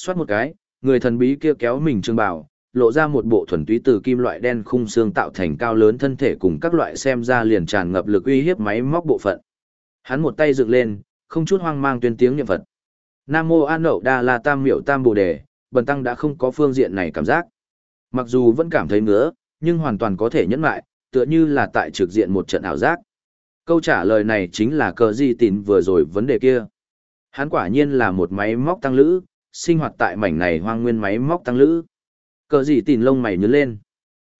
Xoát một cái, người thần bí kia kéo mình trương bảo, lộ ra một bộ thuần túy từ kim loại đen khung xương tạo thành cao lớn thân thể cùng các loại xem ra liền tràn ngập lực uy hiếp máy móc bộ phận. Hắn một tay dựng lên, không chút hoang mang tuyên tiếng niệm Phật. Nam mô An Nậu Đa La Tam Miệu Tam Bồ Đề, Bần Tăng đã không có phương diện này cảm giác. Mặc dù vẫn cảm thấy ngứa, nhưng hoàn toàn có thể nhẫn lại, tựa như là tại trực diện một trận ảo giác. Câu trả lời này chính là cờ di tín vừa rồi vấn đề kia. Hắn quả nhiên là một máy móc tăng lữ, sinh hoạt tại mảnh này hoang nguyên máy móc tăng lữ. Cờ gì tìn lông mày nhớ lên.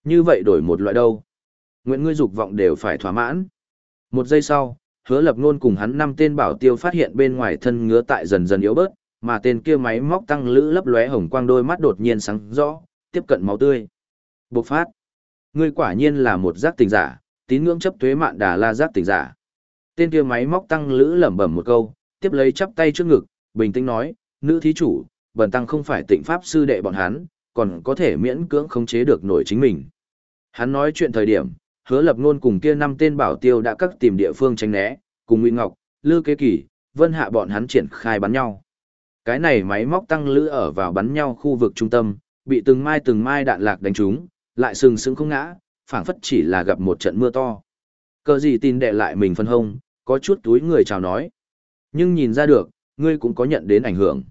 Như vậy đổi một loại đâu. Nguyện ngươi dục vọng đều phải thỏa mãn. Một giây sau, hứa lập ngôn cùng hắn năm tên bảo tiêu phát hiện bên ngoài thân ngứa tại dần dần yếu bớt, mà tên kia máy móc tăng lữ lấp lóe hồng quang đôi mắt đột nhiên sáng rõ, tiếp cận máu tươi. Bộc phát. Ngươi quả nhiên là một giác tình giả, tín ngưỡng chấp thuế mạn đà la giác tình giả. Tên kia máy móc tăng lữ lẩm bẩm một câu, tiếp lấy chắp tay trước ngực, bình tĩnh nói, nữ thí chủ, bần tăng không phải tịnh pháp sư đệ bọn hắn, còn có thể miễn cưỡng khống chế được nổi chính mình. Hắn nói chuyện thời điểm, hứa lập ngôn cùng kia năm tên bảo tiêu đã cắt tìm địa phương tránh né, cùng Nguy Ngọc, Lư Kế Kỳ, Vân Hạ bọn hắn triển khai bắn nhau. Cái này máy móc tăng lữ ở vào bắn nhau khu vực trung tâm, bị từng mai từng mai đạn lạc đánh trúng, lại sừng sững không ngã, phảng phất chỉ là gặp một trận mưa to. Cờ gì tin đệ lại mình phân hông, có chút túi người chào nói. Nhưng nhìn ra được, ngươi cũng có nhận đến ảnh hưởng.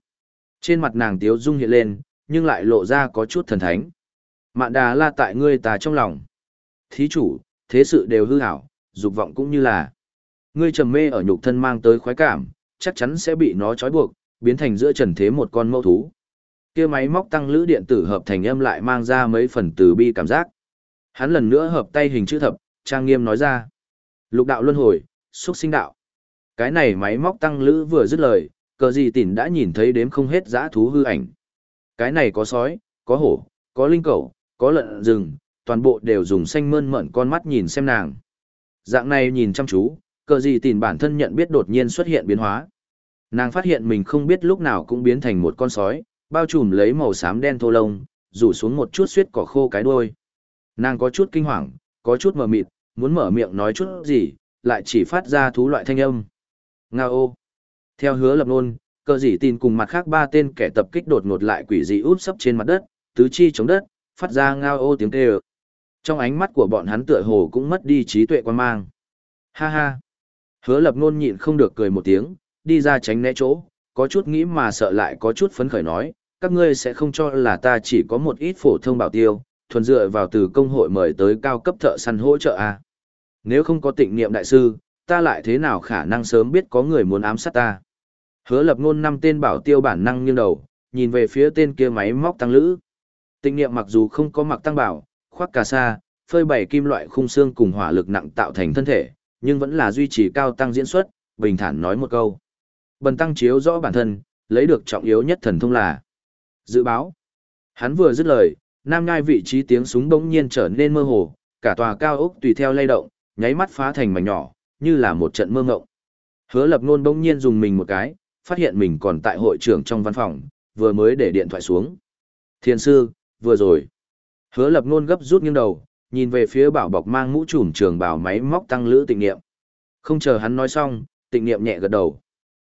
Trên mặt nàng tiếu dung hiện lên, nhưng lại lộ ra có chút thần thánh. Mạn đà la tại ngươi ta trong lòng. Thí chủ, thế sự đều hư hảo, dục vọng cũng như là. Ngươi trầm mê ở nhục thân mang tới khoái cảm, chắc chắn sẽ bị nó trói buộc, biến thành giữa trần thế một con mâu thú. Kia máy móc tăng lữ điện tử hợp thành âm lại mang ra mấy phần từ bi cảm giác. Hắn lần nữa hợp tay hình chữ thập, trang nghiêm nói ra. Lục đạo luân hồi, xuất sinh đạo. Cái này máy móc tăng lữ vừa dứt lời, cờ gì tỉn đã nhìn thấy đếm không hết dã thú hư ảnh. Cái này có sói, có hổ, có linh cẩu, có lợn rừng, toàn bộ đều dùng xanh mơn mởn con mắt nhìn xem nàng. Dạng này nhìn chăm chú, cờ gì tỉn bản thân nhận biết đột nhiên xuất hiện biến hóa. Nàng phát hiện mình không biết lúc nào cũng biến thành một con sói, bao trùm lấy màu xám đen thô lông, rủ xuống một chút suyết cỏ khô cái đuôi. Nàng có chút kinh hoàng, có chút mờ mịt, muốn mở miệng nói chút gì, lại chỉ phát ra thú loại thanh âm. Ngao. ô. Theo hứa lập nôn, cờ dỉ tin cùng mặt khác ba tên kẻ tập kích đột ngột lại quỷ dị út sấp trên mặt đất, tứ chi chống đất, phát ra ngao ô tiếng kêu. Trong ánh mắt của bọn hắn tựa hồ cũng mất đi trí tuệ quan mang. Ha ha. Hứa lập nôn nhịn không được cười một tiếng, đi ra tránh né chỗ, có chút nghĩ mà sợ lại có chút phấn khởi nói, các ngươi sẽ không cho là ta chỉ có một ít phổ thông bảo tiêu, thuần dựa vào từ công hội mời tới cao cấp thợ săn hỗ trợ à. Nếu không có tịnh niệm đại sư, ta lại thế nào khả năng sớm biết có người muốn ám sát ta. Hứa lập ngôn năm tên bảo tiêu bản năng nghiêng đầu, nhìn về phía tên kia máy móc tăng lữ. tinh niệm mặc dù không có mặc tăng bảo, khoác cà sa, phơi bày kim loại khung xương cùng hỏa lực nặng tạo thành thân thể, nhưng vẫn là duy trì cao tăng diễn xuất, bình thản nói một câu. Bần tăng chiếu rõ bản thân, lấy được trọng yếu nhất thần thông là dự báo. Hắn vừa dứt lời, nam ngai vị trí tiếng súng bỗng nhiên trở nên mơ hồ, cả tòa cao ốc tùy theo lay động, nháy mắt phá thành mảnh nhỏ, như là một trận mơ ngộng. Hứa lập nôn bỗng nhiên dùng mình một cái, phát hiện mình còn tại hội trưởng trong văn phòng, vừa mới để điện thoại xuống. Thiên sư, vừa rồi. Hứa lập nôn gấp rút nghiêng đầu, nhìn về phía bảo bọc mang mũ trùm trường bảo máy móc tăng lữ tịnh niệm. Không chờ hắn nói xong, tịnh niệm nhẹ gật đầu.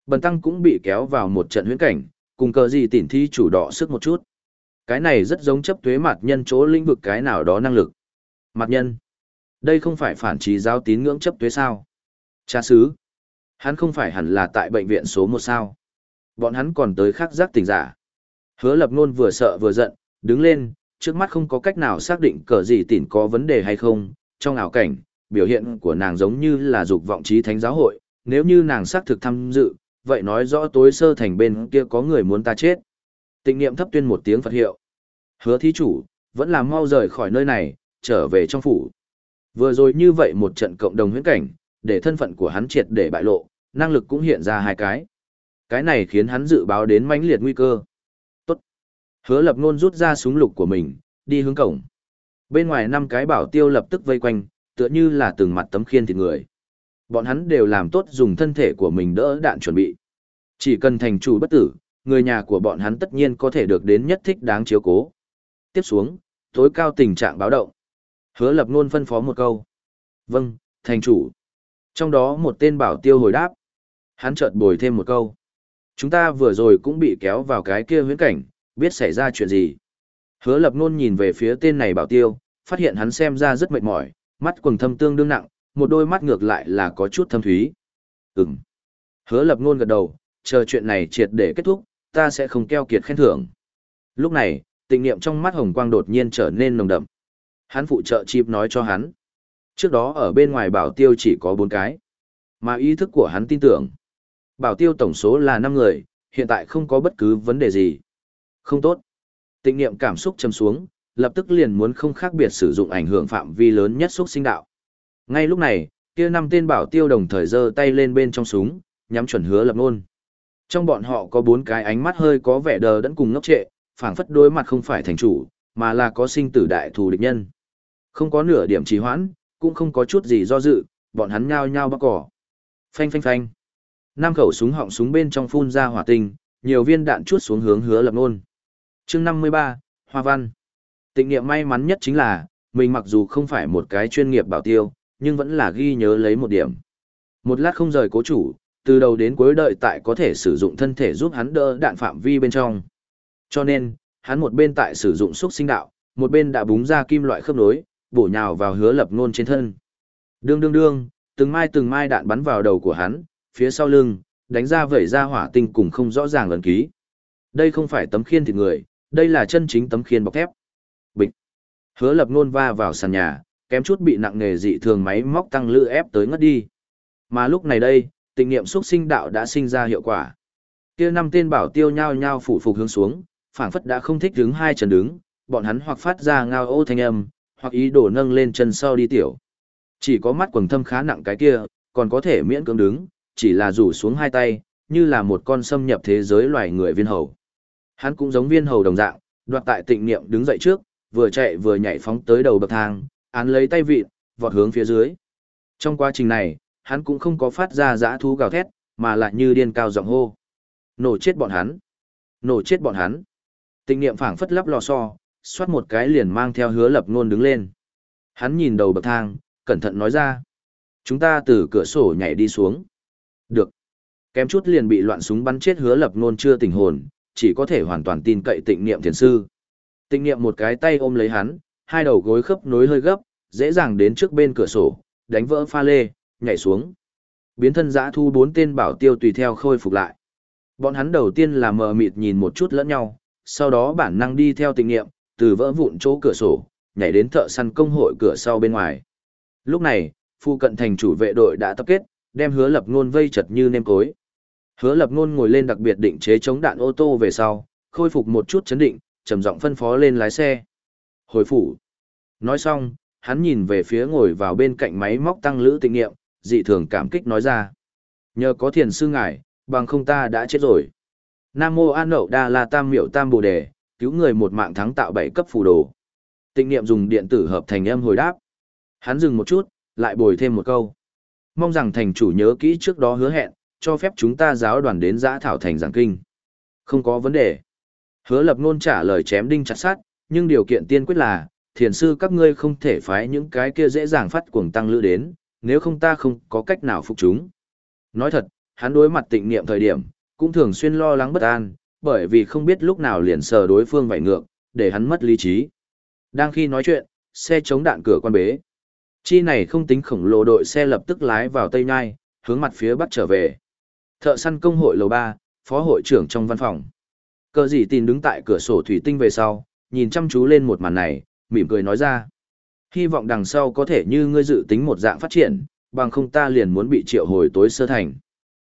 Bần tăng cũng bị kéo vào một trận huyễn cảnh, cùng cờ gì tỉn thi chủ đỏ sức một chút. Cái này rất giống chấp thuế mặt nhân chỗ lĩnh vực cái nào đó năng lực. Mặt nhân. Đây không phải phản trí giao tín ngưỡng chấp thuế sao. Cha sứ. Hắn không phải hẳn là tại bệnh viện số một sao. Bọn hắn còn tới khắc giác tình giả. Hứa lập nôn vừa sợ vừa giận, đứng lên, trước mắt không có cách nào xác định cờ gì tỉn có vấn đề hay không. Trong ảo cảnh, biểu hiện của nàng giống như là dục vọng trí thánh giáo hội, nếu như nàng xác thực tham dự, vậy nói rõ tối sơ thành bên kia có người muốn ta chết. Tịnh niệm thấp tuyên một tiếng Phật hiệu. Hứa thí chủ, vẫn là mau rời khỏi nơi này, trở về trong phủ. Vừa rồi như vậy một trận cộng đồng huyễn cảnh, để thân phận của hắn triệt để bại lộ, năng lực cũng hiện ra hai cái. Cái này khiến hắn dự báo đến mãnh liệt nguy cơ. Tốt. Hứa lập ngôn rút ra súng lục của mình, đi hướng cổng. Bên ngoài năm cái bảo tiêu lập tức vây quanh, tựa như là từng mặt tấm khiên thịt người. Bọn hắn đều làm tốt dùng thân thể của mình đỡ đạn chuẩn bị. Chỉ cần thành chủ bất tử, người nhà của bọn hắn tất nhiên có thể được đến nhất thích đáng chiếu cố. Tiếp xuống, tối cao tình trạng báo động. Hứa lập ngôn phân phó một câu. Vâng, thành chủ. Trong đó một tên bảo tiêu hồi đáp. Hắn chợt bồi thêm một câu. Chúng ta vừa rồi cũng bị kéo vào cái kia huyễn cảnh, biết xảy ra chuyện gì. Hứa lập nôn nhìn về phía tên này bảo tiêu, phát hiện hắn xem ra rất mệt mỏi, mắt quầng thâm tương đương nặng, một đôi mắt ngược lại là có chút thâm thúy. Ừm. Hứa lập nôn gật đầu, chờ chuyện này triệt để kết thúc, ta sẽ không keo kiệt khen thưởng. Lúc này, tình niệm trong mắt hồng quang đột nhiên trở nên nồng đậm. Hắn phụ trợ chip nói cho hắn. Trước đó ở bên ngoài bảo tiêu chỉ có 4 cái. Mà ý thức của hắn tin tưởng. Bảo tiêu tổng số là 5 người, hiện tại không có bất cứ vấn đề gì. Không tốt. Tịnh niệm cảm xúc châm xuống, lập tức liền muốn không khác biệt sử dụng ảnh hưởng phạm vi lớn nhất xúc sinh đạo. Ngay lúc này, kia năm tên bảo tiêu đồng thời giơ tay lên bên trong súng, nhắm chuẩn hứa lập nôn. Trong bọn họ có bốn cái ánh mắt hơi có vẻ đờ đẫn cùng ngốc trệ, phảng phất đối mặt không phải thành chủ, mà là có sinh tử đại thù địch nhân. Không có nửa điểm trì hoãn, cũng không có chút gì do dự, bọn hắn nhao nhao bắt cỏ. Phanh phanh phanh. Năm khẩu súng họng súng bên trong phun ra hỏa tinh, nhiều viên đạn chuốt xuống hướng hứa lập nôn. chương 53, Hoa Văn. Tịnh niệm may mắn nhất chính là, mình mặc dù không phải một cái chuyên nghiệp bảo tiêu, nhưng vẫn là ghi nhớ lấy một điểm. Một lát không rời cố chủ, từ đầu đến cuối đợi tại có thể sử dụng thân thể giúp hắn đỡ đạn phạm vi bên trong. Cho nên, hắn một bên tại sử dụng xúc sinh đạo, một bên đã búng ra kim loại khớp nối, bổ nhào vào hứa lập nôn trên thân. Đương đương đương, từng mai từng mai đạn bắn vào đầu của hắn, phía sau lưng, đánh ra vẩy ra hỏa tinh cùng không rõ ràng lần ký. Đây không phải tấm khiên thịt người, đây là chân chính tấm khiên bọc thép. Bịch. Hứa lập nôn va vào sàn nhà, kém chút bị nặng nghề dị thường máy móc tăng lữ ép tới ngất đi. Mà lúc này đây, tình niệm xúc sinh đạo đã sinh ra hiệu quả. Kia năm tên bảo tiêu nhao nhao phủ phục hướng xuống, phảng phất đã không thích đứng hai chân đứng, bọn hắn hoặc phát ra ngao ô thanh âm, hoặc ý đồ nâng lên chân sau đi tiểu. Chỉ có mắt quầng thâm khá nặng cái kia, còn có thể miễn cưỡng đứng, chỉ là rủ xuống hai tay, như là một con xâm nhập thế giới loài người viên hầu. Hắn cũng giống viên hầu đồng dạng, đoạt tại tịnh niệm đứng dậy trước, vừa chạy vừa nhảy phóng tới đầu bậc thang, án lấy tay vịt, vọt hướng phía dưới. Trong quá trình này, hắn cũng không có phát ra dã thú gào thét, mà lại như điên cao giọng hô. Nổ chết bọn hắn! Nổ chết bọn hắn! Tịnh niệm phảng phất lắp lò xo, xoát một cái liền mang theo hứa lập ngôn đứng lên. Hắn nhìn đầu bậc thang, cẩn thận nói ra. Chúng ta từ cửa sổ nhảy đi xuống. Được. Kém chút liền bị loạn súng bắn chết hứa lập ngôn chưa tỉnh hồn, chỉ có thể hoàn toàn tin cậy tịnh niệm thiền sư. Tịnh niệm một cái tay ôm lấy hắn, hai đầu gối khớp nối hơi gấp, dễ dàng đến trước bên cửa sổ, đánh vỡ pha lê, nhảy xuống. Biến thân giã thu bốn tên bảo tiêu tùy theo khôi phục lại. Bọn hắn đầu tiên là mờ mịt nhìn một chút lẫn nhau, sau đó bản năng đi theo tình nghiệm, từ vỡ vụn chỗ cửa sổ, nhảy đến thợ săn công hội cửa sau bên ngoài. Lúc này, phu cận thành chủ vệ đội đã tập kết, đem hứa lập ngôn vây chật như nêm cối. Hứa lập ngôn ngồi lên đặc biệt định chế chống đạn ô tô về sau, khôi phục một chút chấn định, trầm giọng phân phó lên lái xe. Hồi phủ. Nói xong, hắn nhìn về phía ngồi vào bên cạnh máy móc tăng lữ tịnh nghiệm, dị thường cảm kích nói ra. Nhờ có thiền sư ngài, bằng không ta đã chết rồi. Nam mô An Nậu Đa La Tam Miệu Tam Bồ Đề, cứu người một mạng thắng tạo bảy cấp phù đồ. Tịnh niệm dùng điện tử hợp thành âm hồi đáp. Hắn dừng một chút, lại bồi thêm một câu. Mong rằng thành chủ nhớ kỹ trước đó hứa hẹn, cho phép chúng ta giáo đoàn đến giã thảo thành giảng kinh. Không có vấn đề. Hứa lập ngôn trả lời chém đinh chặt sát, nhưng điều kiện tiên quyết là, thiền sư các ngươi không thể phái những cái kia dễ dàng phát cuồng tăng lữ đến, nếu không ta không có cách nào phục chúng. Nói thật, hắn đối mặt tịnh niệm thời điểm, cũng thường xuyên lo lắng bất an, bởi vì không biết lúc nào liền sờ đối phương vảy ngược, để hắn mất lý trí. Đang khi nói chuyện, xe chống đạn cửa quan bế. Chi này không tính khổng lồ đội xe lập tức lái vào Tây Nhai, hướng mặt phía bắc trở về. Thợ săn công hội lầu 3, phó hội trưởng trong văn phòng. Cờ gì tin đứng tại cửa sổ thủy tinh về sau, nhìn chăm chú lên một màn này, mỉm cười nói ra. Hy vọng đằng sau có thể như ngươi dự tính một dạng phát triển, bằng không ta liền muốn bị triệu hồi tối sơ thành.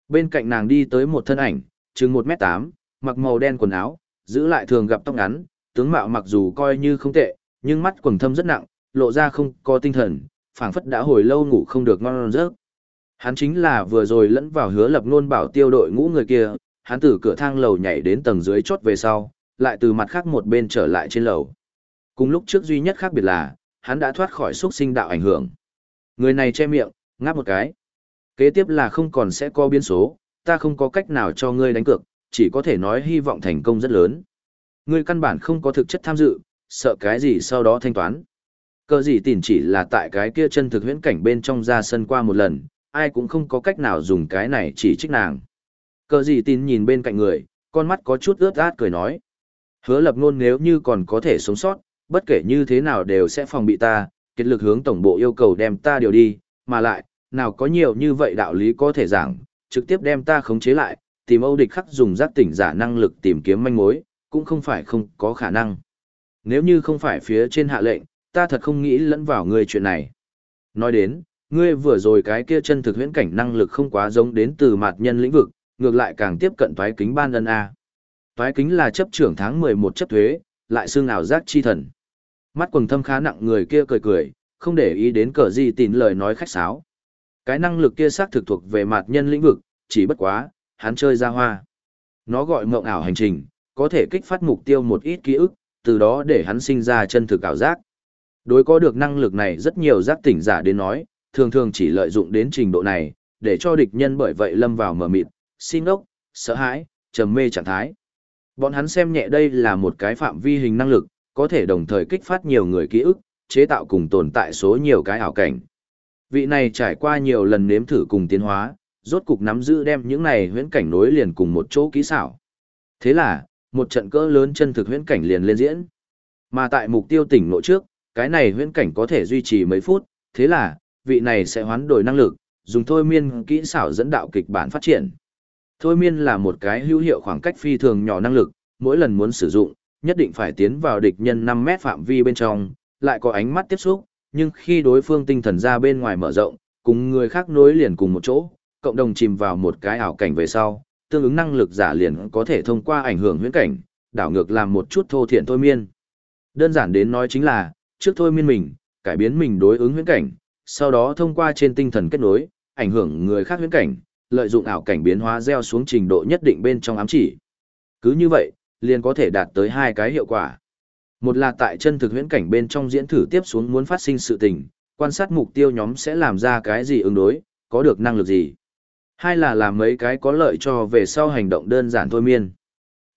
Bên cạnh nàng đi tới một thân ảnh, chừng 1m8, mặc màu đen quần áo, giữ lại thường gặp tóc ngắn, tướng mạo mặc dù coi như không tệ, nhưng mắt quầng thâm rất nặng, lộ ra không có tinh thần, phảng phất đã hồi lâu ngủ không được ngon giấc. Hắn chính là vừa rồi lẫn vào hứa lập nôn bảo tiêu đội ngũ người kia, hắn từ cửa thang lầu nhảy đến tầng dưới chốt về sau, lại từ mặt khác một bên trở lại trên lầu. Cùng lúc trước duy nhất khác biệt là, hắn đã thoát khỏi xúc sinh đạo ảnh hưởng. Người này che miệng, ngáp một cái. Kế tiếp là không còn sẽ có biến số, ta không có cách nào cho ngươi đánh cược, chỉ có thể nói hy vọng thành công rất lớn. Ngươi căn bản không có thực chất tham dự, sợ cái gì sau đó thanh toán. Cờ gì tỉn chỉ là tại cái kia chân thực huyễn cảnh bên trong ra sân qua một lần, ai cũng không có cách nào dùng cái này chỉ trích nàng. Cờ gì tin nhìn bên cạnh người, con mắt có chút ướt át cười nói. Hứa lập ngôn nếu như còn có thể sống sót, bất kể như thế nào đều sẽ phòng bị ta, kết lực hướng tổng bộ yêu cầu đem ta điều đi, mà lại, nào có nhiều như vậy đạo lý có thể giảng, trực tiếp đem ta khống chế lại, tìm Âu địch khắc dùng giác tỉnh giả năng lực tìm kiếm manh mối, cũng không phải không có khả năng. Nếu như không phải phía trên hạ lệnh, ta thật không nghĩ lẫn vào ngươi chuyện này. Nói đến, ngươi vừa rồi cái kia chân thực huyễn cảnh năng lực không quá giống đến từ mặt nhân lĩnh vực, ngược lại càng tiếp cận thoái kính ban ân A. Thoái kính là chấp trưởng tháng 11 chấp thuế, lại xương ảo giác chi thần. Mắt quần thâm khá nặng người kia cười cười, không để ý đến cờ gì tín lời nói khách sáo. Cái năng lực kia xác thực thuộc về mặt nhân lĩnh vực, chỉ bất quá, hắn chơi ra hoa. Nó gọi mộng ảo hành trình, có thể kích phát mục tiêu một ít ký ức, từ đó để hắn sinh ra chân thực ảo giác. Đối có được năng lực này rất nhiều giác tỉnh giả đến nói, thường thường chỉ lợi dụng đến trình độ này, để cho địch nhân bởi vậy lâm vào mờ mịt, xin ốc, sợ hãi, trầm mê trạng thái. Bọn hắn xem nhẹ đây là một cái phạm vi hình năng lực, có thể đồng thời kích phát nhiều người ký ức, chế tạo cùng tồn tại số nhiều cái ảo cảnh. Vị này trải qua nhiều lần nếm thử cùng tiến hóa, rốt cục nắm giữ đem những này huyễn cảnh nối liền cùng một chỗ kỹ xảo. Thế là, một trận cỡ lớn chân thực huyễn cảnh liền lên diễn. Mà tại mục tiêu tỉnh nội trước, cái này huyễn cảnh có thể duy trì mấy phút, thế là, vị này sẽ hoán đổi năng lực, dùng thôi miên kỹ xảo dẫn đạo kịch bản phát triển. Thôi miên là một cái hữu hiệu khoảng cách phi thường nhỏ năng lực, mỗi lần muốn sử dụng, nhất định phải tiến vào địch nhân 5 mét phạm vi bên trong, lại có ánh mắt tiếp xúc, nhưng khi đối phương tinh thần ra bên ngoài mở rộng, cùng người khác nối liền cùng một chỗ, cộng đồng chìm vào một cái ảo cảnh về sau, tương ứng năng lực giả liền có thể thông qua ảnh hưởng huyễn cảnh, đảo ngược làm một chút thô thiện thôi miên. Đơn giản đến nói chính là, trước thôi miên mình, cải biến mình đối ứng huyễn cảnh, sau đó thông qua trên tinh thần kết nối, ảnh hưởng người khác huyễn cảnh, lợi dụng ảo cảnh biến hóa gieo xuống trình độ nhất định bên trong ám chỉ. Cứ như vậy, liền có thể đạt tới hai cái hiệu quả. Một là tại chân thực huyễn cảnh bên trong diễn thử tiếp xuống muốn phát sinh sự tình, quan sát mục tiêu nhóm sẽ làm ra cái gì ứng đối, có được năng lực gì. Hai là làm mấy cái có lợi cho về sau hành động đơn giản thôi miên.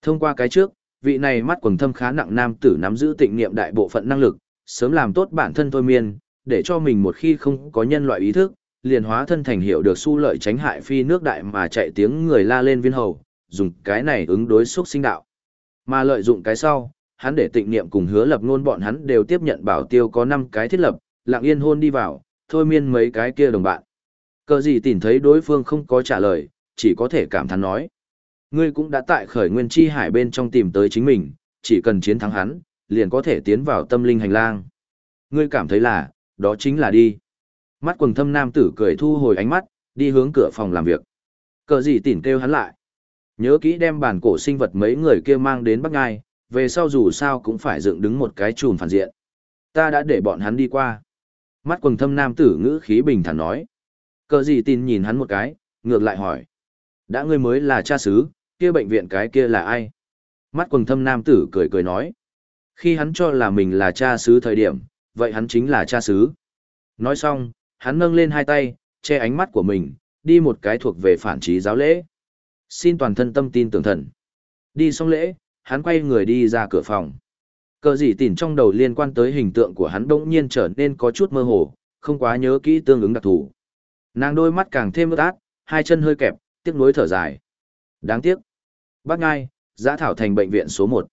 Thông qua cái trước, vị này mắt quần thâm khá nặng nam tử nắm giữ tịnh niệm đại bộ phận năng lực, sớm làm tốt bản thân thôi miên, để cho mình một khi không có nhân loại ý thức, liền hóa thân thành hiệu được su lợi tránh hại phi nước đại mà chạy tiếng người la lên viên hầu, dùng cái này ứng đối xúc sinh đạo. Mà lợi dụng cái sau, hắn để tịnh niệm cùng hứa lập ngôn bọn hắn đều tiếp nhận bảo tiêu có 5 cái thiết lập, lặng yên hôn đi vào, thôi miên mấy cái kia đồng bạn. Cờ gì tìm thấy đối phương không có trả lời, chỉ có thể cảm thán nói. Ngươi cũng đã tại khởi nguyên chi hải bên trong tìm tới chính mình, chỉ cần chiến thắng hắn, liền có thể tiến vào tâm linh hành lang. Ngươi cảm thấy là, đó chính là đi. Mắt quần thâm nam tử cười thu hồi ánh mắt, đi hướng cửa phòng làm việc. Cờ gì tỉn kêu hắn lại. Nhớ kỹ đem bản cổ sinh vật mấy người kia mang đến Bắc Ngai, về sau dù sao cũng phải dựng đứng một cái chùm phản diện. Ta đã để bọn hắn đi qua. Mắt quần thâm nam tử ngữ khí bình thản nói. Cờ gì tin nhìn hắn một cái, ngược lại hỏi. Đã ngươi mới là cha xứ, kia bệnh viện cái kia là ai? Mắt quần thâm nam tử cười cười nói. Khi hắn cho là mình là cha xứ thời điểm, vậy hắn chính là cha xứ. Nói xong, hắn nâng lên hai tay, che ánh mắt của mình, đi một cái thuộc về phản trí giáo lễ. Xin toàn thân tâm tin tưởng thần. Đi xong lễ, hắn quay người đi ra cửa phòng. Cờ gì tỉn trong đầu liên quan tới hình tượng của hắn đông nhiên trở nên có chút mơ hồ, không quá nhớ kỹ tương ứng đặc thù. Nàng đôi mắt càng thêm ướt át, hai chân hơi kẹp, tiếc nuối thở dài. Đáng tiếc. Bác ngai, giã thảo thành bệnh viện số 1.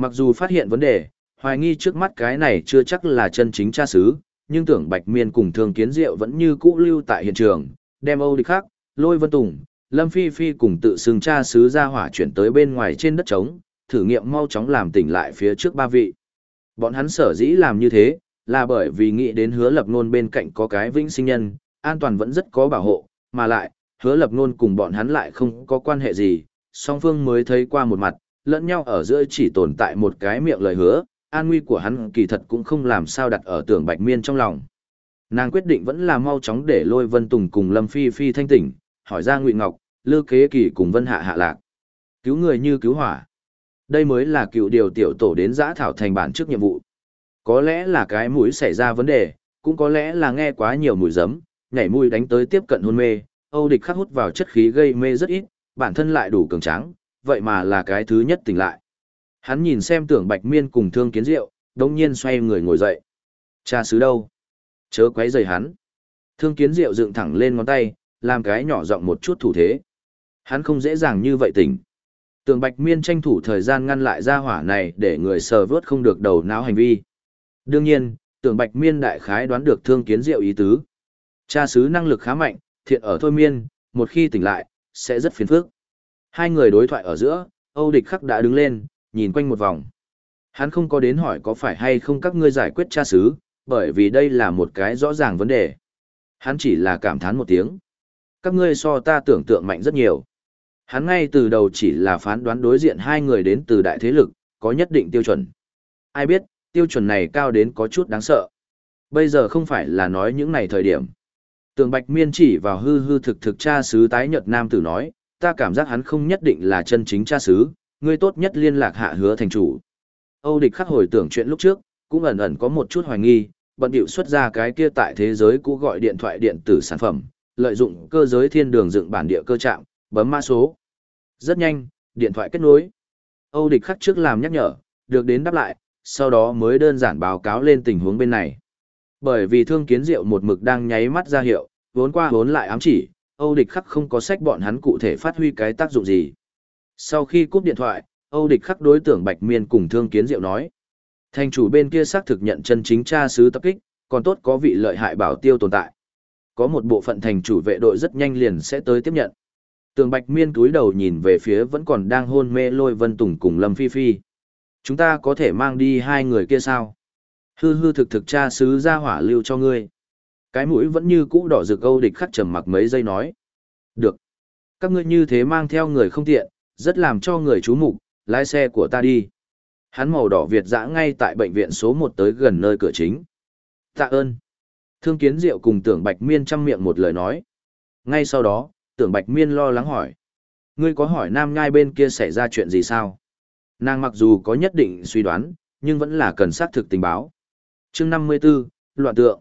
Mặc dù phát hiện vấn đề, hoài nghi trước mắt cái này chưa chắc là chân chính cha xứ, nhưng tưởng Bạch Miên cùng Thương Kiến Diệu vẫn như cũ lưu tại hiện trường, đem Âu Địch Khắc, Lôi Vân Tùng, Lâm Phi Phi cùng tự xưng cha xứ ra hỏa chuyển tới bên ngoài trên đất trống, thử nghiệm mau chóng làm tỉnh lại phía trước ba vị. Bọn hắn sở dĩ làm như thế, là bởi vì nghĩ đến hứa lập nôn bên cạnh có cái vĩnh sinh nhân, an toàn vẫn rất có bảo hộ, mà lại, hứa lập nôn cùng bọn hắn lại không có quan hệ gì, song phương mới thấy qua một mặt, lẫn nhau ở giữa chỉ tồn tại một cái miệng lời hứa, an nguy của hắn kỳ thật cũng không làm sao đặt ở tưởng bạch miên trong lòng. Nàng quyết định vẫn là mau chóng để lôi Vân Tùng cùng Lâm Phi Phi thanh tỉnh, hỏi ra Ngụy Ngọc, Lư Kế Kỳ cùng Vân Hạ hạ lạc. Cứu người như cứu hỏa. Đây mới là cựu điều tiểu tổ đến giã thảo thành bản trước nhiệm vụ. Có lẽ là cái mũi xảy ra vấn đề, cũng có lẽ là nghe quá nhiều mùi giấm, nhảy mũi đánh tới tiếp cận hôn mê, Âu địch khắc hút vào chất khí gây mê rất ít, bản thân lại đủ cường tráng, vậy mà là cái thứ nhất tỉnh lại. Hắn nhìn xem tưởng bạch miên cùng thương kiến rượu, đồng nhiên xoay người ngồi dậy. Cha xứ đâu? Chớ quấy rầy hắn. Thương kiến rượu dựng thẳng lên ngón tay, làm cái nhỏ giọng một chút thủ thế. Hắn không dễ dàng như vậy tỉnh. Tường Bạch Miên tranh thủ thời gian ngăn lại ra hỏa này để người sờ vớt không được đầu não hành vi. Đương nhiên, Tường Bạch Miên đại khái đoán được thương kiến diệu ý tứ. Cha sứ năng lực khá mạnh, thiện ở thôi miên, một khi tỉnh lại, sẽ rất phiền phức. Hai người đối thoại ở giữa, Âu Địch Khắc đã đứng lên, nhìn quanh một vòng. Hắn không có đến hỏi có phải hay không các ngươi giải quyết cha sứ, bởi vì đây là một cái rõ ràng vấn đề. Hắn chỉ là cảm thán một tiếng. Các ngươi so ta tưởng tượng mạnh rất nhiều. Hắn ngay từ đầu chỉ là phán đoán đối diện hai người đến từ đại thế lực, có nhất định tiêu chuẩn. Ai biết, tiêu chuẩn này cao đến có chút đáng sợ. Bây giờ không phải là nói những này thời điểm. Tường Bạch Miên chỉ vào hư hư thực thực cha sứ tái nhật nam tử nói, ta cảm giác hắn không nhất định là chân chính cha xứ, ngươi tốt nhất liên lạc hạ hứa thành chủ. Âu địch khắc hồi tưởng chuyện lúc trước, cũng ẩn ẩn có một chút hoài nghi, bận điệu xuất ra cái kia tại thế giới cũ gọi điện thoại điện tử sản phẩm, lợi dụng cơ giới thiên đường dựng bản địa cơ trạm, bấm mã số. Rất nhanh, điện thoại kết nối. Âu địch khắc trước làm nhắc nhở, được đến đáp lại, sau đó mới đơn giản báo cáo lên tình huống bên này. Bởi vì thương kiến diệu một mực đang nháy mắt ra hiệu, vốn qua vốn lại ám chỉ, Âu địch khắc không có sách bọn hắn cụ thể phát huy cái tác dụng gì. Sau khi cúp điện thoại, Âu địch khắc đối tưởng Bạch Miên cùng thương kiến diệu nói. Thành chủ bên kia xác thực nhận chân chính tra sứ tập kích, còn tốt có vị lợi hại bảo tiêu tồn tại. Có một bộ phận thành chủ vệ đội rất nhanh liền sẽ tới tiếp nhận. Tường Bạch Miên túi đầu nhìn về phía vẫn còn đang hôn mê Lôi Vân Tùng cùng Lâm Phi Phi. Chúng ta có thể mang đi hai người kia sao? Hư hư thực thực cha sứ ra hỏa lưu cho ngươi. Cái mũi vẫn như cũ đỏ rực câu địch khắc trầm mặc mấy giây nói. Được. Các ngươi như thế mang theo người không tiện, rất làm cho người chú mục lái xe của ta đi. Hắn màu đỏ Việt dã ngay tại bệnh viện số 1 tới gần nơi cửa chính. Tạ ơn. Thương kiến diệu cùng tưởng Bạch Miên chăm miệng một lời nói. Ngay sau đó, tưởng Bạch Miên lo lắng hỏi. Ngươi có hỏi nam nhai bên kia xảy ra chuyện gì sao? Nàng mặc dù có nhất định suy đoán, nhưng vẫn là cần xác thực tình báo. chương 54, loạn tượng.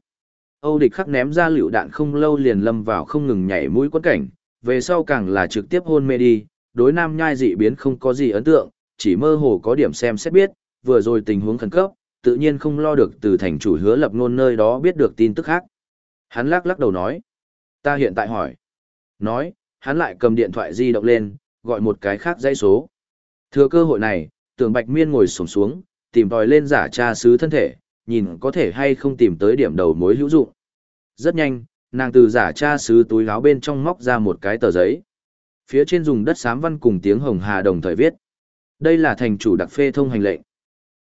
Âu địch khắc ném ra lựu đạn không lâu liền lâm vào không ngừng nhảy mũi quấn cảnh, về sau càng là trực tiếp hôn mê đi, đối nam nhai dị biến không có gì ấn tượng, chỉ mơ hồ có điểm xem xét biết, vừa rồi tình huống khẩn cấp, tự nhiên không lo được từ thành chủ hứa lập ngôn nơi đó biết được tin tức khác. Hắn lắc lắc đầu nói, ta hiện tại hỏi. Nói, hắn lại cầm điện thoại di động lên, gọi một cái khác dãy số. Thừa cơ hội này, tưởng bạch miên ngồi sổng xuống, tìm tòi lên giả tra sứ thân thể, nhìn có thể hay không tìm tới điểm đầu mối hữu dụng. Rất nhanh, nàng từ giả tra sứ túi áo bên trong móc ra một cái tờ giấy. Phía trên dùng đất xám văn cùng tiếng hồng hà đồng thời viết. Đây là thành chủ đặc phê thông hành lệnh.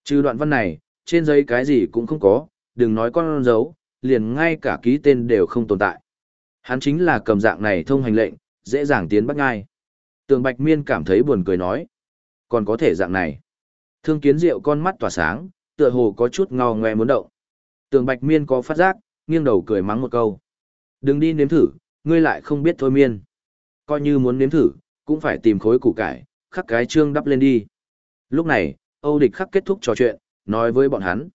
Trừ đoạn văn này, trên giấy cái gì cũng không có, đừng nói con dấu, liền ngay cả ký tên đều không tồn tại. Hắn chính là cầm dạng này thông hành lệnh, dễ dàng tiến bắt ngay. Tường Bạch Miên cảm thấy buồn cười nói. Còn có thể dạng này. Thương kiến diệu con mắt tỏa sáng, tựa hồ có chút ngò ngoe muốn động. Tường Bạch Miên có phát giác, nghiêng đầu cười mắng một câu. Đừng đi nếm thử, ngươi lại không biết thôi miên. Coi như muốn nếm thử, cũng phải tìm khối củ cải, khắc cái trương đắp lên đi. Lúc này, Âu Địch khắc kết thúc trò chuyện, nói với bọn hắn.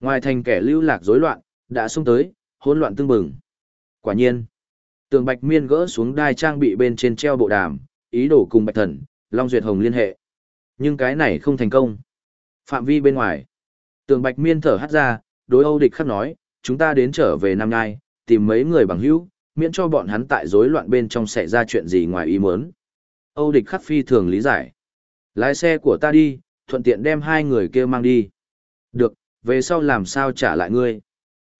Ngoài thành kẻ lưu lạc rối loạn, đã xung tới, hỗn loạn tương bừng. Quả nhiên, tường Bạch Miên gỡ xuống đai trang bị bên trên treo bộ đàm, ý đồ cùng Bạch Thần, Long Duyệt Hồng liên hệ. Nhưng cái này không thành công. Phạm vi bên ngoài. Tường Bạch Miên thở hắt ra, đối Âu Địch khắc nói, chúng ta đến trở về Nam Nhai, tìm mấy người bằng hữu, miễn cho bọn hắn tại rối loạn bên trong xảy ra chuyện gì ngoài ý muốn. Âu Địch khắc phi thường lý giải. Lái xe của ta đi, thuận tiện đem hai người kia mang đi. Được, về sau làm sao trả lại ngươi.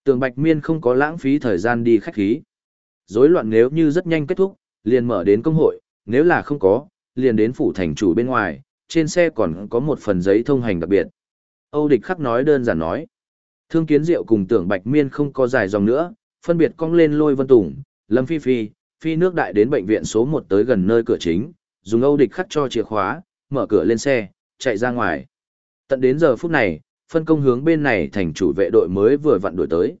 Tường Bạch Miên không có lãng phí thời gian đi khách khí. Rối loạn nếu như rất nhanh kết thúc, liền mở đến công hội, nếu là không có, liền đến phủ thành chủ bên ngoài, trên xe còn có một phần giấy thông hành đặc biệt. Âu Địch Khắc nói đơn giản nói. Thương Kiến Diệu cùng Tưởng Bạch Miên không có dài dòng nữa, phân biệt cong lên lôi vân tùng, Lâm Phi Phi, Phi nước đại đến bệnh viện số 1 tới gần nơi cửa chính, dùng Âu Địch Khắc cho chìa khóa, mở cửa lên xe, chạy ra ngoài. Tận đến giờ phút này, phân công hướng bên này thành chủ vệ đội mới vừa vặn đuổi tới.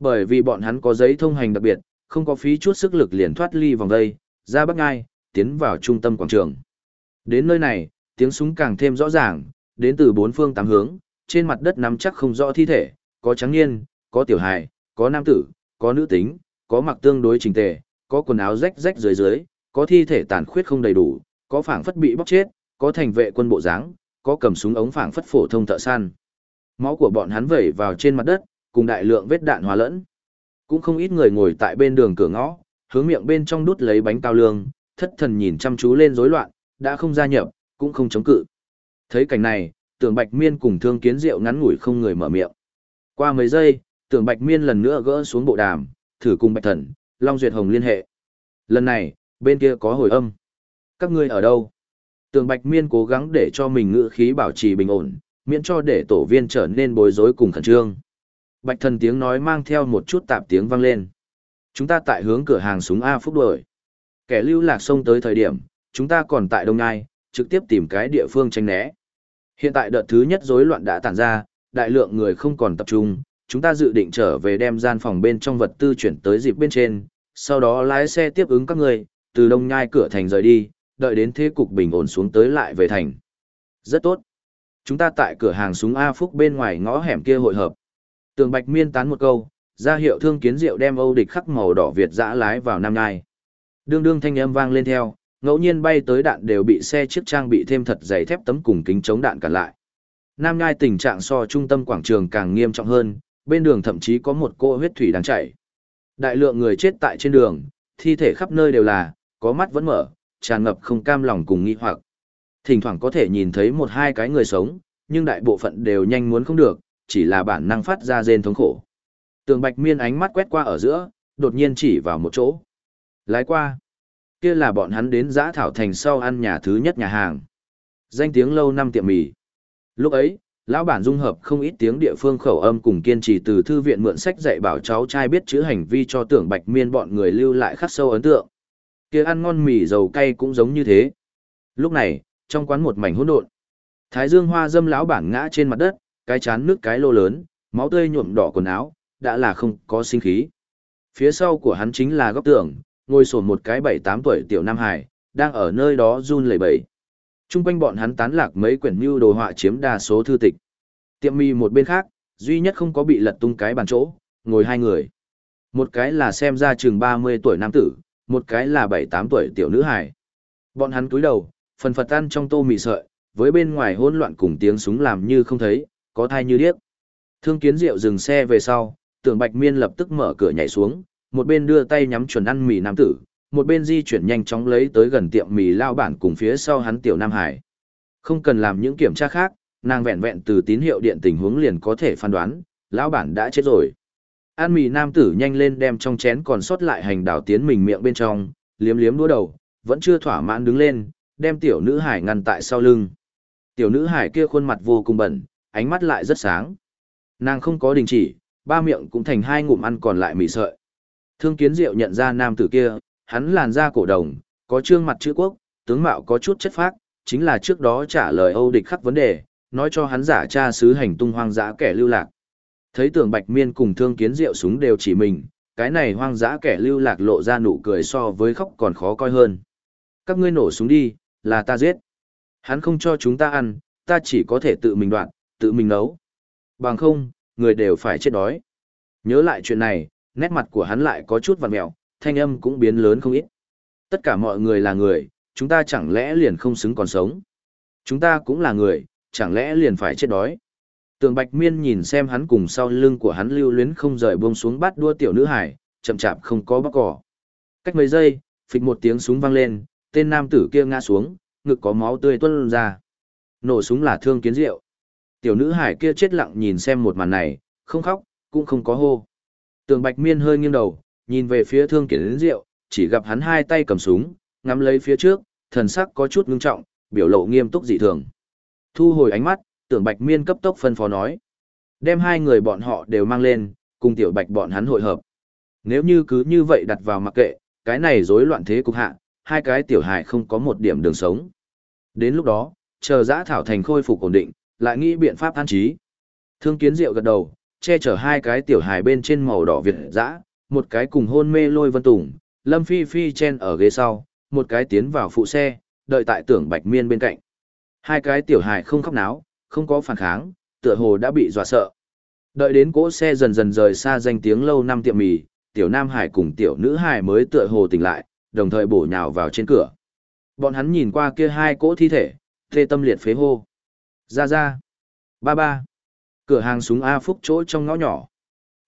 Bởi vì bọn hắn có giấy thông hành đặc biệt, không có phí chút sức lực liền thoát ly vòng đây, ra bắc ngai, tiến vào trung tâm quảng trường. Đến nơi này, tiếng súng càng thêm rõ ràng, đến từ bốn phương tám hướng, trên mặt đất nắm chắc không rõ thi thể, có trắng niên, có tiểu hài, có nam tử, có nữ tính, có mặc tương đối trình tề, có quần áo rách rách dưới dưới, có thi thể tàn khuyết không đầy đủ, có phảng phất bị bóc chết, có thành vệ quân bộ dáng, có cầm súng ống phảng phất phổ thông thợ săn. Máu của bọn hắn vẩy vào trên mặt đất, cùng đại lượng vết đạn hòa lẫn. Cũng không ít người ngồi tại bên đường cửa ngõ, hướng miệng bên trong đút lấy bánh cao lương, thất thần nhìn chăm chú lên rối loạn, đã không gia nhập, cũng không chống cự. Thấy cảnh này, tưởng bạch miên cùng thương kiến diệu ngắn ngủi không người mở miệng. Qua mấy giây, tưởng bạch miên lần nữa gỡ xuống bộ đàm, thử cùng bạch thần, Long Duyệt Hồng liên hệ. Lần này, bên kia có hồi âm. Các ngươi ở đâu? Tưởng bạch miên cố gắng để cho mình ngữ khí bảo trì bình ổn, miễn cho để tổ viên trở nên bối rối cùng khẩn trương. Bạch thần tiếng nói mang theo một chút tạp tiếng vang lên. Chúng ta tại hướng cửa hàng súng A Phúc đuổi. Kẻ lưu lạc xông tới thời điểm, chúng ta còn tại Đông nai trực tiếp tìm cái địa phương tranh né. Hiện tại đợt thứ nhất rối loạn đã tản ra, đại lượng người không còn tập trung, chúng ta dự định trở về đem gian phòng bên trong vật tư chuyển tới dịp bên trên, sau đó lái xe tiếp ứng các người, từ Đông Nhai cửa thành rời đi, đợi đến thế cục bình ổn xuống tới lại về thành. Rất tốt. Chúng ta tại cửa hàng súng A Phúc bên ngoài ngõ hẻm kia hội hợp. Tường Bạch miên tán một câu, ra hiệu thương kiến rượu đem Âu địch khắc màu đỏ Việt dã lái vào Nam Nhai. Đương đương thanh âm vang lên theo, ngẫu nhiên bay tới đạn đều bị xe chiếc trang bị thêm thật dày thép tấm cùng kính chống đạn cản lại. Nam Nhai tình trạng so trung tâm quảng trường càng nghiêm trọng hơn, bên đường thậm chí có một cô huyết thủy đang chảy. Đại lượng người chết tại trên đường, thi thể khắp nơi đều là, có mắt vẫn mở, tràn ngập không cam lòng cùng nghi hoặc. Thỉnh thoảng có thể nhìn thấy một hai cái người sống, nhưng đại bộ phận đều nhanh muốn không được, chỉ là bản năng phát ra rên thống khổ. Tường Bạch Miên ánh mắt quét qua ở giữa, đột nhiên chỉ vào một chỗ. Lái qua. Kia là bọn hắn đến giã thảo thành sau ăn nhà thứ nhất nhà hàng. Danh tiếng lâu năm tiệm mì. Lúc ấy, lão bản dung hợp không ít tiếng địa phương khẩu âm cùng kiên trì từ thư viện mượn sách dạy bảo cháu trai biết chữ hành vi cho tưởng Bạch Miên bọn người lưu lại khắc sâu ấn tượng. Kia ăn ngon mì dầu cay cũng giống như thế. Lúc này, trong quán một mảnh hỗn độn. Thái Dương Hoa dâm lão bản ngã trên mặt đất, cái chán nước cái lô lớn, máu tươi nhuộm đỏ quần áo, đã là không có sinh khí. Phía sau của hắn chính là góc tường, ngồi sổn một cái bảy tám tuổi tiểu Nam Hải, đang ở nơi đó run lẩy bẩy. Trung quanh bọn hắn tán lạc mấy quyển mưu đồ họa chiếm đa số thư tịch. Tiệm mì một bên khác, duy nhất không có bị lật tung cái bàn chỗ, ngồi hai người. Một cái là xem ra chừng 30 tuổi nam tử, một cái là 7-8 tuổi tiểu nữ hải. Bọn hắn cúi đầu, phần phật tan trong tô mì sợi, với bên ngoài hỗn loạn cùng tiếng súng làm như không thấy, có thai như điếc. Thương kiến diệu dừng xe về sau, tưởng bạch miên lập tức mở cửa nhảy xuống, một bên đưa tay nhắm chuẩn ăn mì nam tử, một bên di chuyển nhanh chóng lấy tới gần tiệm mì lao bản cùng phía sau hắn tiểu Nam Hải. Không cần làm những kiểm tra khác, nàng vẹn vẹn từ tín hiệu điện tình huống liền có thể phán đoán, lão bản đã chết rồi. Ăn mì nam tử nhanh lên đem trong chén còn sót lại hành đảo tiến mình miệng bên trong, liếm liếm đũa đầu, vẫn chưa thỏa mãn đứng lên, đem tiểu nữ hải ngăn tại sau lưng. Tiểu nữ hải kia khuôn mặt vô cùng bẩn, ánh mắt lại rất sáng. Nàng không có đình chỉ, ba miệng cũng thành hai ngụm ăn còn lại mì sợi. Thương kiến diệu nhận ra nam tử kia, hắn làn da cổ đồng, có trương mặt chữ quốc, tướng mạo có chút chất phác, chính là trước đó trả lời Âu địch khắc vấn đề, nói cho hắn giả cha sứ hành tung hoang dã kẻ lưu lạc. Thấy tưởng bạch miên cùng thương kiến diệu súng đều chỉ mình, cái này hoang dã kẻ lưu lạc lộ ra nụ cười so với khóc còn khó coi hơn. Các ngươi nổ súng đi, là ta giết. Hắn không cho chúng ta ăn, ta chỉ có thể tự mình đoạn, tự mình nấu. Bằng không, người đều phải chết đói. Nhớ lại chuyện này, nét mặt của hắn lại có chút vằn mẹo, thanh âm cũng biến lớn không ít. Tất cả mọi người là người, chúng ta chẳng lẽ liền không xứng còn sống. Chúng ta cũng là người, chẳng lẽ liền phải chết đói. Tường Bạch Miên nhìn xem hắn cùng sau lưng của hắn lưu luyến không rời buông xuống bắt đua tiểu nữ hải, chậm chạp không có bóc cỏ. Cách mấy giây, phịch một tiếng súng vang lên, tên nam tử kia ngã xuống, ngực có máu tươi tuôn ra. Nổ súng là thương kiến rượu. Tiểu nữ hải kia chết lặng nhìn xem một màn này, không khóc, cũng không có hô. Tường Bạch Miên hơi nghiêng đầu, nhìn về phía thương kiến diệu, chỉ gặp hắn hai tay cầm súng, ngắm lấy phía trước, thần sắc có chút ngưng trọng, biểu lộ nghiêm túc dị thường. Thu hồi ánh mắt, tưởng Bạch Miên cấp tốc phân phó nói. Đem hai người bọn họ đều mang lên, cùng tiểu Bạch bọn hắn hội hợp. Nếu như cứ như vậy đặt vào mặc kệ, cái này rối loạn thế cục hạ, hai cái tiểu hài không có một điểm đường sống. Đến lúc đó, chờ Dã thảo thành khôi phục ổn định, lại nghĩ biện pháp an trí. Thương kiến diệu gật đầu, che chở hai cái tiểu hài bên trên màu đỏ việt dã, một cái cùng hôn mê lôi vân tùng, lâm phi phi chen ở ghế sau, một cái tiến vào phụ xe, đợi tại tưởng bạch miên bên cạnh. Hai cái tiểu hài không khóc náo, không có phản kháng, tựa hồ đã bị dọa sợ. Đợi đến cỗ xe dần dần rời xa danh tiếng lâu năm tiệm mì, tiểu nam hải cùng tiểu nữ hải mới tựa hồ tỉnh lại, đồng thời bổ nhào vào trên cửa. Bọn hắn nhìn qua kia hai cỗ thi thể, thê tâm liệt phế hô. Ra ra. Ba ba. Cửa hàng súng A Phúc chỗ trong ngõ nhỏ.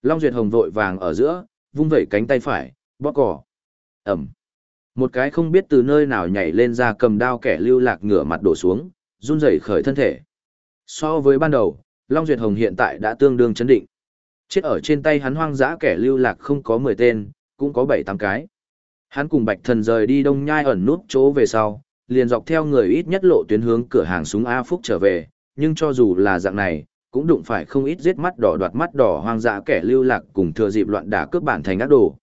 Long Duyệt Hồng vội vàng ở giữa, vung vẩy cánh tay phải, bóp cỏ. Ẩm. Một cái không biết từ nơi nào nhảy lên ra cầm đao kẻ lưu lạc ngửa mặt đổ xuống, run rẩy khởi thân thể. So với ban đầu, Long Duyệt Hồng hiện tại đã tương đương chấn định. Chết ở trên tay hắn hoang dã kẻ lưu lạc không có 10 tên, cũng có 7-8 cái. Hắn cùng Bạch Thần rời đi đông nhai ẩn nút chỗ về sau, liền dọc theo người ít nhất lộ tuyến hướng cửa hàng súng A Phúc trở về, nhưng cho dù là dạng này, cũng đụng phải không ít giết mắt đỏ đoạt mắt đỏ hoang dã kẻ lưu lạc cùng thừa dịp loạn đả cướp bản thành ác đồ.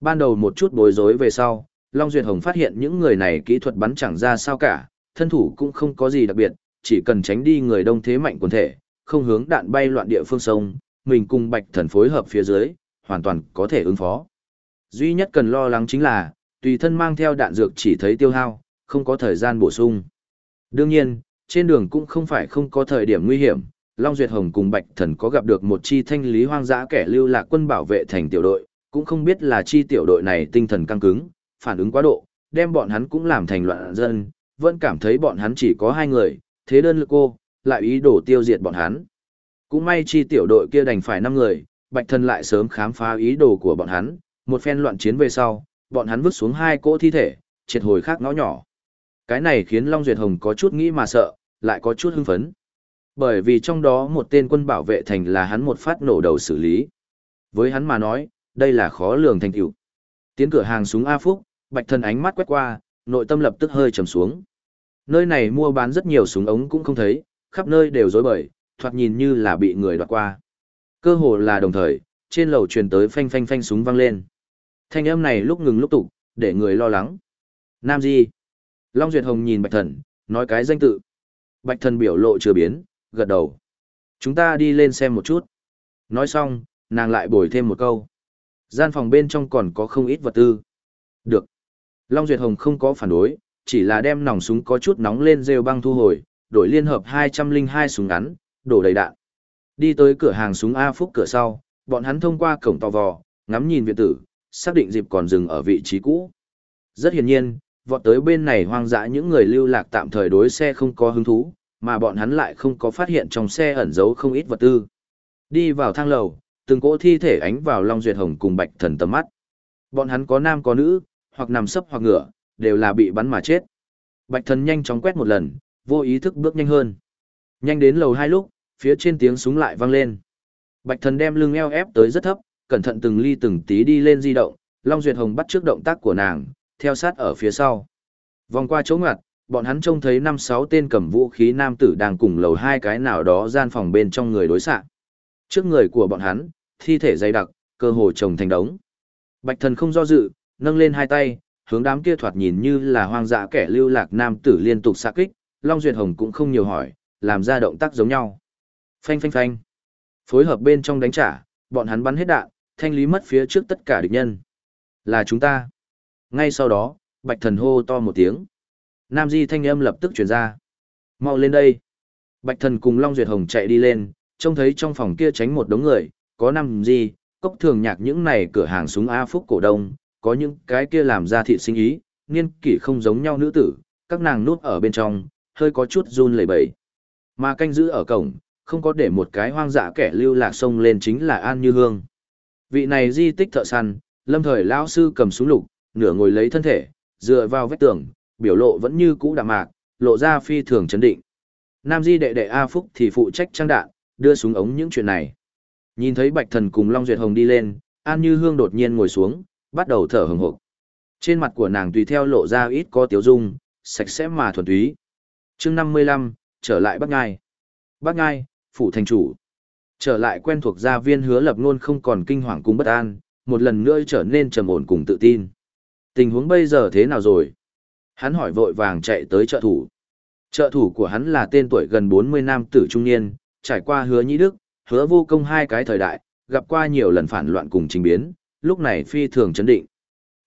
Ban đầu một chút bối rối về sau, Long Duyệt Hồng phát hiện những người này kỹ thuật bắn chẳng ra sao cả, thân thủ cũng không có gì đặc biệt, chỉ cần tránh đi người đông thế mạnh quần thể, không hướng đạn bay loạn địa phương sông, mình cùng Bạch Thần phối hợp phía dưới, hoàn toàn có thể ứng phó. Duy nhất cần lo lắng chính là, tùy thân mang theo đạn dược chỉ thấy tiêu hao, không có thời gian bổ sung. Đương nhiên, trên đường cũng không phải không có thời điểm nguy hiểm, Long Duyệt Hồng cùng Bạch Thần có gặp được một chi thanh lý hoang dã kẻ lưu lạc quân bảo vệ thành tiểu đội, cũng không biết là chi tiểu đội này tinh thần căng cứng, phản ứng quá độ, đem bọn hắn cũng làm thành loạn dân, vẫn cảm thấy bọn hắn chỉ có hai người, thế đơn lực cô, lại ý đồ tiêu diệt bọn hắn. Cũng may chi tiểu đội kia đành phải năm người, Bạch Thần lại sớm khám phá ý đồ của bọn hắn, một phen loạn chiến về sau, bọn hắn vứt xuống hai cỗ thi thể, triệt hồi khác ngõ nhỏ. Cái này khiến Long Duyệt Hồng có chút nghĩ mà sợ, lại có chút hưng phấn. Bởi vì trong đó một tên quân bảo vệ thành là hắn một phát nổ đầu xử lý. Với hắn mà nói, đây là khó lường thành tựu. Tiến cửa hàng súng A Phúc, Bạch Thần ánh mắt quét qua, nội tâm lập tức hơi trầm xuống. Nơi này mua bán rất nhiều súng ống cũng không thấy, khắp nơi đều rối bời, thoạt nhìn như là bị người đoạt qua. Cơ hồ là đồng thời, trên lầu truyền tới phanh phanh phanh súng vang lên. Thanh âm này lúc ngừng lúc tục, để người lo lắng. Nam Di. Long Duyệt Hồng nhìn Bạch Thần, nói cái danh tự. Bạch Thần biểu lộ chưa biến, gật đầu. Chúng ta đi lên xem một chút. Nói xong, nàng lại bồi thêm một câu. Gian phòng bên trong còn có không ít vật tư. Được. Long Duyệt Hồng không có phản đối, chỉ là đem nòng súng có chút nóng lên rêu băng thu hồi, đổi liên hợp 202 súng ngắn, đổ đầy đạn. Đi tới cửa hàng súng A Phúc cửa sau, bọn hắn thông qua cổng to vò, ngắm nhìn viện tử, xác định dịp còn dừng ở vị trí cũ. Rất hiển nhiên, vọt tới bên này hoang dã những người lưu lạc tạm thời đối xe không có hứng thú, mà bọn hắn lại không có phát hiện trong xe ẩn giấu không ít vật tư. Đi vào thang lầu, từng cỗ thi thể ánh vào Long Duyệt Hồng cùng Bạch Thần tầm mắt. Bọn hắn có nam có nữ, hoặc nằm sấp hoặc ngửa, đều là bị bắn mà chết. Bạch Thần nhanh chóng quét một lần, vô ý thức bước nhanh hơn. Nhanh đến lầu hai lúc, phía trên tiếng súng lại vang lên. Bạch Thần đem lưng eo ép tới rất thấp, cẩn thận từng ly từng tí đi lên di động, Long Duyệt Hồng bắt trước động tác của nàng, theo sát ở phía sau. Vòng qua chỗ ngặt, bọn hắn trông thấy năm sáu tên cầm vũ khí nam tử đang cùng lầu hai cái nào đó gian phòng bên trong người đối xạ. Trước người của bọn hắn, thi thể dày đặc, cơ hồ chồng thành đống. Bạch thần không do dự, nâng lên hai tay, hướng đám kia thoạt nhìn như là hoang dã kẻ lưu lạc nam tử liên tục xạ kích, Long Duyệt Hồng cũng không nhiều hỏi, làm ra động tác giống nhau. Phanh phanh phanh. Phối hợp bên trong đánh trả, bọn hắn bắn hết đạn, thanh lý mất phía trước tất cả địch nhân. Là chúng ta. Ngay sau đó, Bạch thần hô to một tiếng. Nam Di thanh âm lập tức truyền ra. Mau lên đây. Bạch thần cùng Long Duyệt Hồng chạy đi lên, trông thấy trong phòng kia tránh một đống người, có Nam Di, cốc thường nhạc những này cửa hàng súng A Phúc cổ đông, có những cái kia làm ra thị sinh ý, niên kỷ không giống nhau nữ tử, các nàng núp ở bên trong, hơi có chút run lẩy bẩy. Mà canh giữ ở cổng, không có để một cái hoang dã kẻ lưu lạc sông lên chính là An Như Hương. Vị này di tích thợ săn, lâm thời lão sư cầm súng lục, nửa ngồi lấy thân thể, dựa vào vách tường, biểu lộ vẫn như cũ đạm mạc, lộ ra phi thường chấn định. Nam Di đệ đệ A Phúc thì phụ trách trang đạn, đưa súng ống những chuyện này. Nhìn thấy Bạch Thần cùng Long Duyệt Hồng đi lên, An Như Hương đột nhiên ngồi xuống, bắt đầu thở hừng hực. Trên mặt của nàng tùy theo lộ ra ít có tiếu dung, sạch sẽ mà thuần túy. Chương 55, trở lại Bắc Ngai. Bắc Ngai, phủ thành chủ. Trở lại quen thuộc gia viên hứa lập luôn không còn kinh hoàng cùng bất an, một lần nữa trở nên trầm ổn cùng tự tin. Tình huống bây giờ thế nào rồi? Hắn hỏi vội vàng chạy tới trợ thủ. Trợ thủ của hắn là tên tuổi gần 40 nam tử trung niên, trải qua hứa nhĩ đức, hứa vô công hai cái thời đại, gặp qua nhiều lần phản loạn cùng trình biến, lúc này phi thường chấn định.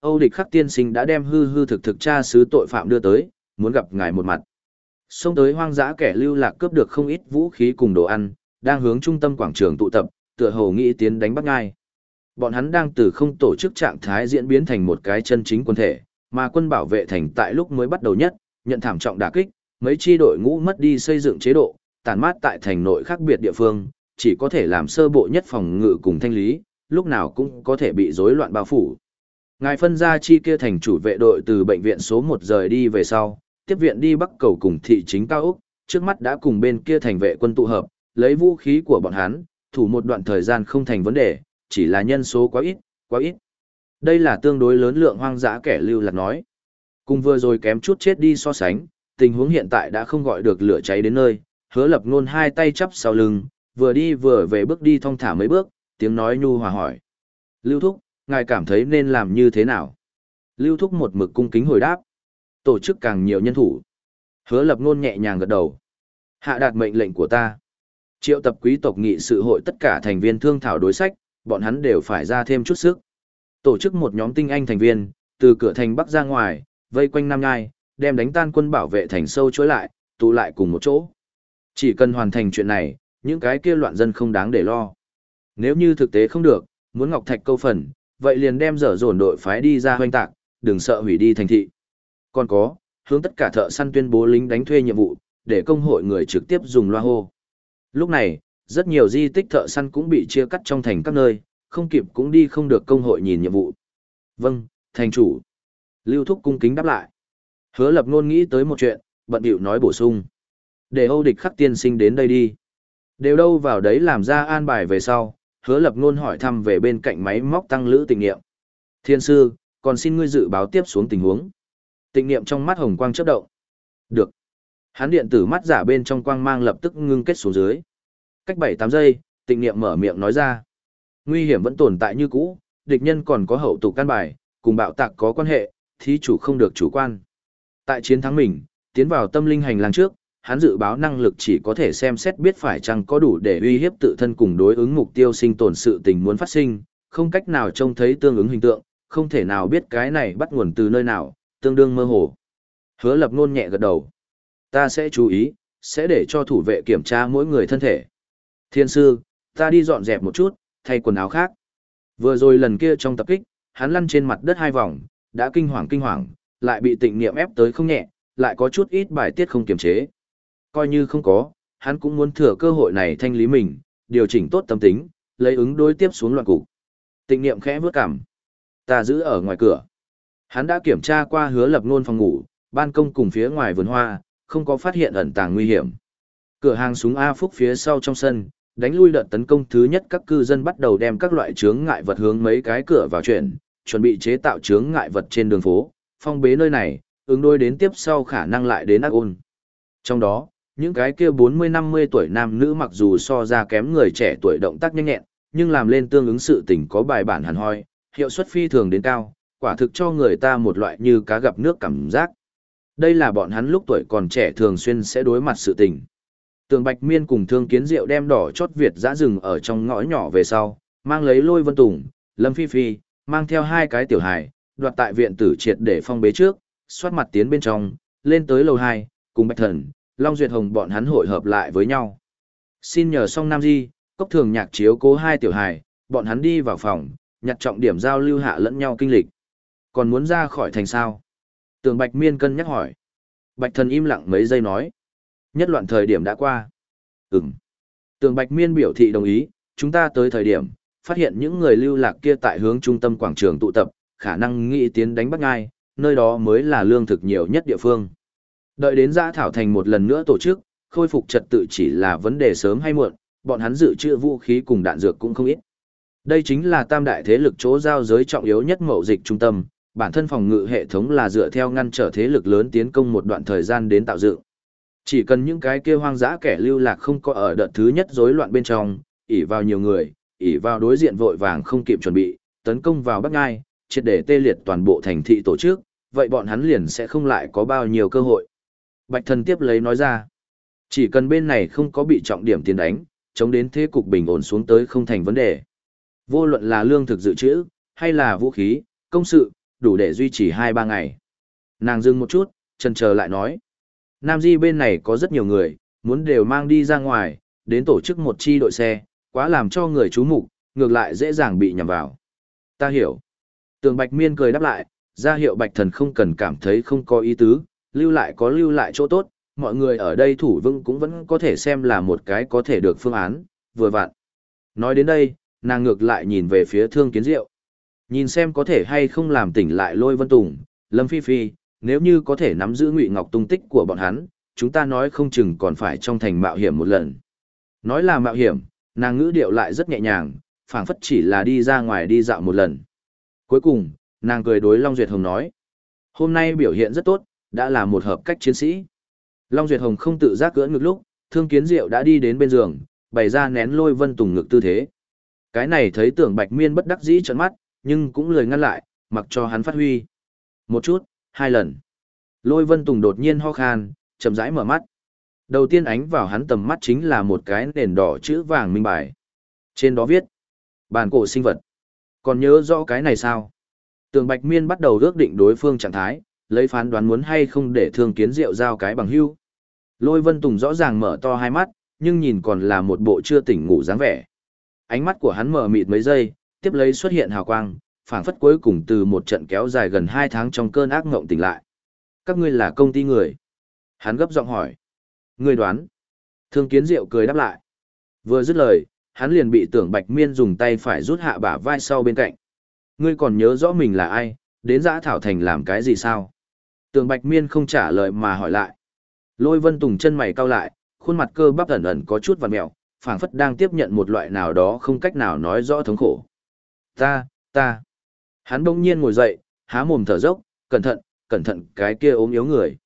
Âu địch khắc tiên sinh đã đem hư hư thực thực tra sứ tội phạm đưa tới, muốn gặp ngài một mặt. Xông tới hoang dã kẻ lưu lạc cướp được không ít vũ khí cùng đồ ăn, đang hướng trung tâm quảng trường tụ tập, tựa hồ nghĩ tiến đánh bắt ngai. Bọn hắn đang từ không tổ chức trạng thái diễn biến thành một cái chân chính quân thể, mà quân bảo vệ thành tại lúc mới bắt đầu nhất, nhận thảm trọng đả kích, mấy chi đội ngũ mất đi xây dựng chế độ, tàn mát tại thành nội khác biệt địa phương, chỉ có thể làm sơ bộ nhất phòng ngự cùng thanh lý, lúc nào cũng có thể bị rối loạn bao phủ. Ngài phân ra chi kia thành chủ vệ đội từ bệnh viện số 1 rời đi về sau, tiếp viện đi Bắc Cầu cùng thị chính Cao Úc, trước mắt đã cùng bên kia thành vệ quân tụ hợp, lấy vũ khí của bọn hắn, thủ một đoạn thời gian không thành vấn đề, chỉ là nhân số quá ít, quá ít. Đây là tương đối lớn lượng hoang dã kẻ lưu lạc nói. Cùng vừa rồi kém chút chết đi so sánh, tình huống hiện tại đã không gọi được lửa cháy đến nơi, hứa lập ngôn hai tay chắp sau lưng, vừa đi vừa về bước đi thong thả mấy bước, tiếng nói nhu hòa hỏi. Lưu Thúc, ngài cảm thấy nên làm như thế nào? Lưu Thúc một mực cung kính hồi đáp. Tổ chức càng nhiều nhân thủ. Hứa lập ngôn nhẹ nhàng gật đầu. Hạ đạt mệnh lệnh của ta. Triệu tập quý tộc nghị sự hội tất cả thành viên thương thảo đối sách, bọn hắn đều phải ra thêm chút sức. Tổ chức một nhóm tinh anh thành viên, từ cửa thành bắc ra ngoài, vây quanh Nam Nhai, đem đánh tan quân bảo vệ thành sâu chối lại, tụ lại cùng một chỗ. Chỉ cần hoàn thành chuyện này, những cái kia loạn dân không đáng để lo. Nếu như thực tế không được, muốn Ngọc Thạch câu phần, vậy liền đem dở dồn đội phái đi ra hoanh tạc, đừng sợ hủy đi thành thị. Còn có, hướng tất cả thợ săn tuyên bố lính đánh thuê nhiệm vụ, để công hội người trực tiếp dùng loa hô. Lúc này, rất nhiều di tích thợ săn cũng bị chia cắt trong thành các nơi, không kịp cũng đi không được công hội nhìn nhiệm vụ. Vâng, thành chủ. Lưu Thúc cung kính đáp lại. Hứa lập ngôn nghĩ tới một chuyện, bận điệu nói bổ sung. Để Âu địch khắc tiên sinh đến đây đi. Đều đâu vào đấy làm ra an bài về sau, hứa lập ngôn hỏi thăm về bên cạnh máy móc tăng lữ tình nghiệm. Thiên sư, còn xin ngươi dự báo tiếp xuống tình huống. tình niệm trong mắt hồng quang chớp động. Được. Hắn điện tử mắt giả bên trong quang mang lập tức ngưng kết xuống dưới. Cách 7-8 giây, tình niệm mở miệng nói ra. Nguy hiểm vẫn tồn tại như cũ, địch nhân còn có hậu tục căn bài, cùng bạo tạc có quan hệ, thí chủ không được chủ quan. Tại chiến thắng mình, tiến vào tâm linh hành lang trước, hắn dự báo năng lực chỉ có thể xem xét biết phải chăng có đủ để uy hiếp tự thân cùng đối ứng mục tiêu sinh tồn sự tình muốn phát sinh, không cách nào trông thấy tương ứng hình tượng, không thể nào biết cái này bắt nguồn từ nơi nào, tương đương mơ hồ. Hứa lập nôn nhẹ gật đầu. Ta sẽ chú ý, sẽ để cho thủ vệ kiểm tra mỗi người thân thể. Thiên sư, ta đi dọn dẹp một chút, thay quần áo khác. Vừa rồi lần kia trong tập kích, hắn lăn trên mặt đất hai vòng, đã kinh hoàng kinh hoàng, lại bị tịnh niệm ép tới không nhẹ, lại có chút ít bài tiết không kiềm chế. Coi như không có, hắn cũng muốn thừa cơ hội này thanh lý mình, điều chỉnh tốt tâm tính, lấy ứng đối tiếp xuống loạn cục. Tịnh niệm khẽ bước cằm. Ta giữ ở ngoài cửa. Hắn đã kiểm tra qua hứa lập luôn phòng ngủ, ban công cùng phía ngoài vườn hoa, không có phát hiện ẩn tàng nguy hiểm. Cửa hàng súng A Phúc phía sau trong sân, đánh lui đợt tấn công thứ nhất các cư dân bắt đầu đem các loại chướng ngại vật hướng mấy cái cửa vào chuyển, chuẩn bị chế tạo chướng ngại vật trên đường phố, phong bế nơi này, ứng đối đến tiếp sau khả năng lại đến ác ôn. Trong đó, những cái kia 40-50 tuổi nam nữ mặc dù so ra kém người trẻ tuổi động tác nhanh nhẹn, nhưng làm lên tương ứng sự tình có bài bản hẳn hoi, hiệu suất phi thường đến cao, quả thực cho người ta một loại như cá gặp nước cảm giác. Đây là bọn hắn lúc tuổi còn trẻ thường xuyên sẽ đối mặt sự tình. Tường Bạch Miên cùng Thương Kiến Diệu đem đỏ chót Việt dã rừng ở trong ngõ nhỏ về sau, mang lấy lôi vân tùng, lâm phi phi, mang theo hai cái tiểu hài, đoạt tại viện tử triệt để phong bế trước, xoát mặt tiến bên trong, lên tới lầu hai, cùng Bạch Thần, Long Duyệt Hồng bọn hắn hội hợp lại với nhau. Xin nhờ song Nam Di, cốc thường nhạc chiếu cố hai tiểu hài, bọn hắn đi vào phòng, nhặt trọng điểm giao lưu hạ lẫn nhau kinh lịch. Còn muốn ra khỏi thành sao? Tường Bạch Miên cân nhắc hỏi. Bạch Thần im lặng mấy giây nói. Nhất loạn thời điểm đã qua. Ừm. Tường Bạch Miên biểu thị đồng ý, chúng ta tới thời điểm, phát hiện những người lưu lạc kia tại hướng trung tâm quảng trường tụ tập, khả năng nghĩ tiến đánh bắt ngay, nơi đó mới là lương thực nhiều nhất địa phương. Đợi đến giã thảo thành một lần nữa tổ chức, khôi phục trật tự chỉ là vấn đề sớm hay muộn, bọn hắn dự trữ vũ khí cùng đạn dược cũng không ít. Đây chính là tam đại thế lực chỗ giao giới trọng yếu nhất mậu dịch trung tâm, bản thân phòng ngự hệ thống là dựa theo ngăn trở thế lực lớn tiến công một đoạn thời gian đến tạo dựng. Chỉ cần những cái kia hoang dã kẻ lưu lạc không có ở đợt thứ nhất rối loạn bên trong, ỉ vào nhiều người, ỉ vào đối diện vội vàng không kịp chuẩn bị, tấn công vào Bắc Ngai, triệt để tê liệt toàn bộ thành thị tổ chức, vậy bọn hắn liền sẽ không lại có bao nhiêu cơ hội. Bạch thần tiếp lấy nói ra, chỉ cần bên này không có bị trọng điểm tiến đánh, chống đến thế cục bình ổn xuống tới không thành vấn đề. Vô luận là lương thực dự trữ, hay là vũ khí, công sự, đủ để duy trì 2-3 ngày. Nàng dừng một chút, chần chờ lại nói. Nam Di bên này có rất nhiều người, muốn đều mang đi ra ngoài, đến tổ chức một chi đội xe, quá làm cho người chú mục, ngược lại dễ dàng bị nhầm vào. Ta hiểu. Tường Bạch Miên cười đáp lại, ra hiệu Bạch Thần không cần cảm thấy không có ý tứ, lưu lại có lưu lại chỗ tốt, mọi người ở đây thủ vững cũng vẫn có thể xem là một cái có thể được phương án, vừa vặn. Nói đến đây, nàng ngược lại nhìn về phía Thương Kiến Diệu. Nhìn xem có thể hay không làm tỉnh lại Lôi Vân Tùng, Lâm Phi Phi, nếu như có thể nắm giữ Ngụy Ngọc tung tích của bọn hắn, chúng ta nói không chừng còn phải trong thành mạo hiểm một lần. Nói là mạo hiểm, nàng ngữ điệu lại rất nhẹ nhàng, phảng phất chỉ là đi ra ngoài đi dạo một lần. Cuối cùng, nàng cười đối Long Duyệt Hồng nói. Hôm nay biểu hiện rất tốt, đã là một hợp cách chiến sĩ. Long Duyệt Hồng không tự giác cưỡng ngực lúc, thương kiến diệu đã đi đến bên giường, bày ra nén lôi vân tùng ngực tư thế. Cái này thấy tưởng bạch miên bất đắc dĩ trợn mắt, nhưng cũng lời ngăn lại, mặc cho hắn phát huy. Một chút, hai lần. Lôi vân tùng đột nhiên ho khan, chậm rãi mở mắt. Đầu tiên ánh vào hắn tầm mắt chính là một cái nền đỏ chữ vàng minh bài. Trên đó viết, bản cổ sinh vật. Còn nhớ rõ cái này sao? Tường Bạch Miên bắt đầu ước định đối phương trạng thái, lấy phán đoán muốn hay không để thương kiến rượu giao cái bằng hưu. Lôi Vân Tùng rõ ràng mở to hai mắt, nhưng nhìn còn là một bộ chưa tỉnh ngủ dáng vẻ. Ánh mắt của hắn mở mịt mấy giây, tiếp lấy xuất hiện hào quang, phảng phất cuối cùng từ một trận kéo dài gần hai tháng trong cơn ác ngộng tỉnh lại. Các ngươi là công ty người. Hắn gấp giọng hỏi. Ngươi đoán. Thương kiến diệu cười đáp lại. Vừa dứt lời, hắn liền bị tưởng bạch miên dùng tay phải rút hạ bả vai sau bên cạnh. Ngươi còn nhớ rõ mình là ai, đến giã thảo thành làm cái gì sao? Tưởng bạch miên không trả lời mà hỏi lại. Lôi vân tùng chân mày cau lại, khuôn mặt cơ bắp ẩn ẩn có chút vằn mẹo, phảng phất đang tiếp nhận một loại nào đó không cách nào nói rõ thống khổ. Ta, ta. Hắn bỗng nhiên ngồi dậy, há mồm thở dốc, cẩn thận, cẩn thận cái kia ốm yếu người.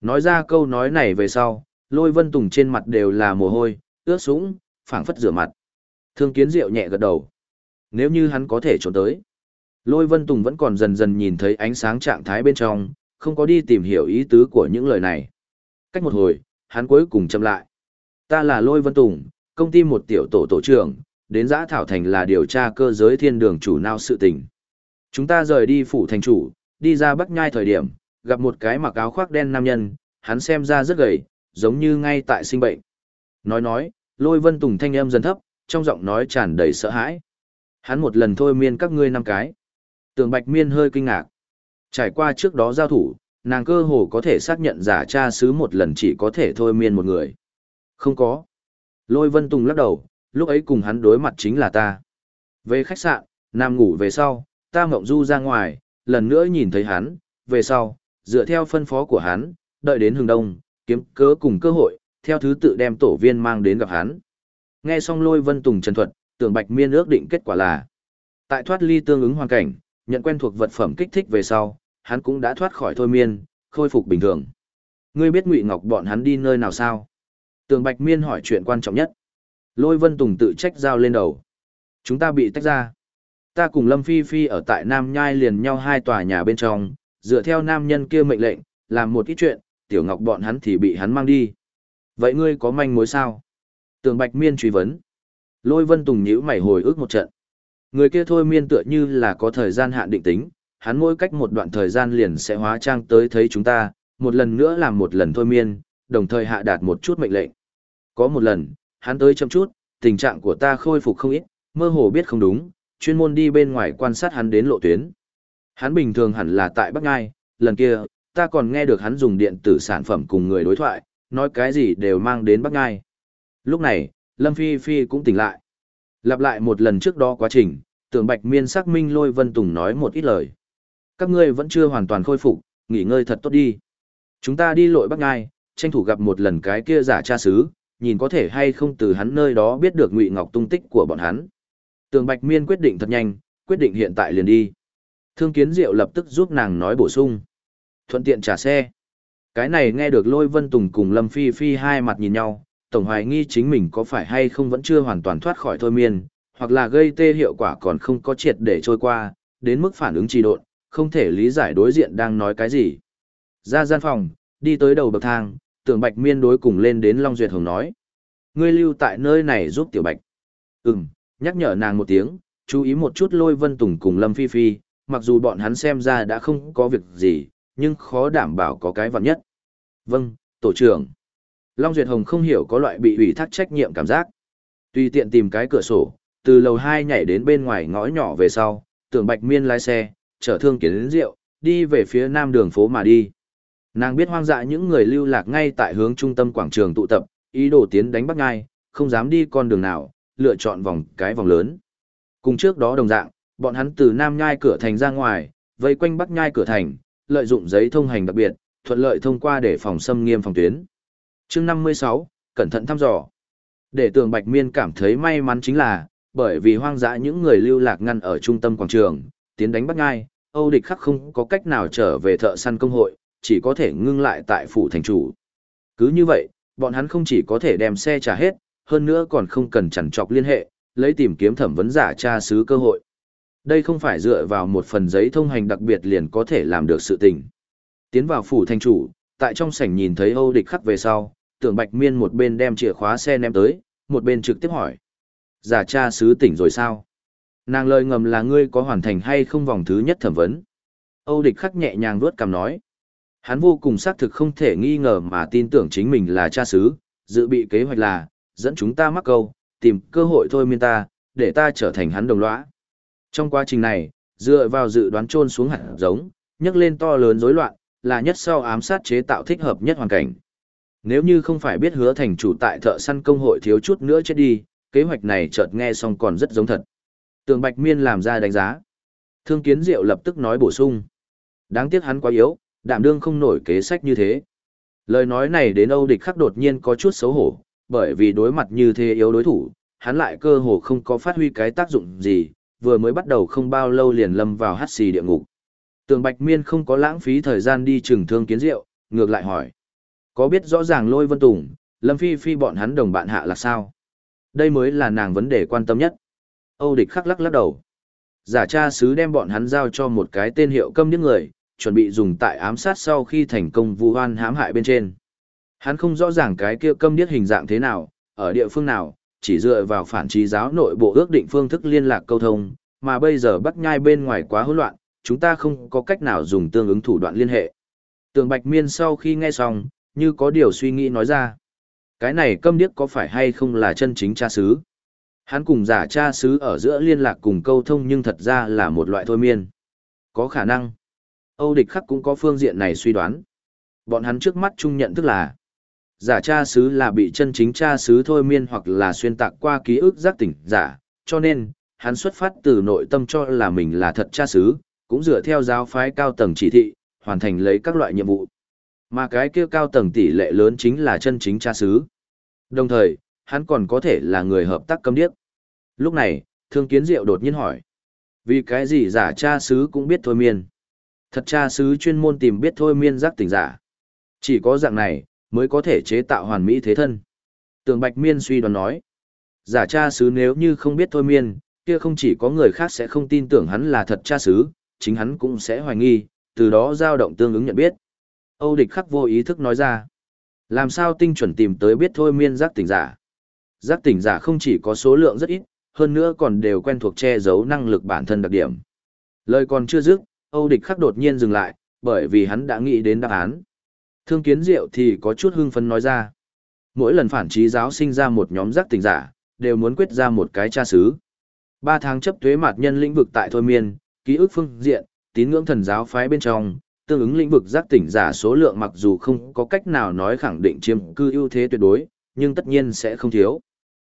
Nói ra câu nói này về sau, lôi vân tùng trên mặt đều là mồ hôi, ướt sũng, phảng phất rửa mặt. Thương kiến diệu nhẹ gật đầu. Nếu như hắn có thể trốn tới. Lôi vân tùng vẫn còn dần dần nhìn thấy ánh sáng trạng thái bên trong, không có đi tìm hiểu ý tứ của những lời này. Cách một hồi, hắn cuối cùng chậm lại. Ta là Lôi Vân Tùng, công ty một tiểu tổ tổ trưởng, đến giã thảo thành là điều tra cơ giới thiên đường chủ nào sự tình. Chúng ta rời đi phủ thành chủ, đi ra bắc nhai thời điểm, gặp một cái mặc áo khoác đen nam nhân, hắn xem ra rất gầy, giống như ngay tại sinh bệnh. Nói nói, lôi vân tùng thanh âm dần thấp, trong giọng nói tràn đầy sợ hãi. Hắn một lần thôi miên các ngươi năm cái. Tường bạch miên hơi kinh ngạc. Trải qua trước đó giao thủ, nàng cơ hồ có thể xác nhận giả cha sứ một lần chỉ có thể thôi miên một người. Không có. Lôi vân tùng lắc đầu, lúc ấy cùng hắn đối mặt chính là ta. Về khách sạn, nam ngủ về sau, ta mộng du ra ngoài, lần nữa nhìn thấy hắn, về sau, dựa theo phân phó của hắn, đợi đến hừng đông, kiếm cớ cùng cơ hội, theo thứ tự đem tổ viên mang đến gặp hắn. Nghe xong lôi vân tùng trần thuật, tưởng bạch miên ước định kết quả là, tại thoát ly tương ứng hoàn cảnh, nhận quen thuộc vật phẩm kích thích về sau, hắn cũng đã thoát khỏi thôi miên, khôi phục bình thường. Ngươi biết Ngụy Ngọc bọn hắn đi nơi nào sao? Tường Bạch Miên hỏi chuyện quan trọng nhất. Lôi Vân Tùng tự trách giao lên đầu. Chúng ta bị tách ra. Ta cùng Lâm Phi Phi ở tại Nam Nhai liền nhau hai tòa nhà bên trong, dựa theo nam nhân kia mệnh lệnh, làm một ít chuyện, Tiểu Ngọc bọn hắn thì bị hắn mang đi. Vậy ngươi có manh mối sao? Tường Bạch Miên truy vấn. Lôi Vân Tùng nhíu mày hồi ức một trận. Người kia thôi miên tựa như là có thời gian hạn định tính, hắn mỗi cách một đoạn thời gian liền sẽ hóa trang tới thấy chúng ta, một lần nữa làm một lần thôi miên, đồng thời hạ đạt một chút mệnh lệnh. Có một lần, hắn tới chậm chút, tình trạng của ta khôi phục không ít, mơ hồ biết không đúng, chuyên môn đi bên ngoài quan sát hắn đến lộ tuyến. Hắn bình thường hẳn là tại Bắc Ngai, lần kia, ta còn nghe được hắn dùng điện tử sản phẩm cùng người đối thoại, nói cái gì đều mang đến Bắc Ngai. Lúc này, Lâm Phi Phi cũng tỉnh lại. Lặp lại một lần trước đó quá trình, tưởng Bạch Miên xác minh lôi Vân Tùng nói một ít lời. Các ngươi vẫn chưa hoàn toàn khôi phục, nghỉ ngơi thật tốt đi. Chúng ta đi lội Bắc Ngai, tranh thủ gặp một lần cái kia giả cha xứ, nhìn có thể hay không từ hắn nơi đó biết được Ngụy Ngọc tung tích của bọn hắn. Tường Bạch Miên quyết định thật nhanh, quyết định hiện tại liền đi. Thương Kiến Diệu lập tức giúp nàng nói bổ sung. Thuận tiện trả xe. Cái này nghe được Lôi Vân Tùng cùng Lâm Phi Phi hai mặt nhìn nhau, tổng hoài nghi chính mình có phải hay không vẫn chưa hoàn toàn thoát khỏi thôi miên, hoặc là gây tê hiệu quả còn không có triệt để trôi qua, đến mức phản ứng trì độn, không thể lý giải đối diện đang nói cái gì. Ra gian phòng, đi tới đầu bậc thang, tưởng Bạch Miên đối cùng lên đến Long Duyệt Hồng nói. Ngươi lưu tại nơi này giúp Tiểu Bạch. Ừm, nhắc nhở nàng một tiếng, chú ý một chút lôi vân tùng cùng Lâm Phi Phi, mặc dù bọn hắn xem ra đã không có việc gì, nhưng khó đảm bảo có cái vặn nhất. Vâng, tổ trưởng. Long Duyệt Hồng không hiểu có loại bị ủy thác trách nhiệm cảm giác. Tùy tiện tìm cái cửa sổ, từ lầu 2 nhảy đến bên ngoài ngõ nhỏ về sau, tưởng Bạch Miên lái xe, chở thương kiến đến rượu, đi về phía nam đường phố mà đi. Nàng biết hoang dã những người lưu lạc ngay tại hướng trung tâm quảng trường tụ tập, ý đồ tiến đánh Bắc Ngai, không dám đi con đường nào, lựa chọn vòng cái vòng lớn. Cùng trước đó đồng dạng, Bọn hắn từ Nam Nhai cửa thành ra ngoài, vây quanh Bắc Nhai cửa thành, lợi dụng giấy thông hành đặc biệt, thuận lợi thông qua để phòng xâm nghiêm phòng tuyến. Chương 56, cẩn thận thăm dò. Để tường Bạch Miên cảm thấy may mắn chính là, bởi vì hoang dã những người lưu lạc ngăn ở trung tâm quảng trường, tiến đánh Bắc Nhai, Âu địch khắc không có cách nào trở về thợ săn công hội, chỉ có thể ngưng lại tại phủ thành chủ. Cứ như vậy, bọn hắn không chỉ có thể đem xe trả hết, hơn nữa còn không cần chằn trọc liên hệ, lấy tìm kiếm thẩm vấn giả tra sứ cơ hội. Đây không phải dựa vào một phần giấy thông hành đặc biệt liền có thể làm được sự tình. Tiến vào phủ thành chủ, tại trong sảnh nhìn thấy Âu địch khắc về sau, tưởng Bạch Miên một bên đem chìa khóa xe ném tới, một bên trực tiếp hỏi. Giả cha sứ tỉnh rồi sao? Nàng lời ngầm là ngươi có hoàn thành hay không vòng thứ nhất thẩm vấn. Âu địch khắc nhẹ nhàng vuốt cằm nói. Hắn vô cùng xác thực không thể nghi ngờ mà tin tưởng chính mình là cha sứ, dự bị kế hoạch là, dẫn chúng ta mắc câu, tìm cơ hội thôi miên ta, để ta trở thành hắn đồng lõa. Trong quá trình này, dựa vào dự đoán trôn xuống hạt giống, nhấc lên to lớn rối loạn, là nhất sau ám sát chế tạo thích hợp nhất hoàn cảnh. Nếu như không phải biết hứa thành chủ tại thợ săn công hội thiếu chút nữa chết đi, kế hoạch này chợt nghe xong còn rất giống thật. Tường Bạch Miên làm ra đánh giá. Thương Kiến Diệu lập tức nói bổ sung. Đáng tiếc hắn quá yếu, đạm đương không nổi kế sách như thế. Lời nói này đến Âu Địch khắc đột nhiên có chút xấu hổ, bởi vì đối mặt như thế yếu đối thủ, hắn lại cơ hồ không có phát huy cái tác dụng gì, vừa mới bắt đầu không bao lâu liền lâm vào hát xì địa ngục. Tường Bạch Miên không có lãng phí thời gian đi trừng thương kiến rượu ngược lại hỏi. Có biết rõ ràng lôi vân tùng, Lâm Phi Phi bọn hắn đồng bạn hạ là sao? Đây mới là nàng vấn đề quan tâm nhất. Âu địch khắc lắc lắc đầu. Giả cha sứ đem bọn hắn giao cho một cái tên hiệu câm những người, chuẩn bị dùng tại ám sát sau khi thành công vu hoan hãm hại bên trên. Hắn không rõ ràng cái kia câm điếc hình dạng thế nào, ở địa phương nào, chỉ dựa vào phản trí giáo nội bộ ước định phương thức liên lạc câu thông, mà bây giờ bắt nhai bên ngoài quá hỗn loạn, chúng ta không có cách nào dùng tương ứng thủ đoạn liên hệ. Tường Bạch Miên sau khi nghe xong, như có điều suy nghĩ nói ra. Cái này câm điếc có phải hay không là chân chính cha xứ? Hắn cùng giả cha xứ ở giữa liên lạc cùng câu thông nhưng thật ra là một loại thôi miên. Có khả năng. Âu địch khắc cũng có phương diện này suy đoán. Bọn hắn trước mắt chung nhận thức là giả cha sứ là bị chân chính cha sứ thôi miên hoặc là xuyên tạc qua ký ức giác tỉnh giả, cho nên, hắn xuất phát từ nội tâm cho là mình là thật cha sứ, cũng dựa theo giáo phái cao tầng chỉ thị, hoàn thành lấy các loại nhiệm vụ. Mà cái kia cao tầng tỷ lệ lớn chính là chân chính cha sứ. Đồng thời, hắn còn có thể là người hợp tác câm điếc. Lúc này, Thương Kiến Diệu đột nhiên hỏi. Vì cái gì giả cha sứ cũng biết thôi miên? Thật cha sứ chuyên môn tìm biết thôi miên giác tỉnh giả. Chỉ có dạng này, mới có thể chế tạo hoàn mỹ thế thân. Tường Bạch Miên suy đoán nói. Giả cha sứ nếu như không biết thôi miên, kia không chỉ có người khác sẽ không tin tưởng hắn là thật cha sứ, chính hắn cũng sẽ hoài nghi, từ đó dao động tương ứng nhận biết. Âu địch khắc vô ý thức nói ra. Làm sao tinh chuẩn tìm tới biết thôi miên giác tỉnh giả? Giác tỉnh giả không chỉ có số lượng rất ít, hơn nữa còn đều quen thuộc che giấu năng lực bản thân đặc điểm. Lời còn chưa dứt, Âu địch khắc đột nhiên dừng lại, bởi vì hắn đã nghĩ đến đáp án. Thương kiến diệu thì có chút hưng phấn nói ra. Mỗi lần phản trí giáo sinh ra một nhóm giác tỉnh giả, đều muốn quyết ra một cái tra xứ. Ba tháng chấp thuế mạt nhân lĩnh vực tại thôi miên, ký ức phương diện, tín ngưỡng thần giáo phái bên trong, tương ứng lĩnh vực giác tỉnh giả số lượng mặc dù không có cách nào nói khẳng định chiếm cư ưu thế tuyệt đối, nhưng tất nhiên sẽ không thiếu.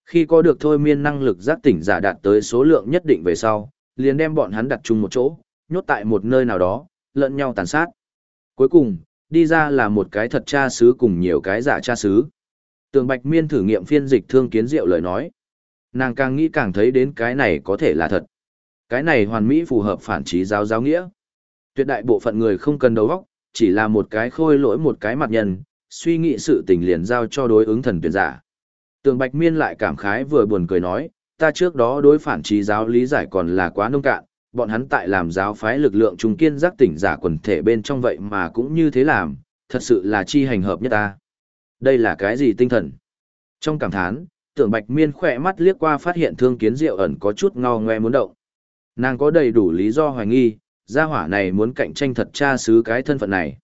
Khi có được thôi miên năng lực giác tỉnh giả đạt tới số lượng nhất định về sau, liền đem bọn hắn đặt chung một chỗ, nhốt tại một nơi nào đó, lẫn nhau tàn sát. Cuối cùng, đi ra là một cái thật cha sứ cùng nhiều cái giả cha sứ. Tường Bạch Miên thử nghiệm phiên dịch thương kiến diệu lời nói. Nàng càng nghĩ càng thấy đến cái này có thể là thật. Cái này hoàn mỹ phù hợp phản trí giáo giáo nghĩa. Tuyệt đại bộ phận người không cần đầu óc, chỉ là một cái khôi lỗi một cái mặt nhân, suy nghĩ sự tình liền giao cho đối ứng thần tuyển giả. Tường Bạch Miên lại cảm khái vừa buồn cười nói, ta trước đó đối phản trí giáo lý giải còn là quá nông cạn, bọn hắn tại làm giáo phái lực lượng trung kiên giác tỉnh giả quần thể bên trong vậy mà cũng như thế làm, thật sự là chi hành hợp nhất ta. Đây là cái gì tinh thần? Trong cảm thán, tưởng Bạch Miên khỏe mắt liếc qua phát hiện thương kiến diệu ẩn có chút ngao ngoe muốn động. Nàng có đầy đủ lý do hoài nghi, gia hỏa này muốn cạnh tranh thật tra xứ cái thân phận này.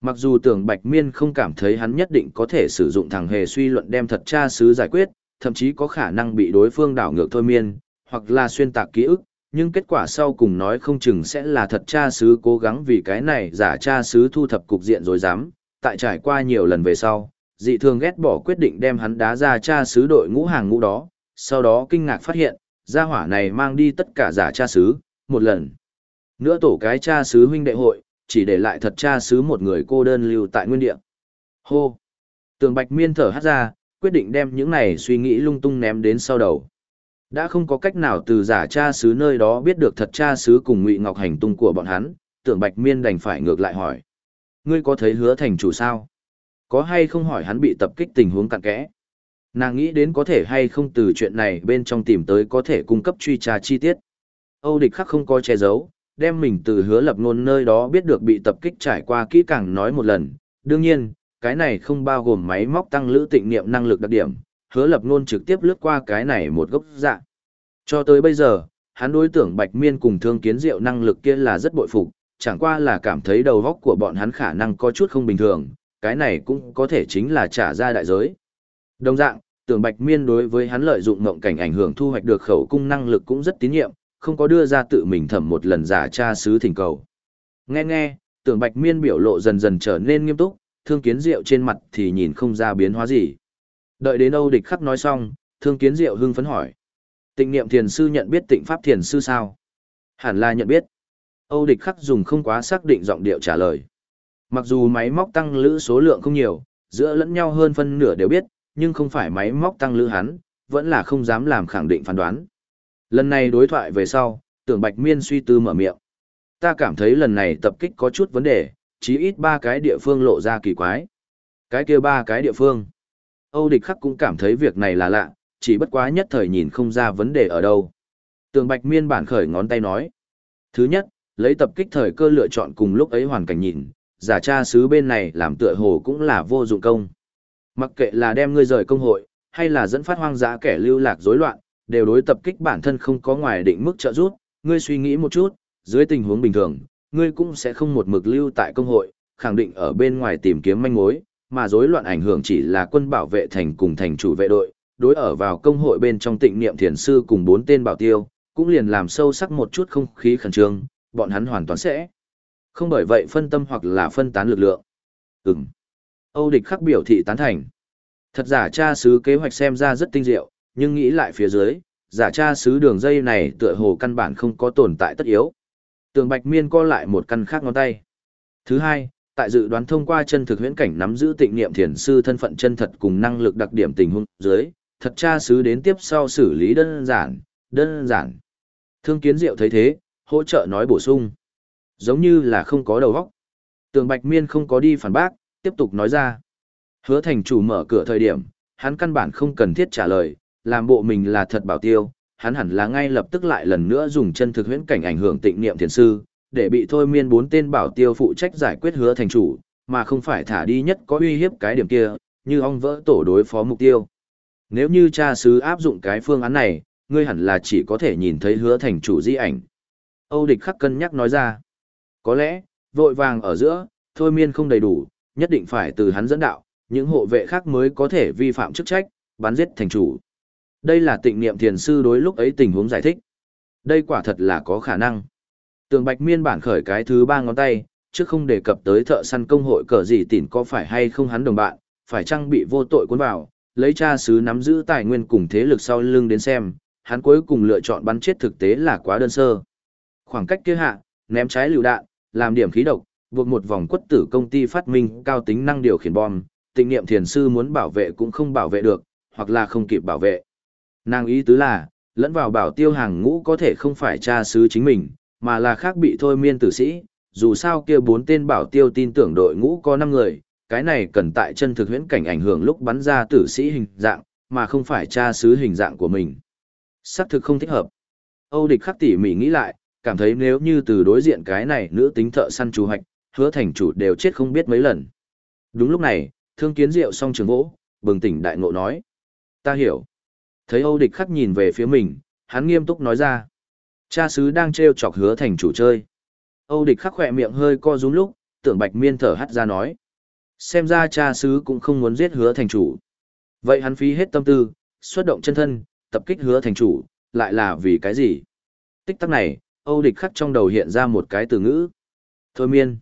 Mặc dù tưởng Bạch Miên không cảm thấy hắn nhất định có thể sử dụng thằng hề suy luận đem thật tra xứ giải quyết, thậm chí có khả năng bị đối phương đảo ngược thôi miên, hoặc là xuyên tạc ký ức, nhưng kết quả sau cùng nói không chừng sẽ là thật cha xứ cố gắng vì cái này giả cha xứ thu thập cục diện rồi dám, tại trải qua nhiều lần về sau, dị thường ghét bỏ quyết định đem hắn đá ra cha xứ đội ngũ hàng ngũ đó, sau đó kinh ngạc phát hiện, gia hỏa này mang đi tất cả giả cha xứ, một lần. Nữa tổ cái cha sứ huynh đệ hội, chỉ để lại thật cha sứ một người cô đơn lưu tại nguyên địa. Hô! Tường Bạch Miên thở hát ra, quyết định đem những này suy nghĩ lung tung ném đến sau đầu. Đã không có cách nào từ giả cha sứ nơi đó biết được thật cha sứ cùng Ngụy Ngọc hành tung của bọn hắn, tưởng Bạch Miên đành phải ngược lại hỏi. Ngươi có thấy hứa thành chủ sao? Có hay không hỏi hắn bị tập kích tình huống cặn kẽ? Nàng nghĩ đến có thể hay không từ chuyện này bên trong tìm tới có thể cung cấp truy tra chi tiết. Âu địch khắc không có che giấu, đem mình từ hứa lập ngôn nơi đó biết được bị tập kích trải qua kỹ càng nói một lần. Đương nhiên, cái này không bao gồm máy móc tăng lữ tịnh niệm năng lực đặc điểm, hứa lập nôn trực tiếp lướt qua cái này một gốc dạ. Cho tới bây giờ, hắn đối tưởng Bạch Miên cùng thương kiến diệu năng lực kia là rất bội phục, chẳng qua là cảm thấy đầu góc của bọn hắn khả năng có chút không bình thường, cái này cũng có thể chính là trả ra đại giới. Đồng dạng, tưởng Bạch Miên đối với hắn lợi dụng ngộng cảnh ảnh hưởng thu hoạch được khẩu cung năng lực cũng rất tín nhiệm, không có đưa ra tự mình thẩm một lần giả tra sứ thỉnh cầu. Nghe nghe, tưởng Bạch Miên biểu lộ dần dần trở nên nghiêm túc, thương kiến diệu trên mặt thì nhìn không ra biến hóa gì. Đợi đến Âu Địch Khắc nói xong, thương kiến diệu hưng phấn hỏi. Tịnh niệm thiền sư nhận biết tịnh pháp thiền sư sao? Hẳn là nhận biết. Âu Địch Khắc dùng không quá xác định giọng điệu trả lời. Mặc dù máy móc tăng lữ số lượng không nhiều, giữa lẫn nhau hơn phân nửa đều biết, nhưng không phải máy móc tăng lữ hắn, vẫn là không dám làm khẳng định phán đoán. Lần này đối thoại về sau, tưởng Bạch Miên suy tư mở miệng. Ta cảm thấy lần này tập kích có chút vấn đề, chí ít ba cái địa phương lộ ra kỳ quái. Cái kia ba cái địa phương. Âu Địch Khắc cũng cảm thấy việc này là lạ, chỉ bất quá nhất thời nhìn không ra vấn đề ở đâu. Tường Bạch Miên bản khởi ngón tay nói. Thứ nhất, lấy tập kích thời cơ lựa chọn cùng lúc ấy hoàn cảnh nhìn, giả tra sứ bên này làm tựa hồ cũng là vô dụng công. Mặc kệ là đem ngươi rời công hội, hay là dẫn phát hoang dã kẻ lưu lạc rối loạn, đều đối tập kích bản thân không có ngoài định mức trợ giúp, ngươi suy nghĩ một chút, dưới tình huống bình thường, ngươi cũng sẽ không một mực lưu tại công hội, khẳng định ở bên ngoài tìm kiếm manh mối, mà rối loạn ảnh hưởng chỉ là quân bảo vệ thành cùng thành chủ vệ đội, đối ở vào công hội bên trong tịnh niệm thiền sư cùng bốn tên bảo tiêu, cũng liền làm sâu sắc một chút không khí khẩn trương, bọn hắn hoàn toàn sẽ không bởi vậy phân tâm hoặc là phân tán lực lượng. Ừm. Âu địch khắc biểu thị tán thành. Thật giả cha sứ kế hoạch xem ra rất tinh diệu, nhưng nghĩ lại phía dưới, giả cha sứ đường dây này tựa hồ căn bản không có tồn tại tất yếu. Tường Bạch Miên co lại một căn khác ngón tay. Thứ hai, tại dự đoán thông qua chân thực huyễn cảnh nắm giữ tịnh niệm thiền sư thân phận chân thật cùng năng lực đặc điểm tình huống dưới, thật tra sứ đến tiếp sau xử lý đơn giản, đơn giản. Thương kiến diệu thấy thế, hỗ trợ nói bổ sung. Giống như là không có đầu óc. Tường Bạch Miên không có đi phản bác, tiếp tục nói ra. Hứa thành chủ mở cửa thời điểm, hắn căn bản không cần thiết trả lời, làm bộ mình là thật bảo tiêu, hắn hẳn là ngay lập tức lại lần nữa dùng chân thực huyễn cảnh ảnh hưởng tịnh niệm thiền sư, để bị thôi miên bốn tên bảo tiêu phụ trách giải quyết hứa thành chủ, mà không phải thả đi nhất có uy hiếp cái điểm kia, như ong vỡ tổ đối phó mục tiêu. Nếu như cha sứ áp dụng cái phương án này, ngươi hẳn là chỉ có thể nhìn thấy hứa thành chủ di ảnh. Âu địch khắc cân nhắc nói ra. Có lẽ, vội vàng ở giữa, thôi miên không đầy đủ, nhất định phải từ hắn dẫn đạo, những hộ vệ khác mới có thể vi phạm chức trách, bắn giết thành chủ. Đây là tịnh niệm thiền sư đối lúc ấy tình huống giải thích. Đây quả thật là có khả năng. Tường Bạch Miên bản khởi cái thứ ba ngón tay, trước không đề cập tới thợ săn công hội cờ gì tỉn có phải hay không hắn đồng bạn, phải chăng bị vô tội cuốn vào, lấy cha sứ nắm giữ tài nguyên cùng thế lực sau lưng đến xem, hắn cuối cùng lựa chọn bắn chết thực tế là quá đơn sơ. Khoảng cách kia hạ, ném trái lựu đạn, làm điểm khí độc, buộc một vòng quất tử công ty phát minh cao tính năng điều khiển bom, tịnh niệm thiền sư muốn bảo vệ cũng không bảo vệ được, hoặc là không kịp bảo vệ. Nàng ý tứ là, lẫn vào bảo tiêu hàng ngũ có thể không phải cha sứ chính mình, mà là khác bị thôi miên tử sĩ, dù sao kia bốn tên bảo tiêu tin tưởng đội ngũ có 5 người, cái này cần tại chân thực huyễn cảnh ảnh hưởng lúc bắn ra tử sĩ hình dạng, mà không phải tra sứ hình dạng của mình. Sắc thực không thích hợp. Âu địch khắc tỉ mỉ nghĩ lại, cảm thấy nếu như từ đối diện cái này nữ tính thợ săn chủ hạch, hứa thành chủ đều chết không biết mấy lần. Đúng lúc này, thương kiến rượu song trường vỗ, bừng tỉnh đại ngộ nói. Ta hiểu. Thấy Âu địch khắc nhìn về phía mình, hắn nghiêm túc nói ra. Cha sứ đang treo chọc hứa thành chủ chơi. Âu địch khắc khỏe miệng hơi co rúm lúc, tưởng bạch miên thở hắt ra nói. Xem ra cha sứ cũng không muốn giết hứa thành chủ. Vậy hắn phí hết tâm tư, xuất động chân thân, tập kích hứa thành chủ, lại là vì cái gì? Tích tắc này, Âu địch khắc trong đầu hiện ra một cái từ ngữ. Thôi miên.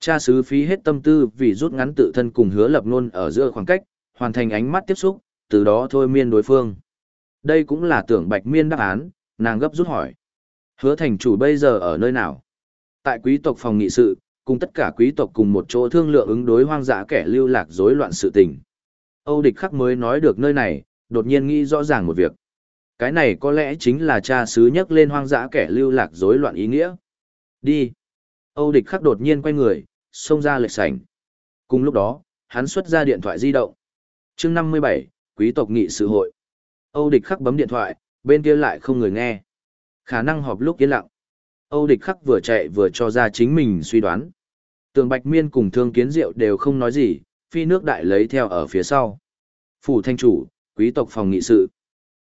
Cha sứ phí hết tâm tư vì rút ngắn tự thân cùng hứa lập nôn ở giữa khoảng cách, hoàn thành ánh mắt tiếp xúc, từ đó thôi miên đối phương. Đây cũng là tưởng bạch miên đáp án, nàng gấp rút hỏi. Hứa thành chủ bây giờ ở nơi nào? Tại quý tộc phòng nghị sự, cùng tất cả quý tộc cùng một chỗ thương lượng ứng đối hoang dã kẻ lưu lạc rối loạn sự tình. Âu địch khắc mới nói được nơi này, đột nhiên nghĩ rõ ràng một việc. Cái này có lẽ chính là cha sứ nhắc lên hoang dã kẻ lưu lạc rối loạn ý nghĩa. Đi. Âu địch khắc đột nhiên quay người, xông ra lệch sảnh. Cùng lúc đó, hắn xuất ra điện thoại di động. chương 57, quý tộc nghị sự hội. Âu địch khắc bấm điện thoại, bên kia lại không người nghe. Khả năng họp lúc yên lặng. Âu địch khắc vừa chạy vừa cho ra chính mình suy đoán. Tường Bạch Miên cùng Thương Kiến Diệu đều không nói gì, phi nước đại lấy theo ở phía sau. Phủ thanh chủ, quý tộc phòng nghị sự.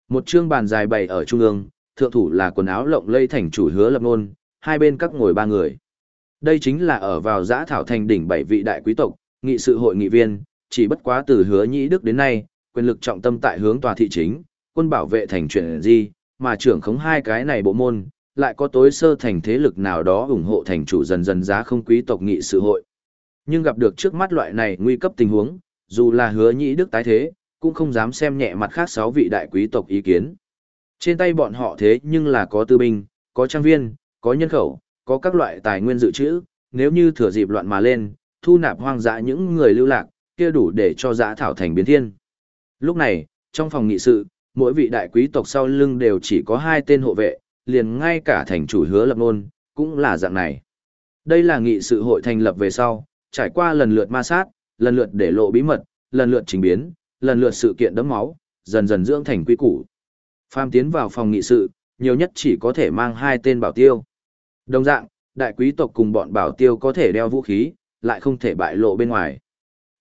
Một chương bàn dài bày ở trung ương, thượng thủ là quần áo lộng lây thành chủ hứa lập nôn, hai bên các ngồi ba người. Đây chính là ở vào giã thảo thành đỉnh bảy vị đại quý tộc, nghị sự hội nghị viên, chỉ bất quá từ hứa nhĩ đức đến nay, quyền lực trọng tâm tại hướng tòa thị chính, quân bảo vệ thành chuyện gì, mà trưởng khống hai cái này bộ môn, lại có tối sơ thành thế lực nào đó ủng hộ thành chủ dần dần giá không quý tộc nghị sự hội. Nhưng gặp được trước mắt loại này nguy cấp tình huống, dù là hứa nhĩ đức tái thế, cũng không dám xem nhẹ mặt khác sáu vị đại quý tộc ý kiến. Trên tay bọn họ thế nhưng là có tư binh, có trang viên, có nhân khẩu, có các loại tài nguyên dự trữ, nếu như thừa dịp loạn mà lên, thu nạp hoang dã những người lưu lạc, kia đủ để cho dã thảo thành biến thiên. Lúc này, trong phòng nghị sự, mỗi vị đại quý tộc sau lưng đều chỉ có hai tên hộ vệ, liền ngay cả thành chủ hứa lập nôn, cũng là dạng này. Đây là nghị sự hội thành lập về sau, trải qua lần lượt ma sát, lần lượt để lộ bí mật, lần lượt trình biến, lần lượt sự kiện đấm máu, dần dần dưỡng thành quy củ. Pham tiến vào phòng nghị sự, nhiều nhất chỉ có thể mang hai tên bảo tiêu. Đồng dạng, đại quý tộc cùng bọn bảo tiêu có thể đeo vũ khí, lại không thể bại lộ bên ngoài.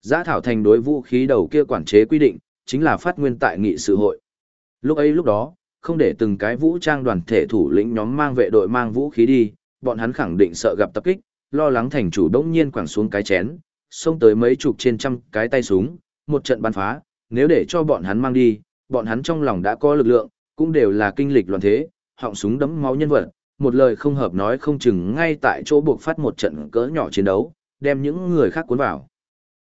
Giá thảo thành đối vũ khí đầu kia quản chế quy định, chính là phát nguyên tại nghị sự hội. Lúc ấy lúc đó, không để từng cái vũ trang đoàn thể thủ lĩnh nhóm mang vệ đội mang vũ khí đi, bọn hắn khẳng định sợ gặp tập kích, lo lắng thành chủ đống nhiên quẳng xuống cái chén, xông tới mấy chục trên trăm cái tay súng, một trận bắn phá, nếu để cho bọn hắn mang đi, bọn hắn trong lòng đã có lực lượng, cũng đều là kinh lịch loạn thế, họng súng đấm máu nhân vật, một lời không hợp nói không chừng ngay tại chỗ buộc phát một trận cỡ nhỏ chiến đấu, đem những người khác cuốn vào.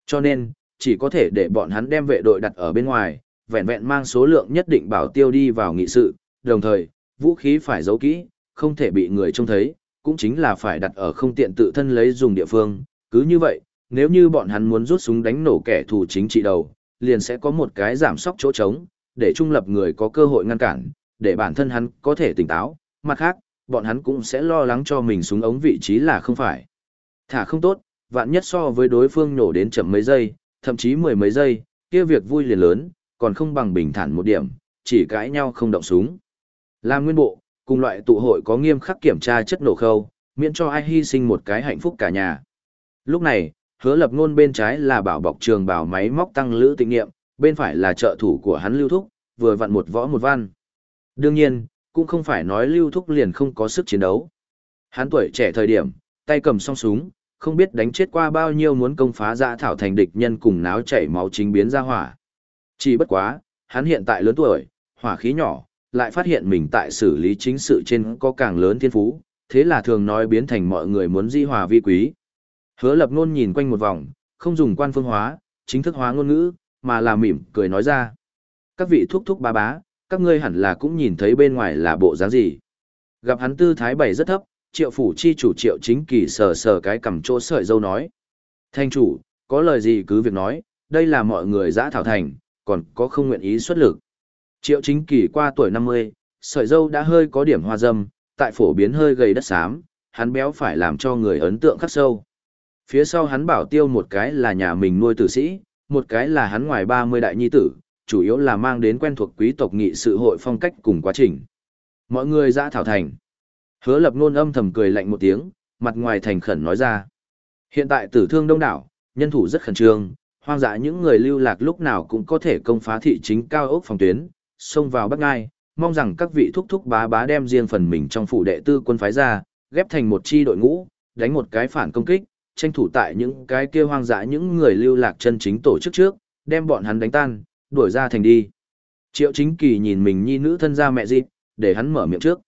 Cho nên, chỉ có thể để bọn hắn đem vệ đội đặt ở bên ngoài, vẹn vẹn mang số lượng nhất định bảo tiêu đi vào nghị sự, đồng thời, vũ khí phải giấu kỹ, không thể bị người trông thấy, cũng chính là phải đặt ở không tiện tự thân lấy dùng địa phương. Cứ như vậy, nếu như bọn hắn muốn rút súng đánh nổ kẻ thù chính trị đầu, liền sẽ có một cái giảm sóc chỗ trống, để trung lập người có cơ hội ngăn cản, để bản thân hắn có thể tỉnh táo. Mặt khác, bọn hắn cũng sẽ lo lắng cho mình súng ống vị trí là không phải. Thả không tốt, vạn nhất so với đối phương nổ đến chậm mấy giây, thậm chí mười mấy giây, kia việc vui liền lớn, còn không bằng bình thản một điểm, chỉ cãi nhau không động súng. Làm nguyên bộ, cùng loại tụ hội có nghiêm khắc kiểm tra chất nổ khâu, miễn cho ai hy sinh một cái hạnh phúc cả nhà. Lúc này, hứa lập ngôn bên trái là bảo bọc trường bảo máy móc tăng lữ tịnh nghiệm, bên phải là trợ thủ của hắn lưu thúc, vừa vặn một võ một văn. Đương nhiên, cũng không phải nói lưu thúc liền không có sức chiến đấu. Hắn tuổi trẻ thời điểm, tay cầm song súng, không biết đánh chết qua bao nhiêu muốn công phá ra thảo thành địch nhân cùng náo chảy máu chính biến ra hỏa. Chỉ bất quá, hắn hiện tại lớn tuổi, hỏa khí nhỏ, lại phát hiện mình tại xử lý chính sự trên có càng lớn thiên phú, thế là thường nói biến thành mọi người muốn di hòa vi quý. Hứa lập ngôn nhìn quanh một vòng, không dùng quan phương hóa, chính thức hóa ngôn ngữ, mà là mỉm, cười nói ra. Các vị thúc thúc ba bá, các ngươi hẳn là cũng nhìn thấy bên ngoài là bộ dáng gì. Gặp hắn tư thái bày rất thấp, triệu phủ chi chủ triệu chính kỳ sờ sờ cái cầm chỗ sợi dâu nói. Thanh chủ, có lời gì cứ việc nói, đây là mọi người giã thảo thành, còn có không nguyện ý xuất lực. Triệu chính kỳ qua tuổi 50, sợi dâu đã hơi có điểm hoa dâm, tại phổ biến hơi gầy đất xám, hắn béo phải làm cho người ấn tượng khắc sâu. Phía sau hắn bảo tiêu một cái là nhà mình nuôi tử sĩ, một cái là hắn ngoài 30 đại nhi tử, chủ yếu là mang đến quen thuộc quý tộc nghị sự hội phong cách cùng quá trình. Mọi người ra thảo thành. Hứa lập nôn âm thầm cười lạnh một tiếng, mặt ngoài thành khẩn nói ra. Hiện tại tử thương đông đảo, nhân thủ rất khẩn trương, hoang dã những người lưu lạc lúc nào cũng có thể công phá thị chính cao ốc phòng tuyến, xông vào Bắc Ngai, mong rằng các vị thúc thúc bá bá đem riêng phần mình trong phủ đệ tư quân phái ra, ghép thành một chi đội ngũ, đánh một cái phản công kích, tranh thủ tại những cái kia hoang dã những người lưu lạc chân chính tổ chức trước, đem bọn hắn đánh tan, đuổi ra thành đi. Triệu chính kỳ nhìn mình nhi nữ thân gia mẹ dịp, để hắn mở miệng trước.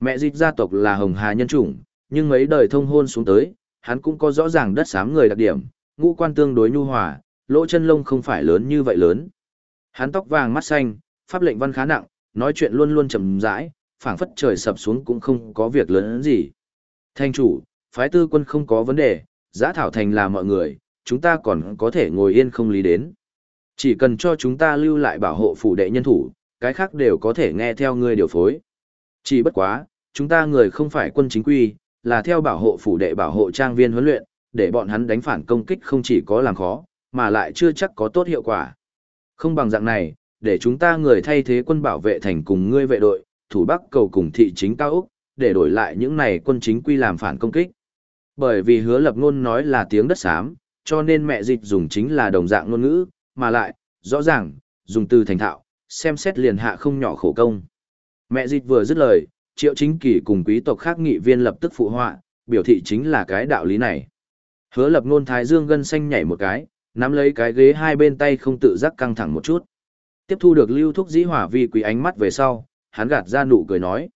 Mẹ dịp gia tộc là hồng hà nhân chủng, nhưng mấy đời thông hôn xuống tới, hắn cũng có rõ ràng đất xám người đặc điểm, ngũ quan tương đối nhu hòa, lỗ chân lông không phải lớn như vậy lớn. Hắn tóc vàng mắt xanh, pháp lệnh văn khá nặng, nói chuyện luôn luôn chậm rãi, phảng phất trời sập xuống cũng không có việc lớn gì. Thanh chủ, phái tư quân không có vấn đề, giã thảo thành là mọi người, chúng ta còn có thể ngồi yên không lý đến. Chỉ cần cho chúng ta lưu lại bảo hộ phủ đệ nhân thủ, cái khác đều có thể nghe theo ngươi điều phối. Chỉ bất quá, chúng ta người không phải quân chính quy, là theo bảo hộ phủ đệ bảo hộ trang viên huấn luyện, để bọn hắn đánh phản công kích không chỉ có làm khó, mà lại chưa chắc có tốt hiệu quả. Không bằng dạng này, để chúng ta người thay thế quân bảo vệ thành cùng ngươi vệ đội, thủ bắc cầu cùng thị chính cao Úc, để đổi lại những này quân chính quy làm phản công kích. Bởi vì hứa lập ngôn nói là tiếng đất xám, cho nên mẹ dịch dùng chính là đồng dạng ngôn ngữ, mà lại, rõ ràng, dùng từ thành thạo, xem xét liền hạ không nhỏ khổ công. Mẹ dịch vừa dứt lời, triệu chính kỳ cùng quý tộc khác nghị viên lập tức phụ họa, biểu thị chính là cái đạo lý này. Hứa lập ngôn thái dương gân xanh nhảy một cái, nắm lấy cái ghế hai bên tay không tự giác căng thẳng một chút. Tiếp thu được lưu thúc dĩ hỏa vi quý ánh mắt về sau, hắn gạt ra nụ cười nói.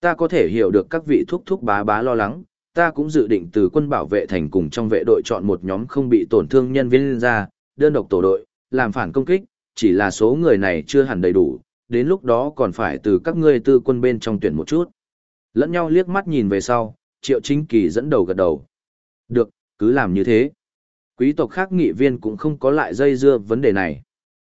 Ta có thể hiểu được các vị thúc thúc bá bá lo lắng, ta cũng dự định từ quân bảo vệ thành cùng trong vệ đội chọn một nhóm không bị tổn thương nhân viên ra, đơn độc tổ đội, làm phản công kích, chỉ là số người này chưa hẳn đầy đủ, đến lúc đó còn phải từ các ngươi tư quân bên trong tuyển một chút. Lẫn nhau liếc mắt nhìn về sau, triệu chính kỳ dẫn đầu gật đầu. Được, cứ làm như thế. Quý tộc khác nghị viên cũng không có lại dây dưa vấn đề này.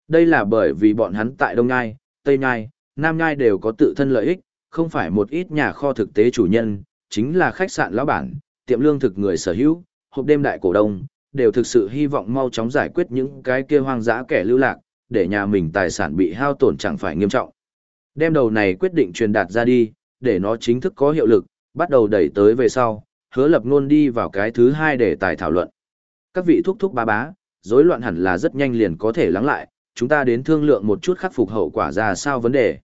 Đây là bởi vì bọn hắn tại Đông Nhai, Tây Nhai, Nam Nhai đều có tự thân lợi ích, không phải một ít nhà kho thực tế chủ nhân, chính là khách sạn lão bản, tiệm lương thực người sở hữu, hộp đêm đại cổ đông, đều thực sự hy vọng mau chóng giải quyết những cái kia hoang dã kẻ lưu lạc, để nhà mình tài sản bị hao tổn chẳng phải nghiêm trọng. Đem đầu này quyết định truyền đạt ra đi, để nó chính thức có hiệu lực, bắt đầu đẩy tới về sau, hứa lập ngôn đi vào cái thứ hai để tài thảo luận. Các vị thúc thúc ba bá, rối loạn hẳn là rất nhanh liền có thể lắng lại, chúng ta đến thương lượng một chút khắc phục hậu quả ra sao vấn đề.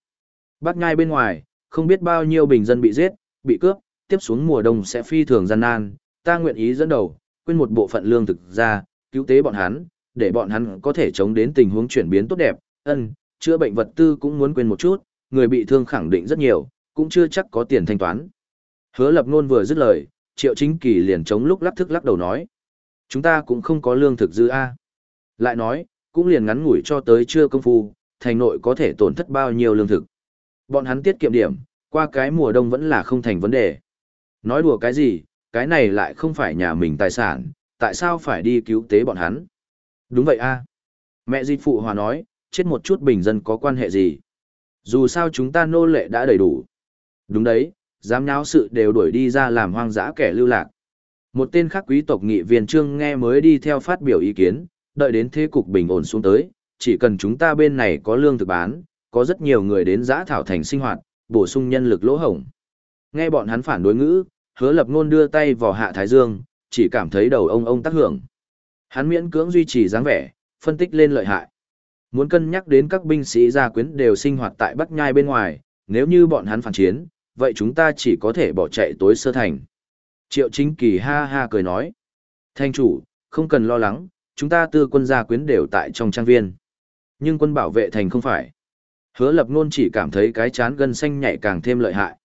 Bác ngay bên ngoài, không biết bao nhiêu bình dân bị giết, bị cướp, tiếp xuống mùa đông sẽ phi thường gian nan, ta nguyện ý dẫn đầu, quên một bộ phận lương thực ra, cứu tế bọn hắn, để bọn hắn có thể chống đến tình huống chuyển biến tốt đẹp, ân, chữa bệnh vật tư cũng muốn quên một chút, người bị thương khẳng định rất nhiều, cũng chưa chắc có tiền thanh toán. Hứa lập ngôn vừa dứt lời, triệu chính kỳ liền chống lúc lắc thức lắc đầu nói. Chúng ta cũng không có lương thực dư A. Lại nói, cũng liền ngắn ngủi cho tới chưa công phu, thành nội có thể tổn thất bao nhiêu lương thực. Bọn hắn tiết kiệm điểm, qua cái mùa đông vẫn là không thành vấn đề. Nói đùa cái gì, cái này lại không phải nhà mình tài sản, tại sao phải đi cứu tế bọn hắn? Đúng vậy a Mẹ dịch phụ hòa nói, chết một chút bình dân có quan hệ gì? Dù sao chúng ta nô lệ đã đầy đủ. Đúng đấy, dám nháo sự đều đuổi đi ra làm hoang dã kẻ lưu lạc. Một tên khác quý tộc nghị viên trương nghe mới đi theo phát biểu ý kiến, đợi đến thế cục bình ổn xuống tới, chỉ cần chúng ta bên này có lương thực bán, có rất nhiều người đến giã thảo thành sinh hoạt, bổ sung nhân lực lỗ hổng. Nghe bọn hắn phản đối ngữ, hứa lập ngôn đưa tay vào hạ thái dương, chỉ cảm thấy đầu ông ông tác hưởng. Hắn miễn cưỡng duy trì dáng vẻ, phân tích lên lợi hại. Muốn cân nhắc đến các binh sĩ gia quyến đều sinh hoạt tại Bắc Nhai bên ngoài, nếu như bọn hắn phản chiến, vậy chúng ta chỉ có thể bỏ chạy tối sơ thành. Triệu chính kỳ ha ha cười nói. Thanh chủ, không cần lo lắng, chúng ta tư quân gia quyến đều tại trong trang viên. Nhưng quân bảo vệ thành không phải. Hứa lập nôn chỉ cảm thấy cái chán gân xanh nhảy càng thêm lợi hại.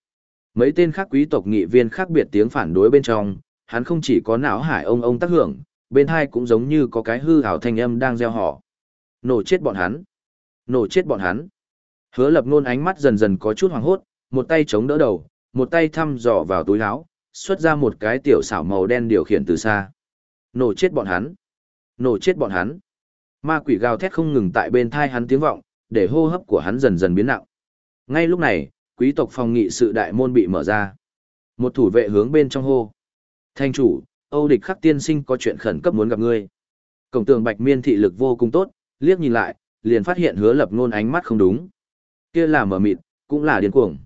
Mấy tên khác quý tộc nghị viên khác biệt tiếng phản đối bên trong, hắn không chỉ có não hải ông ông tác hưởng, bên hai cũng giống như có cái hư hảo thanh âm đang gieo họ. Nổ chết bọn hắn! Nổ chết bọn hắn! Hứa lập nôn ánh mắt dần dần có chút hoàng hốt, một tay chống đỡ đầu, một tay thăm dò vào túi áo, xuất ra một cái tiểu xảo màu đen điều khiển từ xa. Nổ chết bọn hắn! Nổ chết bọn hắn! Ma quỷ gào thét không ngừng tại bên thai hắn tiếng vọng, để hô hấp của hắn dần dần biến nặng. Ngay lúc này, quý tộc phòng nghị sự đại môn bị mở ra. Một thủ vệ hướng bên trong hô. Thanh chủ, Âu địch khắc tiên sinh có chuyện khẩn cấp muốn gặp ngươi. Cổng tường bạch miên thị lực vô cùng tốt, liếc nhìn lại, liền phát hiện hứa lập ngôn ánh mắt không đúng. Kia là mở mịt, cũng là điên cuồng.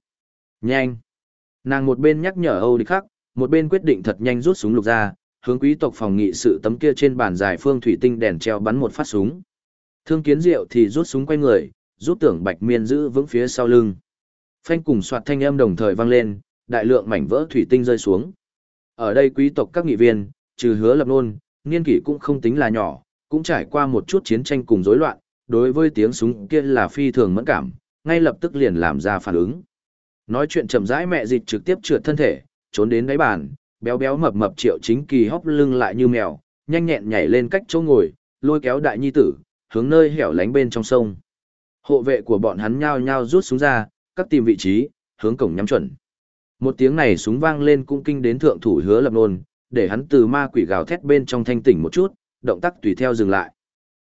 Nhanh! Nàng một bên nhắc nhở Âu địch khắc, một bên quyết định thật nhanh rút súng lục ra, hướng quý tộc phòng nghị sự tấm kia trên bàn dài phương thủy tinh đèn treo bắn một phát súng. Thương kiến diệu thì rút súng quay người, giúp tưởng bạch miên giữ vững phía sau lưng. Phanh cùng soạt thanh âm đồng thời vang lên, đại lượng mảnh vỡ thủy tinh rơi xuống. Ở đây quý tộc các nghị viên, trừ hứa lập nôn, niên kỷ cũng không tính là nhỏ, cũng trải qua một chút chiến tranh cùng rối loạn, đối với tiếng súng kia là phi thường mẫn cảm, ngay lập tức liền làm ra phản ứng. Nói chuyện chậm rãi mẹ dịch trực tiếp trượt thân thể, trốn đến đáy bàn, béo béo mập mập triệu chính kỳ hóc lưng lại như mèo, nhanh nhẹn nhảy lên cách chỗ ngồi, lôi kéo đại nhi tử, hướng nơi hẻo lánh bên trong sông. Hộ vệ của bọn hắn nhao nhao rút súng ra, cắt tìm vị trí, hướng cổng nhắm chuẩn. Một tiếng này súng vang lên cũng kinh đến thượng thủ hứa lập nôn, để hắn từ ma quỷ gào thét bên trong thanh tỉnh một chút, động tác tùy theo dừng lại.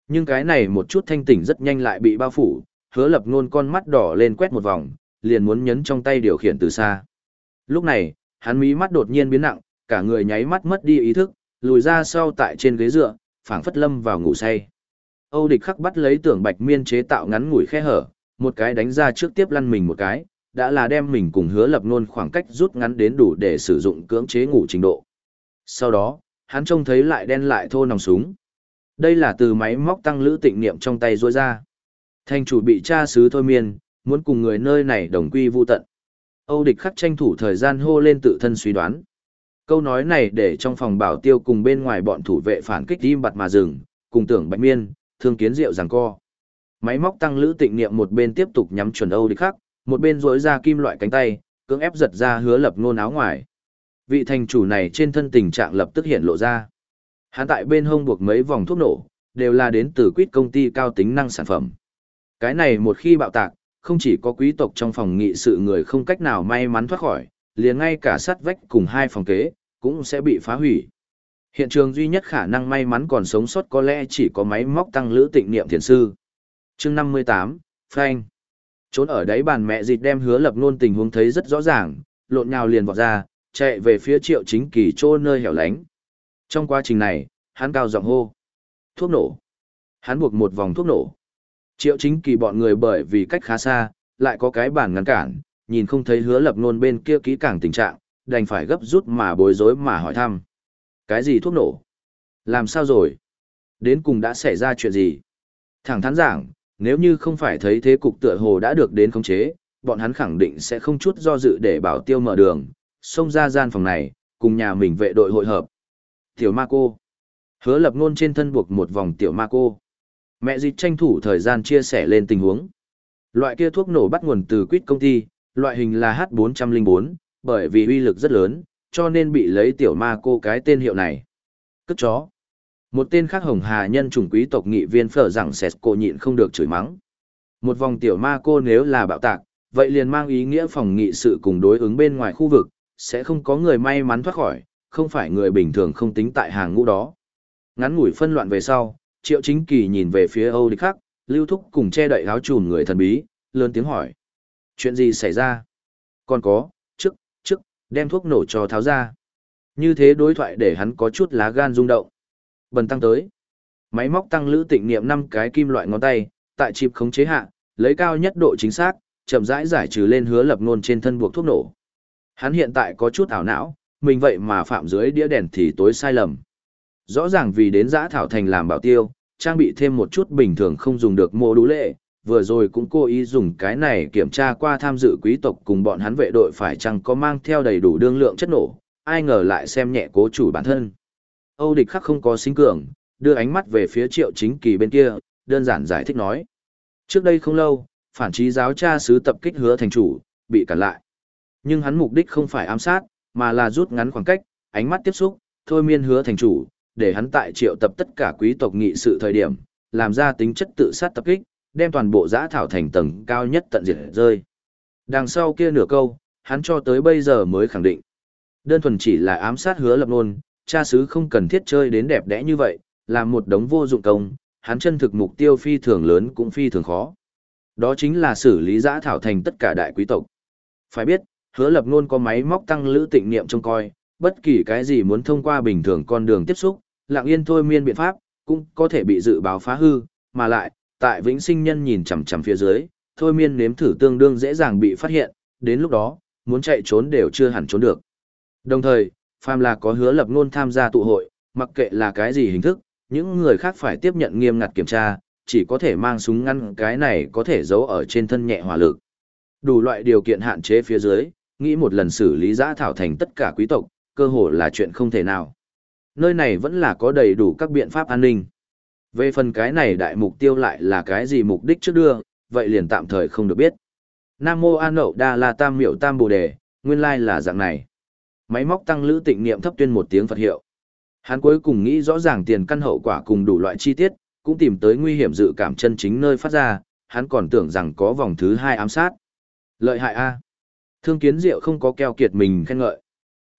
Nhưng cái này một chút thanh tỉnh rất nhanh lại bị bao phủ, hứa lập nôn con mắt đỏ lên quét một vòng, liền muốn nhấn trong tay điều khiển từ xa. Lúc này, hắn mí mắt đột nhiên biến nặng, cả người nháy mắt mất đi ý thức, lùi ra sau tại trên ghế dựa, phảng phất lâm vào ngủ say. Âu địch khắc bắt lấy tưởng bạch miên chế tạo ngắn ngủi khe hở, một cái đánh ra trước tiếp lăn mình một cái, đã là đem mình cùng hứa lập nôn khoảng cách rút ngắn đến đủ để sử dụng cưỡng chế ngủ trình độ. Sau đó, hắn trông thấy lại đen lại thô nòng súng. Đây là từ máy móc tăng lữ tịnh niệm trong tay rôi ra. Thành chủ bị cha sứ thôi miên, muốn cùng người nơi này đồng quy vu tận. Âu địch khắc tranh thủ thời gian hô lên tự thân suy đoán. Câu nói này để trong phòng bảo tiêu cùng bên ngoài bọn thủ vệ phản kích im bặt mà dừng, cùng tưởng bạch miên, thương kiến diệu rằng co. Máy móc tăng lữ tịnh niệm một bên tiếp tục nhắm chuẩn Âu địch khắc, một bên rỗi ra kim loại cánh tay, cưỡng ép giật ra hứa lập ngôn áo ngoài. Vị thành chủ này trên thân tình trạng lập tức hiện lộ ra. Hắn tại bên hông buộc mấy vòng thuốc nổ, đều là đến từ quýt công ty cao tính năng sản phẩm. Cái này một khi bạo tạc, không chỉ có quý tộc trong phòng nghị sự người không cách nào may mắn thoát khỏi, liền ngay cả sắt vách cùng hai phòng kế, cũng sẽ bị phá hủy. Hiện trường duy nhất khả năng may mắn còn sống sót có lẽ chỉ có máy móc tăng lữ tịnh niệm thiền sư. chương 58, Frank. Trốn ở đáy bàn mẹ dịch đem hứa lập luôn tình huống thấy rất rõ ràng, lộn nhào liền vọt ra, chạy về phía triệu chính kỳ trô nơi hẻo lánh. Trong quá trình này, hắn cao giọng hô. Thuốc nổ. Hắn buộc một vòng thuốc nổ. Triệu chính kỳ bọn người bởi vì cách khá xa, lại có cái bản ngăn cản, nhìn không thấy hứa lập nôn bên kia kỹ càng tình trạng, đành phải gấp rút mà bối rối mà hỏi thăm. Cái gì thuốc nổ? Làm sao rồi? Đến cùng đã xảy ra chuyện gì? Thẳng thắn giảng, nếu như không phải thấy thế cục tựa hồ đã được đến khống chế, bọn hắn khẳng định sẽ không chút do dự để bảo tiêu mở đường, xông ra gian phòng này, cùng nhà mình vệ đội hội hợp. Tiểu ma cô. Hứa lập Nôn trên thân buộc một vòng tiểu ma cô. Mẹ dịch tranh thủ thời gian chia sẻ lên tình huống. Loại kia thuốc nổ bắt nguồn từ quýt công ty, loại hình là H404, bởi vì uy lực rất lớn, cho nên bị lấy tiểu ma cô cái tên hiệu này. Cất chó. Một tên khác hồng hà nhân chủng quý tộc nghị viên phở rằng sệt cô nhịn không được chửi mắng. Một vòng tiểu ma cô nếu là bạo tạc, vậy liền mang ý nghĩa phòng nghị sự cùng đối ứng bên ngoài khu vực, sẽ không có người may mắn thoát khỏi, không phải người bình thường không tính tại hàng ngũ đó. Ngắn ngủi phân loạn về sau, triệu chính kỳ nhìn về phía Âu Địch Khắc, lưu thúc cùng che đậy áo trùm người thần bí, lớn tiếng hỏi. Chuyện gì xảy ra? Còn có, trước, trước, đem thuốc nổ cho tháo ra. Như thế đối thoại để hắn có chút lá gan rung động. Bần tăng tới. Máy móc tăng lữ tịnh niệm năm cái kim loại ngón tay, tại chịp khống chế hạ, lấy cao nhất độ chính xác, chậm rãi giải trừ lên hứa lập nôn trên thân buộc thuốc nổ. Hắn hiện tại có chút ảo não, mình vậy mà phạm dưới đĩa đèn thì tối sai lầm. Rõ ràng vì đến giã thảo thành làm bảo tiêu, trang bị thêm một chút bình thường không dùng được mô đú lệ, vừa rồi cũng cố ý dùng cái này kiểm tra qua tham dự quý tộc cùng bọn hắn vệ đội phải chăng có mang theo đầy đủ đương lượng chất nổ, ai ngờ lại xem nhẹ cố chủ bản thân. Âu địch khắc không có sinh cường, đưa ánh mắt về phía triệu chính kỳ bên kia, đơn giản giải thích nói. Trước đây không lâu, phản trí giáo cha sứ tập kích hứa thành chủ, bị cản lại. Nhưng hắn mục đích không phải ám sát, mà là rút ngắn khoảng cách, ánh mắt tiếp xúc, thôi miên hứa thành chủ, để hắn tại triệu tập tất cả quý tộc nghị sự thời điểm, làm ra tính chất tự sát tập kích, đem toàn bộ giã thảo thành tầng cao nhất tận diệt rơi. Đằng sau kia nửa câu, hắn cho tới bây giờ mới khẳng định. Đơn thuần chỉ là ám sát hứa lập nôn, cha sứ không cần thiết chơi đến đẹp đẽ như vậy, làm một đống vô dụng công, hắn chân thực mục tiêu phi thường lớn cũng phi thường khó. Đó chính là xử lý giã thảo thành tất cả đại quý tộc. Phải biết, hứa lập nôn có máy móc tăng lữ tịnh niệm trông coi, bất kỳ cái gì muốn thông qua bình thường con đường tiếp xúc, lặng yên thôi miên biện pháp, cũng có thể bị dự báo phá hư, mà lại, tại vĩnh sinh nhân nhìn chằm chằm phía dưới, thôi miên nếm thử tương đương dễ dàng bị phát hiện, đến lúc đó, muốn chạy trốn đều chưa hẳn trốn được. Đồng thời, phàm là có hứa lập ngôn tham gia tụ hội, mặc kệ là cái gì hình thức, những người khác phải tiếp nhận nghiêm ngặt kiểm tra, chỉ có thể mang súng ngăn cái này có thể giấu ở trên thân nhẹ hỏa lực. Đủ loại điều kiện hạn chế phía dưới, nghĩ một lần xử lý giã thảo thành tất cả quý tộc, cơ hồ là chuyện không thể nào. Nơi này vẫn là có đầy đủ các biện pháp an ninh. Về phần cái này đại mục tiêu lại là cái gì mục đích trước đưa, vậy liền tạm thời không được biết. Nam Mô An Nậu Đa La Tam Miệu Tam Bồ Đề, nguyên lai là dạng này. Máy móc tăng lữ tịnh niệm thấp tuyên một tiếng Phật hiệu. Hắn cuối cùng nghĩ rõ ràng tiền căn hậu quả cùng đủ loại chi tiết, cũng tìm tới nguy hiểm dự cảm chân chính nơi phát ra, hắn còn tưởng rằng có vòng thứ hai ám sát. Lợi hại A. Thương kiến diệu không có keo kiệt mình khen ngợi.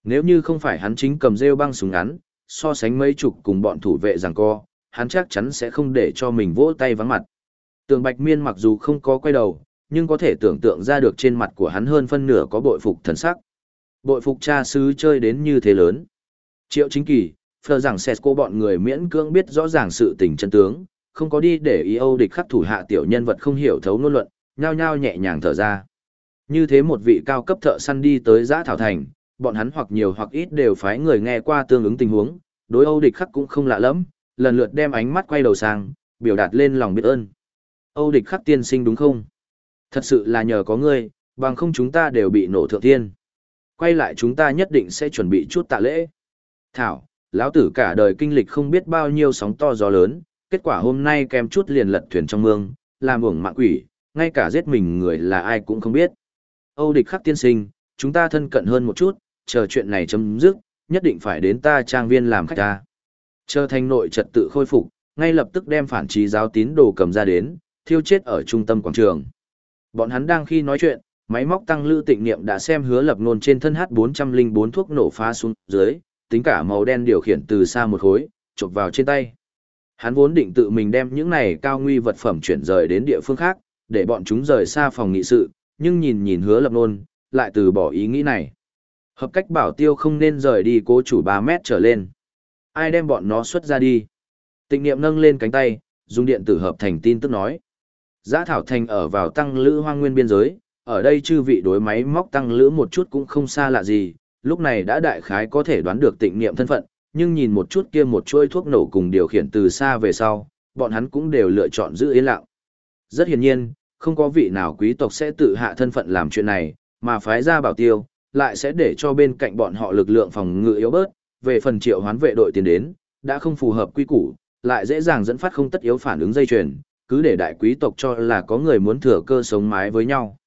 Nếu như không phải hắn chính cầm rêu băng súng ngắn, so sánh mấy chục cùng bọn thủ vệ rằng co, hắn chắc chắn sẽ không để cho mình vỗ tay vắng mặt. Tường Bạch Miên mặc dù không có quay đầu, nhưng có thể tưởng tượng ra được trên mặt của hắn hơn phân nửa có bội phục thần sắc. Bội phục cha sứ chơi đến như thế lớn. Triệu chính kỳ, phờ rằng Sesco bọn người miễn cưỡng biết rõ ràng sự tình chân tướng, không có đi để ý Âu địch khắc thủ hạ tiểu nhân vật không hiểu thấu ngôn luận, nhao nhao nhẹ nhàng thở ra. Như thế một vị cao cấp thợ săn đi tới giã thảo thành, bọn hắn hoặc nhiều hoặc ít đều phái người nghe qua tương ứng tình huống, đối Âu địch khắc cũng không lạ lắm, lần lượt đem ánh mắt quay đầu sang, biểu đạt lên lòng biết ơn. Âu địch khắc tiên sinh đúng không? Thật sự là nhờ có ngươi, bằng không chúng ta đều bị nổ thượng thiên. Quay lại chúng ta nhất định sẽ chuẩn bị chút tạ lễ. Thảo, lão tử cả đời kinh lịch không biết bao nhiêu sóng to gió lớn, kết quả hôm nay kèm chút liền lật thuyền trong mương, làm uổng mạng quỷ, ngay cả giết mình người là ai cũng không biết. Âu địch khắc tiên sinh, chúng ta thân cận hơn một chút, chờ chuyện này chấm dứt, nhất định phải đến ta trang viên làm khách ta. Chờ thành nội trật tự khôi phục, ngay lập tức đem phản trí giáo tín đồ cầm ra đến, thiêu chết ở trung tâm quảng trường. Bọn hắn đang khi nói chuyện, máy móc tăng lư tịnh niệm đã xem hứa lập nôn trên thân H404 thuốc nổ phá xuống dưới, tính cả màu đen điều khiển từ xa một khối, chụp vào trên tay. Hắn vốn định tự mình đem những này cao nguy vật phẩm chuyển rời đến địa phương khác, để bọn chúng rời xa phòng nghị sự, nhưng nhìn nhìn hứa lập nôn, lại từ bỏ ý nghĩ này. Hợp cách bảo tiêu không nên rời đi cố chủ 3 mét trở lên. Ai đem bọn nó xuất ra đi? Tịnh niệm nâng lên cánh tay, dùng điện tử hợp thành tin tức nói. Giã thảo thành ở vào tăng lữ hoang nguyên biên giới, ở đây chư vị đối máy móc tăng lữ một chút cũng không xa lạ gì, lúc này đã đại khái có thể đoán được tịnh niệm thân phận, nhưng nhìn một chút kia một chuôi thuốc nổ cùng điều khiển từ xa về sau, bọn hắn cũng đều lựa chọn giữ yên lặng. Rất hiển nhiên, không có vị nào quý tộc sẽ tự hạ thân phận làm chuyện này, mà phái ra bảo tiêu, lại sẽ để cho bên cạnh bọn họ lực lượng phòng ngự yếu bớt, về phần triệu hoán vệ đội tiến đến, đã không phù hợp quy củ, lại dễ dàng dẫn phát không tất yếu phản ứng dây chuyền, cứ để đại quý tộc cho là có người muốn thừa cơ sống mái với nhau.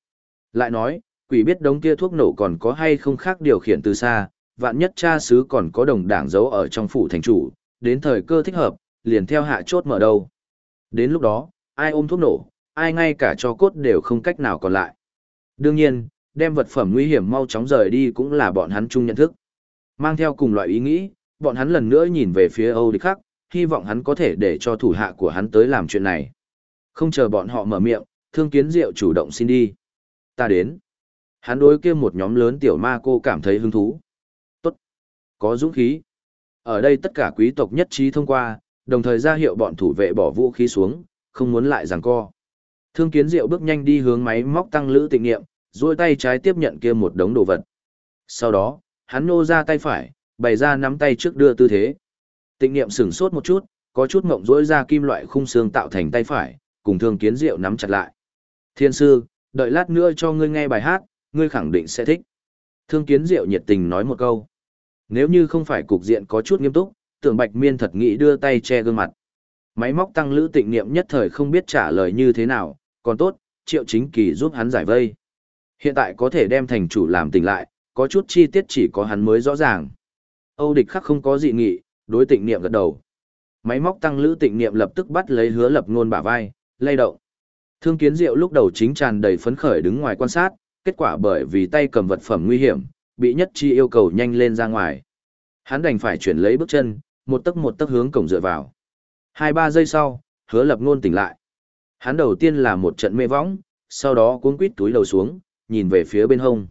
Lại nói, quỷ biết đống kia thuốc nổ còn có hay không khác điều khiển từ xa, vạn nhất cha sứ còn có đồng đảng giấu ở trong phủ thành chủ, đến thời cơ thích hợp, liền theo hạ chốt mở đầu. Đến lúc đó, ai ôm thuốc nổ, ai ngay cả cho cốt đều không cách nào còn lại. Đương nhiên, đem vật phẩm nguy hiểm mau chóng rời đi cũng là bọn hắn chung nhận thức. Mang theo cùng loại ý nghĩ, bọn hắn lần nữa nhìn về phía Âu Địch Khắc, hy vọng hắn có thể để cho thủ hạ của hắn tới làm chuyện này. Không chờ bọn họ mở miệng, thương kiến diệu chủ động xin đi. Ta đến. Hắn đối kia một nhóm lớn tiểu ma cô cảm thấy hứng thú. Tốt. Có dũng khí. Ở đây tất cả quý tộc nhất trí thông qua, đồng thời ra hiệu bọn thủ vệ bỏ vũ khí xuống, không muốn lại giằng co. Thương kiến diệu bước nhanh đi hướng máy móc tăng lữ tịnh nghiệm, duỗi tay trái tiếp nhận kia một đống đồ vật. Sau đó, hắn nô ra tay phải, bày ra nắm tay trước đưa tư thế. Tịnh niệm sửng sốt một chút, có chút ngộng duỗi ra kim loại khung xương tạo thành tay phải, cùng thương kiến diệu nắm chặt lại. Thiên sư, đợi lát nữa cho ngươi nghe bài hát, ngươi khẳng định sẽ thích. Thương kiến diệu nhiệt tình nói một câu. Nếu như không phải cục diện có chút nghiêm túc, tưởng bạch miên thật nghĩ đưa tay che gương mặt. Máy móc tăng lữ tịnh niệm nhất thời không biết trả lời như thế nào, còn tốt, triệu chính kỳ giúp hắn giải vây. Hiện tại có thể đem thành chủ làm tỉnh lại, có chút chi tiết chỉ có hắn mới rõ ràng. Âu địch khắc không có dị nghị, đối tịnh niệm gật đầu. Máy móc tăng lữ tịnh niệm lập tức bắt lấy hứa lập ngôn bả vai, lay động. Thương kiến diệu lúc đầu chính tràn đầy phấn khởi đứng ngoài quan sát, kết quả bởi vì tay cầm vật phẩm nguy hiểm, bị nhất chi yêu cầu nhanh lên ra ngoài. Hắn đành phải chuyển lấy bước chân, một tấc một tấc hướng cổng dựa vào. Hai ba giây sau, hứa lập ngôn tỉnh lại. Hắn đầu tiên là một trận mê võng, sau đó cuống quít túi đầu xuống, nhìn về phía bên hông.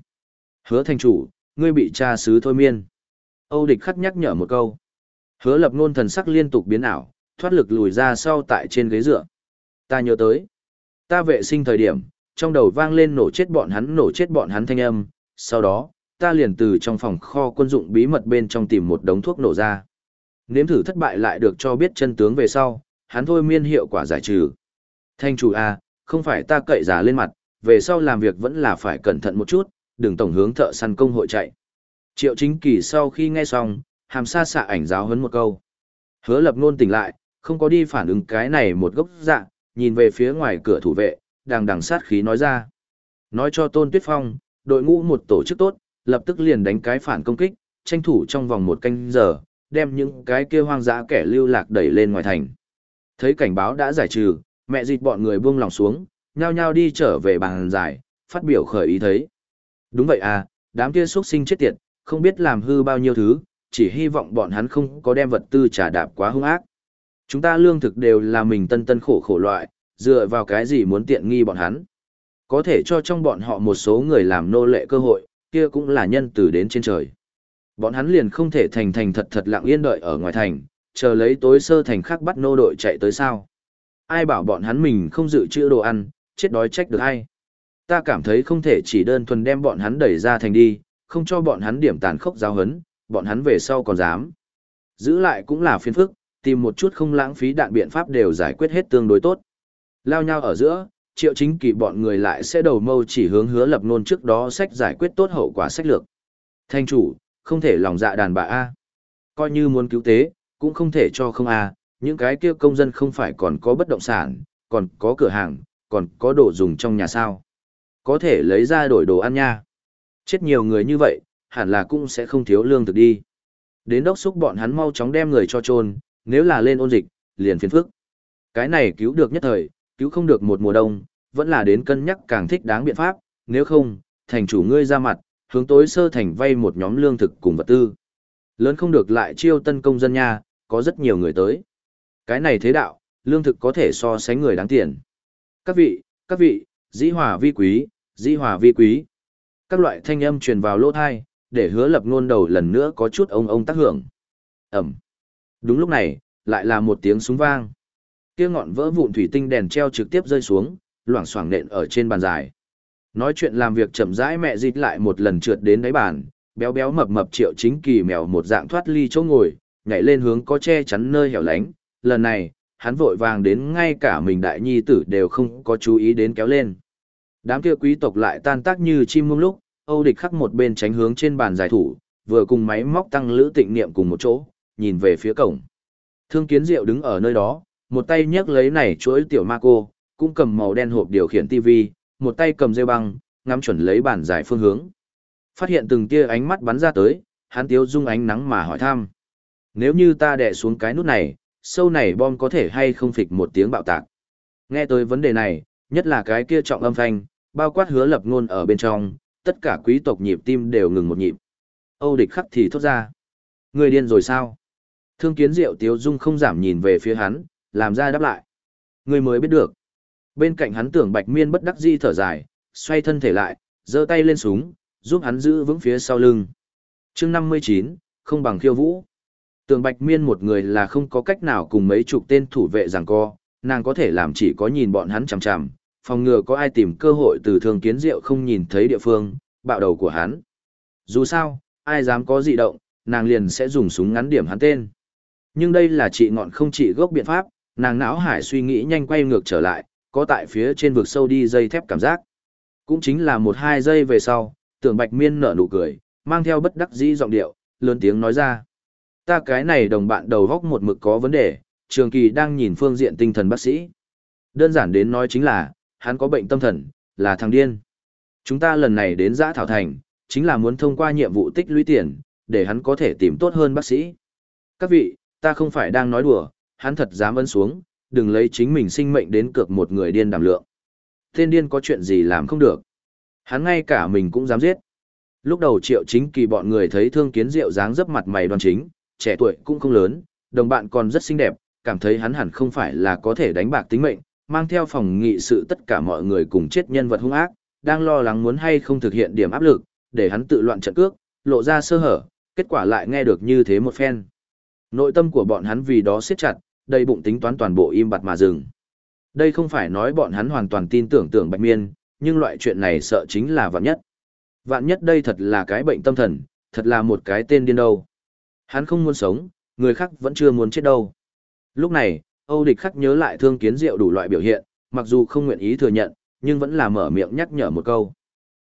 Hứa thành chủ, ngươi bị cha sứ thôi miên. Âu địch khắc nhắc nhở một câu. Hứa lập ngôn thần sắc liên tục biến ảo, thoát lực lùi ra sau tại trên ghế dựa. Ta nhớ tới. Ta vệ sinh thời điểm, trong đầu vang lên nổ chết bọn hắn nổ chết bọn hắn thanh âm, sau đó, ta liền từ trong phòng kho quân dụng bí mật bên trong tìm một đống thuốc nổ ra. Nếm thử thất bại lại được cho biết chân tướng về sau, hắn thôi miên hiệu quả giải trừ. Thanh chủ A, không phải ta cậy giả lên mặt, về sau làm việc vẫn là phải cẩn thận một chút, đừng tổng hướng thợ săn công hội chạy. Triệu chính kỳ sau khi nghe xong, hàm sa xạ ảnh giáo hấn một câu. Hứa lập nôn tỉnh lại, không có đi phản ứng cái này một gốc dạ, nhìn về phía ngoài cửa thủ vệ, đang đằng sát khí nói ra. Nói cho Tôn Tuyết Phong, đội ngũ một tổ chức tốt, lập tức liền đánh cái phản công kích, tranh thủ trong vòng một canh giờ, đem những cái kia hoang dã kẻ lưu lạc đẩy lên ngoài thành. Thấy cảnh báo đã giải trừ, mẹ dịch bọn người buông lòng xuống, nhao nhao đi trở về bàn giải, phát biểu khởi ý thấy. Đúng vậy à, đám kia xuất sinh chết tiệt, không biết làm hư bao nhiêu thứ, chỉ hy vọng bọn hắn không có đem vật tư trả đạp quá hung ác. Chúng ta lương thực đều là mình tân tân khổ khổ loại, dựa vào cái gì muốn tiện nghi bọn hắn. Có thể cho trong bọn họ một số người làm nô lệ cơ hội, kia cũng là nhân từ đến trên trời. Bọn hắn liền không thể thành thành thật thật lặng yên đợi ở ngoài thành, chờ lấy tối sơ thành khắc bắt nô đội chạy tới sao. Ai bảo bọn hắn mình không dự trữ đồ ăn, chết đói trách được ai. Ta cảm thấy không thể chỉ đơn thuần đem bọn hắn đẩy ra thành đi, không cho bọn hắn điểm tàn khốc giáo hấn, bọn hắn về sau còn dám. Giữ lại cũng là phiền phức, tìm một chút không lãng phí đạn biện pháp đều giải quyết hết tương đối tốt. Lao nhau ở giữa, triệu chính kỳ bọn người lại sẽ đầu mâu chỉ hướng hứa lập nôn trước đó sách giải quyết tốt hậu quả sách lược. Thanh chủ, không thể lòng dạ đàn bà A. Coi như muốn cứu tế, cũng không thể cho không A, những cái kia công dân không phải còn có bất động sản, còn có cửa hàng, còn có đồ dùng trong nhà sao. Có thể lấy ra đổi đồ ăn nha. Chết nhiều người như vậy, hẳn là cũng sẽ không thiếu lương thực đi. Đến đốc xúc bọn hắn mau chóng đem người cho trôn, nếu là lên ôn dịch, liền phiền phức. Cái này cứu được nhất thời, cứu không được một mùa đông, vẫn là đến cân nhắc càng thích đáng biện pháp, nếu không, thành chủ ngươi ra mặt, hướng tối sơ thành vay một nhóm lương thực cùng vật tư. Lớn không được lại chiêu tân công dân nha, có rất nhiều người tới. Cái này thế đạo, lương thực có thể so sánh người đáng tiền. Các vị, các vị, dĩ hòa vi quý, dĩ hòa vi quý. Các loại thanh âm truyền vào lỗ thai, để hứa lập ngôn đầu lần nữa có chút ông ông tác hưởng. Ẩm. Đúng lúc này, lại là một tiếng súng vang. Kia ngọn vỡ vụn thủy tinh đèn treo trực tiếp rơi xuống, loảng xoảng nện ở trên bàn dài. Nói chuyện làm việc chậm rãi mẹ dịch lại một lần trượt đến đáy bàn, béo béo mập mập triệu chính kỳ mèo một dạng thoát ly chỗ ngồi, nhảy lên hướng có che chắn nơi hẻo lánh. Lần này, hắn vội vàng đến ngay cả mình đại nhi tử đều không có chú ý đến kéo lên. Đám kia quý tộc lại tan tác như chim mông lúc, Âu địch khắc một bên tránh hướng trên bàn giải thủ, vừa cùng máy móc tăng lữ tịnh niệm cùng một chỗ, nhìn về phía cổng. Thương kiến diệu đứng ở nơi đó, một tay nhấc lấy này chuỗi tiểu ma cô, cũng cầm màu đen hộp điều khiển TV, một tay cầm dây băng, ngắm chuẩn lấy bản giải phương hướng. Phát hiện từng tia ánh mắt bắn ra tới, hắn tiếu dung ánh nắng mà hỏi thăm. Nếu như ta đè xuống cái nút này, sâu này bom có thể hay không phịch một tiếng bạo tạc. Nghe tới vấn đề này, nhất là cái kia trọng âm thanh, bao quát hứa lập ngôn ở bên trong, tất cả quý tộc nhịp tim đều ngừng một nhịp. Âu địch khắc thì thốt ra. Người điên rồi sao? Thương kiến diệu tiếu dung không giảm nhìn về phía hắn, làm ra đáp lại. Người mới biết được. Bên cạnh hắn tưởng bạch miên bất đắc di thở dài, xoay thân thể lại, giơ tay lên súng, giúp hắn giữ vững phía sau lưng. chương 59, không bằng khiêu vũ. Tường bạch miên một người là không có cách nào cùng mấy chục tên thủ vệ giằng co, nàng có thể làm chỉ có nhìn bọn hắn chằm chằm, phòng ngừa có ai tìm cơ hội từ thường kiến diệu không nhìn thấy địa phương, bạo đầu của hắn. Dù sao, ai dám có dị động, nàng liền sẽ dùng súng ngắn điểm hắn tên. Nhưng đây là trị ngọn không trị gốc biện pháp, nàng não hải suy nghĩ nhanh quay ngược trở lại, có tại phía trên vực sâu đi dây thép cảm giác. Cũng chính là một hai giây về sau, tưởng bạch miên nở nụ cười, mang theo bất đắc dĩ giọng điệu, lớn tiếng nói ra. Ta cái này đồng bạn đầu góc một mực có vấn đề, trường kỳ đang nhìn phương diện tinh thần bác sĩ. Đơn giản đến nói chính là, hắn có bệnh tâm thần, là thằng điên. Chúng ta lần này đến giã thảo thành, chính là muốn thông qua nhiệm vụ tích lũy tiền, để hắn có thể tìm tốt hơn bác sĩ. Các vị, ta không phải đang nói đùa, hắn thật dám ấn xuống, đừng lấy chính mình sinh mệnh đến cược một người điên đảm lượng. Tên điên có chuyện gì làm không được. Hắn ngay cả mình cũng dám giết. Lúc đầu triệu chính kỳ bọn người thấy thương kiến diệu dáng dấp mặt mày đoan chính, trẻ tuổi cũng không lớn, đồng bạn còn rất xinh đẹp, cảm thấy hắn hẳn không phải là có thể đánh bạc tính mệnh, mang theo phòng nghị sự tất cả mọi người cùng chết nhân vật hung ác, đang lo lắng muốn hay không thực hiện điểm áp lực, để hắn tự loạn trận cước, lộ ra sơ hở, kết quả lại nghe được như thế một phen. Nội tâm của bọn hắn vì đó siết chặt, đầy bụng tính toán toàn bộ im bặt mà dừng. Đây không phải nói bọn hắn hoàn toàn tin tưởng tưởng bạch miên, nhưng loại chuyện này sợ chính là vạn nhất. Vạn nhất đây thật là cái bệnh tâm thần, thật là một cái tên điên đâu. Hắn không muốn sống, người khác vẫn chưa muốn chết đâu. Lúc này, Âu địch khắc nhớ lại thương kiến diệu đủ loại biểu hiện, mặc dù không nguyện ý thừa nhận, nhưng vẫn là mở miệng nhắc nhở một câu.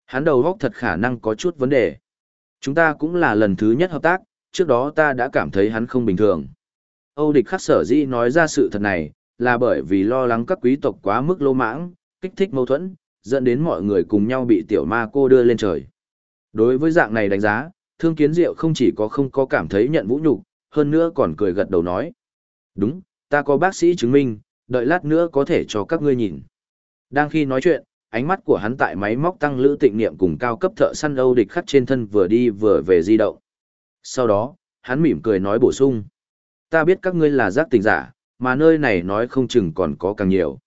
Hắn đầu góc thật khả năng có chút vấn đề. Chúng ta cũng là lần thứ nhất hợp tác, trước đó ta đã cảm thấy hắn không bình thường. Âu địch khắc sở dĩ nói ra sự thật này, là bởi vì lo lắng các quý tộc quá mức lô mãng, kích thích mâu thuẫn, dẫn đến mọi người cùng nhau bị tiểu ma cô đưa lên trời. Đối với dạng này đánh giá, thương kiến diệu không chỉ có không có cảm thấy nhận vũ nhục, hơn nữa còn cười gật đầu nói. Đúng, ta có bác sĩ chứng minh, đợi lát nữa có thể cho các ngươi nhìn. Đang khi nói chuyện, ánh mắt của hắn tại máy móc tăng lữ tịnh niệm cùng cao cấp thợ săn Âu địch khắc trên thân vừa đi vừa về di động. Sau đó, hắn mỉm cười nói bổ sung. Ta biết các ngươi là giác tình giả, mà nơi này nói không chừng còn có càng nhiều.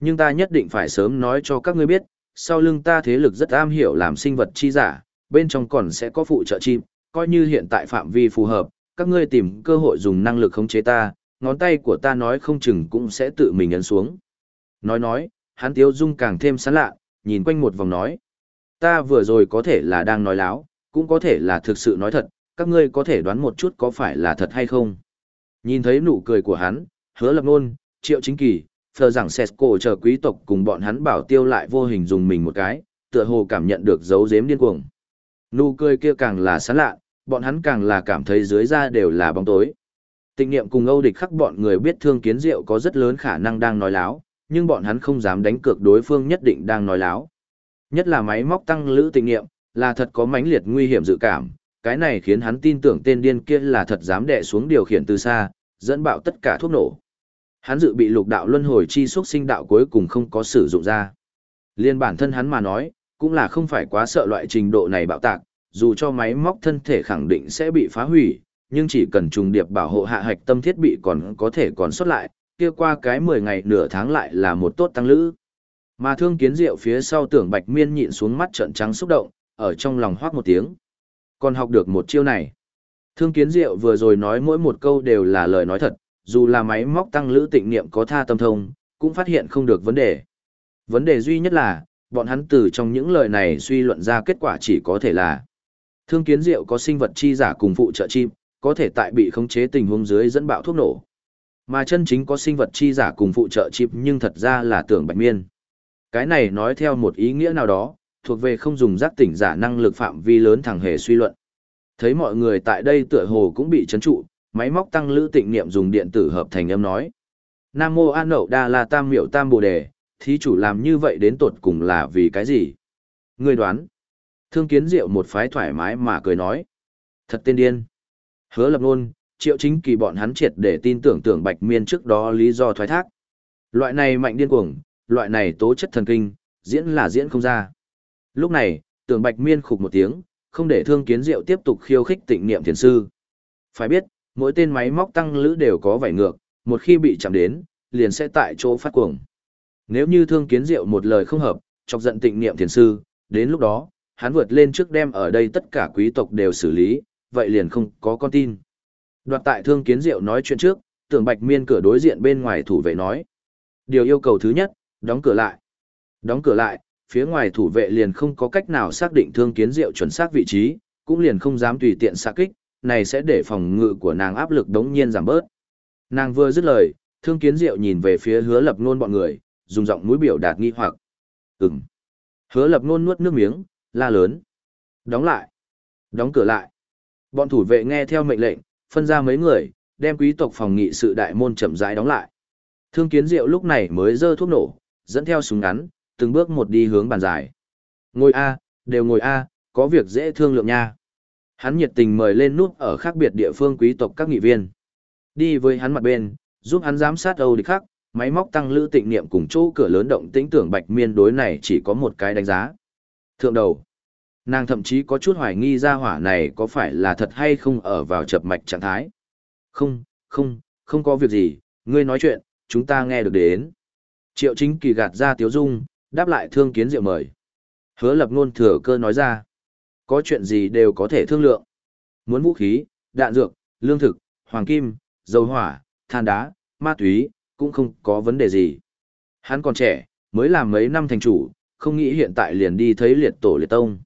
Nhưng ta nhất định phải sớm nói cho các ngươi biết, sau lưng ta thế lực rất am hiểu làm sinh vật chi giả, bên trong còn sẽ có phụ trợ chim, coi như hiện tại phạm vi phù hợp, các ngươi tìm cơ hội dùng năng lực khống chế ta, ngón tay của ta nói không chừng cũng sẽ tự mình ấn xuống. Nói nói, hắn tiếu dung càng thêm sán lạ, nhìn quanh một vòng nói. Ta vừa rồi có thể là đang nói láo, cũng có thể là thực sự nói thật, các ngươi có thể đoán một chút có phải là thật hay không. Nhìn thấy nụ cười của hắn, hứa lập nôn, triệu chính kỳ, phờ rằng cổ chờ quý tộc cùng bọn hắn bảo tiêu lại vô hình dùng mình một cái, tựa hồ cảm nhận được dấu dếm điên cuồng. Nụ cười kia càng là sán lạ, bọn hắn càng là cảm thấy dưới da đều là bóng tối. Tịnh niệm cùng Âu địch khắc bọn người biết thương kiến diệu có rất lớn khả năng đang nói láo, nhưng bọn hắn không dám đánh cược đối phương nhất định đang nói láo. Nhất là máy móc tăng lữ tịnh niệm, là thật có mãnh liệt nguy hiểm dự cảm, cái này khiến hắn tin tưởng tên điên kia là thật dám đè xuống điều khiển từ xa, dẫn bạo tất cả thuốc nổ. Hắn dự bị lục đạo luân hồi chi xuất sinh đạo cuối cùng không có sử dụng ra. Liên bản thân hắn mà nói, cũng là không phải quá sợ loại trình độ này bạo tạc, dù cho máy móc thân thể khẳng định sẽ bị phá hủy, nhưng chỉ cần trùng điệp bảo hộ hạ hạch tâm thiết bị còn có thể còn xuất lại, kia qua cái 10 ngày nửa tháng lại là một tốt tăng lữ. Mà thương kiến diệu phía sau tưởng bạch miên nhịn xuống mắt trận trắng xúc động, ở trong lòng hoác một tiếng. Còn học được một chiêu này. Thương kiến diệu vừa rồi nói mỗi một câu đều là lời nói thật, dù là máy móc tăng lữ tịnh niệm có tha tâm thông, cũng phát hiện không được vấn đề. Vấn đề duy nhất là, bọn hắn từ trong những lời này suy luận ra kết quả chỉ có thể là Thương kiến diệu có sinh vật chi giả cùng phụ trợ chim, có thể tại bị khống chế tình huống dưới dẫn bạo thuốc nổ. Mà chân chính có sinh vật chi giả cùng phụ trợ chip nhưng thật ra là tưởng bạch miên. Cái này nói theo một ý nghĩa nào đó, thuộc về không dùng giác tỉnh giả năng lực phạm vi lớn thẳng hề suy luận. Thấy mọi người tại đây tựa hồ cũng bị chấn trụ, máy móc tăng lữ tịnh niệm dùng điện tử hợp thành âm nói. Nam mô an nậu đa la tam miệu tam bồ đề, thí chủ làm như vậy đến tột cùng là vì cái gì? Người đoán. Thương kiến diệu một phái thoải mái mà cười nói. Thật tên điên. Hứa lập nôn, triệu chính kỳ bọn hắn triệt để tin tưởng tưởng bạch miên trước đó lý do thoái thác. Loại này mạnh điên cuồng, loại này tố chất thần kinh, diễn là diễn không ra. Lúc này, tưởng bạch miên khục một tiếng, không để thương kiến diệu tiếp tục khiêu khích tịnh niệm thiền sư. Phải biết, mỗi tên máy móc tăng lữ đều có vảy ngược, một khi bị chạm đến, liền sẽ tại chỗ phát cuồng. Nếu như thương kiến diệu một lời không hợp, chọc giận tịnh niệm thiền sư, đến lúc đó, hắn vượt lên trước đem ở đây tất cả quý tộc đều xử lý, vậy liền không có con tin. Đoạt tại thương kiến diệu nói chuyện trước, tưởng bạch miên cửa đối diện bên ngoài thủ vệ nói. Điều yêu cầu thứ nhất, đóng cửa lại. Đóng cửa lại, phía ngoài thủ vệ liền không có cách nào xác định thương kiến diệu chuẩn xác vị trí, cũng liền không dám tùy tiện xạ kích, này sẽ để phòng ngự của nàng áp lực đống nhiên giảm bớt. Nàng vừa dứt lời, thương kiến diệu nhìn về phía hứa lập nôn bọn người, dùng giọng mũi biểu đạt nghi hoặc. Ừm. Hứa lập nôn nuốt nước miếng, la lớn. Đóng lại. Đóng cửa lại. Bọn thủ vệ nghe theo mệnh lệnh, phân ra mấy người, đem quý tộc phòng nghị sự đại môn chậm rãi đóng lại. Thương kiến diệu lúc này mới dơ thuốc nổ, dẫn theo súng ngắn, từng bước một đi hướng bàn dài. Ngồi A, đều ngồi A, có việc dễ thương lượng nha. Hắn nhiệt tình mời lên nút ở khác biệt địa phương quý tộc các nghị viên. Đi với hắn mặt bên, giúp hắn giám sát Âu địch khắc, máy móc tăng lữ tịnh niệm cùng chỗ cửa lớn động tĩnh tưởng bạch miên đối này chỉ có một cái đánh giá. Thượng đầu. Nàng thậm chí có chút hoài nghi ra hỏa này có phải là thật hay không ở vào chập mạch trạng thái. Không, không, không có việc gì, ngươi nói chuyện, chúng ta nghe được đến. Triệu chính kỳ gạt ra tiếu dung, đáp lại thương kiến diệu mời. Hứa lập ngôn thừa cơ nói ra. Có chuyện gì đều có thể thương lượng. Muốn vũ khí, đạn dược, lương thực, hoàng kim, dầu hỏa, than đá, ma túy, cũng không có vấn đề gì. Hắn còn trẻ, mới làm mấy năm thành chủ, không nghĩ hiện tại liền đi thấy liệt tổ liệt tông.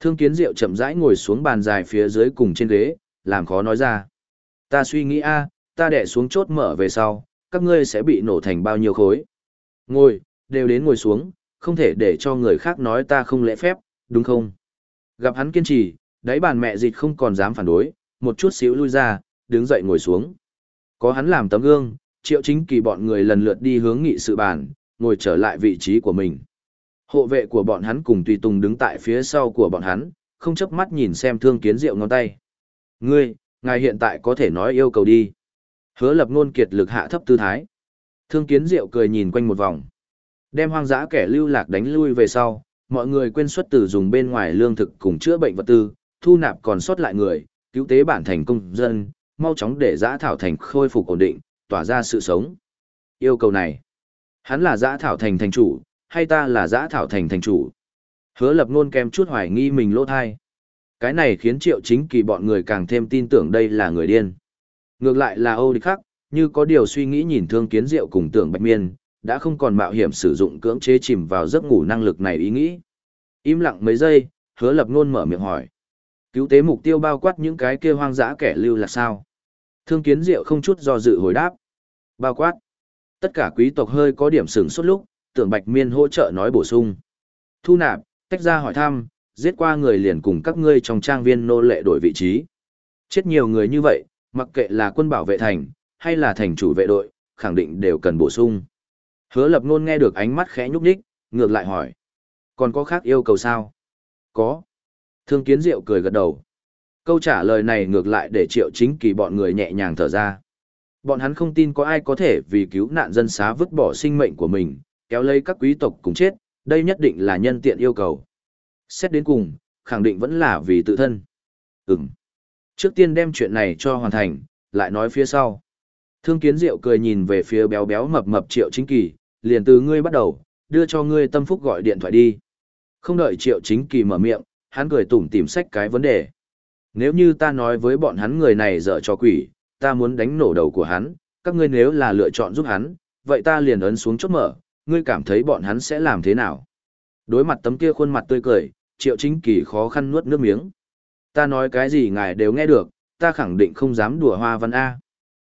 Thương kiến diệu chậm rãi ngồi xuống bàn dài phía dưới cùng trên ghế, làm khó nói ra. Ta suy nghĩ a, ta đẻ xuống chốt mở về sau, các ngươi sẽ bị nổ thành bao nhiêu khối. Ngồi, đều đến ngồi xuống, không thể để cho người khác nói ta không lễ phép, đúng không? Gặp hắn kiên trì, đáy bàn mẹ dịch không còn dám phản đối, một chút xíu lui ra, đứng dậy ngồi xuống. Có hắn làm tấm gương, triệu chính kỳ bọn người lần lượt đi hướng nghị sự bàn, ngồi trở lại vị trí của mình. Hộ vệ của bọn hắn cùng tùy tùng đứng tại phía sau của bọn hắn, không chớp mắt nhìn xem thương kiến rượu ngón tay. Ngươi, ngài hiện tại có thể nói yêu cầu đi. Hứa lập ngôn kiệt lực hạ thấp tư thái. Thương kiến diệu cười nhìn quanh một vòng. Đem hoang dã kẻ lưu lạc đánh lui về sau, mọi người quên xuất từ dùng bên ngoài lương thực cùng chữa bệnh vật tư, thu nạp còn sót lại người, cứu tế bản thành công dân, mau chóng để giã thảo thành khôi phục ổn định, tỏa ra sự sống. Yêu cầu này, hắn là giã thảo thành thành chủ, hay ta là giã thảo thành thành chủ? Hứa lập nôn kèm chút hoài nghi mình lỗ thai. Cái này khiến triệu chính kỳ bọn người càng thêm tin tưởng đây là người điên. Ngược lại là Âu Địch Khắc, như có điều suy nghĩ nhìn thương kiến diệu cùng tưởng bạch miên, đã không còn mạo hiểm sử dụng cưỡng chế chìm vào giấc ngủ năng lực này ý nghĩ. Im lặng mấy giây, hứa lập nôn mở miệng hỏi. Cứu tế mục tiêu bao quát những cái kia hoang dã kẻ lưu là sao? Thương kiến diệu không chút do dự hồi đáp. Bao quát. Tất cả quý tộc hơi có điểm sửng suốt lúc, tưởng bạch miên hỗ trợ nói bổ sung. Thu nạp, tách ra hỏi thăm, giết qua người liền cùng các ngươi trong trang viên nô lệ đổi vị trí. Chết nhiều người như vậy, mặc kệ là quân bảo vệ thành, hay là thành chủ vệ đội, khẳng định đều cần bổ sung. Hứa lập nôn nghe được ánh mắt khẽ nhúc nhích, ngược lại hỏi. Còn có khác yêu cầu sao? Có. Thương kiến diệu cười gật đầu. Câu trả lời này ngược lại để triệu chính kỳ bọn người nhẹ nhàng thở ra. Bọn hắn không tin có ai có thể vì cứu nạn dân xá vứt bỏ sinh mệnh của mình, kéo lấy các quý tộc cùng chết, đây nhất định là nhân tiện yêu cầu. Xét đến cùng, khẳng định vẫn là vì tự thân. Ừm. Trước tiên đem chuyện này cho hoàn thành, lại nói phía sau. Thương kiến diệu cười nhìn về phía béo béo mập mập triệu chính kỳ, liền từ ngươi bắt đầu, đưa cho ngươi tâm phúc gọi điện thoại đi. Không đợi triệu chính kỳ mở miệng, hắn cười tủm tìm sách cái vấn đề. Nếu như ta nói với bọn hắn người này dở cho quỷ, ta muốn đánh nổ đầu của hắn, các ngươi nếu là lựa chọn giúp hắn, vậy ta liền ấn xuống chốt mở, ngươi cảm thấy bọn hắn sẽ làm thế nào? Đối mặt tấm kia khuôn mặt tươi cười, triệu chính kỳ khó khăn nuốt nước miếng. Ta nói cái gì ngài đều nghe được, ta khẳng định không dám đùa hoa văn A.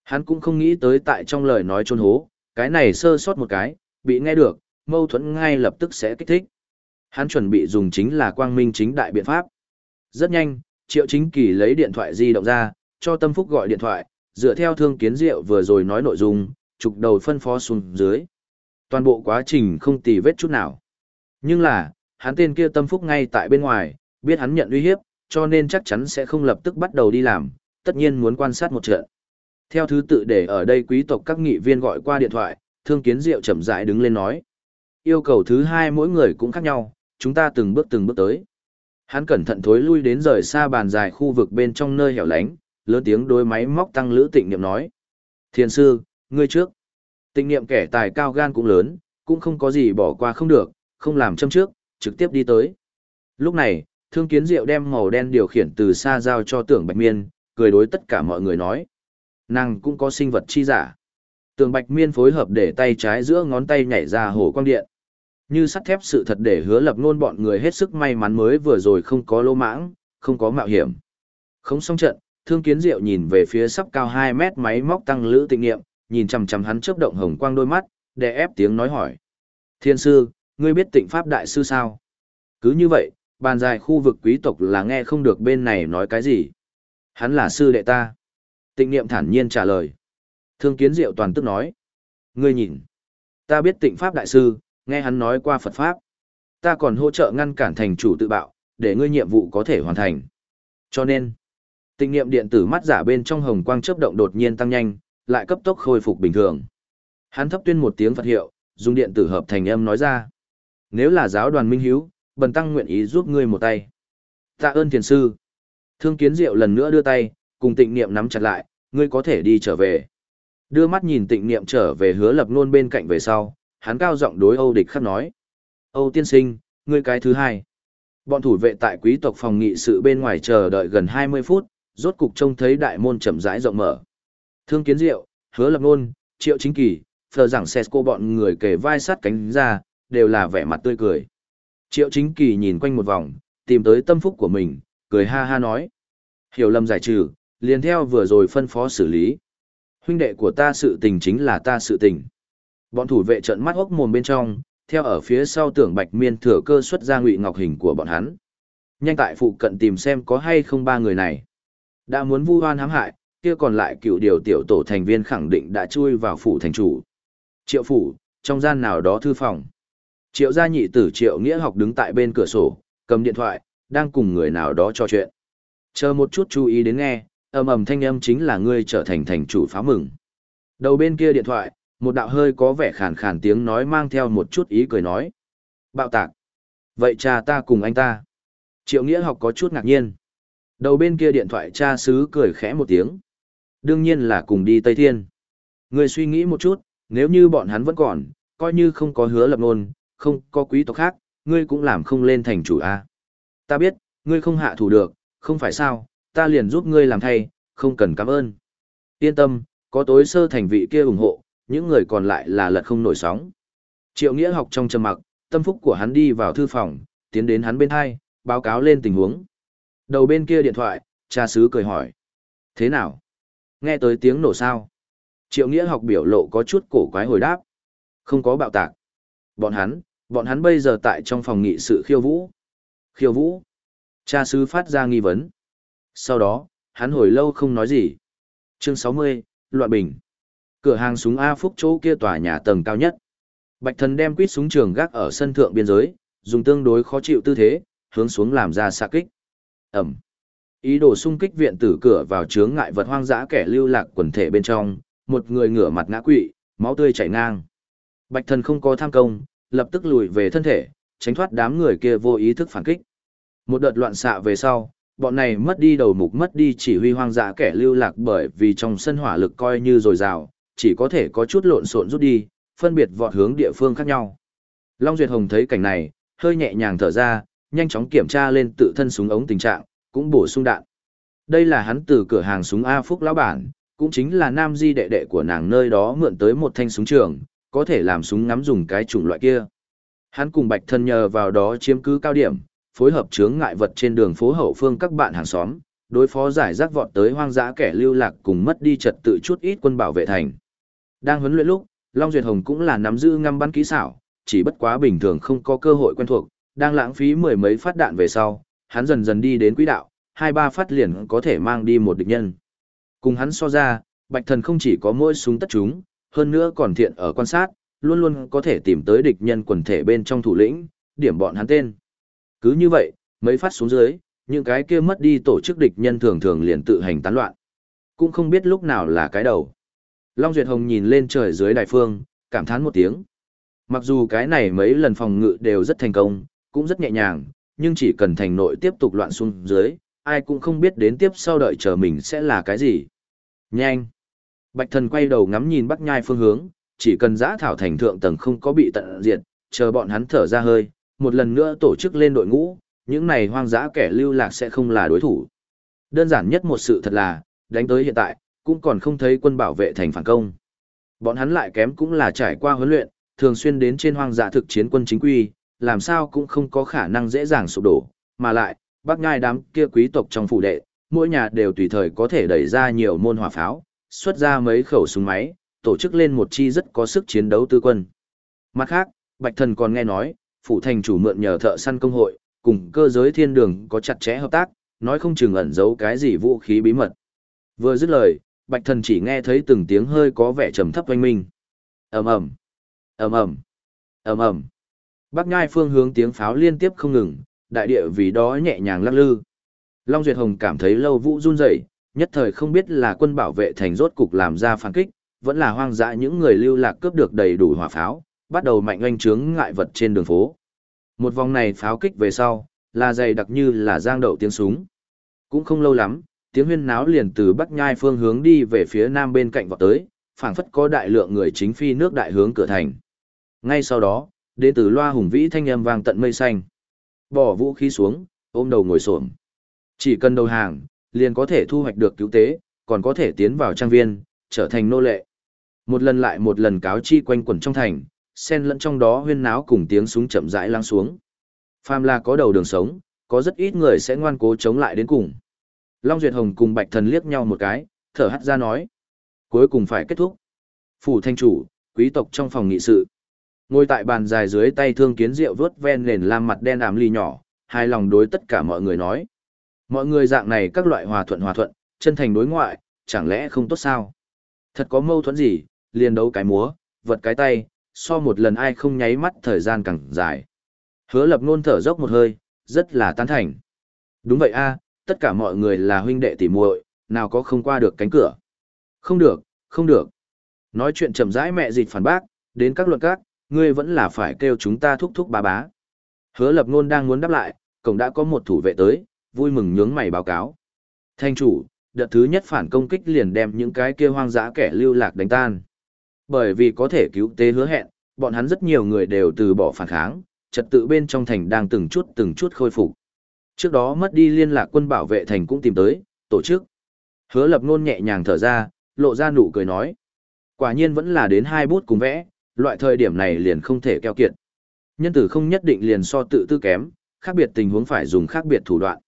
Hắn cũng không nghĩ tới tại trong lời nói trôn hố, cái này sơ sót một cái, bị nghe được, mâu thuẫn ngay lập tức sẽ kích thích. Hắn chuẩn bị dùng chính là quang minh chính đại biện pháp. Rất nhanh, Triệu Chính Kỳ lấy điện thoại di động ra, cho Tâm Phúc gọi điện thoại, dựa theo thương kiến diệu vừa rồi nói nội dung, trục đầu phân phó xuống dưới. Toàn bộ quá trình không tì vết chút nào. Nhưng là, hắn tên kia Tâm Phúc ngay tại bên ngoài, biết hắn nhận uy hiếp, cho nên chắc chắn sẽ không lập tức bắt đầu đi làm, tất nhiên muốn quan sát một trận. Theo thứ tự để ở đây quý tộc các nghị viên gọi qua điện thoại, thương kiến diệu chậm rãi đứng lên nói. Yêu cầu thứ hai mỗi người cũng khác nhau, chúng ta từng bước từng bước tới. Hắn cẩn thận thối lui đến rời xa bàn dài khu vực bên trong nơi hẻo lánh, lớn tiếng đối máy móc tăng lữ tịnh niệm nói. Thiền sư, ngươi trước. Tịnh niệm kẻ tài cao gan cũng lớn, cũng không có gì bỏ qua không được, không làm châm trước, trực tiếp đi tới. Lúc này, thương kiến diệu đem màu đen điều khiển từ xa giao cho tưởng bạch miên, cười đối tất cả mọi người nói. Nàng cũng có sinh vật chi giả. Tường bạch miên phối hợp để tay trái giữa ngón tay nhảy ra hồ quang điện. Như sắt thép sự thật để hứa lập ngôn bọn người hết sức may mắn mới vừa rồi không có lô mãng, không có mạo hiểm. Không xong trận, thương kiến diệu nhìn về phía sắp cao 2 mét máy móc tăng lữ tịnh nghiệm, nhìn chằm chằm hắn chớp động hồng quang đôi mắt, để ép tiếng nói hỏi. Thiên sư, ngươi biết tịnh pháp đại sư sao? Cứ như vậy, bàn dài khu vực quý tộc là nghe không được bên này nói cái gì. Hắn là sư đệ ta. Tịnh niệm thản nhiên trả lời. Thương kiến diệu toàn tức nói. Ngươi nhìn. Ta biết tịnh pháp đại sư, nghe hắn nói qua Phật Pháp. Ta còn hỗ trợ ngăn cản thành chủ tự bạo, để ngươi nhiệm vụ có thể hoàn thành. Cho nên, tịnh niệm điện tử mắt giả bên trong hồng quang chớp động đột nhiên tăng nhanh, lại cấp tốc khôi phục bình thường. Hắn thấp tuyên một tiếng Phật hiệu, dùng điện tử hợp thành âm nói ra. Nếu là giáo đoàn minh hiếu, bần tăng nguyện ý giúp ngươi một tay. Tạ ơn thiền sư. Thương kiến diệu lần nữa đưa tay, cùng tịnh niệm nắm chặt lại, ngươi có thể đi trở về. Đưa mắt nhìn tịnh niệm trở về hứa lập nôn bên cạnh về sau, hắn cao giọng đối Âu địch khắc nói. Âu tiên sinh, ngươi cái thứ hai. Bọn thủ vệ tại quý tộc phòng nghị sự bên ngoài chờ đợi gần 20 phút, rốt cục trông thấy đại môn chậm rãi rộng mở. Thương kiến diệu, hứa lập nôn, triệu chính kỳ, phờ rằng cô bọn người kề vai sát cánh ra, đều là vẻ mặt tươi cười. Triệu chính kỳ nhìn quanh một vòng, tìm tới tâm phúc của mình, cười ha ha nói. Hiểu lầm giải trừ, liền theo vừa rồi phân phó xử lý. Huynh đệ của ta sự tình chính là ta sự tình. Bọn thủ vệ trợn mắt hốc mồm bên trong, theo ở phía sau tưởng bạch miên thừa cơ xuất ra ngụy ngọc hình của bọn hắn. Nhanh tại phụ cận tìm xem có hay không ba người này. Đã muốn vu hoan hãm hại, kia còn lại cựu điều tiểu tổ thành viên khẳng định đã chui vào phủ thành chủ. Triệu phủ, trong gian nào đó thư phòng. Triệu gia nhị tử triệu nghĩa học đứng tại bên cửa sổ, cầm điện thoại, đang cùng người nào đó trò chuyện. Chờ một chút chú ý đến nghe, ầm ầm thanh âm chính là ngươi trở thành thành chủ phá mừng. Đầu bên kia điện thoại, một đạo hơi có vẻ khàn khàn tiếng nói mang theo một chút ý cười nói. Bạo tạc. Vậy cha ta cùng anh ta. Triệu Nghĩa học có chút ngạc nhiên. Đầu bên kia điện thoại cha xứ cười khẽ một tiếng. Đương nhiên là cùng đi Tây Thiên. Người suy nghĩ một chút, nếu như bọn hắn vẫn còn, coi như không có hứa lập nôn, không có quý tộc khác, ngươi cũng làm không lên thành chủ a. Ta biết, ngươi không hạ thủ được, không phải sao, ta liền giúp ngươi làm thay, không cần cảm ơn. Yên tâm, có tối sơ thành vị kia ủng hộ, những người còn lại là lật không nổi sóng. Triệu Nghĩa học trong trầm mặc, tâm phúc của hắn đi vào thư phòng, tiến đến hắn bên hai, báo cáo lên tình huống. Đầu bên kia điện thoại, cha xứ cười hỏi. Thế nào? Nghe tới tiếng nổ sao? Triệu Nghĩa học biểu lộ có chút cổ quái hồi đáp. Không có bạo tạc. Bọn hắn, bọn hắn bây giờ tại trong phòng nghị sự khiêu vũ. Khiêu vũ. Cha xứ phát ra nghi vấn. Sau đó, hắn hồi lâu không nói gì. Chương 60, Loạn Bình. Cửa hàng súng A Phúc chỗ kia tòa nhà tầng cao nhất. Bạch thần đem quýt súng trường gác ở sân thượng biên giới, dùng tương đối khó chịu tư thế, hướng xuống làm ra xạ kích. Ẩm. Ý đồ xung kích viện tử cửa vào chướng ngại vật hoang dã kẻ lưu lạc quần thể bên trong, một người ngửa mặt ngã quỵ, máu tươi chảy ngang. Bạch thần không có tham công, lập tức lùi về thân thể, tránh thoát đám người kia vô ý thức phản kích. Một đợt loạn xạ về sau, bọn này mất đi đầu mục mất đi chỉ huy hoang dã kẻ lưu lạc bởi vì trong sân hỏa lực coi như dồi dào, chỉ có thể có chút lộn xộn rút đi, phân biệt vọt hướng địa phương khác nhau. Long Duyệt Hồng thấy cảnh này, hơi nhẹ nhàng thở ra, nhanh chóng kiểm tra lên tự thân súng ống tình trạng, cũng bổ sung đạn. Đây là hắn từ cửa hàng súng A Phúc lão bản, cũng chính là nam di đệ đệ của nàng nơi đó mượn tới một thanh súng trường, có thể làm súng ngắm dùng cái chủng loại kia. Hắn cùng Bạch Thân nhờ vào đó chiếm cứ cao điểm, phối hợp chướng ngại vật trên đường phố hậu phương các bạn hàng xóm, đối phó giải rác vọt tới hoang dã kẻ lưu lạc cùng mất đi trật tự chút ít quân bảo vệ thành. Đang huấn luyện lúc, Long Duyệt Hồng cũng là nắm giữ ngăm bắn kỹ xảo, chỉ bất quá bình thường không có cơ hội quen thuộc, đang lãng phí mười mấy phát đạn về sau, hắn dần dần đi đến quỹ đạo, hai ba phát liền có thể mang đi một địch nhân. Cùng hắn so ra, Bạch Thần không chỉ có mỗi súng tất chúng, hơn nữa còn thiện ở quan sát, luôn luôn có thể tìm tới địch nhân quần thể bên trong thủ lĩnh, điểm bọn hắn tên. Cứ như vậy, mấy phát xuống dưới, những cái kia mất đi tổ chức địch nhân thường thường liền tự hành tán loạn. Cũng không biết lúc nào là cái đầu. Long Duyệt Hồng nhìn lên trời dưới đại phương, cảm thán một tiếng. Mặc dù cái này mấy lần phòng ngự đều rất thành công, cũng rất nhẹ nhàng, nhưng chỉ cần thành nội tiếp tục loạn xuống dưới, ai cũng không biết đến tiếp sau đợi chờ mình sẽ là cái gì. Nhanh! Bạch thần quay đầu ngắm nhìn bắc nhai phương hướng, chỉ cần giã thảo thành thượng tầng không có bị tận diệt, chờ bọn hắn thở ra hơi, một lần nữa tổ chức lên đội ngũ, những này hoang dã kẻ lưu lạc sẽ không là đối thủ. Đơn giản nhất một sự thật là, đánh tới hiện tại, cũng còn không thấy quân bảo vệ thành phản công. Bọn hắn lại kém cũng là trải qua huấn luyện, thường xuyên đến trên hoang dã thực chiến quân chính quy, làm sao cũng không có khả năng dễ dàng sụp đổ, mà lại, bác ngai đám kia quý tộc trong phủ đệ, mỗi nhà đều tùy thời có thể đẩy ra nhiều môn hỏa pháo, xuất ra mấy khẩu súng máy, tổ chức lên một chi rất có sức chiến đấu tư quân. Mặt khác, Bạch Thần còn nghe nói, phủ thành chủ mượn nhờ thợ săn công hội, cùng cơ giới thiên đường có chặt chẽ hợp tác, nói không chừng ẩn giấu cái gì vũ khí bí mật. Vừa dứt lời, Bạch Thần chỉ nghe thấy từng tiếng hơi có vẻ trầm thấp oanh minh. Ầm ầm, ầm ầm, ầm ầm. Bắc Nhai phương hướng tiếng pháo liên tiếp không ngừng, đại địa vì đó nhẹ nhàng lắc lư. Long Duyệt Hồng cảm thấy lâu vũ run rẩy, nhất thời không biết là quân bảo vệ thành rốt cục làm ra phản kích, vẫn là hoang dã những người lưu lạc cướp được đầy đủ hỏa pháo, bắt đầu mạnh oanh chướng ngại vật trên đường phố. Một vòng này pháo kích về sau, là dày đặc như là giang đậu tiếng súng. Cũng không lâu lắm, tiếng huyên náo liền từ bắc nhai phương hướng đi về phía nam bên cạnh vọt tới, phảng phất có đại lượng người chính phi nước đại hướng cửa thành. Ngay sau đó, đến từ loa hùng vĩ thanh âm vang tận mây xanh. Bỏ vũ khí xuống, ôm đầu ngồi xổm. Chỉ cần đầu hàng, liền có thể thu hoạch được cứu tế, còn có thể tiến vào trang viên, trở thành nô lệ. Một lần lại một lần cáo chi quanh quẩn trong thành, xen lẫn trong đó huyên náo cùng tiếng súng chậm rãi lắng xuống. Phàm là có đầu đường sống, có rất ít người sẽ ngoan cố chống lại đến cùng. Long Duyệt Hồng cùng Bạch Thần liếc nhau một cái, thở hắt ra nói. Cuối cùng phải kết thúc. Phủ thanh chủ, quý tộc trong phòng nghị sự. Ngồi tại bàn dài dưới tay thương kiến rượu vớt ven nền lam mặt đen ảm ly nhỏ, hài lòng đối tất cả mọi người nói. Mọi người dạng này các loại hòa thuận hòa thuận, chân thành đối ngoại, chẳng lẽ không tốt sao? Thật có mâu thuẫn gì, liền đấu cái múa, vật cái tay, so một lần ai không nháy mắt thời gian càng dài. Hứa lập nôn thở dốc một hơi, rất là tán thành. Đúng vậy a, tất cả mọi người là huynh đệ tỉ muội, nào có không qua được cánh cửa. Không được, không được. Nói chuyện chậm rãi mẹ dịch phản bác, đến các luận các, ngươi vẫn là phải kêu chúng ta thúc thúc bá bá. Hứa lập ngôn đang muốn đáp lại, cổng đã có một thủ vệ tới, vui mừng nhướng mày báo cáo. Thanh chủ, đợt thứ nhất phản công kích liền đem những cái kia hoang dã kẻ lưu lạc đánh tan. Bởi vì có thể cứu tế hứa hẹn, bọn hắn rất nhiều người đều từ bỏ phản kháng, trật tự bên trong thành đang từng chút từng chút khôi phục. Trước đó mất đi liên lạc quân bảo vệ thành cũng tìm tới, tổ chức. Hứa lập nôn nhẹ nhàng thở ra, lộ ra nụ cười nói. Quả nhiên vẫn là đến hai bút cùng vẽ, loại thời điểm này liền không thể keo kiệt. Nhân tử không nhất định liền so tự tư kém, khác biệt tình huống phải dùng khác biệt thủ đoạn.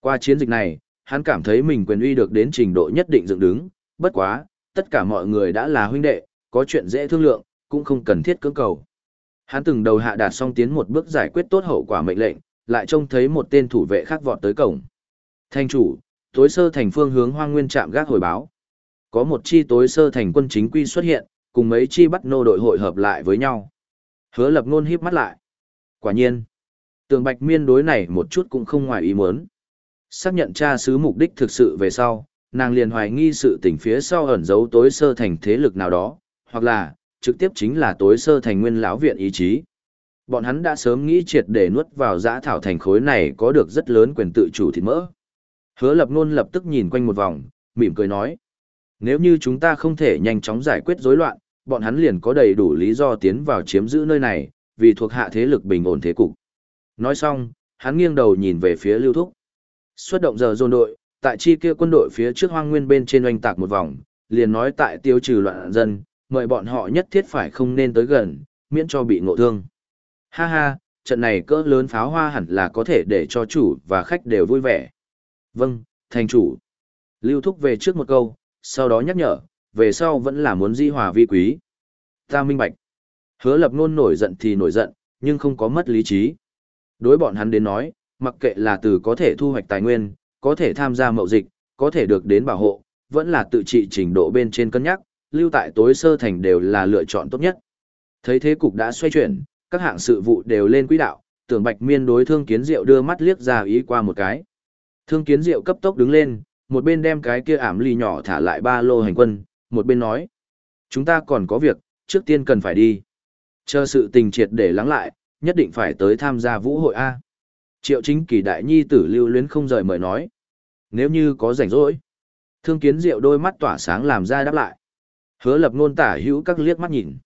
Qua chiến dịch này, hắn cảm thấy mình quyền uy được đến trình độ nhất định dựng đứng, bất quá, tất cả mọi người đã là huynh đệ, có chuyện dễ thương lượng, cũng không cần thiết cưỡng cầu. Hắn từng đầu hạ đạt xong tiến một bước giải quyết tốt hậu quả mệnh lệnh, lại trông thấy một tên thủ vệ khác vọt tới cổng. Thành chủ, tối sơ thành phương hướng hoang nguyên trạm gác hồi báo. Có một chi tối sơ thành quân chính quy xuất hiện, cùng mấy chi bắt nô đội hội hợp lại với nhau. Hứa lập ngôn híp mắt lại. Quả nhiên, tường bạch miên đối này một chút cũng không ngoài ý muốn. Xác nhận tra sứ mục đích thực sự về sau, nàng liền hoài nghi sự tình phía sau ẩn giấu tối sơ thành thế lực nào đó, hoặc là, trực tiếp chính là tối sơ thành nguyên lão viện ý chí. Bọn hắn đã sớm nghĩ triệt để nuốt vào giã thảo thành khối này có được rất lớn quyền tự chủ thịt mỡ. Hứa lập nôn lập tức nhìn quanh một vòng, mỉm cười nói. Nếu như chúng ta không thể nhanh chóng giải quyết rối loạn, bọn hắn liền có đầy đủ lý do tiến vào chiếm giữ nơi này, vì thuộc hạ thế lực bình ổn thế cục. Nói xong, hắn nghiêng đầu nhìn về phía Lưu Thúc. Xuất động giờ dồn đội, tại chi kia quân đội phía trước hoang nguyên bên trên oanh tạc một vòng, liền nói tại tiêu trừ loạn dân, mời bọn họ nhất thiết phải không nên tới gần, miễn cho bị ngộ thương. Ha ha, trận này cỡ lớn pháo hoa hẳn là có thể để cho chủ và khách đều vui vẻ. Vâng, thành chủ. Lưu Thúc về trước một câu, sau đó nhắc nhở, về sau vẫn là muốn di hòa vi quý. Ta minh bạch. Hứa lập nôn nổi giận thì nổi giận, nhưng không có mất lý trí. Đối bọn hắn đến nói, mặc kệ là từ có thể thu hoạch tài nguyên, có thể tham gia mậu dịch, có thể được đến bảo hộ, vẫn là tự trị trình độ bên trên cân nhắc, lưu tại tối sơ thành đều là lựa chọn tốt nhất. Thấy thế cục đã xoay chuyển, các hạng sự vụ đều lên quỹ đạo, tưởng bạch miên đối thương kiến diệu đưa mắt liếc ra ý qua một cái. Thương kiến diệu cấp tốc đứng lên, một bên đem cái kia ảm ly nhỏ thả lại ba lô hành quân, một bên nói. Chúng ta còn có việc, trước tiên cần phải đi. Chờ sự tình triệt để lắng lại, nhất định phải tới tham gia vũ hội A. Triệu chính kỳ đại nhi tử lưu luyến không rời mời nói. Nếu như có rảnh rỗi. Thương kiến diệu đôi mắt tỏa sáng làm ra đáp lại. Hứa lập ngôn tả hữu các liếc mắt nhìn.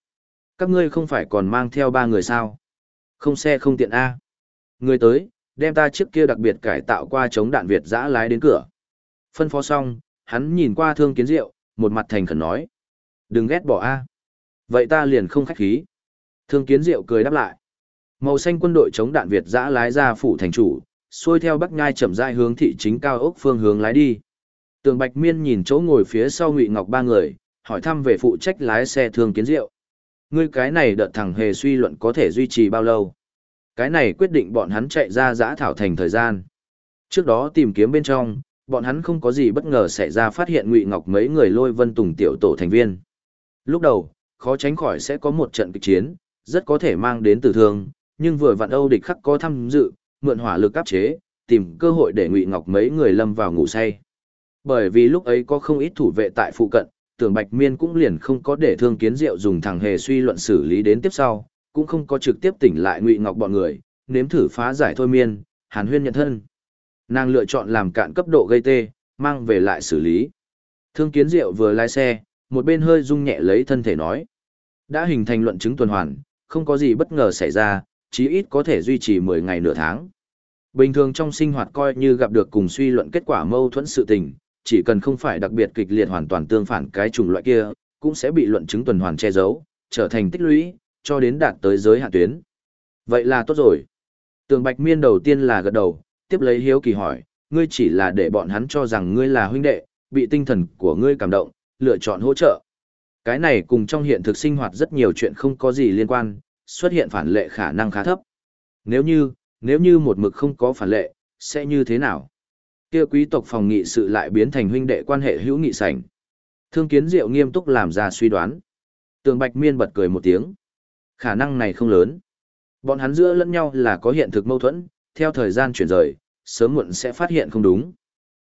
Các ngươi không phải còn mang theo ba người sao? Không xe không tiện A. Người tới, đem ta chiếc kia đặc biệt cải tạo qua chống đạn Việt giã lái đến cửa. Phân phó xong, hắn nhìn qua thương kiến diệu, một mặt thành khẩn nói. Đừng ghét bỏ A. Vậy ta liền không khách khí. Thương kiến diệu cười đáp lại. Màu xanh quân đội chống đạn Việt giã lái ra phủ thành chủ, xuôi theo bắc nhai chậm rãi hướng thị chính cao ốc phương hướng lái đi. Tường Bạch Miên nhìn chỗ ngồi phía sau Ngụy Ngọc ba người, hỏi thăm về phụ trách lái xe thương kiến diệu. Ngươi cái này đợt thẳng hề suy luận có thể duy trì bao lâu? Cái này quyết định bọn hắn chạy ra giã thảo thành thời gian. Trước đó tìm kiếm bên trong, bọn hắn không có gì bất ngờ xảy ra phát hiện Ngụy Ngọc mấy người lôi vân tùng tiểu tổ thành viên. Lúc đầu, khó tránh khỏi sẽ có một trận kịch chiến, rất có thể mang đến tử thương, nhưng vừa vặn Âu địch khắc có tham dự, mượn hỏa lực áp chế, tìm cơ hội để Ngụy Ngọc mấy người lâm vào ngủ say. Bởi vì lúc ấy có không ít thủ vệ tại phụ cận, tưởng Bạch Miên cũng liền không có để thương kiến diệu dùng thằng hề suy luận xử lý đến tiếp sau, cũng không có trực tiếp tỉnh lại Ngụy Ngọc bọn người, nếm thử phá giải thôi miên, Hàn Huyên nhận thân. Nàng lựa chọn làm cạn cấp độ gây tê, mang về lại xử lý. Thương kiến diệu vừa lái xe, một bên hơi rung nhẹ lấy thân thể nói. Đã hình thành luận chứng tuần hoàn, không có gì bất ngờ xảy ra, chí ít có thể duy trì 10 ngày nửa tháng. Bình thường trong sinh hoạt coi như gặp được cùng suy luận kết quả mâu thuẫn sự tình, chỉ cần không phải đặc biệt kịch liệt hoàn toàn tương phản cái chủng loại kia, cũng sẽ bị luận chứng tuần hoàn che giấu, trở thành tích lũy, cho đến đạt tới giới hạn tuyến. Vậy là tốt rồi. Tường Bạch Miên đầu tiên là gật đầu, tiếp lấy hiếu kỳ hỏi, ngươi chỉ là để bọn hắn cho rằng ngươi là huynh đệ, bị tinh thần của ngươi cảm động, lựa chọn hỗ trợ. Cái này cùng trong hiện thực sinh hoạt rất nhiều chuyện không có gì liên quan, xuất hiện phản lệ khả năng khá thấp. Nếu như, nếu như một mực không có phản lệ, sẽ như thế nào? Kia quý tộc phòng nghị sự lại biến thành huynh đệ quan hệ hữu nghị sảnh. Thương kiến diệu nghiêm túc làm ra suy đoán. Tường Bạch Miên bật cười một tiếng. Khả năng này không lớn. Bọn hắn giữa lẫn nhau là có hiện thực mâu thuẫn, theo thời gian chuyển rời, sớm muộn sẽ phát hiện không đúng.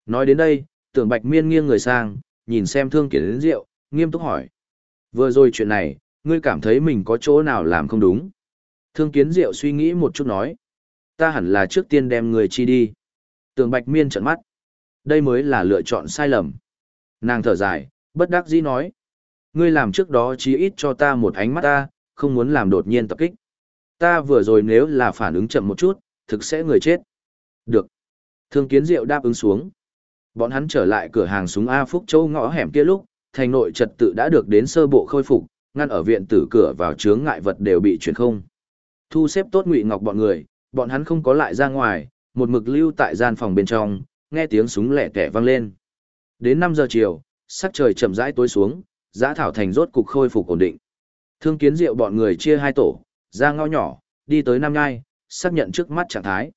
Nói đến đây, tưởng Bạch Miên nghiêng người sang, nhìn xem thương kiến diệu, nghiêm túc hỏi. Vừa rồi chuyện này, ngươi cảm thấy mình có chỗ nào làm không đúng. Thương kiến diệu suy nghĩ một chút nói. Ta hẳn là trước tiên đem người chi đi. Tường bạch miên trợn mắt. Đây mới là lựa chọn sai lầm. Nàng thở dài, bất đắc dĩ nói. Ngươi làm trước đó chí ít cho ta một ánh mắt ta, không muốn làm đột nhiên tập kích. Ta vừa rồi nếu là phản ứng chậm một chút, thực sẽ người chết. Được. Thương kiến diệu đáp ứng xuống. Bọn hắn trở lại cửa hàng súng A Phúc Châu ngõ hẻm kia lúc, thành nội trật tự đã được đến sơ bộ khôi phục, ngăn ở viện tử cửa vào chướng ngại vật đều bị chuyển không. Thu xếp tốt Ngụy Ngọc bọn người, bọn hắn không có lại ra ngoài, một mực lưu tại gian phòng bên trong, nghe tiếng súng lẻ tẻ vang lên. Đến 5 giờ chiều, sắc trời chậm rãi tối xuống, giã thảo thành rốt cục khôi phục ổn định. Thương kiến diệu bọn người chia hai tổ, ra ngõ nhỏ, đi tới Nam Nhai, xác nhận trước mắt trạng thái.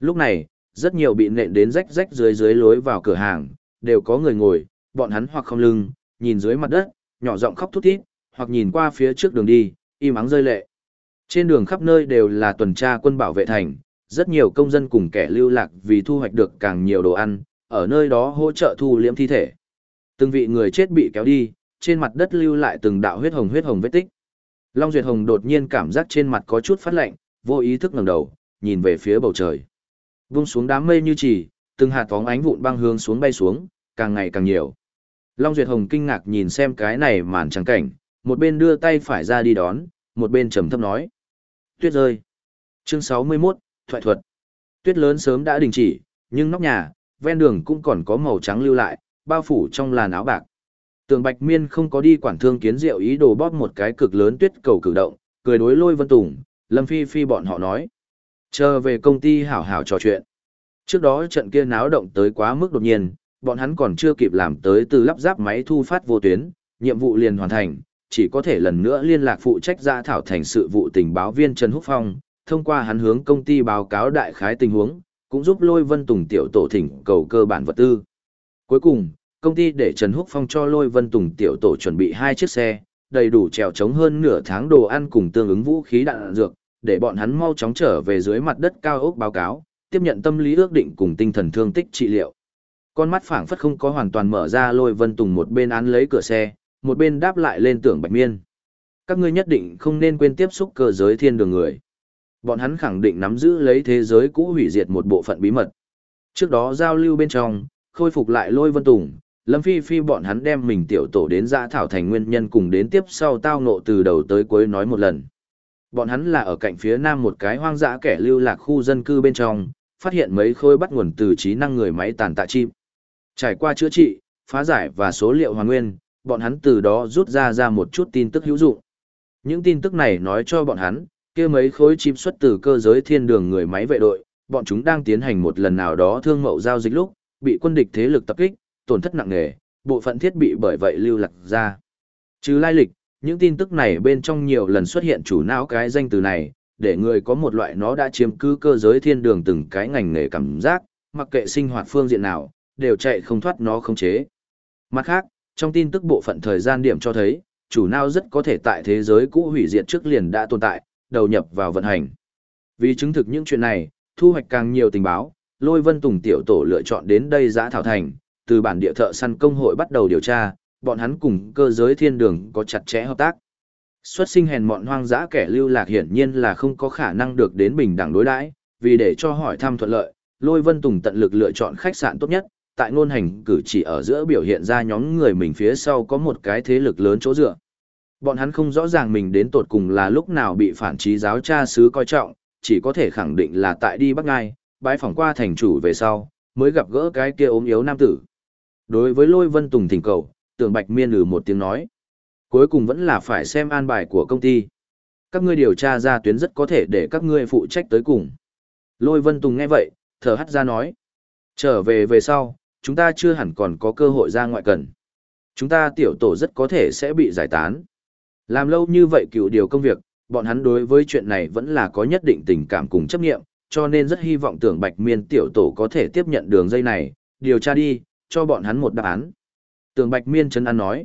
Lúc này, rất nhiều bị nện đến rách rách dưới dưới lối vào cửa hàng, đều có người ngồi, bọn hắn hoặc không lưng, nhìn dưới mặt đất, nhỏ giọng khóc thút thít, hoặc nhìn qua phía trước đường đi, im ắng rơi lệ. Trên đường khắp nơi đều là tuần tra quân bảo vệ thành, rất nhiều công dân cùng kẻ lưu lạc vì thu hoạch được càng nhiều đồ ăn, ở nơi đó hỗ trợ thu liễm thi thể. Từng vị người chết bị kéo đi, trên mặt đất lưu lại từng đạo huyết hồng huyết hồng vết tích. Long Duyệt Hồng đột nhiên cảm giác trên mặt có chút phát lạnh, vô ý thức ngẩng đầu, nhìn về phía bầu trời. Vung xuống đám mây như chỉ, từng hạt phóng ánh vụn băng hướng xuống bay xuống, càng ngày càng nhiều. Long Duyệt Hồng kinh ngạc nhìn xem cái này màn trắng cảnh, một bên đưa tay phải ra đi đón, một bên trầm thấp nói. Tuyết rơi. Chương 61, Thoại thuật. Tuyết lớn sớm đã đình chỉ, nhưng nóc nhà, ven đường cũng còn có màu trắng lưu lại, bao phủ trong làn áo bạc. Tường Bạch Miên không có đi quản thương kiến diệu ý đồ bóp một cái cực lớn tuyết cầu cử động, cười đối lôi Vân Tùng, Lâm Phi Phi bọn họ nói. Chờ về công ty hảo hảo trò chuyện. Trước đó trận kia náo động tới quá mức đột nhiên, bọn hắn còn chưa kịp làm tới từ lắp ráp máy thu phát vô tuyến, nhiệm vụ liền hoàn thành, chỉ có thể lần nữa liên lạc phụ trách ra thảo thành sự vụ tình báo viên Trần Húc Phong, thông qua hắn hướng công ty báo cáo đại khái tình huống, cũng giúp Lôi Vân Tùng tiểu tổ thỉnh cầu cơ bản vật tư. Cuối cùng, công ty để Trần Húc Phong cho Lôi Vân Tùng tiểu tổ chuẩn bị hai chiếc xe, đầy đủ trèo chống hơn nửa tháng đồ ăn cùng tương ứng vũ khí đạn dược, để bọn hắn mau chóng trở về dưới mặt đất cao ốc báo cáo, tiếp nhận tâm lý ước định cùng tinh thần thương tích trị liệu. Con mắt phảng phất không có hoàn toàn mở ra Lôi Vân Tùng một bên án lấy cửa xe, một bên đáp lại lên tưởng Bạch Miên. Các ngươi nhất định không nên quên tiếp xúc cơ giới thiên đường người. Bọn hắn khẳng định nắm giữ lấy thế giới cũ hủy diệt một bộ phận bí mật. Trước đó giao lưu bên trong, khôi phục lại Lôi Vân Tùng, Lâm Phi Phi bọn hắn đem mình tiểu tổ đến giã thảo thành nguyên nhân cùng đến tiếp sau tao nộ từ đầu tới cuối nói một lần. Bọn hắn là ở cạnh phía nam một cái hoang dã kẻ lưu lạc khu dân cư bên trong, phát hiện mấy khôi bắt nguồn từ trí năng người máy tàn tạ chim. Trải qua chữa trị, phá giải và số liệu hoàn nguyên, bọn hắn từ đó rút ra ra một chút tin tức hữu dụng. Những tin tức này nói cho bọn hắn, kia mấy khối chim xuất từ cơ giới thiên đường người máy vệ đội, bọn chúng đang tiến hành một lần nào đó thương mậu giao dịch lúc, bị quân địch thế lực tập kích, tổn thất nặng nề, bộ phận thiết bị bởi vậy lưu lạc ra. Trừ lai lịch, những tin tức này bên trong nhiều lần xuất hiện chủ não cái danh từ này, để người có một loại nó đã chiếm cứ cơ giới thiên đường từng cái ngành nghề cảm giác, mặc kệ sinh hoạt phương diện nào, đều chạy không thoát nó khống chế. Mặt khác, trong tin tức bộ phận thời gian điểm cho thấy, chủ não rất có thể tại thế giới cũ hủy diệt trước liền đã tồn tại, đầu nhập vào vận hành. Vì chứng thực những chuyện này, thu hoạch càng nhiều tình báo, Lôi Vân Tùng tiểu tổ lựa chọn đến đây giã thảo thành, từ bản địa thợ săn công hội bắt đầu điều tra, bọn hắn cùng cơ giới thiên đường có chặt chẽ hợp tác. Xuất sinh hèn mọn hoang dã kẻ lưu lạc hiển nhiên là không có khả năng được đến bình đẳng đối đãi, vì để cho hỏi thăm thuận lợi, Lôi Vân Tùng tận lực lựa chọn khách sạn tốt nhất, tại ngôn hành cử chỉ ở giữa biểu hiện ra nhóm người mình phía sau có một cái thế lực lớn chỗ dựa. Bọn hắn không rõ ràng mình đến tột cùng là lúc nào bị phản trí giáo cha sứ coi trọng, chỉ có thể khẳng định là tại đi Bắc Ngai, bái phỏng qua thành chủ về sau, mới gặp gỡ cái kia ốm yếu nam tử. Đối với Lôi Vân Tùng thỉnh cầu, tưởng Bạch Miên lừ một tiếng nói. Cuối cùng vẫn là phải xem an bài của công ty. Các ngươi điều tra ra tuyến rất có thể để các ngươi phụ trách tới cùng. Lôi Vân Tùng nghe vậy, thở hắt ra nói. Trở về về sau, chúng ta chưa hẳn còn có cơ hội ra ngoại cần. Chúng ta tiểu tổ rất có thể sẽ bị giải tán. Làm lâu như vậy cựu điều công việc, bọn hắn đối với chuyện này vẫn là có nhất định tình cảm cùng chấp nghiệm, cho nên rất hy vọng tưởng Bạch Miên tiểu tổ có thể tiếp nhận đường dây này, điều tra đi, cho bọn hắn một đáp án. Tưởng Bạch Miên chân ăn nói,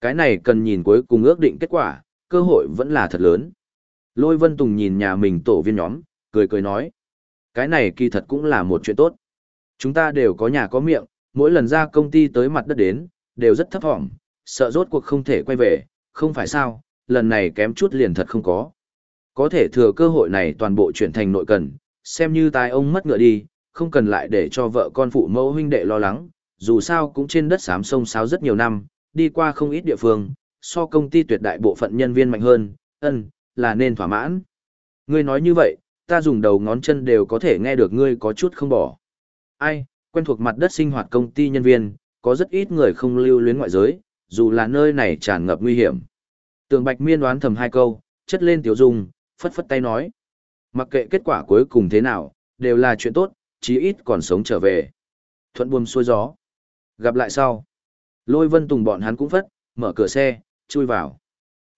cái này cần nhìn cuối cùng ước định kết quả, cơ hội vẫn là thật lớn. Lôi Vân Tùng nhìn nhà mình tổ viên nhóm, cười cười nói, cái này kỳ thật cũng là một chuyện tốt. Chúng ta đều có nhà có miệng, mỗi lần ra công ty tới mặt đất đến, đều rất thấp thỏm, sợ rốt cuộc không thể quay về, không phải sao, lần này kém chút liền thật không có. Có thể thừa cơ hội này toàn bộ chuyển thành nội cần, xem như tài ông mất ngựa đi, không cần lại để cho vợ con phụ mẫu huynh đệ lo lắng, dù sao cũng trên đất xám sông sáo rất nhiều năm, đi qua không ít địa phương, so công ty tuyệt đại bộ phận nhân viên mạnh hơn, ân, là nên thỏa mãn. Ngươi nói như vậy, ta dùng đầu ngón chân đều có thể nghe được ngươi có chút không bỏ. Ai, quen thuộc mặt đất sinh hoạt công ty nhân viên, có rất ít người không lưu luyến ngoại giới, dù là nơi này tràn ngập nguy hiểm. Tường Bạch Miên đoán thầm hai câu, chất lên tiểu dung, phất phất tay nói. Mặc kệ kết quả cuối cùng thế nào, đều là chuyện tốt, chí ít còn sống trở về. Thuận buồm xuôi gió. Gặp lại sau. Lôi vân tùng bọn hắn cũng phất, mở cửa xe, chui vào.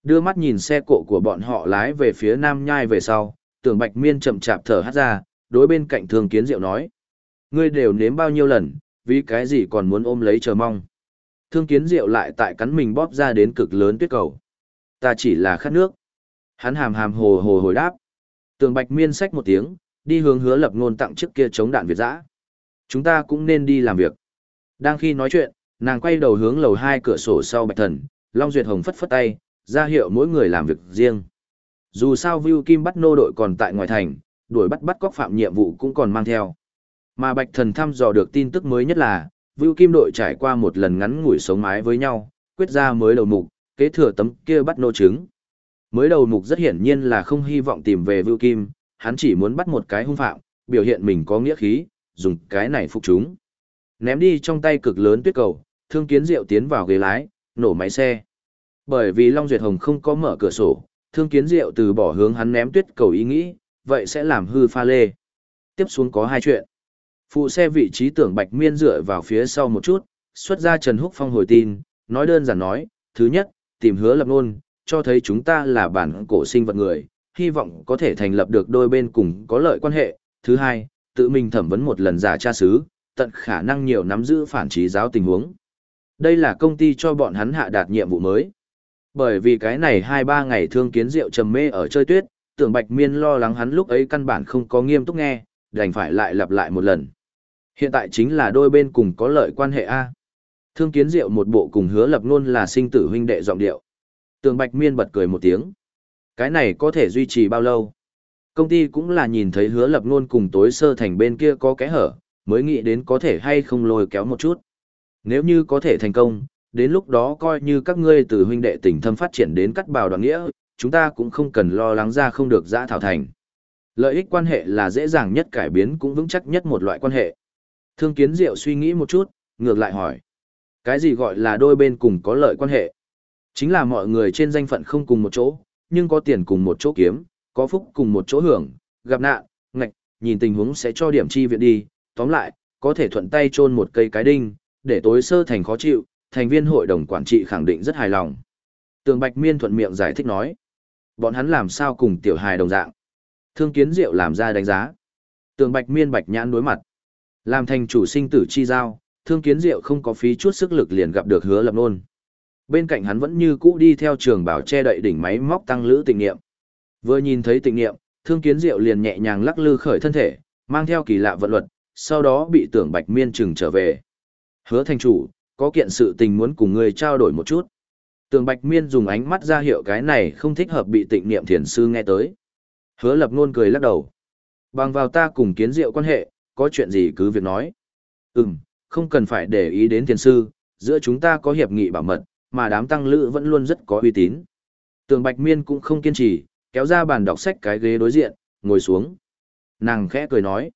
Đưa mắt nhìn xe cộ của bọn họ lái về phía nam nhai về sau, tưởng bạch miên chậm chạp thở hát ra, đối bên cạnh thường kiến diệu nói. Ngươi đều nếm bao nhiêu lần, vì cái gì còn muốn ôm lấy chờ mong. Thương kiến diệu lại tại cắn mình bóp ra đến cực lớn tuyết cầu. Ta chỉ là khát nước. Hắn hàm hàm hồ hồ hồi đáp. Tường bạch miên xách một tiếng, đi hướng hứa lập ngôn tặng trước kia chống đạn Việt dã. Chúng ta cũng nên đi làm việc. Đang khi nói chuyện, nàng quay đầu hướng lầu hai cửa sổ sau bạch thần, Long Duyệt Hồng phất phất tay, ra hiệu mỗi người làm việc riêng. Dù sao Vưu Kim bắt nô đội còn tại ngoài thành, đuổi bắt bắt cóc phạm nhiệm vụ cũng còn mang theo. Mà Bạch Thần thăm dò được tin tức mới nhất là, Vưu Kim đội trải qua một lần ngắn ngủi sống mái với nhau, quyết ra mới đầu mục, kế thừa tấm kia bắt nô trứng. Mới đầu mục rất hiển nhiên là không hy vọng tìm về Vưu Kim, hắn chỉ muốn bắt một cái hung phạm, biểu hiện mình có nghĩa khí, dùng cái này phục chúng. Ném đi trong tay cực lớn tuyết cầu, thương kiến diệu tiến vào ghế lái, nổ máy xe. Bởi vì Long Duyệt Hồng không có mở cửa sổ, thương kiến diệu từ bỏ hướng hắn ném tuyết cầu ý nghĩ, vậy sẽ làm hư pha lê. Tiếp xuống có hai chuyện. Phụ xe vị trí tưởng Bạch Miên dựa vào phía sau một chút, xuất ra Trần Húc Phong hồi tin, nói đơn giản nói, thứ nhất, tìm hứa lập nôn, cho thấy chúng ta là bản cổ sinh vật người, hy vọng có thể thành lập được đôi bên cùng có lợi quan hệ. Thứ hai, tự mình thẩm vấn một lần giả tra sứ tận khả năng nhiều nắm giữ phản trí giáo tình huống. Đây là công ty cho bọn hắn hạ đạt nhiệm vụ mới. Bởi vì cái này hai ba ngày thương kiến rượu trầm mê ở chơi tuyết, tưởng bạch miên lo lắng hắn lúc ấy căn bản không có nghiêm túc nghe, đành phải lại lặp lại một lần. Hiện tại chính là đôi bên cùng có lợi quan hệ A. Thương kiến diệu một bộ cùng hứa lập luôn là sinh tử huynh đệ giọng điệu. Tường Bạch Miên bật cười một tiếng. Cái này có thể duy trì bao lâu? Công ty cũng là nhìn thấy hứa lập luôn cùng tối sơ thành bên kia có kẽ hở, mới nghĩ đến có thể hay không lôi kéo một chút. Nếu như có thể thành công, đến lúc đó coi như các ngươi từ huynh đệ tình thâm phát triển đến cắt bào đoạn nghĩa, chúng ta cũng không cần lo lắng ra không được giã thảo thành. Lợi ích quan hệ là dễ dàng nhất cải biến cũng vững chắc nhất một loại quan hệ. Thương kiến diệu suy nghĩ một chút, ngược lại hỏi. Cái gì gọi là đôi bên cùng có lợi quan hệ? Chính là mọi người trên danh phận không cùng một chỗ, nhưng có tiền cùng một chỗ kiếm, có phúc cùng một chỗ hưởng, gặp nạn, ngạch, nhìn tình huống sẽ cho điểm chi viện đi, tóm lại, có thể thuận tay chôn một cây cái đinh, để tối sơ thành khó chịu, thành viên hội đồng quản trị khẳng định rất hài lòng. Tường Bạch Miên thuận miệng giải thích nói, bọn hắn làm sao cùng tiểu hài đồng dạng. Thương Kiến Diệu làm ra đánh giá. Tường Bạch Miên bạch nhãn đối mặt. Làm thành chủ sinh tử chi giao, Thương Kiến Diệu không có phí chút sức lực liền gặp được Hứa Lập Nôn. Bên cạnh hắn vẫn như cũ đi theo trường bảo che đậy đỉnh máy móc tăng lữ tịnh niệm. Vừa nhìn thấy tịnh niệm, Thương Kiến Diệu liền nhẹ nhàng lắc lư khởi thân thể, mang theo kỳ lạ vận luật, sau đó bị Tưởng Bạch Miên trừng trở về. Hứa thành chủ, có kiện sự tình muốn cùng người trao đổi một chút. Tường Bạch Miên dùng ánh mắt ra hiệu cái này không thích hợp bị tịnh niệm thiền sư nghe tới. Hứa lập nôn cười lắc đầu. Bằng vào ta cùng kiến diệu quan hệ, có chuyện gì cứ việc nói. Ừm, không cần phải để ý đến thiền sư, giữa chúng ta có hiệp nghị bảo mật, mà đám tăng lữ vẫn luôn rất có uy tín. Tường Bạch Miên cũng không kiên trì, kéo ra bàn đọc sách cái ghế đối diện, ngồi xuống. Nàng khẽ cười nói.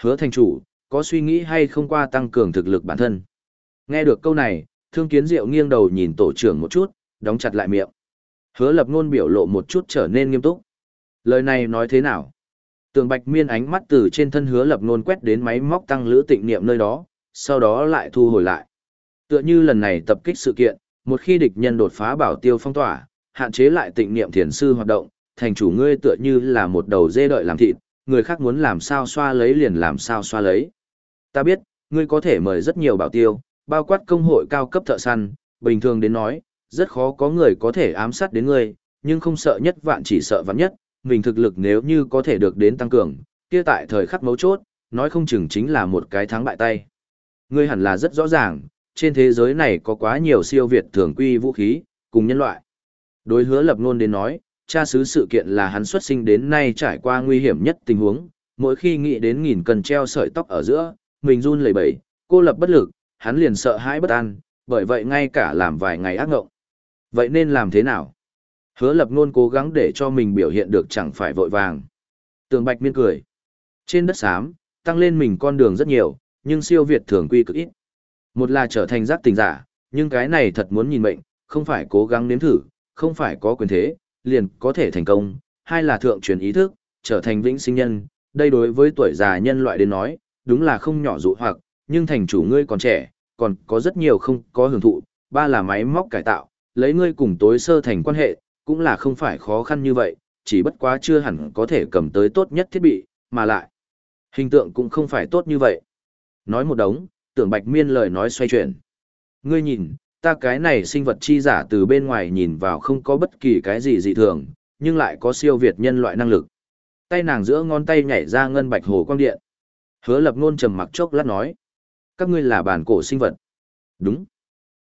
Hứa thành chủ, có suy nghĩ hay không qua tăng cường thực lực bản thân. Nghe được câu này, thương kiến diệu nghiêng đầu nhìn tổ trưởng một chút, đóng chặt lại miệng. Hứa lập ngôn biểu lộ một chút trở nên nghiêm túc. Lời này nói thế nào? Tường bạch miên ánh mắt từ trên thân hứa lập ngôn quét đến máy móc tăng lữ tịnh niệm nơi đó, sau đó lại thu hồi lại. Tựa như lần này tập kích sự kiện, một khi địch nhân đột phá bảo tiêu phong tỏa, hạn chế lại tịnh niệm thiền sư hoạt động, thành chủ ngươi tựa như là một đầu dê đợi làm thịt, người khác muốn làm sao xoa lấy liền làm sao xoa lấy. Ta biết, ngươi có thể mời rất nhiều bảo tiêu, bao quát công hội cao cấp thợ săn, bình thường đến nói, rất khó có người có thể ám sát đến ngươi, nhưng không sợ nhất vạn chỉ sợ vạn nhất, mình thực lực nếu như có thể được đến tăng cường, kia tại thời khắc mấu chốt, nói không chừng chính là một cái thắng bại tay. Ngươi hẳn là rất rõ ràng, trên thế giới này có quá nhiều siêu việt thường quy vũ khí, cùng nhân loại. Đối hứa lập ngôn đến nói, cha xứ sự kiện là hắn xuất sinh đến nay trải qua nguy hiểm nhất tình huống, mỗi khi nghĩ đến nghìn cần treo sợi tóc ở giữa, mình run lẩy bẩy, cô lập bất lực, hắn liền sợ hãi bất an, bởi vậy ngay cả làm vài ngày ác ngộng. Vậy nên làm thế nào? Hứa lập ngôn cố gắng để cho mình biểu hiện được chẳng phải vội vàng. Tường Bạch miên cười. Trên đất xám, tăng lên mình con đường rất nhiều, nhưng siêu việt thường quy cực ít. Một là trở thành giác tình giả, nhưng cái này thật muốn nhìn mệnh, không phải cố gắng nếm thử, không phải có quyền thế, liền có thể thành công. Hai là thượng truyền ý thức, trở thành vĩnh sinh nhân, đây đối với tuổi già nhân loại đến nói, đúng là không nhỏ dụ hoặc, nhưng thành chủ ngươi còn trẻ, còn có rất nhiều không có hưởng thụ. Ba là máy móc cải tạo, lấy ngươi cùng tối sơ thành quan hệ, cũng là không phải khó khăn như vậy, chỉ bất quá chưa hẳn có thể cầm tới tốt nhất thiết bị, mà lại. Hình tượng cũng không phải tốt như vậy. Nói một đống, tưởng bạch miên lời nói xoay chuyển. Ngươi nhìn, ta cái này sinh vật chi giả từ bên ngoài nhìn vào không có bất kỳ cái gì dị thường, nhưng lại có siêu việt nhân loại năng lực. Tay nàng giữa ngón tay nhảy ra ngân bạch hồ quang điện. Hứa lập ngôn trầm mặc chốc lát nói. Các ngươi là bản cổ sinh vật. Đúng.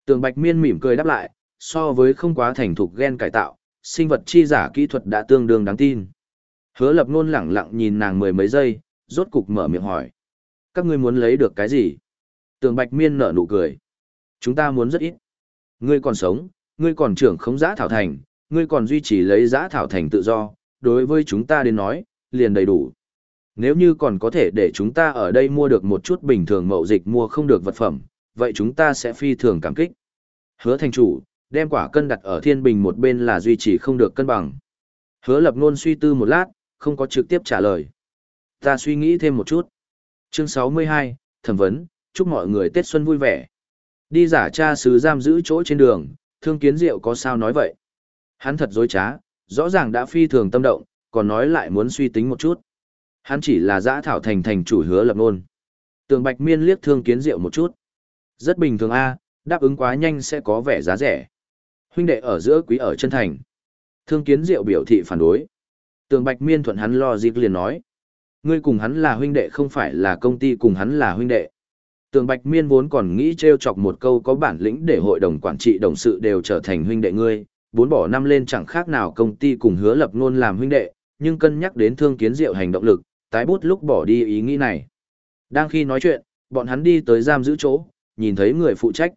Tường bạch miên mỉm cười đáp lại, so với không quá thành thục gen cải tạo, sinh vật chi giả kỹ thuật đã tương đương đáng tin. Hứa lập ngôn lẳng lặng nhìn nàng mười mấy giây, rốt cục mở miệng hỏi. Các ngươi muốn lấy được cái gì? Tường bạch miên nở nụ cười. Chúng ta muốn rất ít. Ngươi còn sống, ngươi còn trưởng khống giã thảo thành, ngươi còn duy trì lấy giã thảo thành tự do, đối với chúng ta đến nói, liền đầy đủ. Nếu như còn có thể để chúng ta ở đây mua được một chút bình thường mậu dịch mua không được vật phẩm, vậy chúng ta sẽ phi thường cảm kích. Hứa thành chủ, đem quả cân đặt ở thiên bình một bên là duy trì không được cân bằng. Hứa lập nôn suy tư một lát, không có trực tiếp trả lời. Ta suy nghĩ thêm một chút. Chương 62, thẩm vấn, chúc mọi người Tết Xuân vui vẻ. Đi giả cha sứ giam giữ chỗ trên đường, thương kiến diệu có sao nói vậy. Hắn thật dối trá, rõ ràng đã phi thường tâm động, còn nói lại muốn suy tính một chút. Hắn chỉ là giã thảo thành thành chủ hứa lập nôn. Tường bạch miên liếc thương kiến diệu một chút. Rất bình thường a đáp ứng quá nhanh sẽ có vẻ giá rẻ. Huynh đệ ở giữa quý ở chân thành. Thương kiến diệu biểu thị phản đối. Tường bạch miên thuận hắn lo dịp liền nói. Ngươi cùng hắn là huynh đệ không phải là công ty cùng hắn là huynh đệ. Tường Bạch Miên vốn còn nghĩ trêu chọc một câu có bản lĩnh để hội đồng quản trị đồng sự đều trở thành huynh đệ ngươi, bốn bỏ năm lên chẳng khác nào công ty cùng hứa lập ngôn làm huynh đệ, nhưng cân nhắc đến thương kiến diệu hành động lực, tái bút lúc bỏ đi ý nghĩ này. Đang khi nói chuyện, bọn hắn đi tới giam giữ chỗ, nhìn thấy người phụ trách.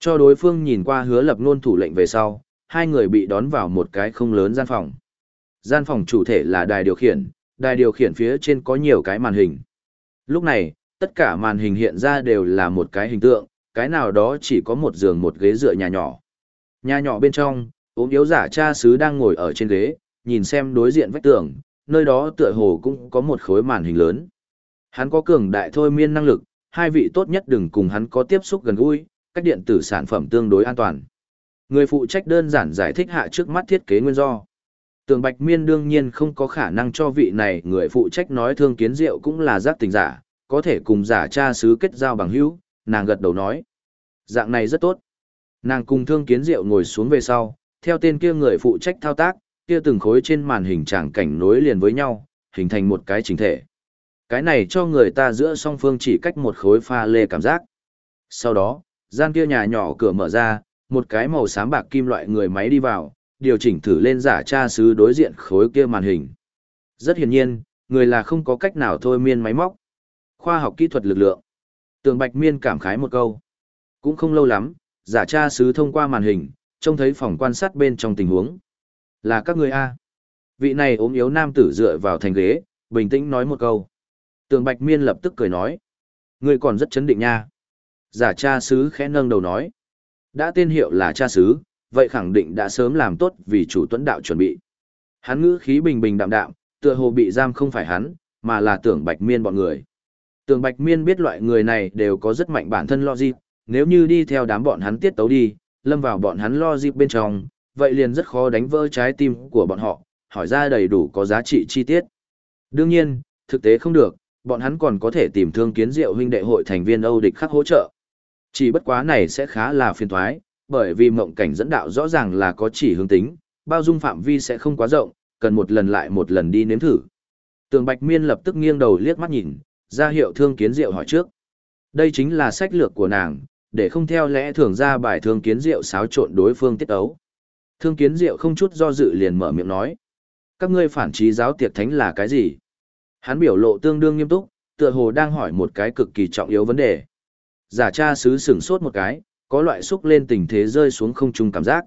Cho đối phương nhìn qua hứa lập ngôn thủ lệnh về sau, hai người bị đón vào một cái không lớn gian phòng. Gian phòng chủ thể là đài điều khiển, đài điều khiển phía trên có nhiều cái màn hình. Lúc này, tất cả màn hình hiện ra đều là một cái hình tượng, cái nào đó chỉ có một giường một ghế dựa nhà nhỏ. Nhà nhỏ bên trong, ốm yếu giả cha xứ đang ngồi ở trên ghế, nhìn xem đối diện vách tường, nơi đó tựa hồ cũng có một khối màn hình lớn. Hắn có cường đại thôi miên năng lực, hai vị tốt nhất đừng cùng hắn có tiếp xúc gần gũi, cách điện tử sản phẩm tương đối an toàn. Người phụ trách đơn giản giải thích hạ trước mắt thiết kế nguyên do. Tường Bạch Miên đương nhiên không có khả năng cho vị này người phụ trách nói thương kiến diệu cũng là giác tình giả, có thể cùng giả cha sứ kết giao bằng hữu, nàng gật đầu nói. Dạng này rất tốt. Nàng cùng thương kiến diệu ngồi xuống về sau, theo tên kia người phụ trách thao tác, kia từng khối trên màn hình tràng cảnh nối liền với nhau, hình thành một cái chính thể. Cái này cho người ta giữa song phương chỉ cách một khối pha lê cảm giác. Sau đó, gian kia nhà nhỏ cửa mở ra, một cái màu xám bạc kim loại người máy đi vào, điều chỉnh thử lên giả tra sứ đối diện khối kia màn hình. Rất hiển nhiên, người là không có cách nào thôi miên máy móc. Khoa học kỹ thuật lực lượng. Tường Bạch Miên cảm khái một câu. Cũng không lâu lắm, giả tra sứ thông qua màn hình, trông thấy phòng quan sát bên trong tình huống. Là các người A. Vị này ốm yếu nam tử dựa vào thành ghế, bình tĩnh nói một câu. Tường Bạch Miên lập tức cười nói. Người còn rất chấn định nha. Giả cha sứ khẽ nâng đầu nói. Đã tên hiệu là cha sứ, vậy khẳng định đã sớm làm tốt vì chủ tuấn đạo chuẩn bị. Hắn ngữ khí bình bình đạm đạm, tựa hồ bị giam không phải hắn, mà là tưởng Bạch Miên bọn người. Tưởng Bạch Miên biết loại người này đều có rất mạnh bản thân logic, nếu như đi theo đám bọn hắn tiết tấu đi, lâm vào bọn hắn logic bên trong, vậy liền rất khó đánh vỡ trái tim của bọn họ, hỏi ra đầy đủ có giá trị chi tiết. Đương nhiên, thực tế không được, bọn hắn còn có thể tìm thương kiến diệu huynh đệ hội thành viên Âu địch khắc hỗ trợ. Chỉ bất quá này sẽ khá là phiền toái, bởi vì mộng cảnh dẫn đạo rõ ràng là có chỉ hướng tính, bao dung phạm vi sẽ không quá rộng, cần một lần lại một lần đi nếm thử. Tường Bạch Miên lập tức nghiêng đầu liếc mắt nhìn, ra hiệu thương kiến diệu hỏi trước. Đây chính là sách lược của nàng, để không theo lẽ thường ra bài thương kiến diệu xáo trộn đối phương tiết ấu. Thương kiến diệu không chút do dự liền mở miệng nói. Các ngươi phản trí giáo tiệc thánh là cái gì? Hắn biểu lộ tương đương nghiêm túc, tựa hồ đang hỏi một cái cực kỳ trọng yếu vấn đề. Giả cha sứ sửng sốt một cái, có loại xúc lên tình thế rơi xuống không trung cảm giác.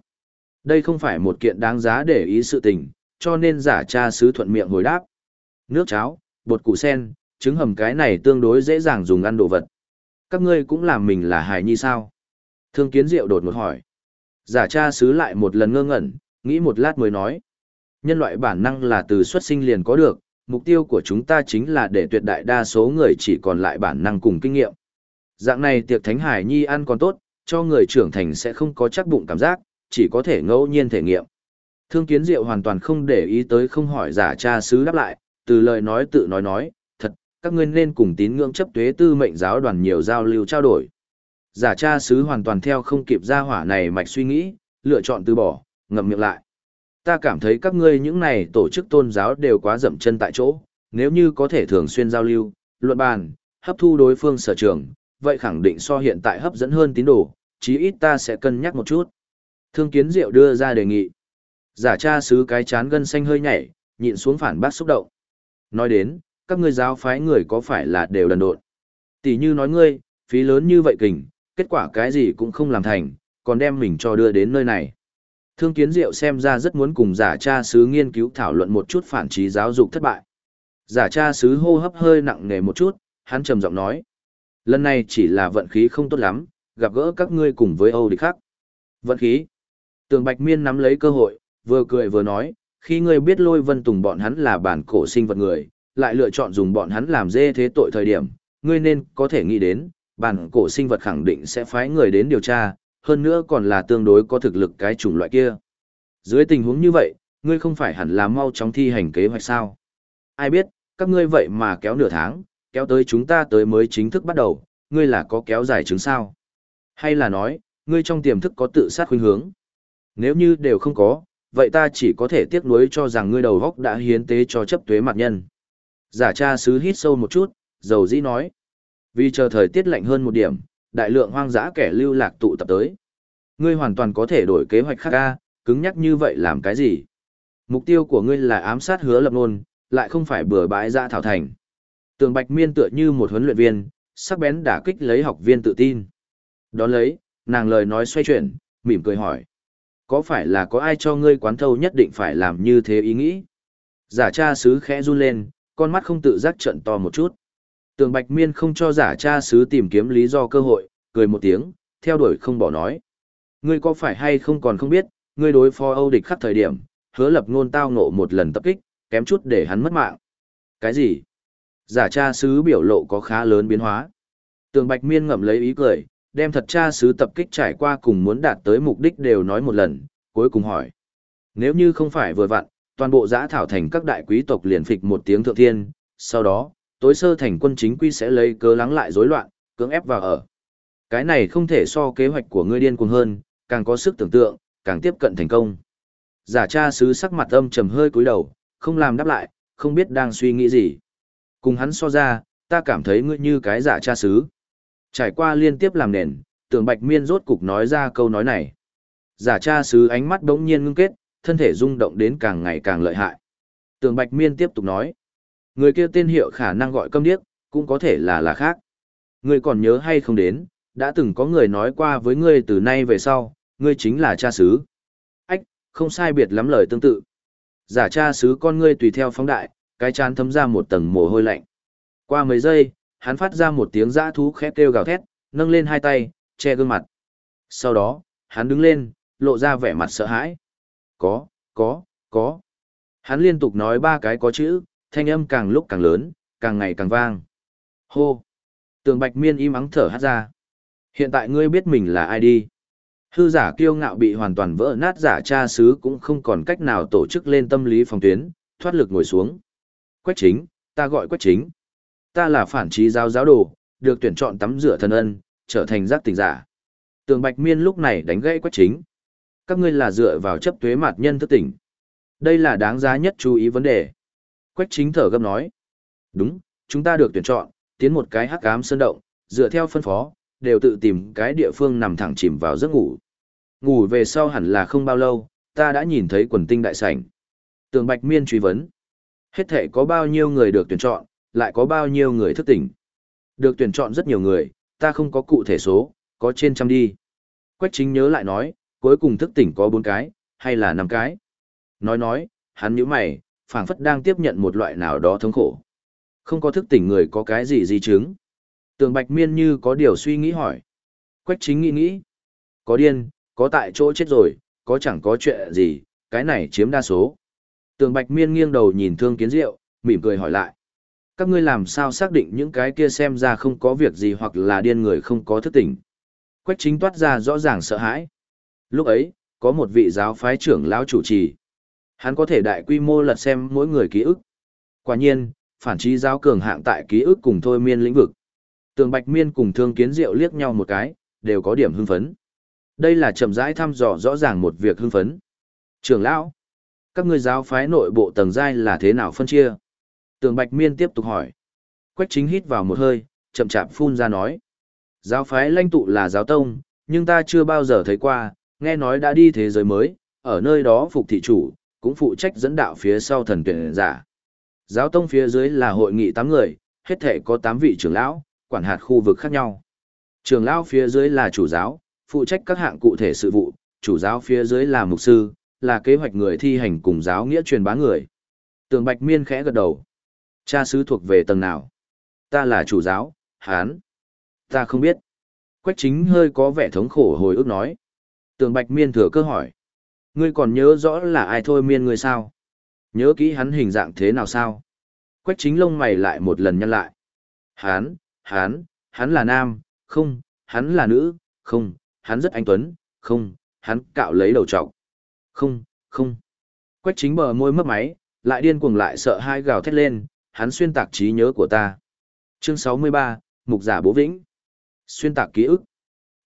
Đây không phải một kiện đáng giá để ý sự tình, cho nên giả cha sứ thuận miệng hồi đáp. Nước cháo, bột củ sen, trứng hầm cái này tương đối dễ dàng dùng ăn đồ vật. Các ngươi cũng làm mình là hài nhi sao? Thương kiến diệu đột một hỏi. Giả cha sứ lại một lần ngơ ngẩn, nghĩ một lát mới nói. Nhân loại bản năng là từ xuất sinh liền có được, mục tiêu của chúng ta chính là để tuyệt đại đa số người chỉ còn lại bản năng cùng kinh nghiệm. Dạng này tiệc thánh hải nhi ăn còn tốt, cho người trưởng thành sẽ không có chắc bụng cảm giác, chỉ có thể ngẫu nhiên thể nghiệm. Thương kiến diệu hoàn toàn không để ý tới không hỏi giả cha sứ đáp lại, từ lời nói tự nói nói, thật, các ngươi nên cùng tín ngưỡng chấp tuế tư mệnh giáo đoàn nhiều giao lưu trao đổi. Giả cha sứ hoàn toàn theo không kịp ra hỏa này mạch suy nghĩ, lựa chọn từ bỏ, ngậm miệng lại. Ta cảm thấy các ngươi những này tổ chức tôn giáo đều quá dậm chân tại chỗ, nếu như có thể thường xuyên giao lưu, luận bàn, hấp thu đối phương sở trường, vậy khẳng định so hiện tại hấp dẫn hơn tín đồ, chí ít ta sẽ cân nhắc một chút. Thương kiến diệu đưa ra đề nghị. Giả cha sứ cái chán gân xanh hơi nhảy, nhịn xuống phản bác xúc động. Nói đến, các ngươi giáo phái người có phải là đều đần độn. Tỷ như nói ngươi, phí lớn như vậy kình, kết quả cái gì cũng không làm thành, còn đem mình cho đưa đến nơi này. Thương kiến diệu xem ra rất muốn cùng giả cha sứ nghiên cứu thảo luận một chút phản trí giáo dục thất bại. Giả cha sứ hô hấp hơi nặng nề một chút, hắn trầm giọng nói. Lần này chỉ là vận khí không tốt lắm, gặp gỡ các ngươi cùng với Âu địch khác. Vận khí. Tường Bạch Miên nắm lấy cơ hội, vừa cười vừa nói, khi ngươi biết lôi vân tùng bọn hắn là bản cổ sinh vật người, lại lựa chọn dùng bọn hắn làm dê thế tội thời điểm, ngươi nên có thể nghĩ đến, bản cổ sinh vật khẳng định sẽ phái người đến điều tra, hơn nữa còn là tương đối có thực lực cái chủng loại kia. Dưới tình huống như vậy, ngươi không phải hẳn là mau chóng thi hành kế hoạch sao? Ai biết, các ngươi vậy mà kéo nửa tháng, kéo tới chúng ta tới mới chính thức bắt đầu, ngươi là có kéo dài chứng sao? Hay là nói, ngươi trong tiềm thức có tự sát khuynh hướng? Nếu như đều không có, vậy ta chỉ có thể tiếc nuối cho rằng ngươi đầu góc đã hiến tế cho chấp tuế mặt nhân. Giả cha sứ hít sâu một chút, dầu dĩ nói. Vì chờ thời tiết lạnh hơn một điểm, đại lượng hoang dã kẻ lưu lạc tụ tập tới. Ngươi hoàn toàn có thể đổi kế hoạch khác ca, cứng nhắc như vậy làm cái gì? Mục tiêu của ngươi là ám sát hứa lập nôn, lại không phải bừa bãi ra thảo thành. Tường Bạch Miên tựa như một huấn luyện viên, sắc bén đả kích lấy học viên tự tin. Đón lấy, nàng lời nói xoay chuyển, mỉm cười hỏi. Có phải là có ai cho ngươi quán thâu nhất định phải làm như thế ý nghĩ? Giả cha sứ khẽ run lên, con mắt không tự giác trận to một chút. Tường Bạch Miên không cho giả cha sứ tìm kiếm lý do cơ hội, cười một tiếng, theo đuổi không bỏ nói. Ngươi có phải hay không còn không biết, ngươi đối phó Âu địch khắc thời điểm, hứa lập ngôn tao ngộ một lần tập kích, kém chút để hắn mất mạng. Cái gì? Giả cha sứ biểu lộ có khá lớn biến hóa. Tường Bạch Miên ngậm lấy ý cười, đem thật cha sứ tập kích trải qua cùng muốn đạt tới mục đích đều nói một lần, cuối cùng hỏi. Nếu như không phải vừa vặn, toàn bộ giã thảo thành các đại quý tộc liền phịch một tiếng thượng thiên, sau đó, tối sơ thành quân chính quy sẽ lấy cớ lắng lại rối loạn, cưỡng ép vào ở. Cái này không thể so kế hoạch của ngươi điên cuồng hơn, càng có sức tưởng tượng, càng tiếp cận thành công. Giả cha sứ sắc mặt âm trầm hơi cúi đầu, không làm đáp lại, không biết đang suy nghĩ gì. Cùng hắn so ra, ta cảm thấy ngươi như cái giả cha sứ. Trải qua liên tiếp làm nền, tưởng bạch miên rốt cục nói ra câu nói này. Giả cha sứ ánh mắt đống nhiên ngưng kết, thân thể rung động đến càng ngày càng lợi hại. Tưởng bạch miên tiếp tục nói. Người kia tên hiệu khả năng gọi câm điếc, cũng có thể là là khác. Ngươi còn nhớ hay không đến, đã từng có người nói qua với ngươi từ nay về sau, ngươi chính là cha sứ. Ách, không sai biệt lắm lời tương tự. Giả cha sứ con ngươi tùy theo phóng đại, cái chán thấm ra một tầng mồ hôi lạnh. Qua mấy giây, hắn phát ra một tiếng dã thú khét kêu gào thét, nâng lên hai tay, che gương mặt. Sau đó, hắn đứng lên, lộ ra vẻ mặt sợ hãi. Có, có, có. Hắn liên tục nói ba cái có chữ, thanh âm càng lúc càng lớn, càng ngày càng vang. Hô! Tường Bạch Miên im ắng thở hát ra. Hiện tại ngươi biết mình là ai đi. Hư giả kiêu ngạo bị hoàn toàn vỡ nát giả cha sứ cũng không còn cách nào tổ chức lên tâm lý phòng tuyến, thoát lực ngồi xuống. Quách chính, ta gọi quách chính. Ta là phản trí giáo giáo đồ, được tuyển chọn tắm rửa thần ân, trở thành giác tỉnh giả. Tường Bạch Miên lúc này đánh gãy quách chính. Các ngươi là dựa vào chấp tuế mạt nhân thức tỉnh. Đây là đáng giá nhất chú ý vấn đề. Quách chính thở gấp nói. Đúng, chúng ta được tuyển chọn, tiến một cái hắc ám sơn động, dựa theo phân phó, đều tự tìm cái địa phương nằm thẳng chìm vào giấc ngủ. Ngủ về sau hẳn là không bao lâu, ta đã nhìn thấy quần tinh đại sảnh. Tường Bạch Miên truy vấn. Hết thể có bao nhiêu người được tuyển chọn, lại có bao nhiêu người thức tỉnh. Được tuyển chọn rất nhiều người, ta không có cụ thể số, có trên trăm đi. Quách chính nhớ lại nói, cuối cùng thức tỉnh có bốn cái, hay là năm cái. Nói nói, hắn nhíu mày, phảng phất đang tiếp nhận một loại nào đó thống khổ. Không có thức tỉnh người có cái gì di chứng. Tường Bạch Miên như có điều suy nghĩ hỏi. Quách chính nghĩ nghĩ. Có điên, có tại chỗ chết rồi, có chẳng có chuyện gì, cái này chiếm đa số. Tường Bạch Miên nghiêng đầu nhìn Thương Kiến Diệu, mỉm cười hỏi lại. Các ngươi làm sao xác định những cái kia xem ra không có việc gì hoặc là điên người không có thức tỉnh. Quách chính toát ra rõ ràng sợ hãi. Lúc ấy, có một vị giáo phái trưởng lão chủ trì. Hắn có thể đại quy mô lật xem mỗi người ký ức. Quả nhiên, phản trí giáo cường hạng tại ký ức cùng thôi miên lĩnh vực. Tường Bạch Miên cùng Thương Kiến Diệu liếc nhau một cái, đều có điểm hưng phấn. Đây là chậm rãi thăm dò rõ ràng một việc hưng phấn. Trưởng lão, các ngươi giáo phái nội bộ tầng giai là thế nào phân chia? Tường Bạch Miên tiếp tục hỏi. Quách chính hít vào một hơi, chậm chạp phun ra nói. Giáo phái lãnh tụ là giáo tông, nhưng ta chưa bao giờ thấy qua, nghe nói đã đi thế giới mới, ở nơi đó phục thị chủ, cũng phụ trách dẫn đạo phía sau thần tuyển giả. Giáo tông phía dưới là hội nghị 8 người, hết thể có 8 vị trưởng lão, quản hạt khu vực khác nhau. Trưởng lão phía dưới là chủ giáo, phụ trách các hạng cụ thể sự vụ, chủ giáo phía dưới là mục sư, là kế hoạch người thi hành cùng giáo nghĩa truyền bá người. Tường Bạch Miên khẽ gật đầu. Cha sứ thuộc về tầng nào? Ta là chủ giáo, hán. Ta không biết. Quách chính hơi có vẻ thống khổ hồi ức nói. Tường Bạch Miên thừa cơ hỏi. Ngươi còn nhớ rõ là ai thôi miên ngươi sao? Nhớ kỹ hắn hình dạng thế nào sao? Quách chính lông mày lại một lần nhăn lại. Hán, hán, hắn là nam, không, hắn là nữ, không, hắn rất anh tuấn, không, hắn cạo lấy đầu trọc. Không, không. Quách chính bờ môi mấp máy, lại điên cuồng lại sợ hai gào thét lên, hắn xuyên tạc trí nhớ của ta. Chương 63, Mục giả bố vĩnh. Xuyên tạc ký ức.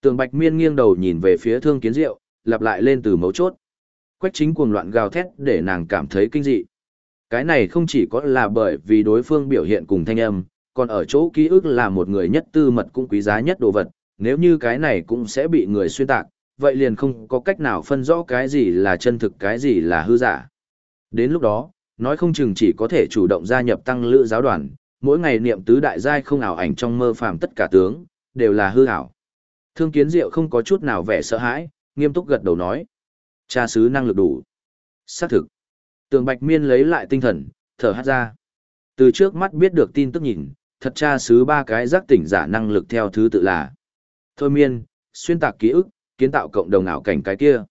Tường Bạch Miên nghiêng đầu nhìn về phía Thương Kiến Diệu, lặp lại lên từ mấu chốt. Quách chính cuồng loạn gào thét để nàng cảm thấy kinh dị. Cái này không chỉ có là bởi vì đối phương biểu hiện cùng thanh âm, còn ở chỗ ký ức là một người nhất tư mật cũng quý giá nhất đồ vật, nếu như cái này cũng sẽ bị người xuyên tạc, vậy liền không có cách nào phân rõ cái gì là chân thực cái gì là hư giả. Đến lúc đó, nói không chừng chỉ có thể chủ động gia nhập tăng lữ giáo đoàn, mỗi ngày niệm tứ đại giai không ảo ảnh trong mơ phàm tất cả tướng, đều là hư ảo. Thương kiến diệu không có chút nào vẻ sợ hãi, nghiêm túc gật đầu nói. Cha sứ năng lực đủ. Xác thực. Tường Bạch Miên lấy lại tinh thần, thở hát ra. Từ trước mắt biết được tin tức nhìn, thật cha sứ ba cái giác tỉnh giả năng lực theo thứ tự là. Thôi miên, xuyên tạc ký ức, kiến tạo cộng đồng ảo cảnh cái kia.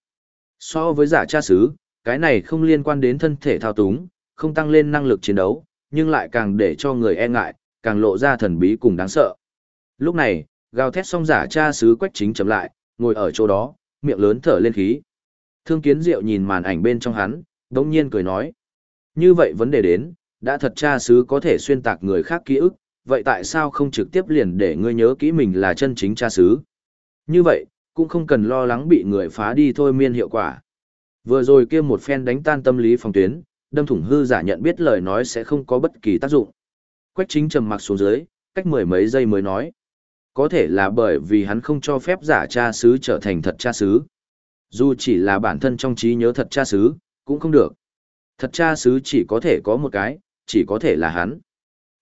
So với giả cha sứ, cái này không liên quan đến thân thể thao túng, không tăng lên năng lực chiến đấu, nhưng lại càng để cho người e ngại, càng lộ ra thần bí cùng đáng sợ. Lúc này, gào thét xong giả cha sứ quách chính chậm lại, ngồi ở chỗ đó, miệng lớn thở lên khí. Thương kiến diệu nhìn màn ảnh bên trong hắn, đống nhiên cười nói. Như vậy vấn đề đến, đã thật cha sứ có thể xuyên tạc người khác ký ức, vậy tại sao không trực tiếp liền để ngươi nhớ kỹ mình là chân chính cha sứ? Như vậy, cũng không cần lo lắng bị người phá đi thôi miên hiệu quả. Vừa rồi kia một phen đánh tan tâm lý phòng tuyến, đâm thủng hư giả nhận biết lời nói sẽ không có bất kỳ tác dụng. Quách chính trầm mặc xuống dưới, cách mười mấy giây mới nói. Có thể là bởi vì hắn không cho phép giả cha sứ trở thành thật cha sứ. Dù chỉ là bản thân trong trí nhớ thật cha sứ, cũng không được. Thật cha sứ chỉ có thể có một cái, chỉ có thể là hắn.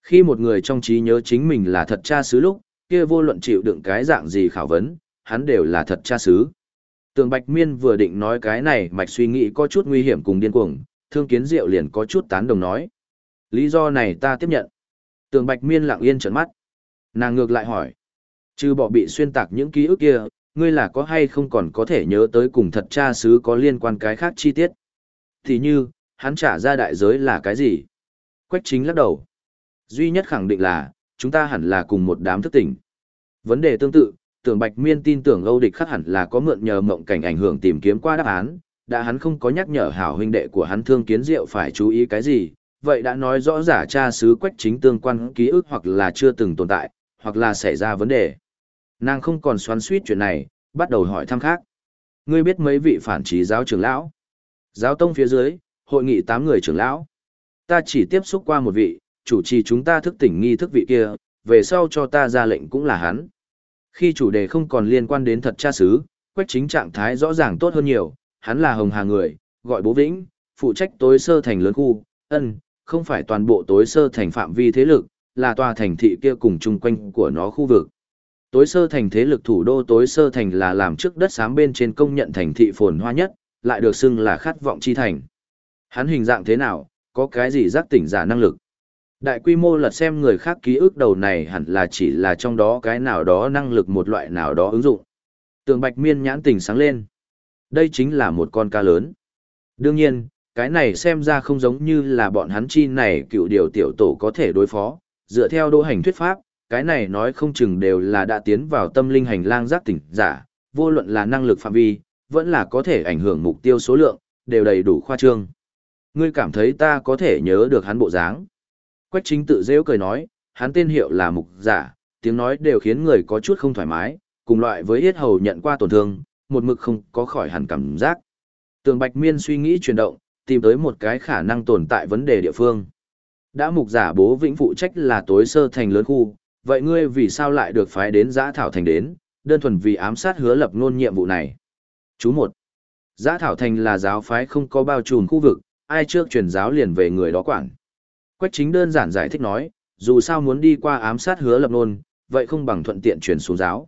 Khi một người trong trí nhớ chính mình là thật cha sứ lúc, kia vô luận chịu đựng cái dạng gì khảo vấn, hắn đều là thật cha xứ. Tường Bạch Miên vừa định nói cái này mạch suy nghĩ có chút nguy hiểm cùng điên cuồng, thương kiến diệu liền có chút tán đồng nói. Lý do này ta tiếp nhận. Tường Bạch Miên lặng yên trợn mắt. Nàng ngược lại hỏi. Chứ bỏ bị xuyên tạc những ký ức kia, ngươi là có hay không còn có thể nhớ tới cùng thật cha xứ có liên quan cái khác chi tiết. Thì như, hắn trả ra đại giới là cái gì? Quách chính lắc đầu. Duy nhất khẳng định là, chúng ta hẳn là cùng một đám thức tỉnh. Vấn đề tương tự, tưởng Bạch Miên tin tưởng Âu Địch khắc hẳn là có mượn nhờ mộng cảnh ảnh hưởng tìm kiếm qua đáp án, đã hắn không có nhắc nhở hảo huynh đệ của hắn thương kiến diệu phải chú ý cái gì, vậy đã nói rõ giả cha sứ quách chính tương quan ký ức hoặc là chưa từng tồn tại, hoặc là xảy ra vấn đề. Nàng không còn xoắn suýt chuyện này, bắt đầu hỏi thăm khác. Ngươi biết mấy vị phản trí giáo trưởng lão? Giáo tông phía dưới, hội nghị 8 người trưởng lão. Ta chỉ tiếp xúc qua một vị, chủ trì chúng ta thức tỉnh nghi thức vị kia, về sau cho ta ra lệnh cũng là hắn. Khi chủ đề không còn liên quan đến thật cha xứ, quách chính trạng thái rõ ràng tốt hơn nhiều, hắn là hồng hà người, gọi bố vĩnh, phụ trách tối sơ thành lớn khu, ân, không phải toàn bộ tối sơ thành phạm vi thế lực, là tòa thành thị kia cùng chung quanh của nó khu vực. Tối sơ thành thế lực thủ đô tối sơ thành là làm trước đất xám bên trên công nhận thành thị phồn hoa nhất, lại được xưng là khát vọng chi thành. Hắn hình dạng thế nào, có cái gì giác tỉnh giả năng lực. Đại quy mô lật xem người khác ký ức đầu này hẳn là chỉ là trong đó cái nào đó năng lực một loại nào đó ứng dụng. Tường Bạch Miên nhãn tình sáng lên. Đây chính là một con ca lớn. Đương nhiên, cái này xem ra không giống như là bọn hắn chi này cựu điều tiểu tổ có thể đối phó. Dựa theo đô hành thuyết pháp, cái này nói không chừng đều là đã tiến vào tâm linh hành lang giác tỉnh giả, vô luận là năng lực phạm vi, vẫn là có thể ảnh hưởng mục tiêu số lượng, đều đầy đủ khoa trương. Ngươi cảm thấy ta có thể nhớ được hắn bộ dáng. Quách chính tự dễ cười nói, hắn tên hiệu là mục giả, tiếng nói đều khiến người có chút không thoải mái, cùng loại với yết hầu nhận qua tổn thương, một mực không có khỏi hẳn cảm giác. Tường Bạch Miên suy nghĩ chuyển động, tìm tới một cái khả năng tồn tại vấn đề địa phương. Đã mục giả bố vĩnh phụ trách là tối sơ thành lớn khu, vậy ngươi vì sao lại được phái đến giã thảo thành đến, đơn thuần vì ám sát hứa lập ngôn nhiệm vụ này. Chú một, Giã thảo thành là giáo phái không có bao trùm khu vực, ai trước truyền giáo liền về người đó quản. Quách chính đơn giản giải thích nói, dù sao muốn đi qua ám sát hứa lập Nôn, vậy không bằng thuận tiện truyền xuống giáo.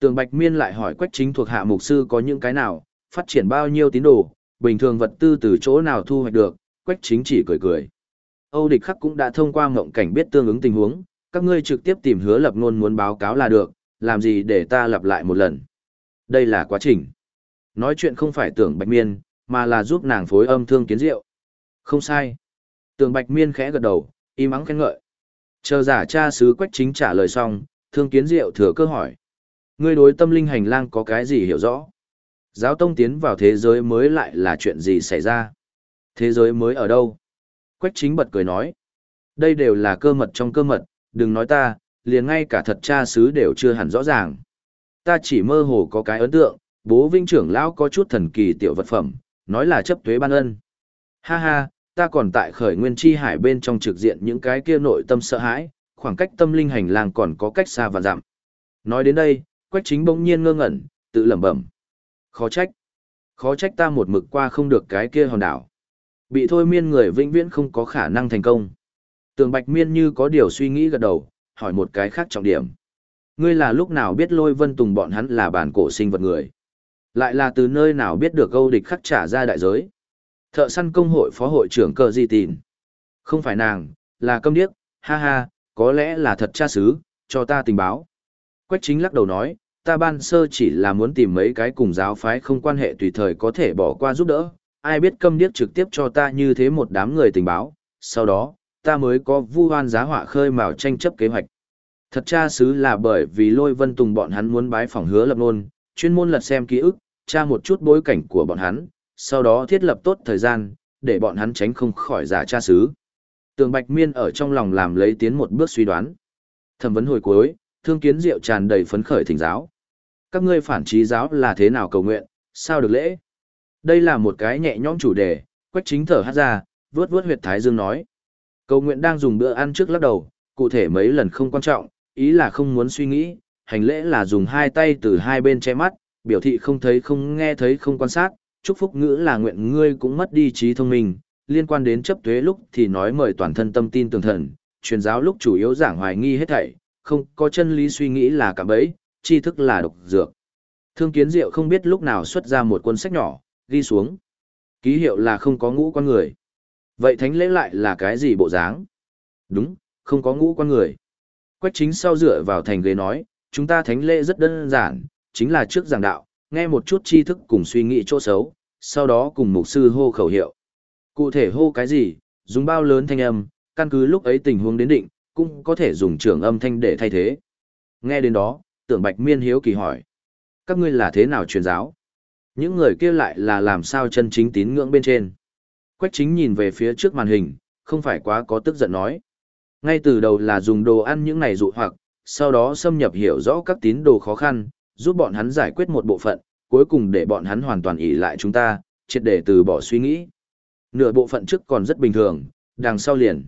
Tường Bạch Miên lại hỏi Quách chính thuộc hạ mục sư có những cái nào, phát triển bao nhiêu tín đồ, bình thường vật tư từ chỗ nào thu hoạch được, Quách chính chỉ cười cười. Âu địch khắc cũng đã thông qua mộng cảnh biết tương ứng tình huống, các ngươi trực tiếp tìm hứa lập Nôn muốn báo cáo là được, làm gì để ta lặp lại một lần. Đây là quá trình. Nói chuyện không phải tưởng bạch miên, mà là giúp nàng phối âm thương kiến rượu. Không sai. Tường bạch miên khẽ gật đầu, im ắng khen ngợi. Chờ giả cha sứ quách chính trả lời xong, thương kiến diệu thừa cơ hỏi. Ngươi đối tâm linh hành lang có cái gì hiểu rõ? Giáo tông tiến vào thế giới mới lại là chuyện gì xảy ra? Thế giới mới ở đâu? Quách chính bật cười nói. Đây đều là cơ mật trong cơ mật, đừng nói ta, liền ngay cả thật cha sứ đều chưa hẳn rõ ràng. Ta chỉ mơ hồ có cái ấn tượng, bố vinh trưởng lão có chút thần kỳ tiểu vật phẩm, nói là chấp thuế ban ân. Ha ha, ta còn tại khởi nguyên chi hải bên trong trực diện những cái kia nội tâm sợ hãi, khoảng cách tâm linh hành lang còn có cách xa và giảm. Nói đến đây, Quách Chính bỗng nhiên ngơ ngẩn, tự lẩm bẩm. Khó trách. Khó trách ta một mực qua không được cái kia hòn đảo. Bị thôi miên người vĩnh viễn không có khả năng thành công. Tường Bạch Miên như có điều suy nghĩ gật đầu, hỏi một cái khác trọng điểm. Ngươi là lúc nào biết lôi vân tùng bọn hắn là bản cổ sinh vật người? Lại là từ nơi nào biết được câu địch khắc trả ra đại giới? Thợ săn công hội phó hội trưởng cờ di tìn. Không phải nàng, là câm điếc, ha ha, có lẽ là thật cha xứ, cho ta tình báo. Quách chính lắc đầu nói, ta ban sơ chỉ là muốn tìm mấy cái cùng giáo phái không quan hệ tùy thời có thể bỏ qua giúp đỡ, ai biết câm điếc trực tiếp cho ta như thế một đám người tình báo, sau đó, ta mới có vu hoan giá họa khơi mào tranh chấp kế hoạch. Thật cha xứ là bởi vì lôi vân tùng bọn hắn muốn bái phỏng hứa lập nôn, chuyên môn lật xem ký ức, tra một chút bối cảnh của bọn hắn, sau đó thiết lập tốt thời gian, để bọn hắn tránh không khỏi giả tra xứ. Tường Bạch Miên ở trong lòng làm lấy tiến một bước suy đoán. Thẩm vấn hồi cuối, thương kiến diệu tràn đầy phấn khởi thỉnh giáo. Các ngươi phản trí giáo là thế nào cầu nguyện, sao được lễ? Đây là một cái nhẹ nhõm chủ đề, quách chính thở hát ra, vướt vướt huyệt thái dương nói. Cầu nguyện đang dùng bữa ăn trước lắc đầu, cụ thể mấy lần không quan trọng, ý là không muốn suy nghĩ, hành lễ là dùng hai tay từ hai bên che mắt, biểu thị không thấy không nghe thấy không quan sát, chúc phúc ngữ là nguyện ngươi cũng mất đi trí thông minh, liên quan đến chấp thuế lúc thì nói mời toàn thân tâm tin tường thần, truyền giáo lúc chủ yếu giảng hoài nghi hết thảy, không có chân lý suy nghĩ là cả bẫy tri thức là độc dược. Thương kiến diệu không biết lúc nào xuất ra một cuốn sách nhỏ, ghi xuống. Ký hiệu là không có ngũ con người. Vậy thánh lễ lại là cái gì bộ dáng? Đúng, không có ngũ con người. Quách chính sau dựa vào thành ghế nói, chúng ta thánh lễ rất đơn giản, chính là trước giảng đạo, nghe một chút tri thức cùng suy nghĩ chỗ xấu, sau đó cùng mục sư hô khẩu hiệu. Cụ thể hô cái gì, dùng bao lớn thanh âm, căn cứ lúc ấy tình huống đến định, cũng có thể dùng trường âm thanh để thay thế. Nghe đến đó, tưởng bạch miên hiếu kỳ hỏi. Các ngươi là thế nào truyền giáo? Những người kia lại là làm sao chân chính tín ngưỡng bên trên? Quách chính nhìn về phía trước màn hình, không phải quá có tức giận nói. Ngay từ đầu là dùng đồ ăn những này dụ hoặc, sau đó xâm nhập hiểu rõ các tín đồ khó khăn, giúp bọn hắn giải quyết một bộ phận, cuối cùng để bọn hắn hoàn toàn ỉ lại chúng ta, triệt để từ bỏ suy nghĩ. Nửa bộ phận trước còn rất bình thường, đằng sau liền.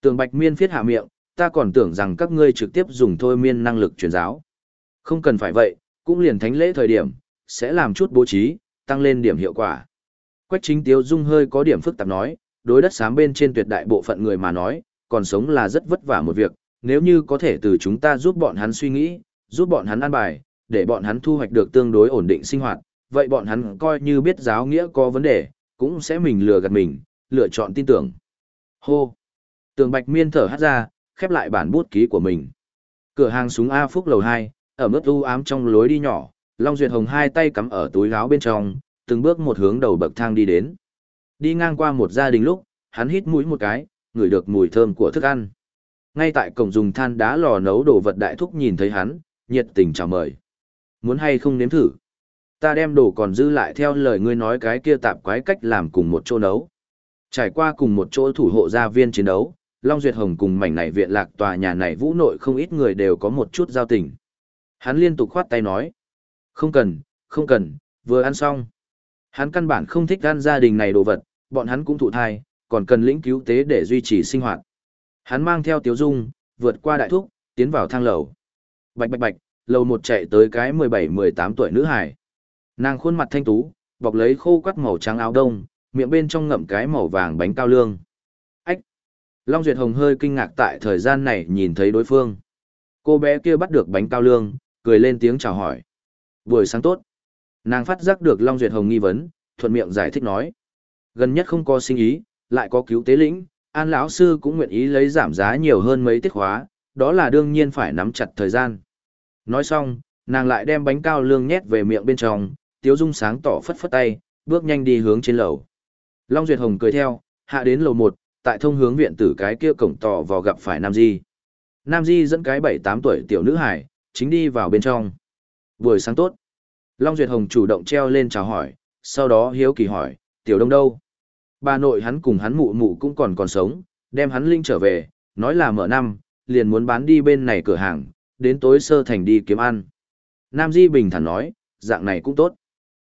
Tường Bạch Miên viết hạ miệng, ta còn tưởng rằng các ngươi trực tiếp dùng thôi miên năng lực truyền giáo. Không cần phải vậy, cũng liền thánh lễ thời điểm, sẽ làm chút bố trí, tăng lên điểm hiệu quả. Quách chính Tiếu Dung hơi có điểm phức tạp nói, đối đất sám bên trên tuyệt đại bộ phận người mà nói, còn sống là rất vất vả một việc, nếu như có thể từ chúng ta giúp bọn hắn suy nghĩ, giúp bọn hắn ăn bài, để bọn hắn thu hoạch được tương đối ổn định sinh hoạt, vậy bọn hắn coi như biết giáo nghĩa có vấn đề, cũng sẽ mình lừa gạt mình, lựa chọn tin tưởng. Hô! Tường Bạch Miên thở hắt ra, khép lại bản bút ký của mình. Cửa hàng súng A Phúc lầu 2, ở mức u ám trong lối đi nhỏ, Long Duyệt Hồng hai tay cắm ở túi áo bên trong, từng bước một hướng đầu bậc thang đi đến. Đi ngang qua một gia đình lúc, hắn hít mũi một cái, ngửi được mùi thơm của thức ăn. Ngay tại cổng dùng than đá lò nấu đồ vật đại thúc nhìn thấy hắn, nhiệt tình chào mời. Muốn hay không nếm thử? Ta đem đồ còn dư lại theo lời ngươi nói cái kia tạp quái cách làm cùng một chỗ nấu. Trải qua cùng một chỗ thủ hộ gia viên chiến đấu, Long Duyệt Hồng cùng mảnh này viện lạc tòa nhà này vũ nội không ít người đều có một chút giao tình. Hắn liên tục khoát tay nói. Không cần, không cần, vừa ăn xong. Hắn căn bản không thích ăn gia đình này đồ vật, bọn hắn cũng thụ thai, còn cần lĩnh cứu tế để duy trì sinh hoạt. Hắn mang theo Tiếu Dung, vượt qua đại thúc, tiến vào thang lầu. Bạch bạch bạch, lầu một chạy tới cái 17-18 tuổi nữ hải. Nàng khuôn mặt thanh tú, bọc lấy khô quắt màu trắng áo đông, miệng bên trong ngậm cái màu vàng bánh cao lương. Ách! Long Duyệt Hồng hơi kinh ngạc tại thời gian này nhìn thấy đối phương. Cô bé kia bắt được bánh cao lương, cười lên tiếng chào hỏi. Buổi sáng tốt. Nàng phát giác được Long Duyệt Hồng nghi vấn, thuận miệng giải thích nói. Gần nhất không có sinh ý, lại có cứu tế lĩnh, An lão sư cũng nguyện ý lấy giảm giá nhiều hơn mấy tiết khóa, đó là đương nhiên phải nắm chặt thời gian. Nói xong, nàng lại đem bánh cao lương nhét về miệng bên trong, Tiếu Dung sáng tỏ phất phất tay, bước nhanh đi hướng trên lầu. Long Duyệt Hồng cười theo, hạ đến lầu một, tại thông hướng viện tử cái kia cổng tỏ vào gặp phải Nam Di. Nam Di dẫn cái 7-8 tuổi tiểu nữ hải, chính đi vào bên trong. Buổi sáng tốt. Long Duyệt Hồng chủ động treo lên chào hỏi, sau đó hiếu kỳ hỏi, tiểu đông đâu? Bà nội hắn cùng hắn mụ mụ cũng còn còn sống, đem hắn linh trở về, nói là mở năm, liền muốn bán đi bên này cửa hàng, đến tối sơ thành đi kiếm ăn. Nam Di bình thản nói, dạng này cũng tốt.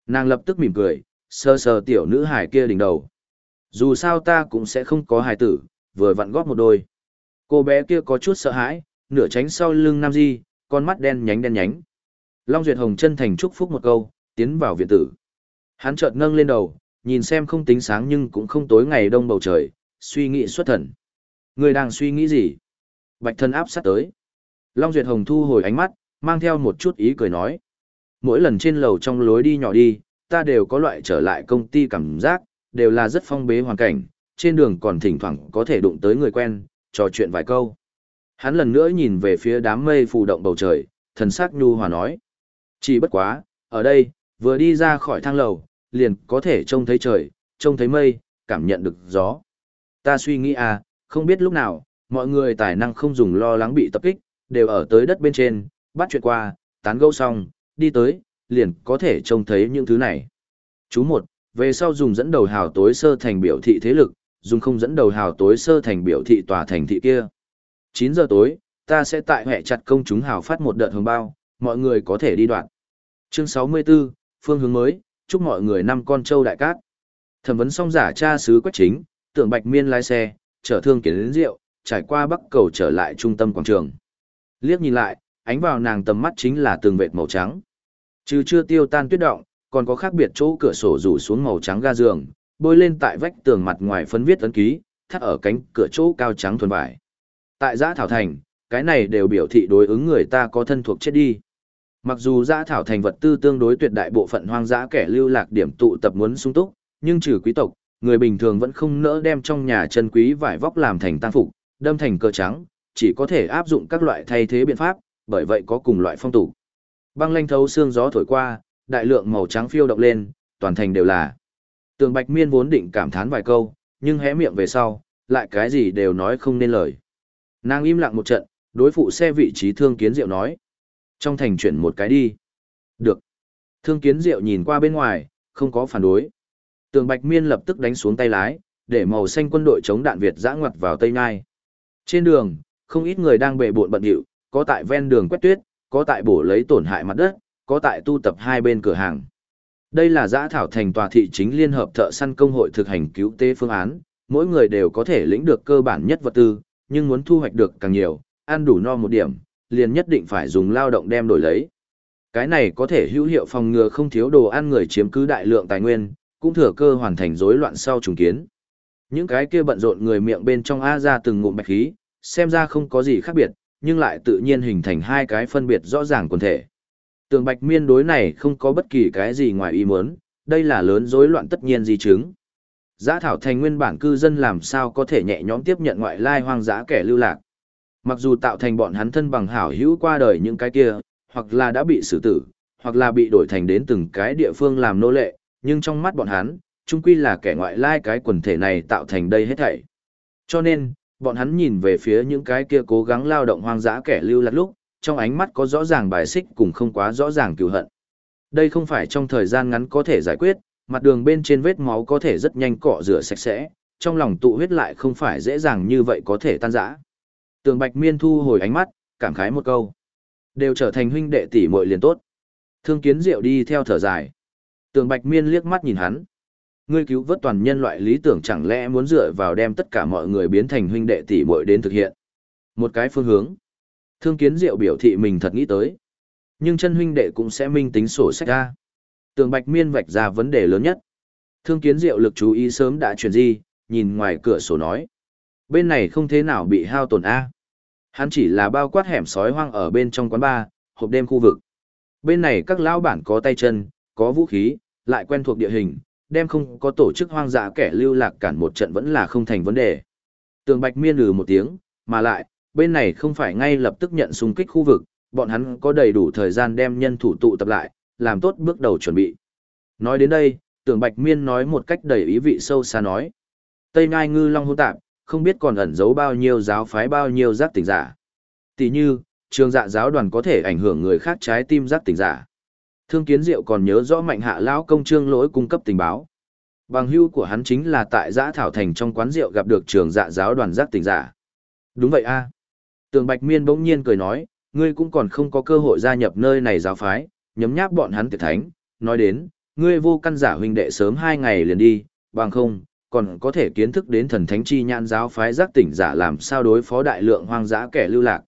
Nàng lập tức mỉm cười, sơ sơ tiểu nữ hải kia đỉnh đầu. Dù sao ta cũng sẽ không có hài tử, vừa vặn góp một đôi. Cô bé kia có chút sợ hãi, nửa tránh sau lưng Nam Di, con mắt đen nhánh đen nhánh. Long Duyệt Hồng chân thành chúc phúc một câu, tiến vào viện tử. Hắn chợt nâng lên đầu, nhìn xem không tính sáng nhưng cũng không tối ngày đông bầu trời, suy nghĩ xuất thần. Người đang suy nghĩ gì? Bạch thân áp sát tới. Long Duyệt Hồng thu hồi ánh mắt, mang theo một chút ý cười nói. Mỗi lần trên lầu trong lối đi nhỏ đi, ta đều có loại trở lại công ty cảm giác, đều là rất phong bế hoàn cảnh, trên đường còn thỉnh thoảng có thể đụng tới người quen, trò chuyện vài câu. Hắn lần nữa nhìn về phía đám mây phù động bầu trời, thần sắc nhu hòa nói. Chỉ bất quá, ở đây, vừa đi ra khỏi thang lầu, liền có thể trông thấy trời, trông thấy mây, cảm nhận được gió. Ta suy nghĩ à, không biết lúc nào, mọi người tài năng không dùng lo lắng bị tập kích, đều ở tới đất bên trên, bắt chuyện qua, tán gẫu xong, đi tới, liền có thể trông thấy những thứ này. Chú một, về sau dùng dẫn đầu hào tối sơ thành biểu thị thế lực, dùng không dẫn đầu hào tối sơ thành biểu thị tòa thành thị kia. 9 giờ tối, ta sẽ tại hệ chặt công chúng hào phát một đợt hồng bao, mọi người có thể đi đoạn. Chương 64, phương hướng mới, chúc mọi người năm con trâu đại cát. Thẩm vấn xong giả cha sứ quách chính, tưởng bạch miên lái xe, chở thương kiến đến rượu, trải qua bắc cầu trở lại trung tâm quảng trường. Liếc nhìn lại, ánh vào nàng tầm mắt chính là từng vệt màu trắng. chứ chưa tiêu tan tuyết động, còn có khác biệt chỗ cửa sổ rủ xuống màu trắng ga giường, bôi lên tại vách tường mặt ngoài phấn viết ấn ký, thắt ở cánh cửa chỗ cao trắng thuần vải. Tại giã thảo thành, cái này đều biểu thị đối ứng người ta có thân thuộc chết đi. Mặc dù giã thảo thành vật tư tương đối tuyệt đại bộ phận hoang dã kẻ lưu lạc điểm tụ tập muốn sung túc, nhưng trừ quý tộc, người bình thường vẫn không nỡ đem trong nhà chân quý vải vóc làm thành tang phục, đâm thành cờ trắng, chỉ có thể áp dụng các loại thay thế biện pháp, bởi vậy có cùng loại phong tục. Băng lanh thấu xương gió thổi qua, đại lượng màu trắng phiêu động lên, toàn thành đều là. Tường Bạch Miên vốn định cảm thán vài câu, nhưng hé miệng về sau, lại cái gì đều nói không nên lời. Nàng im lặng một trận, đối phụ xe vị trí thương kiến diệu nói. Trong thành chuyển một cái đi. Được. Thương kiến diệu nhìn qua bên ngoài, không có phản đối. Tường Bạch Miên lập tức đánh xuống tay lái, để màu xanh quân đội chống đạn Việt giã ngoặt vào Tây Nhai. Trên đường, không ít người đang bệ bộn bận điệu, có tại ven đường quét tuyết, có tại bổ lấy tổn hại mặt đất, có tại tu tập hai bên cửa hàng. Đây là giã thảo thành tòa thị chính liên hợp thợ săn công hội thực hành cứu tế phương án, mỗi người đều có thể lĩnh được cơ bản nhất vật tư, nhưng muốn thu hoạch được càng nhiều, ăn đủ no một điểm, liền nhất định phải dùng lao động đem đổi lấy. Cái này có thể hữu hiệu phòng ngừa không thiếu đồ ăn người chiếm cứ đại lượng tài nguyên, cũng thừa cơ hoàn thành rối loạn sau trùng kiến. Những cái kia bận rộn người miệng bên trong A ra từng ngụm bạch khí, xem ra không có gì khác biệt, nhưng lại tự nhiên hình thành hai cái phân biệt rõ ràng quần thể. Tường bạch miên đối này không có bất kỳ cái gì ngoài ý muốn, đây là lớn rối loạn tất nhiên di chứng. Giã thảo thành nguyên bản cư dân làm sao có thể nhẹ nhõm tiếp nhận ngoại lai hoang dã kẻ lưu lạc. Mặc dù tạo thành bọn hắn thân bằng hảo hữu qua đời những cái kia, hoặc là đã bị xử tử, hoặc là bị đổi thành đến từng cái địa phương làm nô lệ, nhưng trong mắt bọn hắn, chung quy là kẻ ngoại lai cái quần thể này tạo thành đây hết thảy. Cho nên, bọn hắn nhìn về phía những cái kia cố gắng lao động hoang dã kẻ lưu lạc lúc, trong ánh mắt có rõ ràng bài xích cùng không quá rõ ràng cựu hận. Đây không phải trong thời gian ngắn có thể giải quyết, mặt đường bên trên vết máu có thể rất nhanh cọ rửa sạch sẽ, trong lòng tụ huyết lại không phải dễ dàng như vậy có thể tan rã. Tường Bạch Miên thu hồi ánh mắt, cảm khái một câu. Đều trở thành huynh đệ tỷ muội liền tốt. Thương Kiến Diệu đi theo thở dài. Tường Bạch Miên liếc mắt nhìn hắn. Ngươi cứu vớt toàn nhân loại lý tưởng chẳng lẽ muốn dựa vào đem tất cả mọi người biến thành huynh đệ tỷ muội đến thực hiện. Một cái phương hướng. Thương Kiến Diệu biểu thị mình thật nghĩ tới. Nhưng chân huynh đệ cũng sẽ minh tính sổ sách ra. Tường Bạch Miên vạch ra vấn đề lớn nhất. Thương Kiến Diệu lực chú ý sớm đã chuyển di, nhìn ngoài cửa sổ nói. Bên này không thế nào bị hao tổn A. Hắn chỉ là bao quát hẻm sói hoang ở bên trong quán bar, hộp đêm khu vực. Bên này các lão bản có tay chân, có vũ khí, lại quen thuộc địa hình, đem không có tổ chức hoang dã kẻ lưu lạc cản một trận vẫn là không thành vấn đề. Tường Bạch Miên lừ một tiếng, mà lại, bên này không phải ngay lập tức nhận xung kích khu vực, bọn hắn có đầy đủ thời gian đem nhân thủ tụ tập lại, làm tốt bước đầu chuẩn bị. Nói đến đây, Tường Bạch Miên nói một cách đầy ý vị sâu xa nói. Tây Ngai Ngư Long hôn tạp, không biết còn ẩn giấu bao nhiêu giáo phái bao nhiêu giác tỉnh giả. Tỷ như, trường dạ giáo đoàn có thể ảnh hưởng người khác trái tim giác tỉnh giả. Thương Kiến Diệu còn nhớ rõ mạnh hạ lão công trương lỗi cung cấp tình báo. Bằng hưu của hắn chính là tại giã thảo thành trong quán rượu gặp được trường dạ giáo đoàn giác tỉnh giả. Đúng vậy a. Tường Bạch Miên bỗng nhiên cười nói, ngươi cũng còn không có cơ hội gia nhập nơi này giáo phái, nhấm nháp bọn hắn tiệt thánh, nói đến, ngươi vô căn giả huynh đệ sớm hai ngày liền đi, bằng không, còn có thể kiến thức đến thần thánh chi nhãn giáo phái giác tỉnh giả làm sao đối phó đại lượng hoang dã kẻ lưu lạc.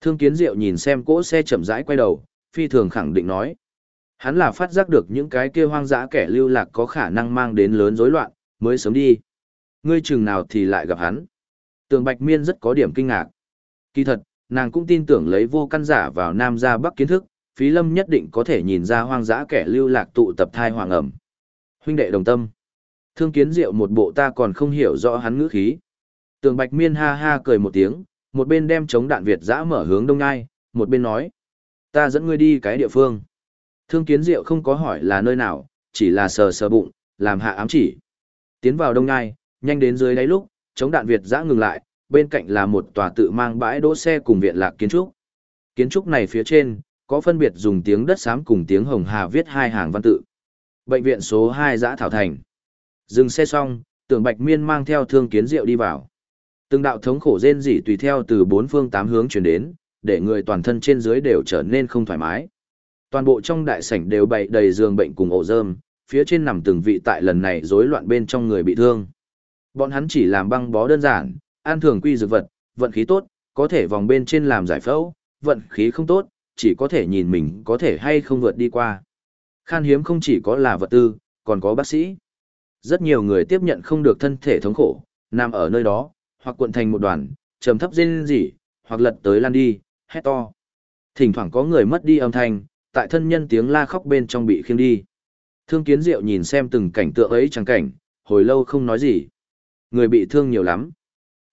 Thương Kiến Diệu nhìn xem cỗ xe chậm rãi quay đầu, phi thường khẳng định nói. Hắn là phát giác được những cái kia hoang dã kẻ lưu lạc có khả năng mang đến lớn rối loạn, mới sớm đi. Ngươi chừng nào thì lại gặp hắn. Tường Bạch Miên rất có điểm kinh ngạc. Kỳ thật, nàng cũng tin tưởng lấy vô căn giả vào Nam ra Bắc kiến thức, Phí Lâm nhất định có thể nhìn ra hoang dã kẻ lưu lạc tụ tập thai hoàng ẩm. Huynh đệ đồng tâm. Thương kiến diệu một bộ ta còn không hiểu rõ hắn ngữ khí. Tường Bạch Miên ha ha cười một tiếng, một bên đem chống đạn Việt giã mở hướng đông ngai, một bên nói. Ta dẫn ngươi đi cái địa phương. Thương kiến diệu không có hỏi là nơi nào, chỉ là sờ sờ bụng, làm hạ ám chỉ. Tiến vào đông ngai, nhanh đến dưới đáy lúc, chống đạn Việt giã ngừng lại, bên cạnh là một tòa tự mang bãi đỗ xe cùng viện lạc kiến trúc. Kiến trúc này phía trên, có phân biệt dùng tiếng đất xám cùng tiếng hồng hà viết hai hàng văn tự. Bệnh viện số 2 giã thảo thành. Dừng xe xong, tưởng bạch miên mang theo thương kiến Diệu đi vào. Từng đạo thống khổ rên rỉ tùy theo từ bốn phương tám hướng chuyển đến, để người toàn thân trên dưới đều trở nên không thoải mái. Toàn bộ trong đại sảnh đều bày đầy giường bệnh cùng ổ rơm, phía trên nằm từng vị tại lần này rối loạn bên trong người bị thương. Bọn hắn chỉ làm băng bó đơn giản, an thường quy dược vật, vận khí tốt, có thể vòng bên trên làm giải phẫu, vận khí không tốt, chỉ có thể nhìn mình có thể hay không vượt đi qua. Khan hiếm không chỉ có là vật tư, còn có bác sĩ. Rất nhiều người tiếp nhận không được thân thể thống khổ, nằm ở nơi đó, hoặc cuộn thành một đoàn, trầm thấp rên rỉ, hoặc lật tới lan đi, hét to. Thỉnh thoảng có người mất đi âm thanh, tại thân nhân tiếng la khóc bên trong bị khiêng đi. Thương kiến diệu nhìn xem từng cảnh tượng ấy chẳng cảnh, hồi lâu không nói gì. Người bị thương nhiều lắm.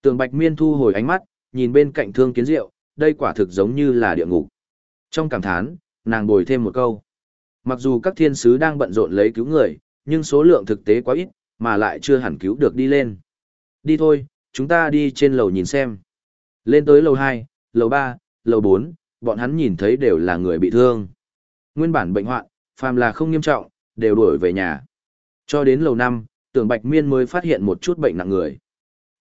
Tường Bạch Miên thu hồi ánh mắt, nhìn bên cạnh thương kiến diệu, đây quả thực giống như là địa ngục. Trong cảm thán, nàng bồi thêm một câu. Mặc dù các thiên sứ đang bận rộn lấy cứu người, nhưng số lượng thực tế quá ít, mà lại chưa hẳn cứu được đi lên. Đi thôi, chúng ta đi trên lầu nhìn xem. Lên tới lầu 2, lầu 3, lầu 4, bọn hắn nhìn thấy đều là người bị thương. Nguyên bản bệnh hoạn, phàm là không nghiêm trọng, đều đuổi về nhà. Cho đến lầu năm, tưởng Bạch Miên mới phát hiện một chút bệnh nặng người.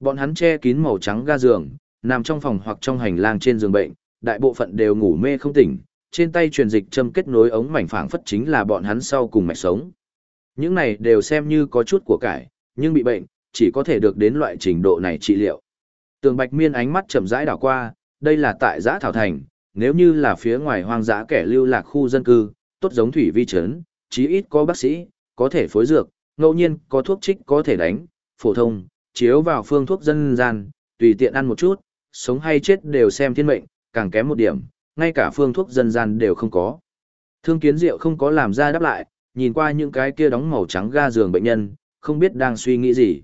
Bọn hắn che kín màu trắng ga giường, nằm trong phòng hoặc trong hành lang trên giường bệnh, đại bộ phận đều ngủ mê không tỉnh, trên tay truyền dịch châm kết nối ống mảnh phẳng phất chính là bọn hắn sau cùng mạch sống. Những này đều xem như có chút của cải, nhưng bị bệnh, chỉ có thể được đến loại trình độ này trị liệu. Tường Bạch Miên ánh mắt chậm rãi đảo qua, đây là tại giã thảo thành, nếu như là phía ngoài hoang dã kẻ lưu lạc khu dân cư, tốt giống thủy vi trấn, chí ít có bác sĩ, có thể phối dược, ngẫu nhiên có thuốc trích có thể đánh, phổ thông, chiếu vào phương thuốc dân gian, tùy tiện ăn một chút, sống hay chết đều xem thiên mệnh, càng kém một điểm, ngay cả phương thuốc dân gian đều không có. Thương kiến diệu không có làm ra đáp lại, nhìn qua những cái kia đóng màu trắng ga giường bệnh nhân, không biết đang suy nghĩ gì.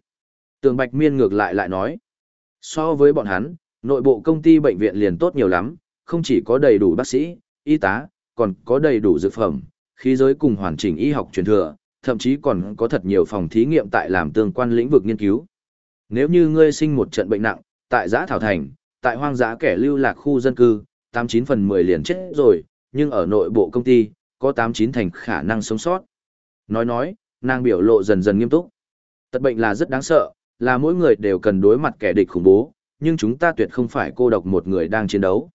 Tường Bạch Miên ngược lại lại nói, so với bọn hắn, nội bộ công ty bệnh viện liền tốt nhiều lắm, không chỉ có đầy đủ bác sĩ, y tá, còn có đầy đủ dược phẩm, khí giới cùng hoàn chỉnh y học truyền thừa, thậm chí còn có thật nhiều phòng thí nghiệm tại làm tương quan lĩnh vực nghiên cứu. Nếu như ngươi sinh một trận bệnh nặng, tại giã thảo thành, tại hoang dã kẻ lưu lạc khu dân cư, 89 phần 10 liền chết rồi, nhưng ở nội bộ công ty, có 89 thành khả năng sống sót. Nói nói, nàng biểu lộ dần dần nghiêm túc. Tật bệnh là rất đáng sợ, là mỗi người đều cần đối mặt kẻ địch khủng bố, nhưng chúng ta tuyệt không phải cô độc một người đang chiến đấu.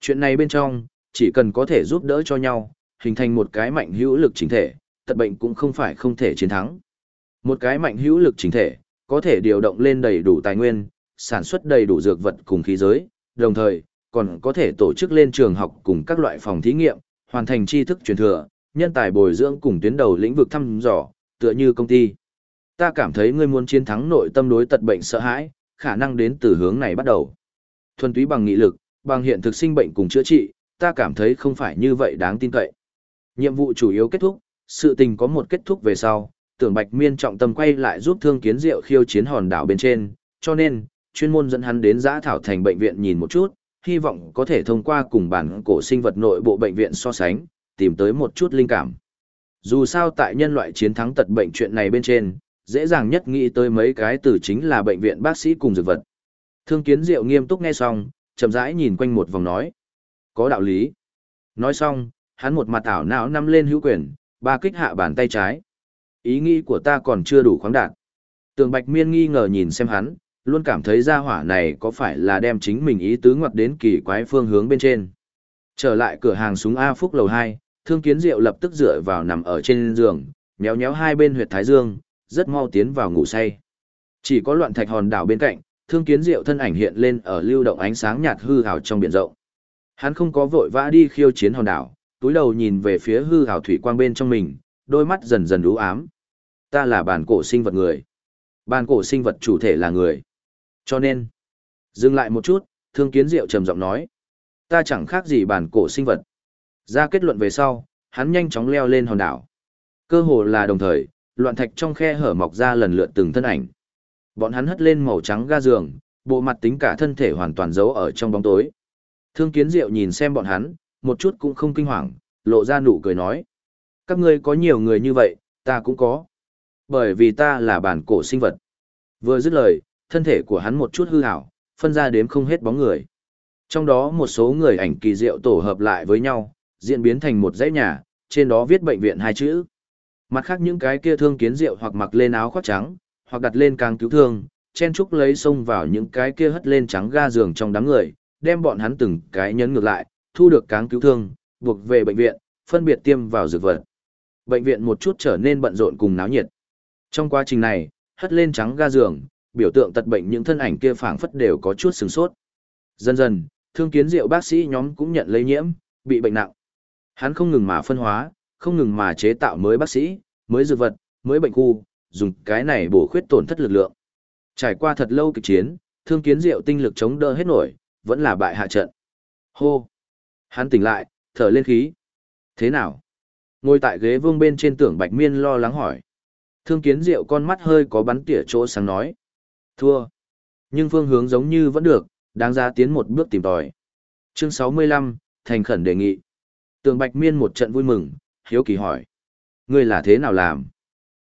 Chuyện này bên trong, chỉ cần có thể giúp đỡ cho nhau, hình thành một cái mạnh hữu lực chính thể, tật bệnh cũng không phải không thể chiến thắng. Một cái mạnh hữu lực chính thể, có thể điều động lên đầy đủ tài nguyên, sản xuất đầy đủ dược vật cùng khí giới, đồng thời, còn có thể tổ chức lên trường học cùng các loại phòng thí nghiệm, hoàn thành tri thức truyền thừa, nhân tài bồi dưỡng cùng tuyến đầu lĩnh vực thăm dò, tựa như công ty. Ta cảm thấy ngươi muốn chiến thắng nội tâm đối tật bệnh sợ hãi, khả năng đến từ hướng này bắt đầu. Thuần túy bằng nghị lực, bằng hiện thực sinh bệnh cùng chữa trị, ta cảm thấy không phải như vậy đáng tin cậy. Nhiệm vụ chủ yếu kết thúc, sự tình có một kết thúc về sau, tưởng Bạch Miên trọng tâm quay lại giúp Thương Kiến Diệu khiêu chiến hòn đảo bên trên, cho nên, chuyên môn dẫn hắn đến giã thảo thành bệnh viện nhìn một chút, hy vọng có thể thông qua cùng bản cổ sinh vật nội bộ bệnh viện so sánh, tìm tới một chút linh cảm. Dù sao tại nhân loại chiến thắng tật bệnh chuyện này bên trên, dễ dàng nhất nghĩ tới mấy cái từ chính là bệnh viện bác sĩ cùng dược vật. Thương Kiến Diệu nghiêm túc nghe xong, chậm rãi nhìn quanh một vòng nói. Có đạo lý. Nói xong, hắn một mặt ảo não nắm lên hữu quyền, ba kích hạ bàn tay trái. Ý nghĩ của ta còn chưa đủ khoáng đạt. Tường Bạch Miên nghi ngờ nhìn xem hắn, luôn cảm thấy gia hỏa này có phải là đem chính mình ý tứ ngoặt đến kỳ quái phương hướng bên trên. Trở lại cửa hàng súng A Phúc lầu 2, Thương Kiến Diệu lập tức dựa vào nằm ở trên giường, méo méo hai bên huyệt thái dương, rất mau tiến vào ngủ say. Chỉ có loạn thạch hòn đảo bên cạnh, Thương Kiến Diệu thân ảnh hiện lên ở lưu động ánh sáng nhạt hư hào trong biển rộng. Hắn không có vội vã đi khiêu chiến hòn đảo, túi đầu nhìn về phía hư hào thủy quang bên trong mình, đôi mắt dần dần u ám. Ta là bản cổ sinh vật người. Bản cổ sinh vật chủ thể là người. Cho nên, dừng lại một chút, Thương Kiến Diệu trầm giọng nói, ta chẳng khác gì bản cổ sinh vật. Ra kết luận về sau, hắn nhanh chóng leo lên hòn đảo. Cơ hồ là đồng thời, loạn thạch trong khe hở mọc ra lần lượt từng thân ảnh. Bọn hắn hất lên màu trắng ga giường, bộ mặt tính cả thân thể hoàn toàn giấu ở trong bóng tối. Thương Kiến Diệu nhìn xem bọn hắn, một chút cũng không kinh hoàng, lộ ra nụ cười nói. Các ngươi có nhiều người như vậy, ta cũng có. Bởi vì ta là bản cổ sinh vật. Vừa dứt lời, thân thể của hắn một chút hư hảo, phân ra đếm không hết bóng người. Trong đó một số người ảnh kỳ diệu tổ hợp lại với nhau, diễn biến thành một dãy nhà, trên đó viết bệnh viện hai chữ. Mặt khác những cái kia thương kiến diệu hoặc mặc lên áo khoác trắng, hoặc đặt lên càng cứu thương, chen trúc lấy xông vào những cái kia hất lên trắng ga giường trong đám người, đem bọn hắn từng cái nhấn ngược lại, thu được cáng cứu thương, buộc về bệnh viện, phân biệt tiêm vào dược vật. Bệnh viện một chút trở nên bận rộn cùng náo nhiệt. Trong quá trình này, hất lên trắng ga giường, biểu tượng tật bệnh những thân ảnh kia phảng phất đều có chút sừng sốt. Dần dần, thương kiến diệu bác sĩ nhóm cũng nhận lây nhiễm, bị bệnh nặng. Hắn không ngừng mà phân hóa, không ngừng mà chế tạo mới bác sĩ, mới dược vật, mới bệnh khu, dùng cái này bổ khuyết tổn thất lực lượng. Trải qua thật lâu kịch chiến, thương kiến diệu tinh lực chống đỡ hết nổi, vẫn là bại hạ trận. Hô! Hắn tỉnh lại, thở lên khí. Thế nào? Ngồi tại ghế vương bên trên tưởng bạch miên lo lắng hỏi. Thương kiến diệu con mắt hơi có bắn tỉa chỗ sáng nói. Thua. Nhưng phương hướng giống như vẫn được, đáng ra tiến một bước tìm tòi. Chương 65, thành khẩn đề nghị. Tường Bạch Miên một trận vui mừng, hiếu kỳ hỏi. Ngươi là thế nào làm?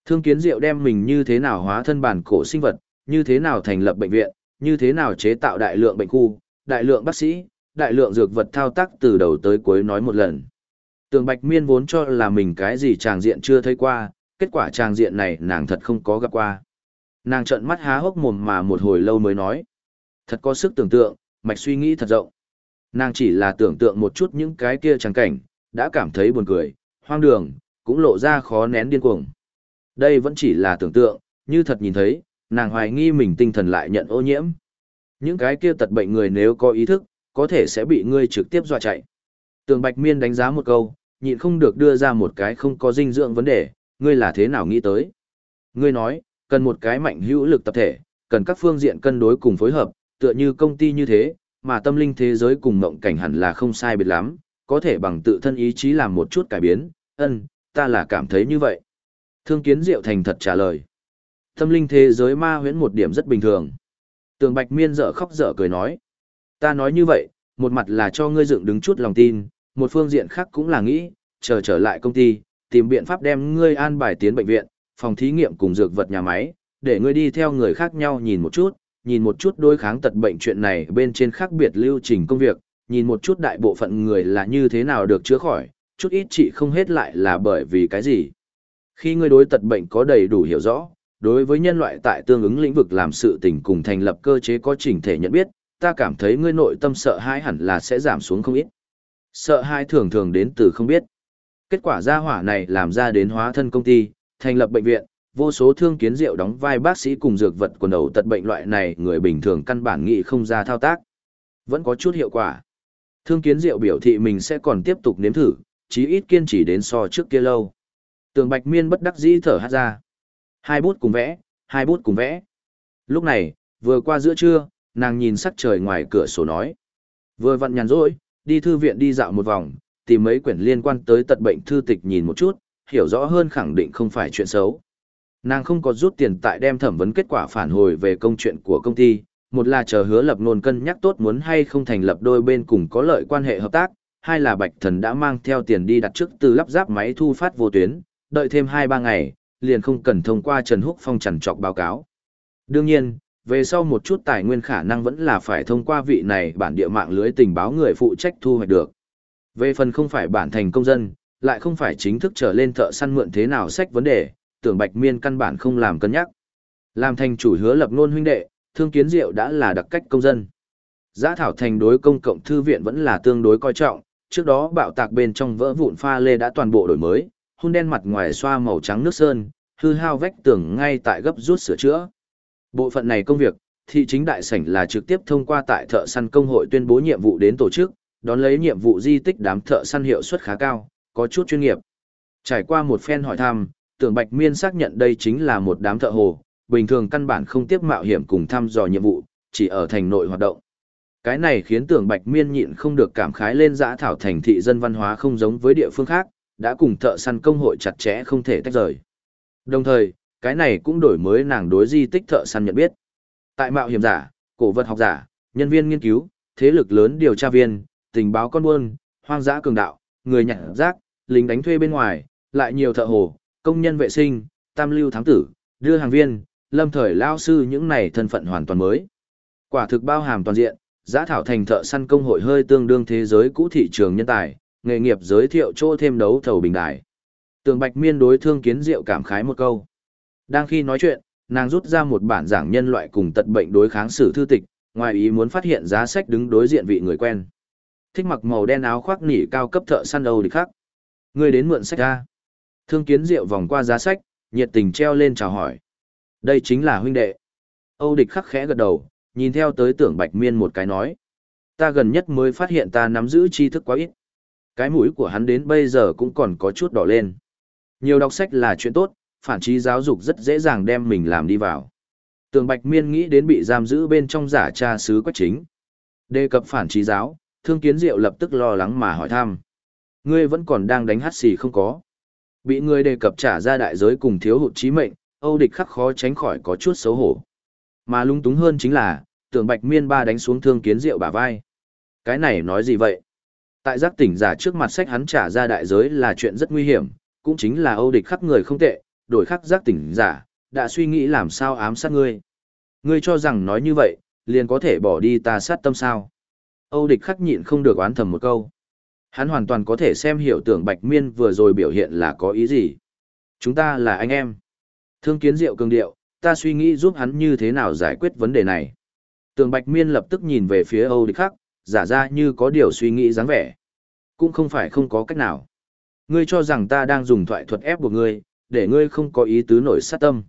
Thương kiến diệu đem mình như thế nào hóa thân bản cổ sinh vật, như thế nào thành lập bệnh viện, như thế nào chế tạo đại lượng bệnh khu, đại lượng bác sĩ, đại lượng dược vật thao tác từ đầu tới cuối nói một lần. Tường Bạch Miên vốn cho là mình cái gì tràng diện chưa thấy qua, kết quả tràng diện này nàng thật không có gặp qua. Nàng trợn mắt há hốc mồm mà một hồi lâu mới nói. Thật có sức tưởng tượng, mạch suy nghĩ thật rộng. Nàng chỉ là tưởng tượng một chút những cái kia tràng cảnh, đã cảm thấy buồn cười, hoang đường, cũng lộ ra khó nén điên cuồng. Đây vẫn chỉ là tưởng tượng, như thật nhìn thấy, nàng hoài nghi mình tinh thần lại nhận ô nhiễm. Những cái kia tật bệnh người nếu có ý thức, có thể sẽ bị ngươi trực tiếp dọa chạy. Tường Bạch Miên đánh giá một câu, nhịn không được đưa ra một cái không có dinh dưỡng vấn đề, ngươi là thế nào nghĩ tới. Ngươi nói, cần một cái mạnh hữu lực tập thể, cần các phương diện cân đối cùng phối hợp, tựa như công ty như thế, mà tâm linh thế giới cùng mộng cảnh hẳn là không sai biệt lắm, có thể bằng tự thân ý chí làm một chút cải biến, ân, ta là cảm thấy như vậy. Thương kiến diệu thành thật trả lời. Tâm linh thế giới ma huyễn một điểm rất bình thường. Tường Bạch Miên dở khóc dở cười nói. Ta nói như vậy, một mặt là cho ngươi dựng đứng chút lòng tin, một phương diện khác cũng là nghĩ, chờ trở lại công ty, tìm biện pháp đem ngươi an bài tiến bệnh viện, phòng thí nghiệm cùng dược vật nhà máy, để ngươi đi theo người khác nhau nhìn một chút, nhìn một chút đối kháng tật bệnh chuyện này bên trên khác biệt lưu trình công việc, nhìn một chút đại bộ phận người là như thế nào được chữa khỏi, chút ít chỉ không hết lại là bởi vì cái gì. Khi ngươi đối tật bệnh có đầy đủ hiểu rõ, đối với nhân loại tại tương ứng lĩnh vực làm sự tình cùng thành lập cơ chế có trình thể nhận biết, ta cảm thấy ngươi nội tâm sợ hãi hẳn là sẽ giảm xuống không ít. Sợ hãi thường thường đến từ không biết. Kết quả gia hỏa này làm ra đến hóa thân công ty, thành lập bệnh viện, vô số thương kiến rượu đóng vai bác sĩ cùng dược vật quần đầu tật bệnh loại này người bình thường căn bản nghị không ra thao tác. Vẫn có chút hiệu quả. Thương kiến diệu biểu thị mình sẽ còn tiếp tục nếm thử, chí ít kiên trì đến so trước kia lâu. Tường Bạch Miên bất đắc dĩ thở hát ra. Hai bút cùng vẽ, hai bút cùng vẽ. Lúc này, vừa qua giữa trưa, nàng nhìn sắc trời ngoài cửa sổ nói. Vừa vặn nhàn rỗi, đi thư viện đi dạo một vòng, tìm mấy quyển liên quan tới tật bệnh thư tịch nhìn một chút, hiểu rõ hơn khẳng định không phải chuyện xấu. Nàng không có rút tiền tại đem thẩm vấn kết quả phản hồi về công chuyện của công ty, một là chờ hứa lập nôn cân nhắc tốt muốn hay không thành lập đôi bên cùng có lợi quan hệ hợp tác, hai là bạch thần đã mang theo tiền đi đặt trước từ lắp ráp máy thu phát vô tuyến, đợi thêm 2-3 ngày, liền không cần thông qua Trần Húc Phong trần trọc báo cáo. Đương nhiên, về sau một chút tài nguyên khả năng vẫn là phải thông qua vị này bản địa mạng lưới tình báo người phụ trách thu hoạch được. Về phần không phải bản thành công dân, lại không phải chính thức trở lên thợ săn mượn thế nào sách vấn đề, tưởng Bạch Miên căn bản không làm cân nhắc. Làm thành chủ hứa lập luôn huynh đệ, thương kiến diệu đã là đặc cách công dân. Giá thảo thành đối công cộng thư viện vẫn là tương đối coi trọng, trước đó bạo tạc bên trong vỡ vụn pha lê đã toàn bộ đổi mới, hun đen mặt ngoài xoa màu trắng nước sơn, hư hao vách tường ngay tại gấp rút sửa chữa. Bộ phận này công việc, thị chính đại sảnh là trực tiếp thông qua tại thợ săn công hội tuyên bố nhiệm vụ đến tổ chức, đón lấy nhiệm vụ di tích đám thợ săn hiệu suất khá cao, có chút chuyên nghiệp. Trải qua một phen hỏi thăm, tưởng Bạch Miên xác nhận đây chính là một đám thợ hồ, bình thường căn bản không tiếp mạo hiểm cùng thăm dò nhiệm vụ, chỉ ở thành nội hoạt động. Cái này khiến tưởng Bạch Miên nhịn không được cảm khái lên dã thảo thành thị dân văn hóa không giống với địa phương khác, đã cùng thợ săn công hội chặt chẽ không thể tách rời. Đồng thời, cái này cũng đổi mới nàng đối di tích thợ săn nhận biết. Tại mạo hiểm giả, cổ vật học giả, nhân viên nghiên cứu, thế lực lớn điều tra viên, tình báo con buôn, hoang dã cường đạo, người nhặt rác, lính đánh thuê bên ngoài, lại nhiều thợ hồ, công nhân vệ sinh, tam lưu thám tử, đưa hàng viên, lâm thời lao sư những này thân phận hoàn toàn mới. Quả thực bao hàm toàn diện, giã thảo thành thợ săn công hội hơi tương đương thế giới cũ thị trường nhân tài, nghề nghiệp giới thiệu chỗ thêm đấu thầu bình đại. Tường Bạch Miên đối thương kiến diệu cảm khái một câu. Đang khi nói chuyện, nàng rút ra một bản giảng nhân loại cùng tật bệnh đối kháng sử thư tịch, ngoài ý muốn phát hiện giá sách đứng đối diện vị người quen. Thích mặc màu đen áo khoác nỉ cao cấp thợ săn Âu địch khắc. Người đến mượn sách ra. Thương kiến diệu vòng qua giá sách, nhiệt tình treo lên chào hỏi. Đây chính là huynh đệ. Âu địch khắc khẽ gật đầu, nhìn theo tới tưởng bạch miên một cái nói. Ta gần nhất mới phát hiện ta nắm giữ tri thức quá ít. Cái mũi của hắn đến bây giờ cũng còn có chút đỏ lên. Nhiều đọc sách là chuyện tốt, phản trí giáo dục rất dễ dàng đem mình làm đi vào. Tường Bạch Miên nghĩ đến bị giam giữ bên trong giả cha sứ quách chính. Đề cập phản trí giáo, Thương Kiến Diệu lập tức lo lắng mà hỏi thăm. Ngươi vẫn còn đang đánh hát xì không có. Bị ngươi đề cập trả ra đại giới cùng thiếu hụt trí mệnh, Âu địch khắc khó tránh khỏi có chút xấu hổ. Mà lung túng hơn chính là, tưởng Bạch Miên ba đánh xuống Thương Kiến Diệu bả vai. Cái này nói gì vậy? Tại giác tỉnh giả trước mặt sách hắn trả ra đại giới là chuyện rất nguy hiểm, cũng chính là Âu địch khắc người không tệ, đổi khắc giác tỉnh giả, đã suy nghĩ làm sao ám sát ngươi. Ngươi cho rằng nói như vậy, liền có thể bỏ đi ta sát tâm sao. Âu địch khắc nhịn không được oán thầm một câu. Hắn hoàn toàn có thể xem hiểu tưởng Bạch Miên vừa rồi biểu hiện là có ý gì. Chúng ta là anh em. Thương kiến diệu cường điệu, ta suy nghĩ giúp hắn như thế nào giải quyết vấn đề này. Tưởng Bạch Miên lập tức nhìn về phía Âu địch khắc, giả ra như có điều suy nghĩ dáng vẻ. Cũng không phải không có cách nào. Ngươi cho rằng ta đang dùng thoại thuật ép buộc ngươi, để ngươi không có ý tứ nổi sát tâm.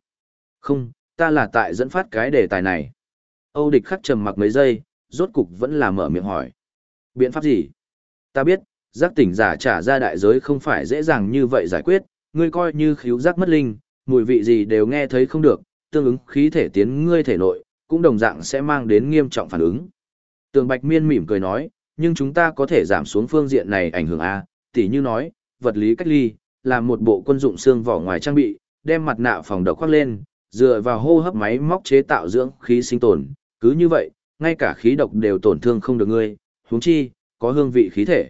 Không, ta là tại dẫn phát cái đề tài này. Âu địch khắc trầm mặc mấy giây, rốt cục vẫn là mở miệng hỏi. Biện pháp gì? Ta biết, giác tỉnh giả trả ra đại giới không phải dễ dàng như vậy giải quyết, ngươi coi như khíu giác mất linh, mùi vị gì đều nghe thấy không được, tương ứng khí thể tiến ngươi thể nội, cũng đồng dạng sẽ mang đến nghiêm trọng phản ứng. Tường Bạch Miên mỉm cười nói, nhưng chúng ta có thể giảm xuống phương diện này ảnh hưởng A, tỉ như nói, vật lý cách ly, làm một bộ quân dụng xương vỏ ngoài trang bị, đem mặt nạ phòng độc khoác lên, dựa vào hô hấp máy móc chế tạo dưỡng khí sinh tồn, cứ như vậy, ngay cả khí độc đều tổn thương không được ngươi, huống chi, có hương vị khí thể.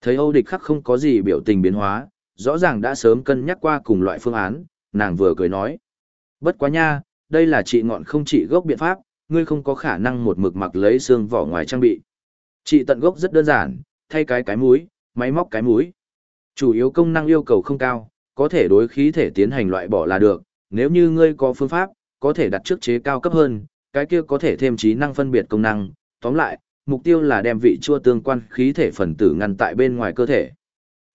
Thấy Âu Địch khắc không có gì biểu tình biến hóa, rõ ràng đã sớm cân nhắc qua cùng loại phương án, nàng vừa cười nói. Bất quá nha, đây là trị ngọn không trị gốc biện pháp, ngươi không có khả năng một mực mặc lấy xương vỏ ngoài trang bị. Trị tận gốc rất đơn giản, thay cái cái mũi, máy móc cái mũi. Chủ yếu công năng yêu cầu không cao, có thể đối khí thể tiến hành loại bỏ là được, nếu như ngươi có phương pháp, có thể đặt trước chế cao cấp hơn, cái kia có thể thêm trí năng phân biệt công năng, tóm lại, mục tiêu là đem vị chua tương quan khí thể phần tử ngăn tại bên ngoài cơ thể.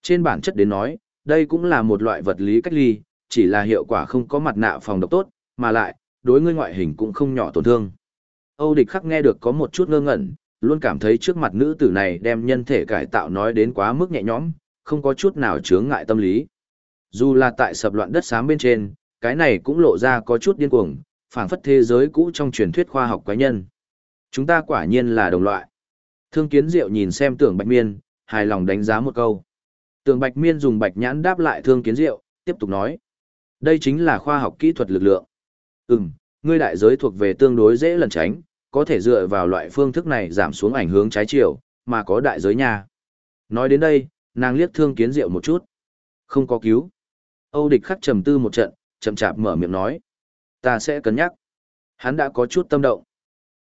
Trên bản chất đến nói, đây cũng là một loại vật lý cách ly, chỉ là hiệu quả không có mặt nạ phòng độc tốt, mà lại, đối ngươi ngoại hình cũng không nhỏ tổn thương. Âu địch khắc nghe được có một chút ngơ ngẩn, luôn cảm thấy trước mặt nữ tử này đem nhân thể cải tạo nói đến quá mức nhẹ nhõm, không có chút nào chướng ngại tâm lý. Dù là tại sập loạn đất xám bên trên, cái này cũng lộ ra có chút điên cuồng, phảng phất thế giới cũ trong truyền thuyết khoa học quái nhân. Chúng ta quả nhiên là đồng loại. Thương kiến diệu nhìn xem tưởng bạch miên, hài lòng đánh giá một câu. Tưởng bạch miên dùng bạch nhãn đáp lại thương kiến diệu, tiếp tục nói. Đây chính là khoa học kỹ thuật lực lượng. Ừm, ngươi đại giới thuộc về tương đối dễ lẩn tránh, có thể dựa vào loại phương thức này giảm xuống ảnh hướng trái chiều, mà có đại giới nha. Nói đến đây, nàng liếc thương kiến diệu một chút. Không có cứu. Âu địch khắc trầm tư một trận, chậm chạp mở miệng nói. Ta sẽ cân nhắc. Hắn đã có chút tâm động.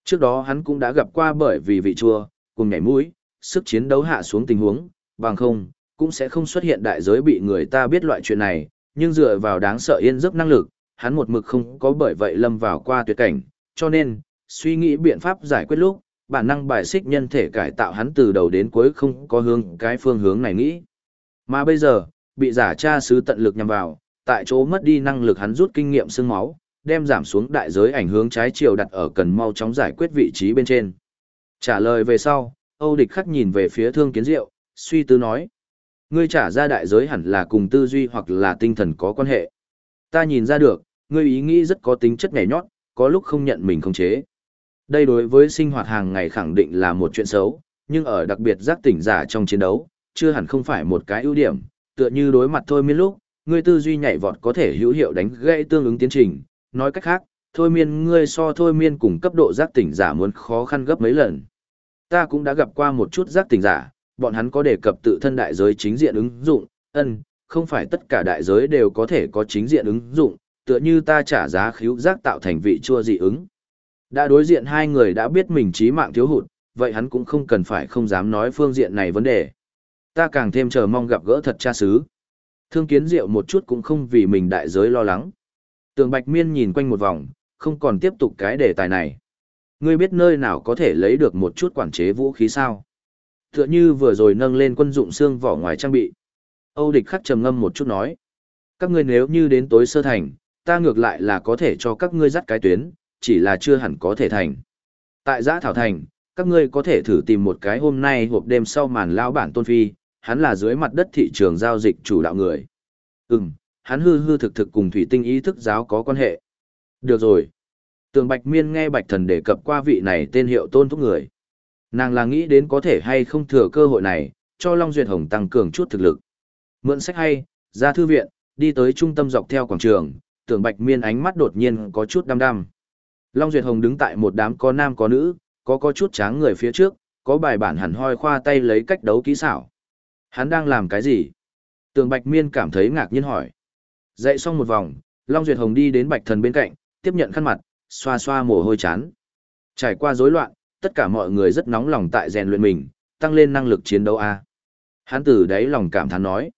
Trước đó hắn cũng đã gặp qua bởi vì vị chua, cùng nhảy mũi, sức chiến đấu hạ xuống tình huống, bằng không, cũng sẽ không xuất hiện đại giới bị người ta biết loại chuyện này, nhưng dựa vào đáng sợ yên giấc năng lực, hắn một mực không có bởi vậy lâm vào qua tuyệt cảnh, cho nên, suy nghĩ biện pháp giải quyết lúc, bản năng bài xích nhân thể cải tạo hắn từ đầu đến cuối không có hướng cái phương hướng này nghĩ. Mà bây giờ, bị giả tra sứ tận lực nhằm vào, tại chỗ mất đi năng lực hắn rút kinh nghiệm xương máu, đem giảm xuống đại giới ảnh hướng trái chiều đặt ở cần mau chóng giải quyết vị trí bên trên. Trả lời về sau, Âu Địch khắc nhìn về phía Thương Kiến Diệu, suy tư nói: "Ngươi trả ra đại giới hẳn là cùng tư duy hoặc là tinh thần có quan hệ. Ta nhìn ra được, ngươi ý nghĩ rất có tính chất nhảy nhót, có lúc không nhận mình khống chế. Đây đối với sinh hoạt hàng ngày khẳng định là một chuyện xấu, nhưng ở đặc biệt giác tỉnh giả trong chiến đấu, chưa hẳn không phải một cái ưu điểm, tựa như đối mặt thôi miên lúc, ngươi tư duy nhảy vọt có thể hữu hiệu đánh gãy tương ứng tiến trình, nói cách khác, thôi miên ngươi so thôi miên cùng cấp độ giác tỉnh giả muốn khó khăn gấp mấy lần. Ta cũng đã gặp qua một chút giác tỉnh giả, bọn hắn có đề cập tự thân đại giới chính diện ứng dụng, ân, không phải tất cả đại giới đều có thể có chính diện ứng dụng, tựa như ta trả giá khíu giác tạo thành vị chua dị ứng. Đã đối diện hai người đã biết mình trí mạng thiếu hụt, vậy hắn cũng không cần phải không dám nói phương diện này vấn đề. Ta càng thêm chờ mong gặp gỡ thật cha xứ. Thương kiến diệu một chút cũng không vì mình đại giới lo lắng. Tường Bạch Miên nhìn quanh một vòng, không còn tiếp tục cái đề tài này. Ngươi biết nơi nào có thể lấy được một chút quản chế vũ khí sao? Tựa như vừa rồi nâng lên quân dụng xương vỏ ngoài trang bị. Âu địch khắc trầm ngâm một chút nói. Các ngươi nếu như đến tối sơ thành, ta ngược lại là có thể cho các ngươi dắt cái tuyến, chỉ là chưa hẳn có thể thành. Tại giã thảo thành, các ngươi có thể thử tìm một cái hôm nay hộp đêm sau màn lao bản tôn phi, hắn là dưới mặt đất thị trường giao dịch chủ đạo người. Ừm, hắn hư hư thực thực cùng thủy tinh ý thức giáo có quan hệ. Được rồi. Tường Bạch Miên nghe Bạch Thần đề cập qua vị này tên hiệu tôn thúc người. Nàng là nghĩ đến có thể hay không thừa cơ hội này, cho Long Duyệt Hồng tăng cường chút thực lực. Mượn sách hay, ra thư viện, đi tới trung tâm dọc theo quảng trường, tưởng Bạch Miên ánh mắt đột nhiên có chút đăm đăm. Long Duyệt Hồng đứng tại một đám có nam có nữ, có có chút tráng người phía trước, có bài bản hẳn hoi khoa tay lấy cách đấu kỹ xảo. Hắn đang làm cái gì? Tường Bạch Miên cảm thấy ngạc nhiên hỏi. Dậy xong một vòng, Long Duyệt Hồng đi đến Bạch Thần bên cạnh, tiếp nhận khăn mặt, xoa xoa mồ hôi chán. Trải qua rối loạn, tất cả mọi người rất nóng lòng tại rèn luyện mình, tăng lên năng lực chiến đấu a. Hắn từ đáy lòng cảm thán nói.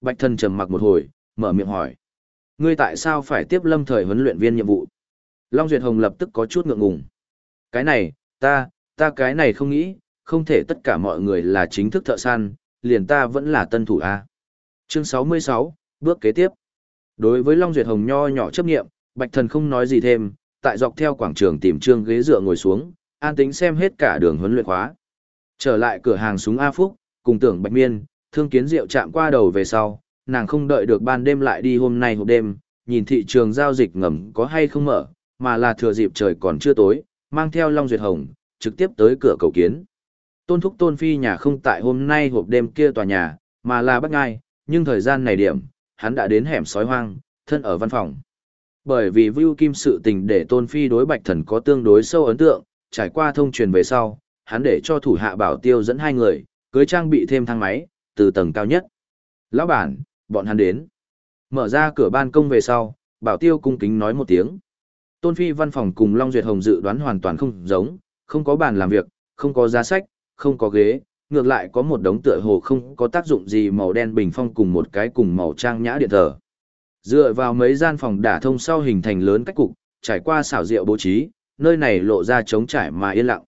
Bạch Thần trầm mặc một hồi, mở miệng hỏi. Ngươi tại sao phải tiếp lâm thời huấn luyện viên nhiệm vụ? Long Duyệt Hồng lập tức có chút ngượng ngùng. Cái này, ta, ta cái này không nghĩ, không thể tất cả mọi người là chính thức thợ săn, liền ta vẫn là tân thủ A. Chương 66, bước kế tiếp. Đối với Long Duyệt Hồng nho nhỏ chấp nghiệm, Bạch Thần không nói gì thêm, tại dọc theo quảng trường tìm trương ghế dựa ngồi xuống, an tính xem hết cả đường huấn luyện khóa. Trở lại cửa hàng súng A Phúc, cùng tưởng Bạch Miên, thương kiến rượu chạm qua đầu về sau, nàng không đợi được ban đêm lại đi hôm nay hộp đêm, nhìn thị trường giao dịch ngầm có hay không mở, mà là thừa dịp trời còn chưa tối, mang theo Long Duyệt Hồng, trực tiếp tới cửa cầu kiến. Tôn Thúc Tôn Phi nhà không tại hôm nay hộp đêm kia tòa nhà, mà là bắt ngai, nhưng thời gian này điểm, hắn đã đến hẻm sói hoang, thân ở văn phòng. Bởi vì Vưu Kim sự tình để Tôn Phi đối Bạch Thần có tương đối sâu ấn tượng, trải qua thông truyền về sau, hắn để cho thủ hạ bảo tiêu dẫn hai người, cưới trang bị thêm thang máy, từ tầng cao nhất. Lão bản, bọn hắn đến. Mở ra cửa ban công về sau, bảo tiêu cung kính nói một tiếng. Tôn Phi văn phòng cùng Long Duyệt Hồng dự đoán hoàn toàn không giống, không có bàn làm việc, không có giá sách, không có ghế, ngược lại có một đống tựa hồ không có tác dụng gì màu đen bình phong cùng một cái cùng màu trang nhã điện thờ. Dựa vào mấy gian phòng đả thông sau hình thành lớn cách cục, trải qua xảo diệu bố trí, nơi này lộ ra trống trải mà yên lặng.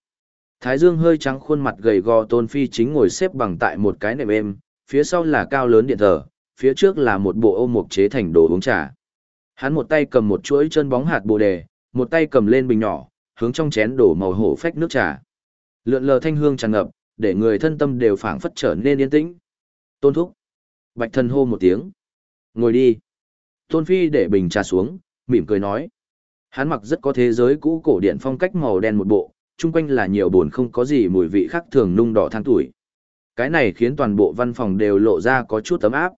Thái Dương hơi trắng khuôn mặt gầy gò Tôn Phi chính ngồi xếp bằng tại một cái nệm êm, phía sau là cao lớn điện thờ, phía trước là một bộ ô mục chế thành đồ uống trà. Hắn một tay cầm một chuỗi chân bóng hạt bồ đề, một tay cầm lên bình nhỏ, hướng trong chén đổ màu hổ phách nước trà. Lượn lờ thanh hương tràn ngập, để người thân tâm đều phảng phất trở nên yên tĩnh. Tôn thúc. Bạch thần hô một tiếng. Ngồi đi. Tôn phi để bình trà xuống, mỉm cười nói. Hắn mặc rất có thế giới cũ cổ điện phong cách màu đen một bộ, chung quanh là nhiều buồn không có gì mùi vị khác thường nung đỏ than tuổi. Cái này khiến toàn bộ văn phòng đều lộ ra có chút tấm áp.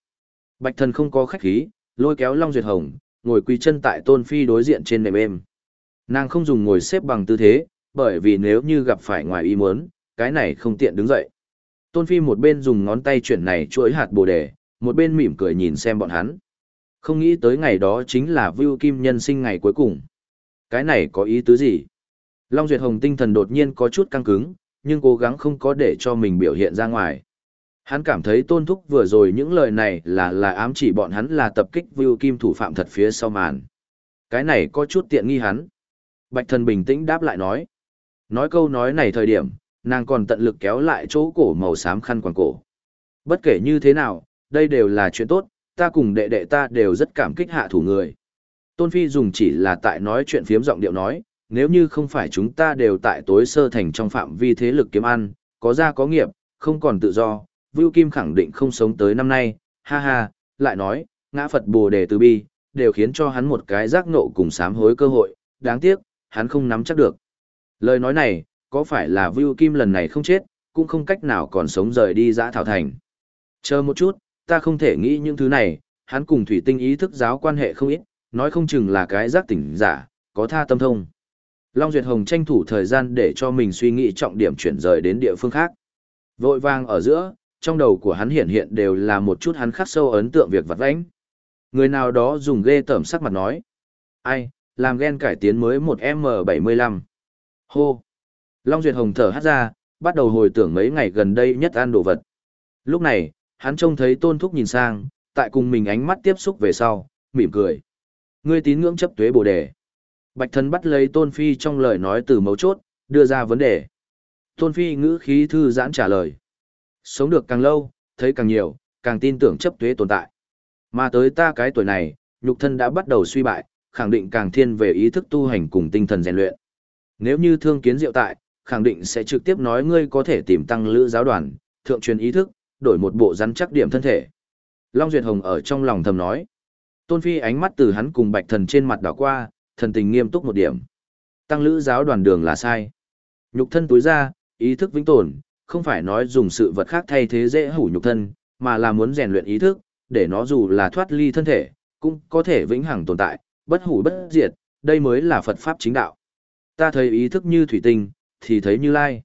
Bạch thần không có khách khí, lôi kéo Long Duyệt Hồng, ngồi quỳ chân tại tôn phi đối diện trên nệm êm. Nàng không dùng ngồi xếp bằng tư thế, bởi vì nếu như gặp phải ngoài ý muốn, cái này không tiện đứng dậy. Tôn Phi một bên dùng ngón tay chuyển này chuỗi hạt bồ đề, một bên mỉm cười nhìn xem bọn hắn. Không nghĩ tới ngày đó chính là Vưu Kim nhân sinh ngày cuối cùng. Cái này có ý tứ gì? Long Duyệt Hồng tinh thần đột nhiên có chút căng cứng, nhưng cố gắng không có để cho mình biểu hiện ra ngoài. Hắn cảm thấy tôn thúc vừa rồi những lời này là là ám chỉ bọn hắn là tập kích Vưu Kim thủ phạm thật phía sau màn. Cái này có chút tiện nghi hắn. Bạch thần bình tĩnh đáp lại nói. Nói câu nói này thời điểm, nàng còn tận lực kéo lại chỗ cổ màu xám khăn quàng cổ. Bất kể như thế nào, đây đều là chuyện tốt, ta cùng đệ đệ ta đều rất cảm kích hạ thủ người. Tôn Phi dùng chỉ là tại nói chuyện phiếm giọng điệu nói, nếu như không phải chúng ta đều tại tối sơ thành trong phạm vi thế lực kiếm ăn, có gia có nghiệp, không còn tự do, Vưu Kim khẳng định không sống tới năm nay, ha ha, lại nói, ngã Phật Bồ Đề Từ Bi, đều khiến cho hắn một cái giác nộ cùng sám hối cơ hội, đáng tiếc, hắn không nắm chắc được. Lời nói này, có phải là Vưu Kim lần này không chết, cũng không cách nào còn sống rời đi giã thảo thành. Chờ một chút, ta không thể nghĩ những thứ này, hắn cùng thủy tinh ý thức giáo quan hệ không ít, nói không chừng là cái giác tỉnh giả, có tha tâm thông. Long Duyệt Hồng tranh thủ thời gian để cho mình suy nghĩ trọng điểm chuyển rời đến địa phương khác. Vội vàng ở giữa, trong đầu của hắn hiện hiện đều là một chút hắn khắc sâu ấn tượng việc vặt vãnh. Người nào đó dùng ghê tởm sắc mặt nói. Ai, làm ghen cải tiến mới một M75. Hô. Long Duyệt Hồng thở hát ra, bắt đầu hồi tưởng mấy ngày gần đây nhất ăn đồ vật. Lúc này, hắn trông thấy tôn thúc nhìn sang, tại cùng mình ánh mắt tiếp xúc về sau, mỉm cười. Ngươi tín ngưỡng chấp tuế bồ đề. Bạch thần bắt lấy tôn phi trong lời nói từ mấu chốt, đưa ra vấn đề. Tôn phi ngữ khí thư giãn trả lời. Sống được càng lâu, thấy càng nhiều, càng tin tưởng chấp tuế tồn tại. Mà tới ta cái tuổi này, nhục thân đã bắt đầu suy bại, khẳng định càng thiên về ý thức tu hành cùng tinh thần rèn luyện. Nếu như thương kiến diệu tại, khẳng định sẽ trực tiếp nói ngươi có thể tìm tăng lữ giáo đoàn, thượng truyền ý thức, đổi một bộ rắn chắc điểm thân thể. Long Duyệt Hồng ở trong lòng thầm nói. Tôn Phi ánh mắt từ hắn cùng bạch thần trên mặt đảo qua, thần tình nghiêm túc một điểm. Tăng lữ giáo đoàn đường là sai. Nhục thân túi ra, ý thức vĩnh tồn, không phải nói dùng sự vật khác thay thế dễ hủ nhục thân, mà là muốn rèn luyện ý thức, để nó dù là thoát ly thân thể, cũng có thể vĩnh hằng tồn tại, bất hủ bất diệt, đây mới là Phật Pháp chính đạo. Ta thấy ý thức như thủy tinh, thì thấy như lai.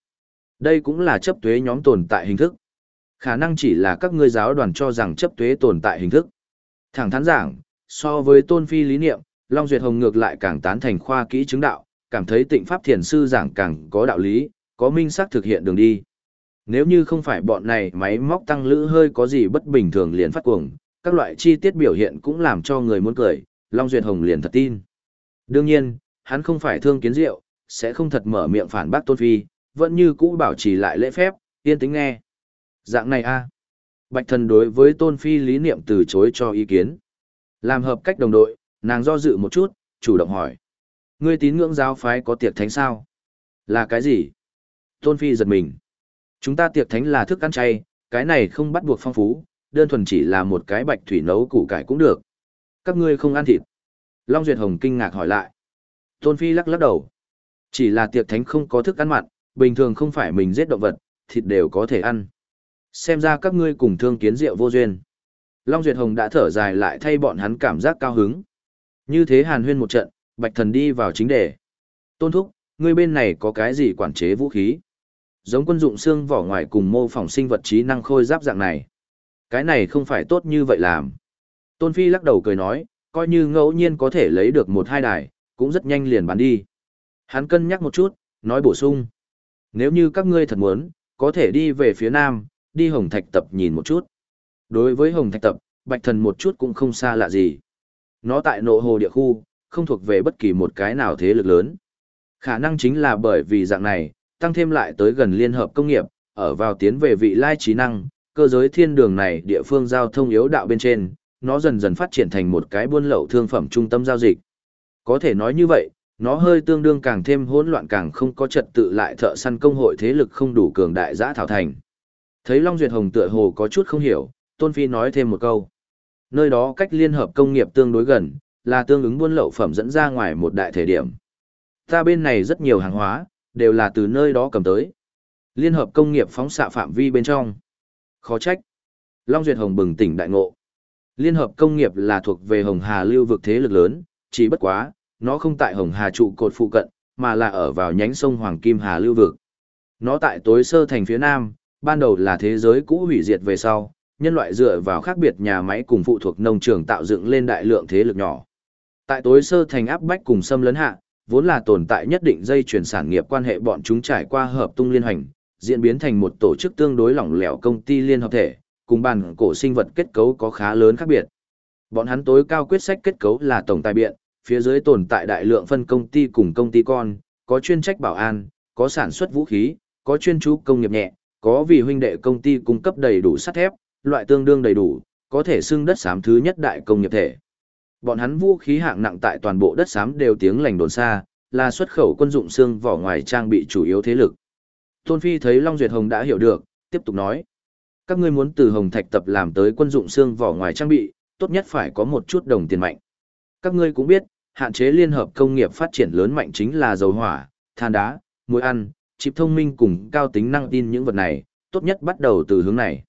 Đây cũng là chấp tuế nhóm tồn tại hình thức. Khả năng chỉ là các ngươi giáo đoàn cho rằng chấp tuế tồn tại hình thức. Thẳng thắn giảng, so với tôn phi lý niệm, Long Duyệt Hồng ngược lại càng tán thành khoa kỹ chứng đạo, cảm thấy tịnh pháp thiền sư giảng càng có đạo lý, có minh xác thực hiện đường đi. Nếu như không phải bọn này máy móc tăng lữ hơi có gì bất bình thường liền phát cuồng, các loại chi tiết biểu hiện cũng làm cho người muốn cười, Long Duyệt Hồng liền thật tin. Đương nhiên, hắn không phải thương kiến rượu sẽ không thật mở miệng phản bác Tôn Phi, vẫn như cũ bảo trì lại lễ phép, yên tĩnh nghe. Dạng này a Bạch thần đối với Tôn Phi lý niệm từ chối cho ý kiến. Làm hợp cách đồng đội, nàng do dự một chút, chủ động hỏi. Ngươi tín ngưỡng giáo phái có tiệc thánh sao? Là cái gì? Tôn Phi giật mình. Chúng ta tiệc thánh là thức ăn chay, cái này không bắt buộc phong phú, đơn thuần chỉ là một cái bạch thủy nấu củ cải cũng được. Các ngươi không ăn thịt. Long Duyệt Hồng kinh ngạc hỏi lại. Tôn Phi lắc lắc đầu. Chỉ là tiệc thánh không có thức ăn mặn, bình thường không phải mình giết động vật, thịt đều có thể ăn. Xem ra các ngươi cùng thương kiến rượu vô duyên. Long Duyệt Hồng đã thở dài lại thay bọn hắn cảm giác cao hứng. Như thế hàn huyên một trận, Bạch Thần đi vào chính đề. Tôn Thúc, ngươi bên này có cái gì quản chế vũ khí? Giống quân dụng xương vỏ ngoài cùng mô phỏng sinh vật trí năng khôi giáp dạng này. Cái này không phải tốt như vậy làm. Tôn Phi lắc đầu cười nói, coi như ngẫu nhiên có thể lấy được một hai đài, cũng rất nhanh liền bán đi. Hắn cân nhắc một chút, nói bổ sung. Nếu như các ngươi thật muốn, có thể đi về phía nam, đi Hồng Thạch Tập nhìn một chút. Đối với Hồng Thạch Tập, Bạch Thần một chút cũng không xa lạ gì. Nó tại nộ hồ địa khu, không thuộc về bất kỳ một cái nào thế lực lớn. Khả năng chính là bởi vì dạng này, tăng thêm lại tới gần liên hợp công nghiệp, ở vào tiến về vị lai trí năng, cơ giới thiên đường này địa phương giao thông yếu đạo bên trên, nó dần dần phát triển thành một cái buôn lậu thương phẩm trung tâm giao dịch. Có thể nói như vậy, nó hơi tương đương càng thêm hỗn loạn càng không có trật tự lại thợ săn công hội thế lực không đủ cường đại giã thảo thành. Thấy Long Duyệt Hồng tựa hồ có chút không hiểu, Tôn Phi nói thêm một câu. Nơi đó cách liên hợp công nghiệp tương đối gần, là tương ứng buôn lậu phẩm dẫn ra ngoài một đại thể điểm. Ta bên này rất nhiều hàng hóa, đều là từ nơi đó cầm tới. Liên hợp công nghiệp phóng xạ phạm vi bên trong. Khó trách. Long Duyệt Hồng bừng tỉnh đại ngộ. Liên hợp công nghiệp là thuộc về Hồng Hà lưu vực thế lực lớn, chỉ bất quá, nó không tại Hồng Hà trụ cột phụ cận, mà là ở vào nhánh sông Hoàng Kim Hà lưu vực. Nó tại tối sơ thành phía nam, ban đầu là thế giới cũ hủy diệt về sau, nhân loại dựa vào khác biệt nhà máy cùng phụ thuộc nông trường tạo dựng lên đại lượng thế lực nhỏ. Tại tối sơ thành áp bách cùng xâm lấn hạ, vốn là tồn tại nhất định dây chuyển sản nghiệp quan hệ bọn chúng trải qua hợp tung liên hành, diễn biến thành một tổ chức tương đối lỏng lẻo công ty liên hợp thể, cùng bản cổ sinh vật kết cấu có khá lớn khác biệt. Bọn hắn tối cao quyết sách kết cấu là tổng tài biện, phía dưới tồn tại đại lượng phân công ty cùng công ty con, có chuyên trách bảo an, có sản xuất vũ khí, có chuyên chú công nghiệp nhẹ, có vì huynh đệ công ty cung cấp đầy đủ sắt thép, loại tương đương đầy đủ, có thể xưng đất xám thứ nhất đại công nghiệp thể. Bọn hắn vũ khí hạng nặng tại toàn bộ đất xám đều tiếng lành đồn xa, là xuất khẩu quân dụng xương vỏ ngoài trang bị chủ yếu thế lực. Tôn Phi thấy Long Duyệt Hồng đã hiểu được, tiếp tục nói. Các ngươi muốn từ Hồng Thạch tập làm tới quân dụng xương vỏ ngoài trang bị, tốt nhất phải có một chút đồng tiền mạnh. Các ngươi cũng biết, hạn chế liên hợp công nghiệp phát triển lớn mạnh chính là dầu hỏa, than đá, muối ăn, chip thông minh cùng cao tính năng tin những vật này, tốt nhất bắt đầu từ hướng này.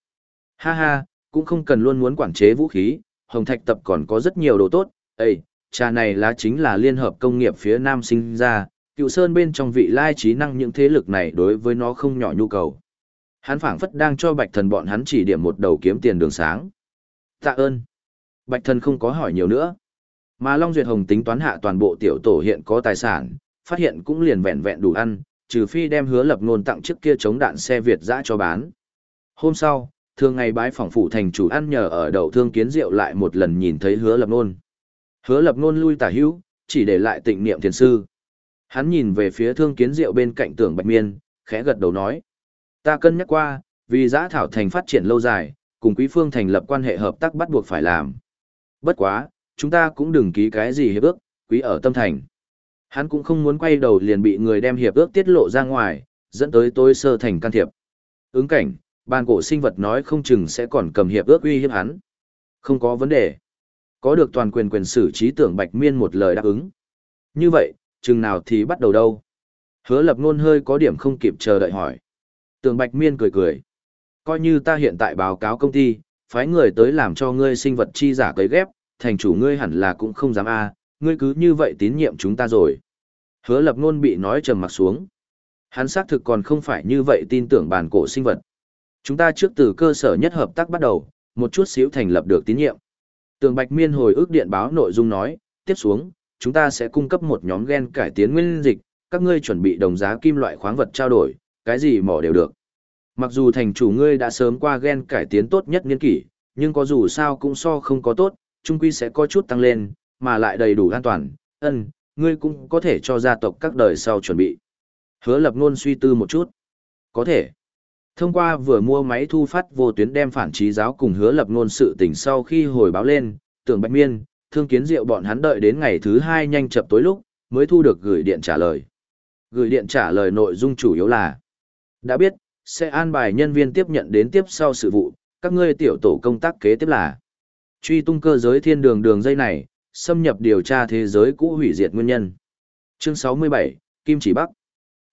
Ha ha, cũng không cần luôn muốn quản chế vũ khí, Hồng Thạch tập còn có rất nhiều đồ tốt, Ê, trà này lá chính là liên hợp công nghiệp phía Nam sinh ra, cựu sơn bên trong vị lai trí năng những thế lực này đối với nó không nhỏ nhu cầu. Hắn phảng phất đang cho bạch thần bọn hắn chỉ điểm một đầu kiếm tiền đường sáng. Tạ ơn. Bạch thần không có hỏi nhiều nữa. Mà Long Duyệt Hồng tính toán hạ toàn bộ tiểu tổ hiện có tài sản, phát hiện cũng liền vẹn vẹn đủ ăn, trừ phi đem hứa lập ngôn tặng trước kia chống đạn xe Việt dã cho bán. Hôm sau, thường ngày bái phỏng phủ thành chủ ăn nhờ ở đậu thương kiến rượu lại một lần nhìn thấy hứa lập nôn, Hứa lập nôn lui tả hữu, chỉ để lại tịnh niệm thiền sư. Hắn nhìn về phía thương kiến rượu bên cạnh tưởng bạch miên, khẽ gật đầu nói. Ta cân nhắc qua, vì giã thảo thành phát triển lâu dài, cùng quý phương thành lập quan hệ hợp tác bắt buộc phải làm. Bất quá, chúng ta cũng đừng ký cái gì hiệp ước, quý ở tâm thành. Hắn cũng không muốn quay đầu liền bị người đem hiệp ước tiết lộ ra ngoài, dẫn tới tôi sơ thành can thiệp. Ứng cảnh, ban cổ sinh vật nói không chừng sẽ còn cầm hiệp ước uy hiếp hắn. Không có vấn đề. Có được toàn quyền quyền xử trí tưởng Bạch Miên một lời đáp ứng. Như vậy, chừng nào thì bắt đầu đâu? Hứa lập ngôn hơi có điểm không kịp chờ đợi hỏi. Tưởng Bạch Miên cười cười. Coi như ta hiện tại báo cáo công ty, phái người tới làm cho ngươi sinh vật chi giả cấy ghép, thành chủ ngươi hẳn là cũng không dám a, ngươi cứ như vậy tín nhiệm chúng ta rồi. Hứa lập ngôn bị nói trầm mặt xuống. Hắn xác thực còn không phải như vậy tin tưởng bản cổ sinh vật. Chúng ta trước từ cơ sở nhất hợp tác bắt đầu, một chút xíu thành lập được tín nhiệm. Tường Bạch Miên hồi ức điện báo nội dung nói, tiếp xuống, chúng ta sẽ cung cấp một nhóm gen cải tiến nguyên dịch, các ngươi chuẩn bị đồng giá kim loại khoáng vật trao đổi, cái gì mỏ đều được. Mặc dù thành chủ ngươi đã sớm qua gen cải tiến tốt nhất niên kỷ, nhưng có dù sao cũng so không có tốt, trung quy sẽ có chút tăng lên, mà lại đầy đủ an toàn, ân, ngươi cũng có thể cho gia tộc các đời sau chuẩn bị. Hứa lập ngôn suy tư một chút. Có thể. Thông qua vừa mua máy thu phát vô tuyến đem phản trí giáo cùng hứa lập ngôn sự tình sau khi hồi báo lên, tưởng bạch miên, thương kiến diệu bọn hắn đợi đến ngày thứ hai nhanh chập tối lúc, mới thu được gửi điện trả lời. Gửi điện trả lời nội dung chủ yếu là Đã biết, sẽ an bài nhân viên tiếp nhận đến tiếp sau sự vụ, các ngươi tiểu tổ công tác kế tiếp là truy tung cơ giới thiên đường đường dây này, xâm nhập điều tra thế giới cũ hủy diệt nguyên nhân. Chương 67, Kim Chỉ Bắc.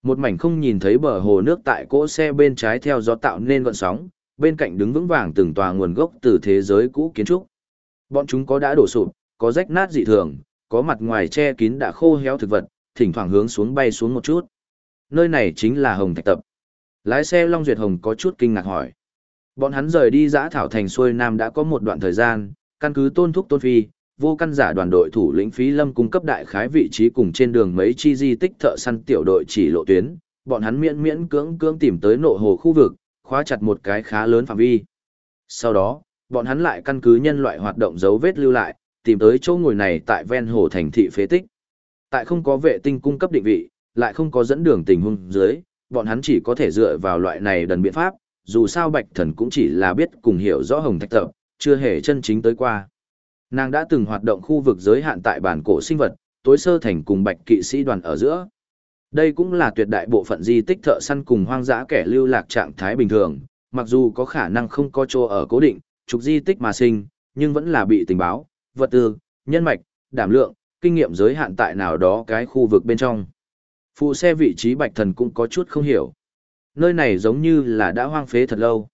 Một mảnh không nhìn thấy bờ hồ nước tại cỗ xe bên trái theo gió tạo nên gọn sóng, bên cạnh đứng vững vàng từng tòa nguồn gốc từ thế giới cũ kiến trúc. Bọn chúng có đã đổ sụp, có rách nát dị thường, có mặt ngoài che kín đã khô héo thực vật, thỉnh thoảng hướng xuống bay xuống một chút. Nơi này chính là Hồng Thạch Tập. Lái xe Long Duyệt Hồng có chút kinh ngạc hỏi. Bọn hắn rời đi giã thảo thành xuôi Nam đã có một đoạn thời gian, căn cứ tôn thúc tôn phi, vô căn giả đoàn đội thủ lĩnh phí lâm cung cấp đại khái vị trí cùng trên đường mấy chi di tích thợ săn tiểu đội chỉ lộ tuyến, bọn hắn miễn miễn cưỡng cưỡng tìm tới nộ hồ khu vực, khóa chặt một cái khá lớn phạm vi. Sau đó, bọn hắn lại căn cứ nhân loại hoạt động dấu vết lưu lại, tìm tới chỗ ngồi này tại ven hồ thành thị phế tích. Tại không có vệ tinh cung cấp định vị, lại không có dẫn đường tình huống dưới, bọn hắn chỉ có thể dựa vào loại này đần biện pháp, dù sao Bạch Thần cũng chỉ là biết cùng hiểu rõ Hồng Thạch Tập, chưa hề chân chính tới qua. Nàng đã từng hoạt động khu vực giới hạn tại bản cổ sinh vật, tối sơ thành cùng Bạch Kỵ sĩ đoàn ở giữa. Đây cũng là tuyệt đại bộ phận di tích thợ săn cùng hoang dã kẻ lưu lạc trạng thái bình thường, mặc dù có khả năng không có chỗ ở cố định, trục di tích mà sinh, nhưng vẫn là bị tình báo, vật tư, nhân mạch, đảm lượng, kinh nghiệm giới hạn tại nào đó cái khu vực bên trong. Phụ xe vị trí bạch thần cũng có chút không hiểu. Nơi này giống như là đã hoang phế thật lâu.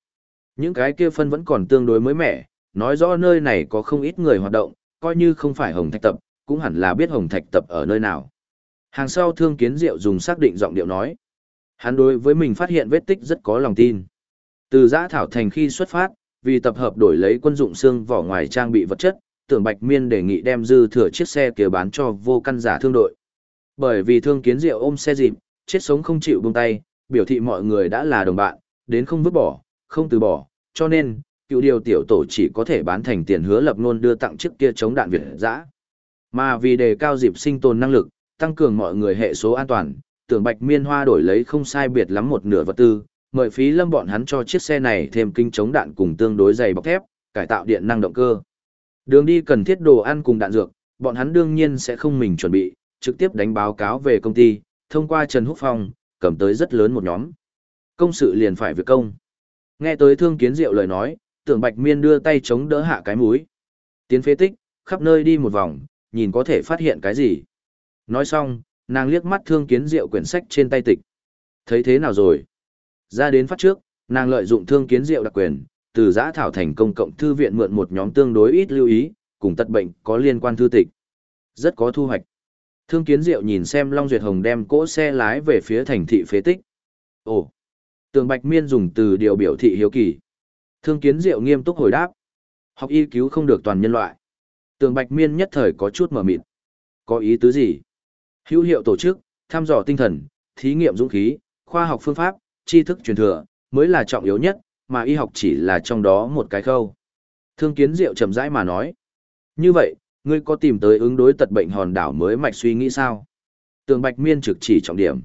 Những cái kia phân vẫn còn tương đối mới mẻ, nói rõ nơi này có không ít người hoạt động, coi như không phải hồng thạch tập, cũng hẳn là biết hồng thạch tập ở nơi nào. Hàng sau thương kiến diệu dùng xác định giọng điệu nói. Hắn đối với mình phát hiện vết tích rất có lòng tin. Từ giã thảo thành khi xuất phát, vì tập hợp đổi lấy quân dụng xương vỏ ngoài trang bị vật chất, tưởng Bạch Miên đề nghị đem dư thừa chiếc xe kia bán cho vô căn giả thương đội. Bởi vì thương kiến diệu ôm xe dịp, chết sống không chịu buông tay, biểu thị mọi người đã là đồng bạn, đến không vứt bỏ, không từ bỏ, cho nên, cựu điều tiểu tổ chỉ có thể bán thành tiền hứa lập nôn đưa tặng chiếc kia chống đạn Việt dã. Mà vì đề cao dịp sinh tồn năng lực, tăng cường mọi người hệ số an toàn, tưởng Bạch Miên Hoa đổi lấy không sai biệt lắm một nửa vật tư, mời phí lâm bọn hắn cho chiếc xe này thêm kinh chống đạn cùng tương đối dày bọc thép, cải tạo điện năng động cơ. Đường đi cần thiết đồ ăn cùng đạn dược, bọn hắn đương nhiên sẽ không mình chuẩn bị, trực tiếp đánh báo cáo về công ty, thông qua Trần Húc Phong, cầm tới rất lớn một nhóm. Công sự liền phải việc công. Nghe tới Thương Kiến Diệu lời nói, tưởng Bạch Miên đưa tay chống đỡ hạ cái mũi. Tiến phế tích, khắp nơi đi một vòng, nhìn có thể phát hiện cái gì. Nói xong, nàng liếc mắt Thương Kiến Diệu quyển sách trên tay tịch. Thấy thế nào rồi? Ra đến phát trước, nàng lợi dụng Thương Kiến Diệu đặc quyền, từ giã thảo thành công cộng thư viện mượn một nhóm tương đối ít lưu ý, cùng tật bệnh có liên quan thư tịch. Rất có thu hoạch. Thương Kiến Diệu nhìn xem Long Duyệt Hồng đem cỗ xe lái về phía thành thị phế tích. Ồ! Tường Bạch Miên dùng từ điều biểu thị hiếu kỳ. Thương Kiến Diệu nghiêm túc hồi đáp. Học y cứu không được toàn nhân loại. Tường Bạch Miên nhất thời có chút mở mịt. Có ý tứ gì? Hữu hiệu tổ chức, thăm dò tinh thần, thí nghiệm dũng khí, khoa học phương pháp, tri thức truyền thừa, mới là trọng yếu nhất, mà y học chỉ là trong đó một cái khâu. Thương Kiến Diệu chậm rãi mà nói. Như vậy, ngươi có tìm tới ứng đối tật bệnh hòn đảo mới mạch suy nghĩ sao? Tường Bạch Miên trực chỉ trọng điểm.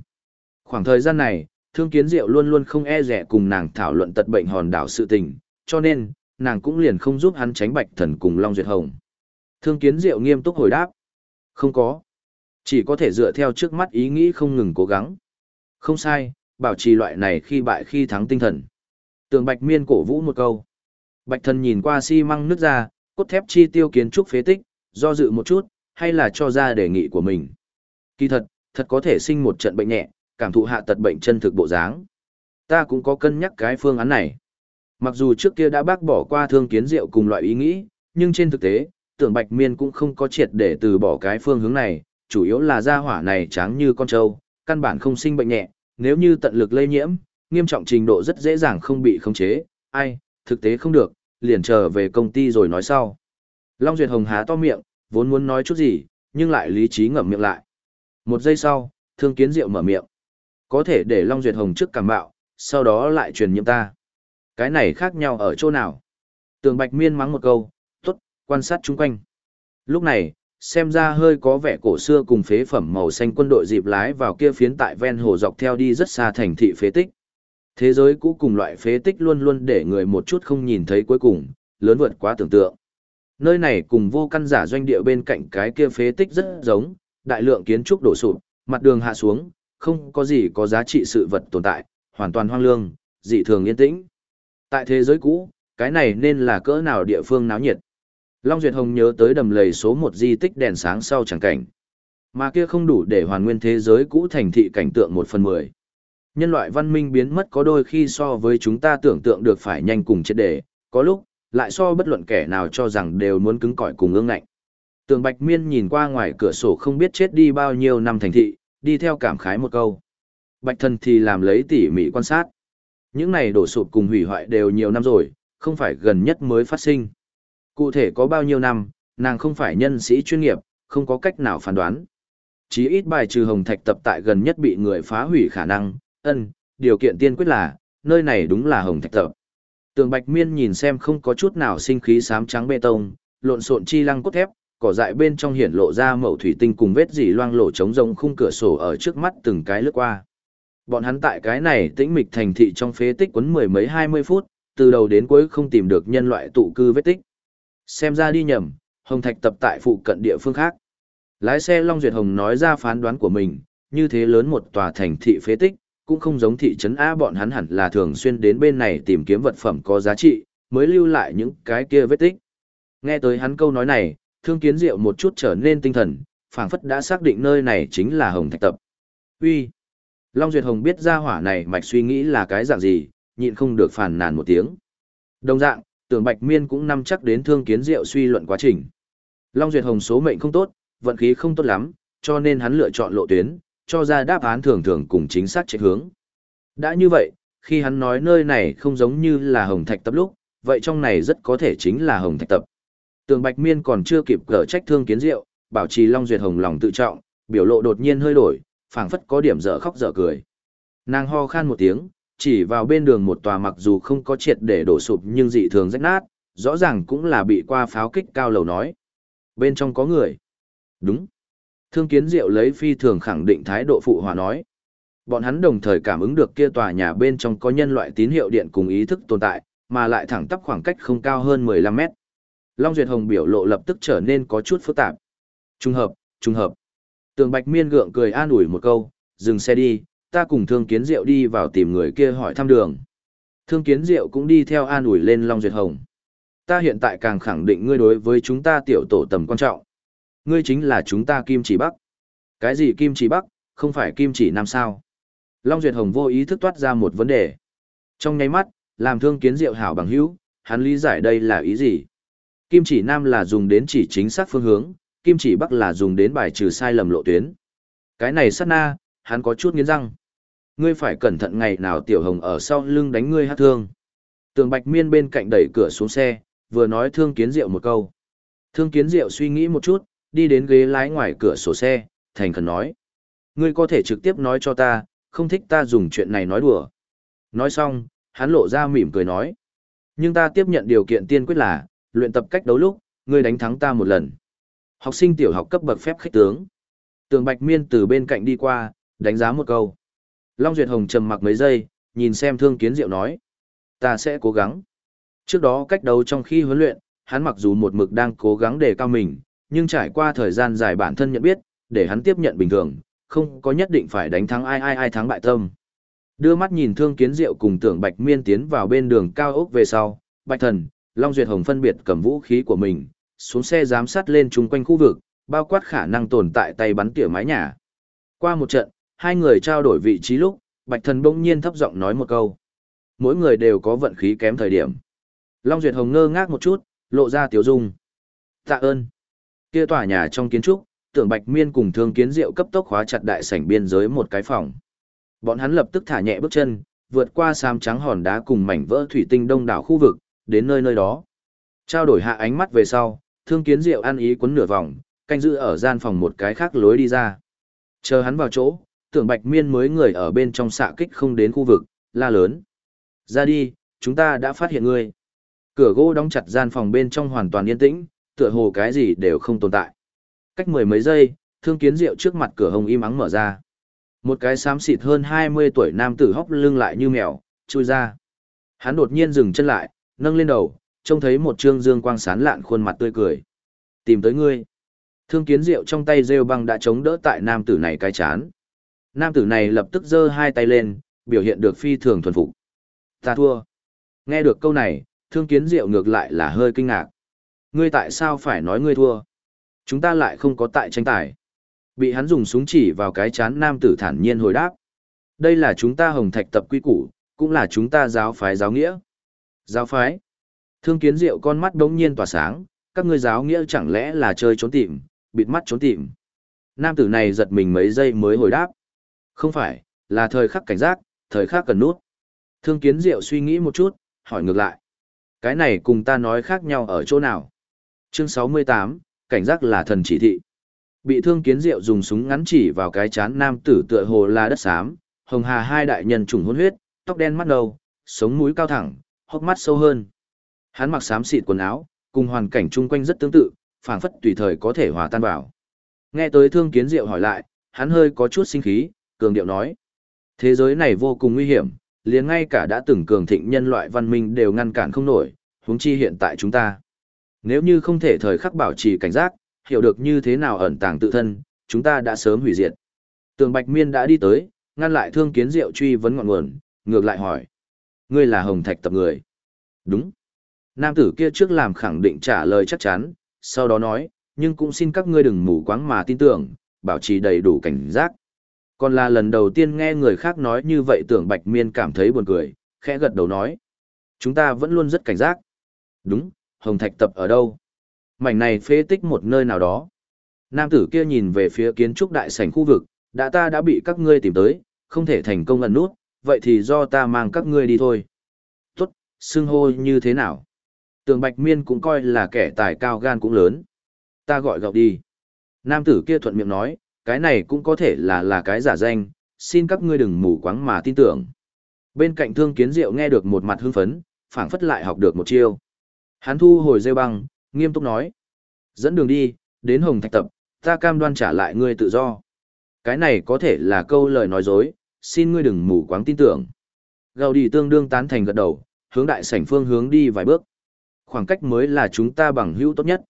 Khoảng thời gian này, Thương Kiến Diệu luôn luôn không e rẻ cùng nàng thảo luận tật bệnh hòn đảo sự tình, cho nên, nàng cũng liền không giúp hắn tránh Bạch Thần cùng Long Duyệt Hồng. Thương Kiến Diệu nghiêm túc hồi đáp. Không có. Chỉ có thể dựa theo trước mắt ý nghĩ không ngừng cố gắng. Không sai, bảo trì loại này khi bại khi thắng tinh thần. Tường Bạch Miên cổ vũ một câu. Bạch Thần nhìn qua xi măng nước ra, cốt thép chi tiêu kiến trúc phế tích, do dự một chút, hay là cho ra đề nghị của mình. Kỳ thật, thật có thể sinh một trận bệnh nhẹ, cảm thụ hạ tật bệnh chân thực bộ dáng. Ta cũng có cân nhắc cái phương án này. Mặc dù trước kia đã bác bỏ qua thương kiến Diệu cùng loại ý nghĩ, nhưng trên thực tế, tưởng Bạch Miên cũng không có triệt để từ bỏ cái phương hướng này, chủ yếu là gia hỏa này tráng như con trâu, căn bản không sinh bệnh nhẹ, nếu như tận lực lây nhiễm, nghiêm trọng trình độ rất dễ dàng không bị khống chế, ai, thực tế không được, liền trở về công ty rồi nói sau. Long Duyệt Hồng há to miệng, vốn muốn nói chút gì, nhưng lại lý trí ngậm miệng lại. Một giây sau, Thương Kiến Diệu mở miệng. Có thể để Long Duyệt Hồng trước cảm bạo, sau đó lại truyền nhiễm ta. Cái này khác nhau ở chỗ nào? Tường Bạch Miên mắng một câu, tốt, quan sát chung quanh. Lúc này, xem ra hơi có vẻ cổ xưa cùng phế phẩm màu xanh quân đội dịp lái vào kia phiến tại ven hồ dọc theo đi rất xa thành thị phế tích. Thế giới cũ cùng loại phế tích luôn luôn để người một chút không nhìn thấy cuối cùng, lớn vượt quá tưởng tượng. Nơi này cùng vô căn giả doanh địa bên cạnh cái kia phế tích rất giống, đại lượng kiến trúc đổ sụp, mặt đường hạ xuống, không có gì có giá trị sự vật tồn tại, hoàn toàn hoang lương, dị thường yên tĩnh. Tại thế giới cũ, cái này nên là cỡ nào địa phương náo nhiệt. Long Duyệt Hồng nhớ tới đầm lầy số một di tích đèn sáng sau chẳng cảnh. Mà kia không đủ để hoàn nguyên thế giới cũ thành thị cảnh tượng một phần mười. Nhân loại văn minh biến mất có đôi khi so với chúng ta tưởng tượng được phải nhanh cùng chết đề, có lúc, lại so bất luận kẻ nào cho rằng đều muốn cứng cỏi cùng ương ngạnh. Tường Bạch Miên nhìn qua ngoài cửa sổ không biết chết đi bao nhiêu năm thành thị, đi theo cảm khái một câu. Bạch thần thì làm lấy tỉ mỉ quan sát. Những này đổ sụp cùng hủy hoại đều nhiều năm rồi, không phải gần nhất mới phát sinh. Cụ thể có bao nhiêu năm, nàng không phải nhân sĩ chuyên nghiệp, không có cách nào phán đoán. Chí ít bài trừ hồng thạch tập tại gần nhất bị người phá hủy khả năng, ân, điều kiện tiên quyết là, nơi này đúng là hồng thạch tập. Tường Bạch Miên nhìn xem không có chút nào sinh khí xám trắng bê tông, lộn xộn chi lăng cốt thép, cỏ dại bên trong hiển lộ ra mẩu thủy tinh cùng vết dỉ loang lổ trống rông khung cửa sổ ở trước mắt từng cái lướt qua. Bọn hắn tại cái này tĩnh mịch thành thị trong phế tích quấn mười mấy hai mươi phút, từ đầu đến cuối không tìm được nhân loại tụ cư vết tích. Xem ra đi nhầm, Hồng Thạch tập tại phụ cận địa phương khác. Lái xe Long Duyệt Hồng nói ra phán đoán của mình, như thế lớn một tòa thành thị phế tích, cũng không giống thị trấn A bọn hắn hẳn là thường xuyên đến bên này tìm kiếm vật phẩm có giá trị, mới lưu lại những cái kia vết tích. Nghe tới hắn câu nói này, thương kiến diệu một chút trở nên tinh thần, phảng phất đã xác định nơi này chính là Hồng Thạch Tập. Uy, Long Duyệt Hồng biết ra hỏa này mạch suy nghĩ là cái dạng gì, nhịn không được phàn nàn một tiếng. Đồng dạng, tưởng Bạch Miên cũng nắm chắc đến thương kiến diệu suy luận quá trình. Long Duyệt Hồng số mệnh không tốt, vận khí không tốt lắm, cho nên hắn lựa chọn lộ tuyến, cho ra đáp án thường thường cùng chính xác chạy hướng. Đã như vậy, khi hắn nói nơi này không giống như là Hồng Thạch Tập lúc, vậy trong này rất có thể chính là Hồng Thạch Tập. Tường Bạch Miên còn chưa kịp gỡ trách thương kiến diệu, bảo trì Long Duyệt Hồng lòng tự trọng, biểu lộ đột nhiên hơi đổi, phảng phất có điểm dở khóc dở cười. Nàng ho khan một tiếng, chỉ vào bên đường một tòa mặc dù không có triệt để đổ sụp nhưng dị thường rách nát, rõ ràng cũng là bị qua pháo kích cao lầu nói. Bên trong có người. Đúng. Thương kiến diệu lấy phi thường khẳng định thái độ phụ hòa nói. Bọn hắn đồng thời cảm ứng được kia tòa nhà bên trong có nhân loại tín hiệu điện cùng ý thức tồn tại, mà lại thẳng tắp khoảng cách không cao hơn 15 mét. Long Duyệt Hồng biểu lộ lập tức trở nên có chút phức tạp. Trung hợp, trung hợp. Tường Bạch Miên gượng cười an ủi một câu, dừng xe đi, ta cùng Thương Kiến Diệu đi vào tìm người kia hỏi thăm đường. Thương Kiến Diệu cũng đi theo an ủi lên Long Duyệt Hồng. Ta hiện tại càng khẳng định ngươi đối với chúng ta tiểu tổ tầm quan trọng. Ngươi chính là chúng ta Kim Chỉ Bắc. Cái gì Kim Chỉ Bắc, không phải Kim Chỉ Nam sao? Long Duyệt Hồng vô ý thức toát ra một vấn đề. Trong nháy mắt, làm Thương Kiến Diệu hảo bằng hữu, hắn lý giải đây là ý gì? Kim chỉ nam là dùng đến chỉ chính xác phương hướng, kim chỉ bắc là dùng đến bài trừ sai lầm lộ tuyến. Cái này sát na, hắn có chút nghiến răng. Ngươi phải cẩn thận ngày nào tiểu hồng ở sau lưng đánh ngươi hát thương. Tường bạch miên bên cạnh đẩy cửa xuống xe, vừa nói thương kiến diệu một câu. Thương kiến diệu suy nghĩ một chút, đi đến ghế lái ngoài cửa sổ xe, thành khẩn nói. Ngươi có thể trực tiếp nói cho ta, không thích ta dùng chuyện này nói đùa. Nói xong, hắn lộ ra mỉm cười nói. Nhưng ta tiếp nhận điều kiện tiên quyết là, luyện tập cách đấu lúc, ngươi đánh thắng ta một lần. Học sinh tiểu học cấp bậc phép khích tướng. Tường Bạch Miên từ bên cạnh đi qua, đánh giá một câu. Long Duyệt Hồng trầm mặc mấy giây, nhìn xem Thương Kiến Diệu nói. Ta sẽ cố gắng. Trước đó cách đấu trong khi huấn luyện, hắn mặc dù một mực đang cố gắng để cao mình, nhưng trải qua thời gian dài bản thân nhận biết, để hắn tiếp nhận bình thường, không có nhất định phải đánh thắng ai ai ai thắng bại tâm. Đưa mắt nhìn Thương Kiến Diệu cùng Tưởng Bạch Miên tiến vào bên đường cao ốc về sau, Bạch Thần, Long Duyệt Hồng phân biệt cầm vũ khí của mình, xuống xe giám sát lên chung quanh khu vực, bao quát khả năng tồn tại tay bắn tỉa mái nhà. Qua một trận, hai người trao đổi vị trí lúc, Bạch Thần bỗng nhiên thấp giọng nói một câu. Mỗi người đều có vận khí kém thời điểm. Long Duyệt Hồng ngơ ngác một chút, lộ ra tiểu dung. Tạ ơn. Kia tòa nhà trong kiến trúc, tưởng Bạch Miên cùng Thương Kiến Diệu cấp tốc khóa chặt đại sảnh biên giới một cái phòng. Bọn hắn lập tức thả nhẹ bước chân, vượt qua sam trắng hòn đá cùng mảnh vỡ thủy tinh đông đảo khu vực, đến nơi nơi đó. Trao đổi hạ ánh mắt về sau, thương kiến diệu ăn ý quấn nửa vòng, canh giữ ở gian phòng một cái khác lối đi ra. Chờ hắn vào chỗ, tưởng bạch miên mới người ở bên trong xạ kích không đến khu vực, la lớn. Ra đi, chúng ta đã phát hiện ngươi. Cửa gỗ đóng chặt gian phòng bên trong hoàn toàn yên tĩnh, tựa hồ cái gì đều không tồn tại. Cách mười mấy giây, thương kiến diệu trước mặt cửa hồng im ắng mở ra. Một cái xám xịt hơn 20 tuổi nam tử hóc lưng lại như mèo, chui ra. Hắn đột nhiên dừng chân lại, nâng lên đầu, trông thấy một trương dương quang sán lạn khuôn mặt tươi cười. Tìm tới ngươi. Thương kiến rượu trong tay rêu băng đã chống đỡ tại nam tử này cái chán. Nam tử này lập tức giơ hai tay lên, biểu hiện được phi thường thuần phục. Ta thua. Nghe được câu này, thương kiến diệu ngược lại là hơi kinh ngạc. Ngươi tại sao phải nói ngươi thua? Chúng ta lại không có tại tranh tài. Bị hắn dùng súng chỉ vào cái chán nam tử thản nhiên hồi đáp. Đây là chúng ta hồng thạch tập quy củ, cũng là chúng ta giáo phái giáo nghĩa. Giáo phái. Thương kiến diệu con mắt đống nhiên tỏa sáng, các ngươi giáo nghĩa chẳng lẽ là chơi trốn tìm, bịt mắt trốn tìm. Nam tử này giật mình mấy giây mới hồi đáp. Không phải, là thời khắc cảnh giác, thời khắc cần nút. Thương kiến diệu suy nghĩ một chút, hỏi ngược lại. Cái này cùng ta nói khác nhau ở chỗ nào? Chương 68, cảnh giác là thần chỉ thị. Bị thương kiến diệu dùng súng ngắn chỉ vào cái chán nam tử tựa hồ là đất xám, hồng hà hai đại nhân trùng hôn huyết, tóc đen mắt đầu, sống mũi cao thẳng, hốc mắt sâu hơn. Hắn mặc xám xịt quần áo, cùng hoàn cảnh chung quanh rất tương tự, phảng phất tùy thời có thể hòa tan vào. Nghe tới thương kiến diệu hỏi lại, hắn hơi có chút sinh khí, cường điệu nói. Thế giới này vô cùng nguy hiểm, liền ngay cả đã từng cường thịnh nhân loại văn minh đều ngăn cản không nổi, huống chi hiện tại chúng ta. Nếu như không thể thời khắc bảo trì cảnh giác, hiểu được như thế nào ẩn tàng tự thân, chúng ta đã sớm hủy diệt. Tường Bạch Miên đã đi tới, ngăn lại thương kiến diệu truy vấn ngọn nguồn, ngược lại hỏi. Ngươi là Hồng Thạch tập người. Đúng. Nam tử kia trước làm khẳng định trả lời chắc chắn, sau đó nói, nhưng cũng xin các ngươi đừng mù quáng mà tin tưởng, bảo trì đầy đủ cảnh giác. Còn là lần đầu tiên nghe người khác nói như vậy tưởng Bạch Miên cảm thấy buồn cười, khẽ gật đầu nói. Chúng ta vẫn luôn rất cảnh giác. Đúng, Hồng Thạch tập ở đâu? Mảnh này phế tích một nơi nào đó. Nam tử kia nhìn về phía kiến trúc đại sảnh khu vực, đã ta đã bị các ngươi tìm tới, không thể thành công ẩn nút, vậy thì do ta mang các ngươi đi thôi. Tốt, xưng hô như thế nào? Tường Bạch Miên cũng coi là kẻ tài cao gan cũng lớn. Ta gọi gọc đi. Nam tử kia thuận miệng nói, cái này cũng có thể là là cái giả danh, xin các ngươi đừng mù quáng mà tin tưởng. Bên cạnh thương kiến diệu nghe được một mặt hưng phấn, phảng phất lại học được một chiêu. Hắn thu hồi dây băng, nghiêm túc nói. Dẫn đường đi, đến Hồng Thạch Tập, ta cam đoan trả lại ngươi tự do. Cái này có thể là câu lời nói dối, xin ngươi đừng mù quáng tin tưởng. Gào đi tương đương tán thành gật đầu, hướng đại sảnh phương hướng đi vài bước. Khoảng cách mới là chúng ta bằng hữu tốt nhất.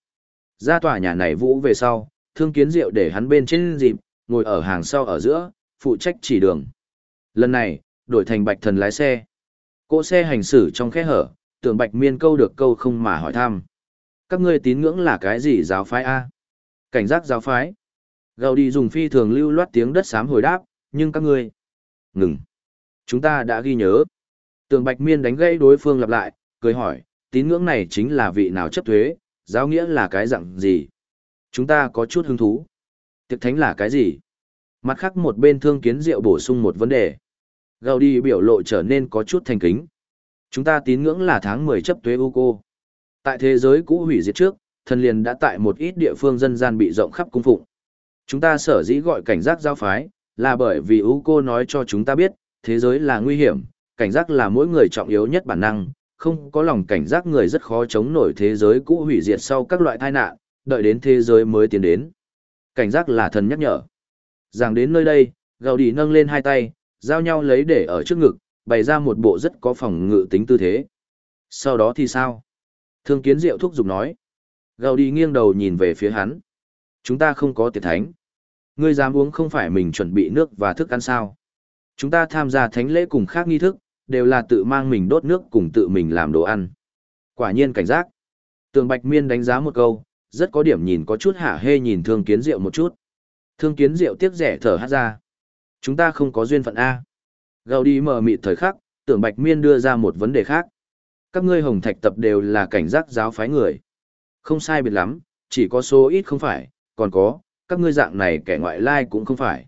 Ra tòa nhà này vũ về sau, thương kiến diệu để hắn bên trên dịp, ngồi ở hàng sau ở giữa, phụ trách chỉ đường. Lần này, đổi thành bạch thần lái xe. Cỗ xe hành xử trong khe hở, tưởng bạch miên câu được câu không mà hỏi thăm. Các ngươi tín ngưỡng là cái gì giáo phái A? Cảnh giác giáo phái. Gầu đi dùng phi thường lưu loát tiếng đất xám hồi đáp, nhưng các ngươi... Ngừng. Chúng ta đã ghi nhớ. Tường bạch miên đánh gãy đối phương lặp lại, cười hỏi, tín ngưỡng này chính là vị nào chấp thuế, giáo nghĩa là cái dạng gì? Chúng ta có chút hứng thú. Tiệc thánh là cái gì? Mặt khác một bên thương kiến diệu bổ sung một vấn đề. Gầu đi biểu lộ trở nên có chút thành kính. Chúng ta tín ngưỡng là tháng 10 chấp thuế u cô. Tại thế giới cũ hủy diệt trước, thần liền đã tại một ít địa phương dân gian bị rộng khắp cung phụng. Chúng ta sở dĩ gọi cảnh giác giao phái, là bởi vì u cô nói cho chúng ta biết, thế giới là nguy hiểm, cảnh giác là mỗi người trọng yếu nhất bản năng, không có lòng cảnh giác người rất khó chống nổi thế giới cũ hủy diệt sau các loại tai nạn, đợi đến thế giới mới tiến đến. Cảnh giác là thần nhắc nhở. Giảng đến nơi đây, gào đi nâng lên hai tay, giao nhau lấy để ở trước ngực, bày ra một bộ rất có phòng ngự tính tư thế. Sau đó thì sao? Thương kiến diệu thúc giục nói. Gào đi nghiêng đầu nhìn về phía hắn. Chúng ta không có tiệt thánh. Ngươi dám uống không phải mình chuẩn bị nước và thức ăn sao. Chúng ta tham gia thánh lễ cùng khác nghi thức, đều là tự mang mình đốt nước cùng tự mình làm đồ ăn. Quả nhiên cảnh giác. Tường Bạch Miên đánh giá một câu, rất có điểm nhìn có chút hạ hê nhìn thương kiến diệu một chút. Thương kiến diệu tiếc rẻ thở hát ra. Chúng ta không có duyên phận A. Gào đi mở mịt thời khắc, tưởng Bạch Miên đưa ra một vấn đề khác. Các ngươi hồng thạch tập đều là cảnh giác giáo phái người. Không sai biệt lắm, chỉ có số ít không phải, còn có, các ngươi dạng này kẻ ngoại lai cũng không phải.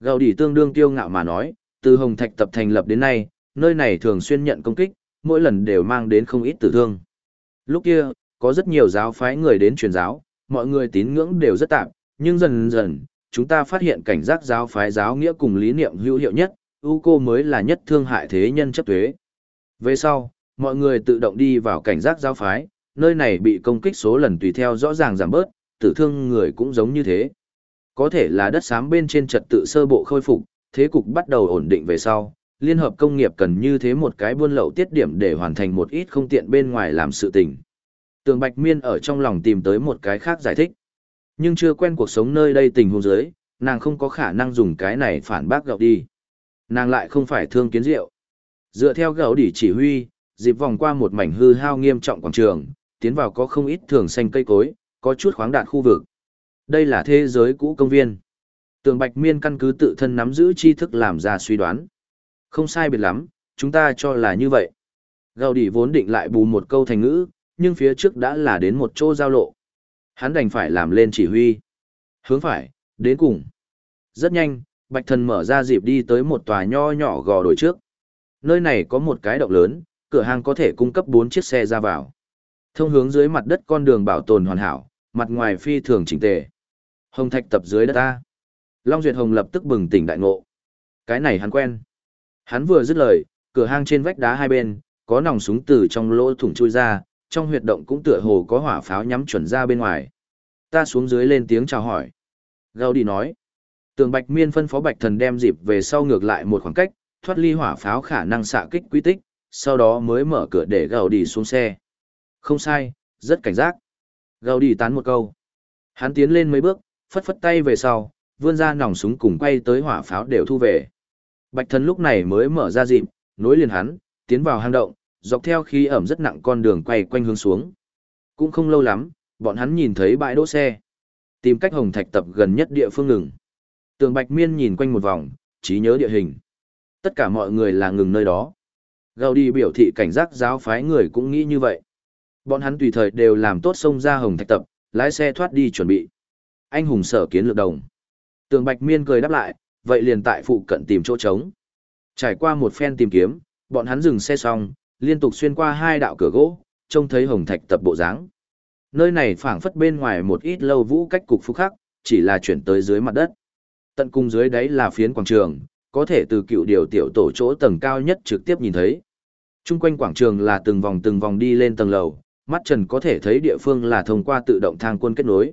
Gào đi tương đương tiêu ngạo mà nói, từ hồng thạch tập thành lập đến nay, nơi này thường xuyên nhận công kích, mỗi lần đều mang đến không ít tử thương. Lúc kia, có rất nhiều giáo phái người đến truyền giáo, mọi người tín ngưỡng đều rất tạm, nhưng dần dần, chúng ta phát hiện cảnh giác giáo phái giáo nghĩa cùng lý niệm hữu hiệu nhất, ưu cô mới là nhất thương hại thế nhân chấp thuế. Về sau, mọi người tự động đi vào cảnh giác giáo phái, nơi này bị công kích số lần tùy theo rõ ràng giảm bớt, tử thương người cũng giống như thế. Có thể là đất xám bên trên trật tự sơ bộ khôi phục, thế cục bắt đầu ổn định về sau, liên hợp công nghiệp cần như thế một cái buôn lậu tiết điểm để hoàn thành một ít không tiện bên ngoài làm sự tình. Tường Bạch Miên ở trong lòng tìm tới một cái khác giải thích. Nhưng chưa quen cuộc sống nơi đây tình huống dưới, nàng không có khả năng dùng cái này phản bác gạo đi. Nàng lại không phải thương kiến rượu, Dựa theo gạo đỉ chỉ huy, dịp vòng qua một mảnh hư hao nghiêm trọng quảng trường, tiến vào có không ít thường xanh cây cối, có chút khoáng đạt khu vực. Đây là thế giới cũ công viên. Tường Bạch Miên căn cứ tự thân nắm giữ tri thức làm ra suy đoán. Không sai biệt lắm, chúng ta cho là như vậy. Gào đi vốn định lại bù một câu thành ngữ, nhưng phía trước đã là đến một chỗ giao lộ. Hắn đành phải làm lên chỉ huy. Hướng phải, đến cùng. Rất nhanh, Bạch Thần mở ra dịp đi tới một tòa nho nhỏ gò đồi trước. Nơi này có một cái động lớn, cửa hàng có thể cung cấp 4 chiếc xe ra vào. Thông hướng dưới mặt đất con đường bảo tồn hoàn hảo, mặt ngoài phi thường chỉnh tề. Hồng thạch tập dưới đất ta. Long Duyệt Hồng lập tức bừng tỉnh đại ngộ. Cái này hắn quen. Hắn vừa dứt lời, cửa hang trên vách đá hai bên, có nòng súng từ trong lỗ thủng chui ra, trong huyệt động cũng tựa hồ có hỏa pháo nhắm chuẩn ra bên ngoài. Ta xuống dưới lên tiếng chào hỏi. Gao đi nói. Tường Bạch Miên phân phó Bạch Thần đem dịp về sau ngược lại một khoảng cách, thoát ly hỏa pháo khả năng xạ kích quy tích, sau đó mới mở cửa để Gao đi xuống xe. Không sai, rất cảnh giác. Gao đi tán một câu. Hắn tiến lên mấy bước, phất phất tay về sau, vươn ra nòng súng cùng quay tới hỏa pháo đều thu về. Bạch thần lúc này mới mở ra dịp, nối liền hắn, tiến vào hang động, dọc theo khí ẩm rất nặng con đường quay quanh hướng xuống. Cũng không lâu lắm, bọn hắn nhìn thấy bãi đỗ xe. Tìm cách hồng thạch tập gần nhất địa phương ngừng. Tường Bạch Miên nhìn quanh một vòng, trí nhớ địa hình. Tất cả mọi người là ngừng nơi đó. Gao đi biểu thị cảnh giác giáo phái người cũng nghĩ như vậy. Bọn hắn tùy thời đều làm tốt xông ra hồng thạch tập, lái xe thoát đi chuẩn bị. Anh hùng sở kiến lược đồng. Tường Bạch Miên cười đáp lại, vậy liền tại phụ cận tìm chỗ trống. Trải qua một phen tìm kiếm, bọn hắn dừng xe xong, liên tục xuyên qua hai đạo cửa gỗ, trông thấy hồng thạch tập bộ dáng. Nơi này phảng phất bên ngoài một ít lâu vũ cách cục phúc khắc, chỉ là chuyển tới dưới mặt đất. Tận cung dưới đáy là phiến quảng trường, có thể từ cựu điều tiểu tổ chỗ tầng cao nhất trực tiếp nhìn thấy. Trung quanh quảng trường là từng vòng từng vòng đi lên tầng lầu, mắt trần có thể thấy địa phương là thông qua tự động thang quân kết nối.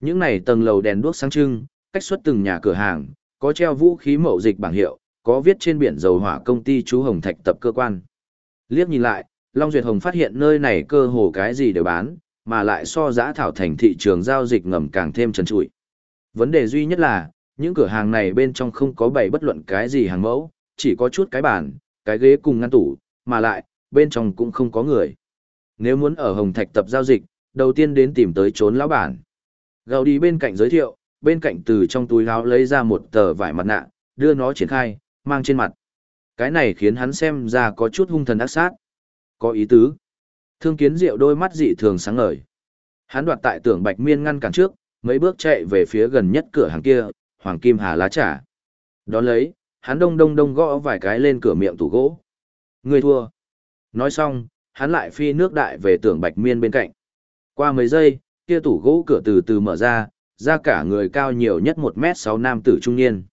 Những này tầng lầu đèn đuốc sáng trưng, cách xuất từng nhà cửa hàng, có treo vũ khí mậu dịch bảng hiệu, có viết trên biển dầu hỏa công ty chú Hồng Thạch tập cơ quan. Liếc nhìn lại, Long Duyệt Hồng phát hiện nơi này cơ hồ cái gì đều bán, mà lại so giá thảo thành thị trường giao dịch ngầm càng thêm trần trụi. Vấn đề duy nhất là, những cửa hàng này bên trong không có bày bất luận cái gì hàng mẫu, chỉ có chút cái bàn, cái ghế cùng ngăn tủ, mà lại, bên trong cũng không có người. Nếu muốn ở Hồng Thạch tập giao dịch, đầu tiên đến tìm tới trốn lão bản. Gào đi bên cạnh giới thiệu, bên cạnh từ trong túi áo lấy ra một tờ vải mặt nạ, đưa nó triển khai, mang trên mặt. Cái này khiến hắn xem ra có chút hung thần ác sát. Có ý tứ. Thương kiến diệu đôi mắt dị thường sáng ngời. Hắn đoạt tại tưởng bạch miên ngăn cản trước, mấy bước chạy về phía gần nhất cửa hàng kia, hoàng kim hà lá trà. Đón lấy, hắn đông đông đông gõ vài cái lên cửa miệng tủ gỗ. Người thua. Nói xong, hắn lại phi nước đại về tưởng bạch miên bên cạnh. Qua mấy giây, kia tủ gỗ cửa từ từ mở ra, ra cả người cao nhiều nhất một m sáu nam tử trung niên.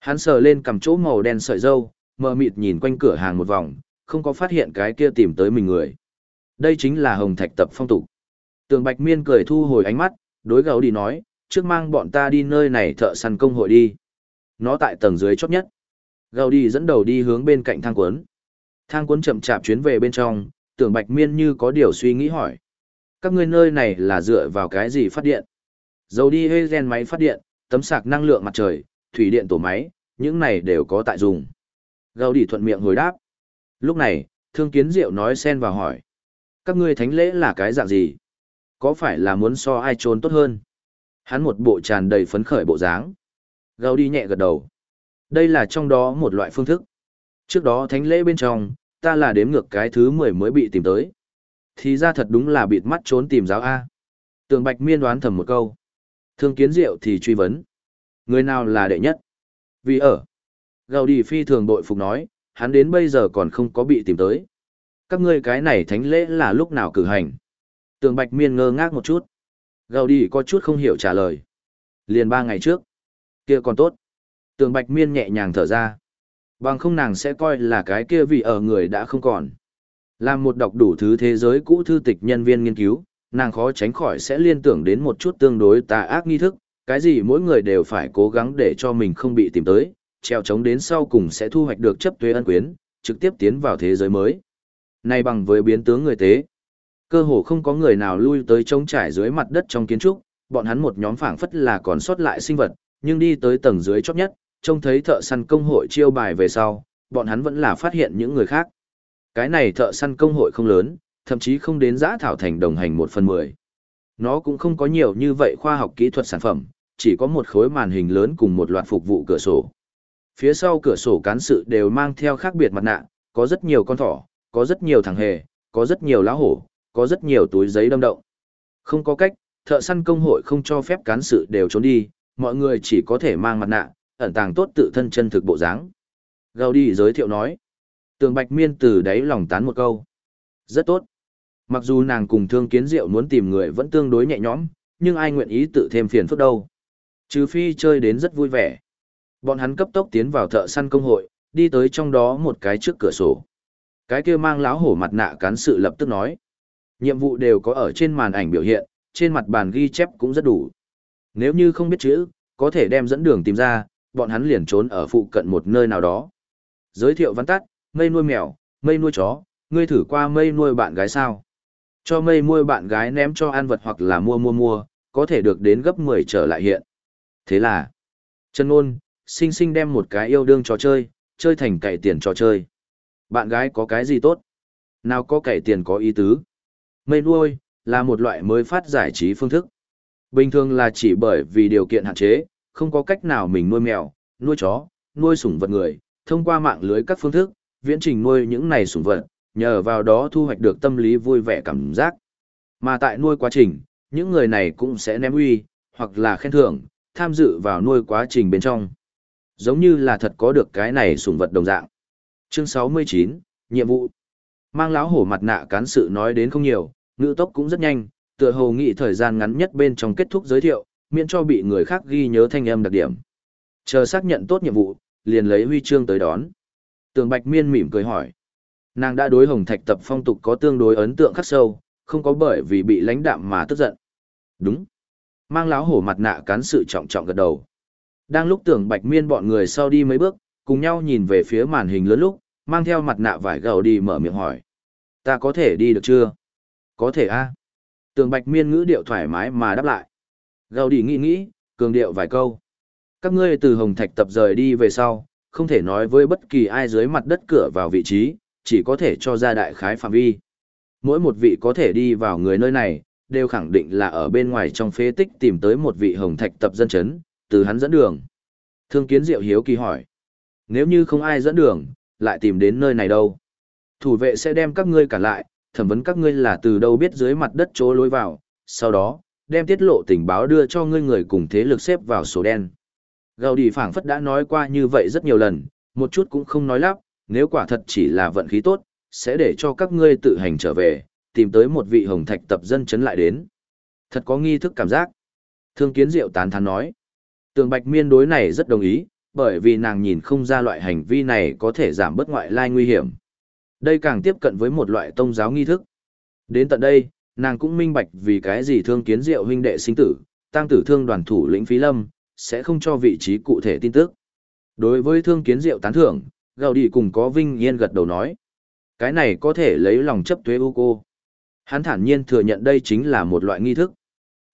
Hắn sờ lên cầm chỗ màu đen sợi dâu, mờ mịt nhìn quanh cửa hàng một vòng, không có phát hiện cái kia tìm tới mình người. Đây chính là hồng thạch tập phong tục. Tường Bạch Miên cười thu hồi ánh mắt, đối gấu đi nói, trước mang bọn ta đi nơi này thợ săn công hội đi. Nó tại tầng dưới chót nhất. Gấu đi dẫn đầu đi hướng bên cạnh thang cuốn. Thang cuốn chậm chạp chuyến về bên trong, tưởng Bạch Miên như có điều suy nghĩ hỏi. Các ngươi nơi này là dựa vào cái gì phát điện? Dầu đi hơi gen máy phát điện, tấm sạc năng lượng mặt trời, thủy điện tổ máy, những này đều có tại dùng. Gâu đi thuận miệng hồi đáp. Lúc này, thương kiến diệu nói xen vào hỏi. Các ngươi thánh lễ là cái dạng gì? Có phải là muốn so ai trốn tốt hơn? Hắn một bộ tràn đầy phấn khởi bộ dáng. Gâu đi nhẹ gật đầu. Đây là trong đó một loại phương thức. Trước đó thánh lễ bên trong, ta là đếm ngược cái thứ 10 mới bị tìm tới. Thì ra thật đúng là bịt mắt trốn tìm giáo A. Tường Bạch Miên đoán thầm một câu. Thương kiến diệu thì truy vấn. Người nào là đệ nhất? Vì ở. Gào đi phi thường đội phục nói, hắn đến bây giờ còn không có bị tìm tới. Các ngươi cái này thánh lễ là lúc nào cử hành? Tường Bạch Miên ngơ ngác một chút. Gào đi có chút không hiểu trả lời. Liền ba ngày trước. Kia còn tốt. Tường Bạch Miên nhẹ nhàng thở ra. Bằng không nàng sẽ coi là cái kia vì ở người đã không còn. Làm một đọc đủ thứ thế giới cũ thư tịch nhân viên nghiên cứu, nàng khó tránh khỏi sẽ liên tưởng đến một chút tương đối tà ác nghi thức, cái gì mỗi người đều phải cố gắng để cho mình không bị tìm tới, treo chống đến sau cùng sẽ thu hoạch được chấp tuế ân quyến, trực tiếp tiến vào thế giới mới. Này bằng với biến tướng người tế. Cơ hồ không có người nào lui tới trống trải dưới mặt đất trong kiến trúc, bọn hắn một nhóm phảng phất là còn sót lại sinh vật, nhưng đi tới tầng dưới chót nhất, trông thấy thợ săn công hội chiêu bài về sau, bọn hắn vẫn là phát hiện những người khác. Cái này thợ săn công hội không lớn, thậm chí không đến giã thảo thành đồng hành một phần mười. Nó cũng không có nhiều như vậy khoa học kỹ thuật sản phẩm, chỉ có một khối màn hình lớn cùng một loạt phục vụ cửa sổ. Phía sau cửa sổ cán sự đều mang theo khác biệt mặt nạ, có rất nhiều con thỏ, có rất nhiều thằng hề, có rất nhiều lá hổ, có rất nhiều túi giấy đâm động. Không có cách, thợ săn công hội không cho phép cán sự đều trốn đi, mọi người chỉ có thể mang mặt nạ, ẩn tàng tốt tự thân chân thực bộ dáng. Gaudi giới thiệu nói. Tường Bạch Miên từ đáy lòng tán một câu. Rất tốt. Mặc dù nàng cùng thương kiến diệu muốn tìm người vẫn tương đối nhẹ nhõm, nhưng ai nguyện ý tự thêm phiền phức đâu. Trừ phi chơi đến rất vui vẻ. Bọn hắn cấp tốc tiến vào thợ săn công hội, đi tới trong đó một cái trước cửa sổ. Cái kia mang láo hổ mặt nạ cán sự lập tức nói. Nhiệm vụ đều có ở trên màn ảnh biểu hiện, trên mặt bàn ghi chép cũng rất đủ. Nếu như không biết chữ, có thể đem dẫn đường tìm ra, bọn hắn liền trốn ở phụ cận một nơi nào đó. Giới thiệu văn tắt, mây nuôi mèo, mây nuôi chó, ngươi thử qua mây nuôi bạn gái sao? Cho mây nuôi bạn gái ném cho ăn vật hoặc là mua mua mua, có thể được đến gấp 10 trở lại hiện. Thế là, chân ôn, sinh sinh đem một cái yêu đương trò chơi, chơi thành cậy tiền trò chơi. Bạn gái có cái gì tốt? Nào có cậy tiền có ý tứ? Mây nuôi, là một loại mới phát giải trí phương thức. Bình thường là chỉ bởi vì điều kiện hạn chế, không có cách nào mình nuôi mèo, nuôi chó, nuôi sủng vật người, thông qua mạng lưới các phương thức, viễn trình nuôi những này sủng vật, nhờ vào đó thu hoạch được tâm lý vui vẻ cảm giác. Mà tại nuôi quá trình, những người này cũng sẽ ném uy, hoặc là khen thưởng, tham dự vào nuôi quá trình bên trong. Giống như là thật có được cái này sủng vật đồng dạng. Chương 69, nhiệm vụ. Mang láo hổ mặt nạ cán sự nói đến không nhiều, ngữ tốc cũng rất nhanh, tựa hồ nghĩ thời gian ngắn nhất bên trong kết thúc giới thiệu, miễn cho bị người khác ghi nhớ thanh âm đặc điểm. Chờ xác nhận tốt nhiệm vụ, liền lấy huy chương tới đón. Tường Bạch Miên mỉm cười hỏi. Nàng đã đối Hồng Thạch tập phong tục có tương đối ấn tượng khắc sâu, không có bởi vì bị lãnh đạm mà tức giận. Đúng. Mang láo hổ mặt nạ cán sự trọng trọng gật đầu. Đang lúc tưởng Bạch Miên bọn người sau đi mấy bước, cùng nhau nhìn về phía màn hình lớn lúc, mang theo mặt nạ vải gầu đi mở miệng hỏi. Ta có thể đi được chưa? Có thể a. Tường Bạch Miên ngữ điệu thoải mái mà đáp lại. Gầu đi nghĩ nghĩ, cường điệu vài câu. Các ngươi từ Hồng Thạch tập rời đi về sau, không thể nói với bất kỳ ai dưới mặt đất cửa vào vị trí, chỉ có thể cho ra đại khái phạm vi. Mỗi một vị có thể đi vào người nơi này, đều khẳng định là ở bên ngoài trong phế tích tìm tới một vị Hồng Thạch tập dân chấn, từ hắn dẫn đường. Thương kiến diệu hiếu kỳ hỏi. Nếu như không ai dẫn đường, lại tìm đến nơi này đâu? Thủ vệ sẽ đem các ngươi cản lại, thẩm vấn các ngươi là từ đâu biết dưới mặt đất chỗ lối vào, sau đó, đem tiết lộ tình báo đưa cho ngươi người cùng thế lực xếp vào số đen. Gầu đi phảng phất đã nói qua như vậy rất nhiều lần, một chút cũng không nói lắp, nếu quả thật chỉ là vận khí tốt, sẽ để cho các ngươi tự hành trở về, tìm tới một vị hồng thạch tập dân chấn lại đến. Thật có nghi thức cảm giác. Thương kiến diệu tán thán nói. Tường bạch miên đối này rất đồng ý, bởi vì nàng nhìn không ra loại hành vi này có thể giảm bớt ngoại lai nguy hiểm. Đây càng tiếp cận với một loại tông giáo nghi thức. Đến tận đây, nàng cũng minh bạch vì cái gì thương kiến diệu huynh đệ sinh tử, tăng tử thương đoàn thủ lĩnh phí lâm, sẽ không cho vị trí cụ thể tin tức. Đối với thương kiến diệu tán thưởng, gào đi cùng có vinh yên gật đầu nói. Cái này có thể lấy lòng chấp thuế u cô. Hắn thản nhiên thừa nhận đây chính là một loại nghi thức.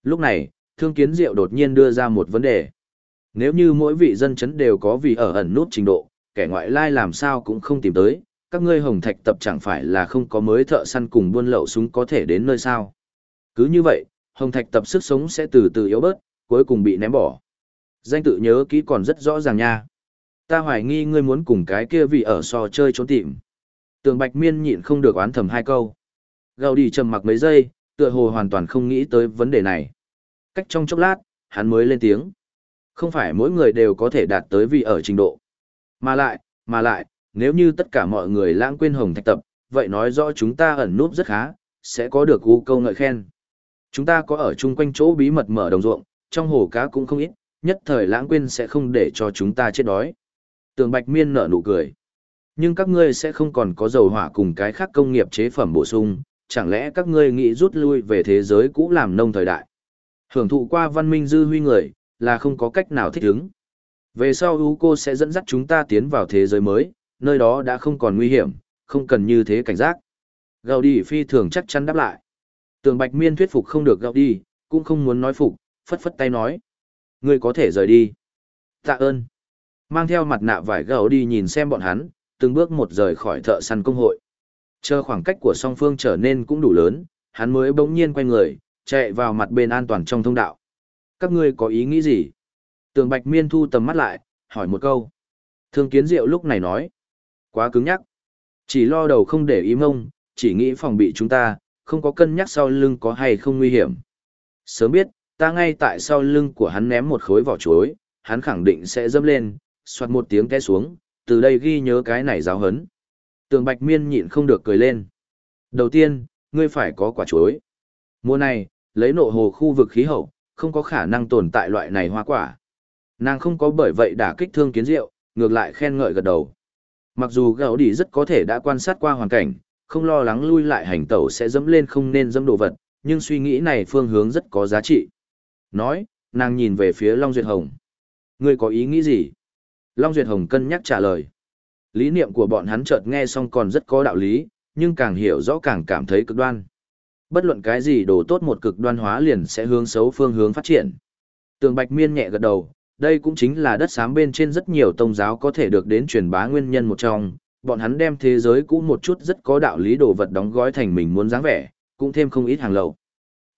Lúc này, thương kiến diệu đột nhiên đưa ra một vấn đề. Nếu như mỗi vị dân chấn đều có vị ở ẩn nút trình độ, kẻ ngoại lai làm sao cũng không tìm tới, các ngươi hồng thạch tập chẳng phải là không có mới thợ săn cùng buôn lậu súng có thể đến nơi sao. Cứ như vậy, hồng thạch tập sức sống sẽ từ từ yếu bớt, cuối cùng bị ném bỏ. Danh tự nhớ kỹ còn rất rõ ràng nha. Ta hoài nghi ngươi muốn cùng cái kia vị ở so chơi trốn tìm. Tường Bạch Miên nhịn không được oán thầm hai câu. Gào đi trầm mặc mấy giây, tựa hồ hoàn toàn không nghĩ tới vấn đề này. Cách trong chốc lát, hắn mới lên tiếng. Không phải mỗi người đều có thể đạt tới vị ở trình độ. Mà lại, mà lại, nếu như tất cả mọi người lãng quên hồng thạch tập, vậy nói rõ chúng ta ẩn núp rất khá, sẽ có được u câu ngợi khen. Chúng ta có ở chung quanh chỗ bí mật mở đồng ruộng, trong hồ cá cũng không ít, nhất thời lãng quên sẽ không để cho chúng ta chết đói. Tường Bạch Miên nở nụ cười. Nhưng các ngươi sẽ không còn có dầu hỏa cùng cái khác công nghiệp chế phẩm bổ sung, chẳng lẽ các ngươi nghĩ rút lui về thế giới cũ làm nông thời đại. Hưởng thụ qua văn minh dư huy người, là không có cách nào thích ứng. Về sau U cô sẽ dẫn dắt chúng ta tiến vào thế giới mới, nơi đó đã không còn nguy hiểm, không cần như thế cảnh giác. Gào đi phi thường chắc chắn đáp lại. Tường Bạch Miên thuyết phục không được gào đi, cũng không muốn nói phục, phất phất tay nói. Ngươi có thể rời đi. Tạ ơn. Mang theo mặt nạ vải gầu đi nhìn xem bọn hắn, từng bước một rời khỏi thợ săn công hội. Chờ khoảng cách của song phương trở nên cũng đủ lớn, hắn mới bỗng nhiên quay người, chạy vào mặt bên an toàn trong thông đạo. Các ngươi có ý nghĩ gì? Tường Bạch Miên thu tầm mắt lại, hỏi một câu. Thương Kiến Diệu lúc này nói. Quá cứng nhắc. Chỉ lo đầu không để ý mông, chỉ nghĩ phòng bị chúng ta, không có cân nhắc sau lưng có hay không nguy hiểm. Sớm biết, ta ngay tại sau lưng của hắn ném một khối vỏ chuối, hắn khẳng định sẽ dâm lên, xoát một tiếng té xuống, từ đây ghi nhớ cái này giáo hấn. Tường Bạch Miên nhịn không được cười lên. Đầu tiên, ngươi phải có quả chuối. Mùa này, lấy nộ hồ khu vực khí hậu, không có khả năng tồn tại loại này hoa quả. Nàng không có bởi vậy đả kích thương kiến diệu, ngược lại khen ngợi gật đầu. Mặc dù gạo đi rất có thể đã quan sát qua hoàn cảnh, không lo lắng lui lại hành tẩu sẽ dẫm lên không nên dẫm đồ vật, nhưng suy nghĩ này phương hướng rất có giá trị. Nói, nàng nhìn về phía Long Duyệt Hồng. Ngươi có ý nghĩ gì? Long Duyệt Hồng cân nhắc trả lời. Lý niệm của bọn hắn chợt nghe xong còn rất có đạo lý, nhưng càng hiểu rõ càng cảm thấy cực đoan. Bất luận cái gì đồ tốt một cực đoan hóa liền sẽ hướng xấu phương hướng phát triển. Tường Bạch Miên nhẹ gật đầu, đây cũng chính là đất xám bên trên rất nhiều tông giáo có thể được đến truyền bá nguyên nhân một trong, bọn hắn đem thế giới cũ một chút rất có đạo lý đồ vật đóng gói thành mình muốn dáng vẻ, cũng thêm không ít hàng lậu.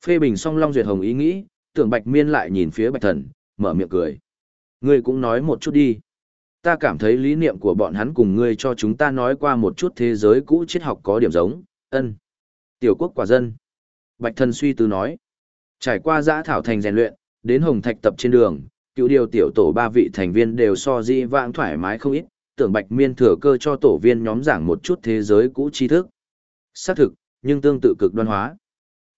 Phê bình xong Long Duyệt Hồng ý nghĩ, tưởng Bạch Miên lại nhìn phía Bạch Thần, mở miệng cười. Ngươi cũng nói một chút đi. Ta cảm thấy lý niệm của bọn hắn cùng ngươi cho chúng ta nói qua một chút thế giới cũ triết học có điểm giống, ân. Tiểu quốc quả dân. Bạch Thần suy tư nói. Trải qua giã thảo thành rèn luyện, đến hồng thạch tập trên đường, cựu điều tiểu tổ ba vị thành viên đều so di vãng thoải mái không ít, tưởng Bạch Miên thừa cơ cho tổ viên nhóm giảng một chút thế giới cũ tri thức. Xác thực, nhưng tương tự cực đoan hóa.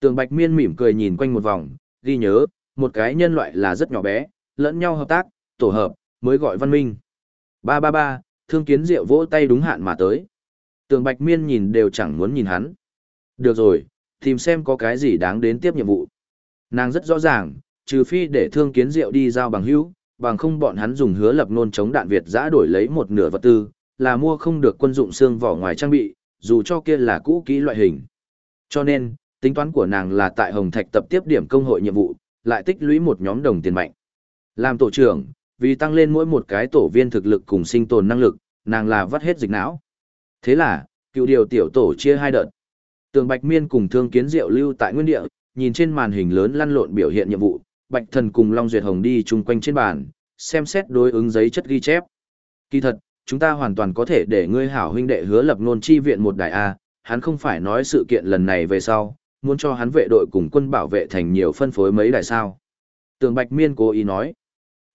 Tưởng Bạch Miên mỉm cười nhìn quanh một vòng, ghi nhớ, một cái nhân loại là rất nhỏ bé, lẫn nhau hợp tác, tổ hợp, mới gọi văn minh. Ba ba ba, thương kiến diệu vỗ tay đúng hạn mà tới. Tường Bạch Miên nhìn đều chẳng muốn nhìn hắn. Được rồi, tìm xem có cái gì đáng đến tiếp nhiệm vụ. Nàng rất rõ ràng, trừ phi để thương kiến diệu đi giao bằng hữu, bằng không bọn hắn dùng hứa lập nôn chống đạn Việt giã đổi lấy một nửa vật tư, là mua không được quân dụng xương vỏ ngoài trang bị, dù cho kia là cũ kỹ loại hình. Cho nên, tính toán của nàng là tại Hồng Thạch tập tiếp điểm công hội nhiệm vụ, lại tích lũy một nhóm đồng tiền mạnh. Làm tổ trưởng, vì tăng lên mỗi một cái tổ viên thực lực cùng sinh tồn năng lực, nàng là vắt hết dịch não. Thế là, cựu điều tiểu tổ chia hai đợt. Tường Bạch Miên cùng Thương Kiến Diệu lưu tại nguyên địa, nhìn trên màn hình lớn lăn lộn biểu hiện nhiệm vụ, Bạch Thần cùng Long Duyệt Hồng đi chung quanh trên bàn, xem xét đối ứng giấy chất ghi chép. Kỳ thật, chúng ta hoàn toàn có thể để ngươi hảo huynh đệ hứa lập nôn chi viện một đại A, hắn không phải nói sự kiện lần này về sau, muốn cho hắn vệ đội cùng quân bảo vệ thành nhiều phân phối mấy đại sao. Tường Bạch Miên cố ý nói,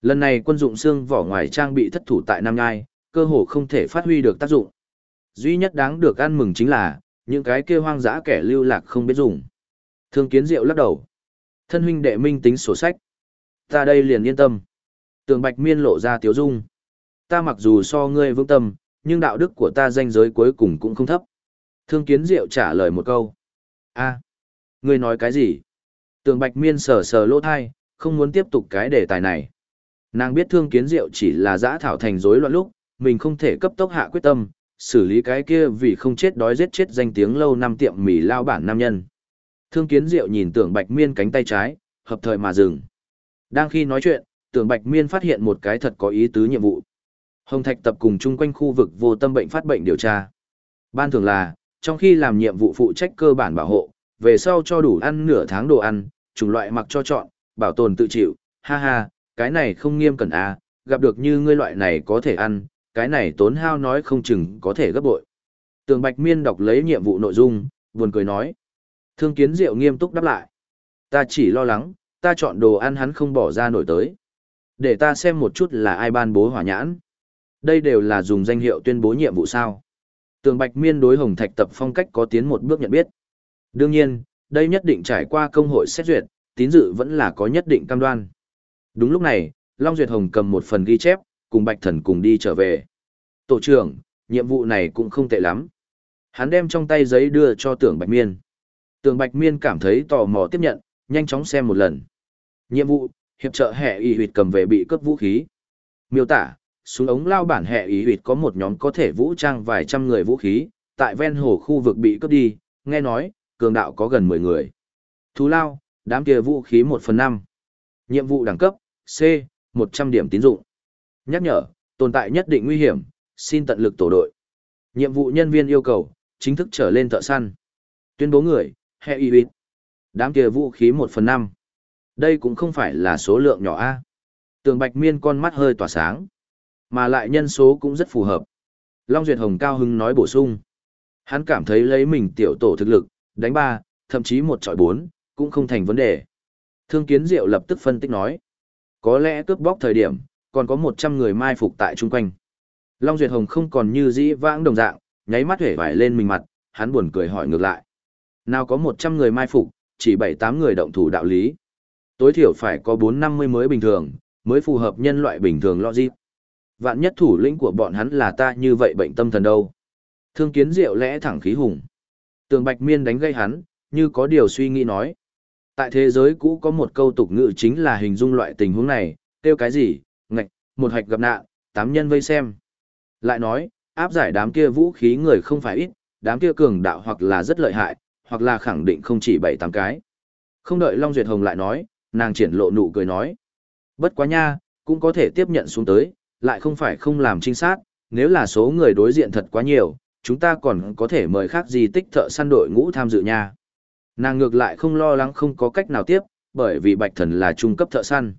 lần này quân dụng xương vỏ ngoài trang bị thất thủ tại Nam Nhai, cơ hồ không thể phát huy được tác dụng. Duy nhất đáng được ăn mừng chính là, những cái kia hoang dã kẻ lưu lạc không biết dùng. Thương kiến diệu lắc đầu. Thân huynh đệ minh tính sổ sách. Ta đây liền yên tâm. Tường Bạch Miên lộ ra tiếu dung. Ta mặc dù so ngươi vững tâm, nhưng đạo đức của ta danh giới cuối cùng cũng không thấp. Thương Kiến Diệu trả lời một câu. a ngươi nói cái gì? Tường Bạch Miên sờ sờ lỗ thai, không muốn tiếp tục cái đề tài này. Nàng biết Thương Kiến Diệu chỉ là giã thảo thành rối loạn lúc, mình không thể cấp tốc hạ quyết tâm, xử lý cái kia vì không chết đói giết chết danh tiếng lâu năm tiệm mì lao bản nam nhân. Thương Kiến Diệu nhìn Tưởng Bạch Miên cánh tay trái, hợp thời mà dừng. Đang khi nói chuyện, Tưởng Bạch Miên phát hiện một cái thật có ý tứ nhiệm vụ. Hồng Thạch tập cùng chung quanh khu vực vô tâm bệnh phát bệnh điều tra. Ban thường là, trong khi làm nhiệm vụ phụ trách cơ bản bảo hộ, về sau cho đủ ăn nửa tháng đồ ăn, chủng loại mặc cho chọn, bảo tồn tự chịu, ha ha, cái này không nghiêm cẩn à, gặp được như ngươi loại này có thể ăn, cái này tốn hao nói không chừng có thể gấp bội. Tường Bạch Miên đọc lấy nhiệm vụ nội dung, buồn cười nói. Thương Kiến Diệu nghiêm túc đáp lại. Ta chỉ lo lắng, ta chọn đồ ăn hắn không bỏ ra nổi tới. Để ta xem một chút là ai ban bố hỏa nhãn. Đây đều là dùng danh hiệu tuyên bố nhiệm vụ sao. Tường Bạch Miên đối Hồng Thạch tập phong cách có tiến một bước nhận biết. Đương nhiên, đây nhất định trải qua công hội xét duyệt, tín dự vẫn là có nhất định cam đoan. Đúng lúc này, Long Duyệt Hồng cầm một phần ghi chép, cùng Bạch Thần cùng đi trở về. Tổ trưởng, nhiệm vụ này cũng không tệ lắm. Hắn đem trong tay giấy đưa cho tưởng Bạch Miên. Tưởng Bạch Miên cảm thấy tò mò tiếp nhận, nhanh chóng xem một lần. Nhiệm vụ, hiệp trợ hệ y huyệt cầm về bị cướp vũ khí. Miêu tả, súng ống lao bản hệ y huyệt có một nhóm có thể vũ trang vài trăm người vũ khí, tại ven hồ khu vực bị cướp đi, nghe nói, cường đạo có gần 10 người. Thú lao, đám kia vũ khí 1 phần 5. Nhiệm vụ đẳng cấp, C, 100 điểm tín dụng. Nhắc nhở, tồn tại nhất định nguy hiểm, xin tận lực tổ đội. Nhiệm vụ nhân viên yêu cầu, chính thức trở lên thợ săn. Tuyên bố người, hệ y bịt. Đám kia vũ khí một phần năm. Đây cũng không phải là số lượng nhỏ a. Tường Bạch Miên con mắt hơi tỏa sáng, mà lại nhân số cũng rất phù hợp. Long Duyệt Hồng cao hứng nói bổ sung. Hắn cảm thấy lấy mình tiểu tổ thực lực, đánh ba, thậm chí một trọi bốn, cũng không thành vấn đề. Thương Kiến Diệu lập tức phân tích nói. Có lẽ cướp bóc thời điểm, còn có 100 người mai phục tại chung quanh. Long Duyệt Hồng không còn như dĩ vãng đồng dạng, nháy mắt hể vải lên mình mặt, hắn buồn cười hỏi ngược lại. Nào có 100 người mai phục, chỉ 7-8 người động thủ đạo lý. Tối thiểu phải có 4-50 mới bình thường, mới phù hợp nhân loại bình thường logic. Vạn nhất thủ lĩnh của bọn hắn là ta như vậy bệnh tâm thần đâu. Thương kiến diệu lẽ thẳng khí hùng. Tường Bạch Miên đánh gây hắn, như có điều suy nghĩ nói. Tại thế giới cũ có một câu tục ngữ chính là hình dung loại tình huống này, tiêu cái gì, ngạch, một hạch gặp nạn, tám nhân vây xem. Lại nói, áp giải đám kia vũ khí người không phải ít, đám kia cường đạo hoặc là rất lợi hại, hoặc là khẳng định không chỉ bảy tám cái. Không đợi Long Duyệt Hồng lại nói, nàng triển lộ nụ cười nói. Bất quá nha, cũng có thể tiếp nhận xuống tới, lại không phải không làm trinh sát, nếu là số người đối diện thật quá nhiều, chúng ta còn có thể mời khác gì tích thợ săn đội ngũ tham dự nha. Nàng ngược lại không lo lắng không có cách nào tiếp, bởi vì Bạch Thần là trung cấp thợ săn.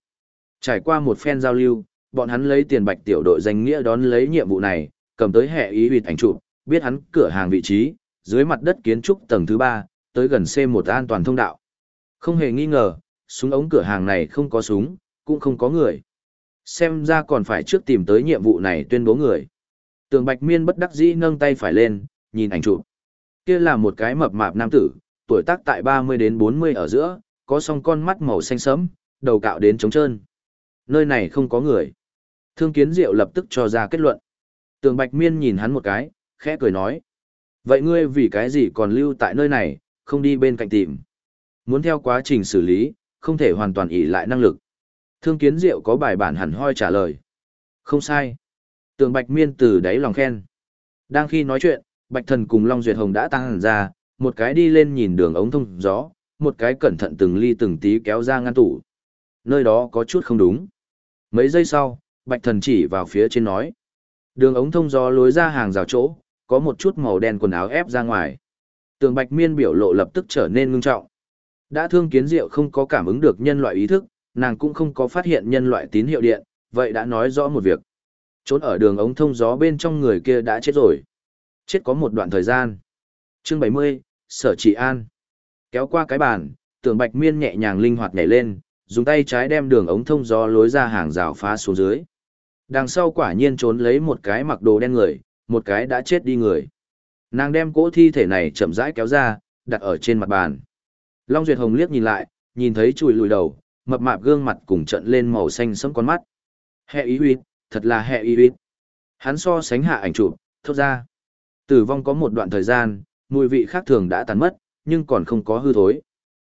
Trải qua một phen giao lưu, bọn hắn lấy tiền Bạch tiểu đội danh nghĩa đón lấy nhiệm vụ này, cầm tới hệ ý huyệt ảnh chụp, biết hắn cửa hàng vị trí, dưới mặt đất kiến trúc tầng thứ ba, tới gần C1 an toàn thông đạo. Không hề nghi ngờ, súng ống cửa hàng này không có súng, cũng không có người. Xem ra còn phải trước tìm tới nhiệm vụ này tuyên bố người. Tường Bạch Miên bất đắc dĩ nâng tay phải lên, nhìn ảnh chụp. Kia là một cái mập mạp nam tử, tuổi tác tại 30 đến 40 ở giữa, có song con mắt màu xanh sẫm, đầu cạo đến trống trơn. Nơi này không có người. Thương Kiến Diệu lập tức cho ra kết luận. Tường Bạch Miên nhìn hắn một cái, khẽ cười nói. Vậy ngươi vì cái gì còn lưu tại nơi này, không đi bên cạnh tìm. Muốn theo quá trình xử lý, không thể hoàn toàn ỷ lại năng lực. Thương Kiến Diệu có bài bản hẳn hoi trả lời. Không sai. Tường Bạch Miên từ đáy lòng khen. Đang khi nói chuyện, Bạch Thần cùng Long Duyệt Hồng đã tăng hẳn ra, một cái đi lên nhìn đường ống thông gió, một cái cẩn thận từng ly từng tí kéo ra ngăn tủ. Nơi đó có chút không đúng. Mấy giây sau, Bạch Thần chỉ vào phía trên nói. Đường ống thông gió lối ra hàng rào chỗ, có một chút màu đen quần áo ép ra ngoài. Tường Bạch Miên biểu lộ lập tức trở nên ngưng trọng. Đã thương kiến diệu không có cảm ứng được nhân loại ý thức, nàng cũng không có phát hiện nhân loại tín hiệu điện, vậy đã nói rõ một việc. Trốn ở đường ống thông gió bên trong người kia đã chết rồi. Chết có một đoạn thời gian. Chương 70, Sở Trị An. Kéo qua cái bàn, tưởng Bạch Miên nhẹ nhàng linh hoạt nhảy lên, dùng tay trái đem đường ống thông gió lối ra hàng rào phá xuống dưới. Đằng sau quả nhiên trốn lấy một cái mặc đồ đen người, một cái đã chết đi người. Nàng đem cỗ thi thể này chậm rãi kéo ra, đặt ở trên mặt bàn. Long Duyệt Hồng liếc nhìn lại, nhìn thấy chùi lùi đầu, mập mạp gương mặt cùng trận lên màu xanh sẫm con mắt. Hệ ý huyết, thật là hệ ý huyết. Hắn so sánh hạ ảnh chụp, thốt ra. Tử vong có một đoạn thời gian, mùi vị khác thường đã tàn mất, nhưng còn không có hư thối.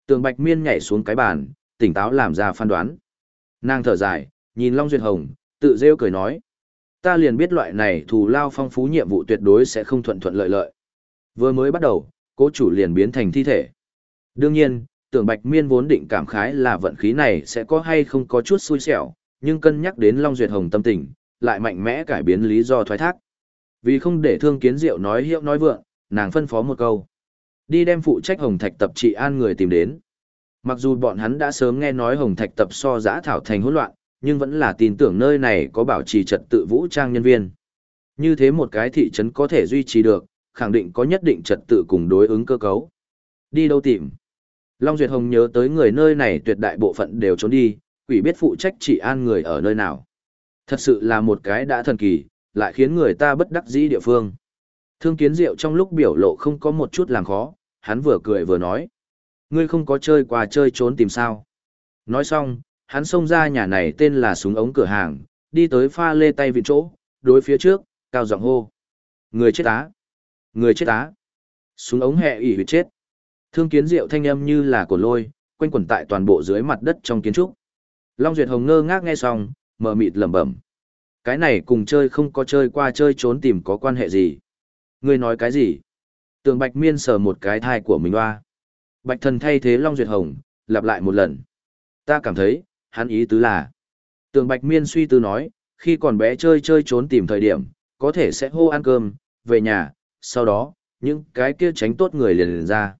Tường Bạch Miên nhảy xuống cái bàn, tỉnh táo làm ra phán đoán. Nàng thở dài, nhìn Long Duyệt Hồng, tự rêu cười nói. Ta liền biết loại này thù lao phong phú nhiệm vụ tuyệt đối sẽ không thuận thuận lợi lợi. Vừa mới bắt đầu, cố chủ liền biến thành thi thể. Đương nhiên, tưởng Bạch Miên vốn định cảm khái là vận khí này sẽ có hay không có chút xui xẻo, nhưng cân nhắc đến Long Duyệt Hồng tâm tình, lại mạnh mẽ cải biến lý do thoái thác. Vì không để thương kiến diệu nói hiệu nói vượng, nàng phân phó một câu. Đi đem phụ trách Hồng Thạch tập trị an người tìm đến. Mặc dù bọn hắn đã sớm nghe nói Hồng Thạch tập so giã thảo thành hỗn loạn, nhưng vẫn là tin tưởng nơi này có bảo trì trật tự vũ trang nhân viên. Như thế một cái thị trấn có thể duy trì được, khẳng định có nhất định trật tự cùng đối ứng cơ cấu. Đi đâu tìm? Long Duyệt Hồng nhớ tới người nơi này tuyệt đại bộ phận đều trốn đi, quỷ biết phụ trách trị an người ở nơi nào. Thật sự là một cái đã thần kỳ, lại khiến người ta bất đắc dĩ địa phương. Thương kiến diệu trong lúc biểu lộ không có một chút làm khó, hắn vừa cười vừa nói. Ngươi không có chơi qua chơi trốn tìm sao. Nói xong, hắn xông ra nhà này tên là súng ống cửa hàng, đi tới pha lê tay vị chỗ, đối phía trước, cao giọng hô. Người chết á! Người chết á! Súng ống hẹ ỉ huyệt chết. Thương kiến diệu thanh âm như là cổ lôi, quanh quẩn tại toàn bộ dưới mặt đất trong kiến trúc. Long Duyệt Hồng ngơ ngác nghe xong, mờ mịt lẩm bẩm. Cái này cùng chơi không có chơi qua chơi trốn tìm có quan hệ gì? Ngươi nói cái gì? Tường Bạch Miên sờ một cái thai của mình hoa. Bạch thần thay thế Long Duyệt Hồng, lặp lại một lần. Ta cảm thấy, hắn ý tứ là. Tường Bạch Miên suy tư nói, khi còn bé chơi chơi trốn tìm thời điểm, có thể sẽ hô ăn cơm, về nhà, sau đó, những cái kia tránh tốt người liền liền ra.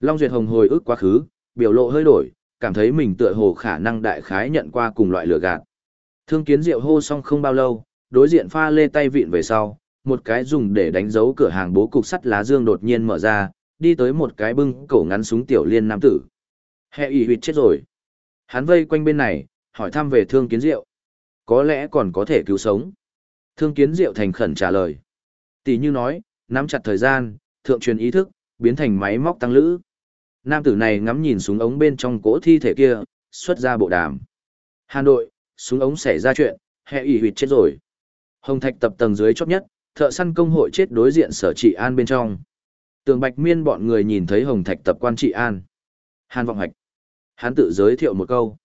Long Duyệt Hồng hồi ức quá khứ, biểu lộ hơi đổi, cảm thấy mình tựa hồ khả năng đại khái nhận qua cùng loại lửa gạt. Thương kiến Diệu hô xong không bao lâu, đối diện pha lê tay vịn về sau, một cái dùng để đánh dấu cửa hàng bố cục sắt lá dương đột nhiên mở ra, đi tới một cái bưng cổ ngắn súng tiểu liên nam tử. Hệ ủy huyệt chết rồi. Hắn vây quanh bên này, hỏi thăm về thương kiến diệu. Có lẽ còn có thể cứu sống. Thương kiến diệu thành khẩn trả lời. Tỷ như nói, nắm chặt thời gian, thượng truyền ý thức, biến thành máy móc tăng lữ. Nam tử này ngắm nhìn súng ống bên trong cỗ thi thể kia, xuất ra bộ đàm. Hà Nội, súng ống xảy ra chuyện, hệ ủy huyệt chết rồi. Hồng Thạch tập tầng dưới chót nhất, thợ săn công hội chết đối diện sở trị an bên trong. Tường Bạch Miên bọn người nhìn thấy Hồng Thạch tập quan trị an. Hàn Vọng Hạch. Hắn tự giới thiệu một câu.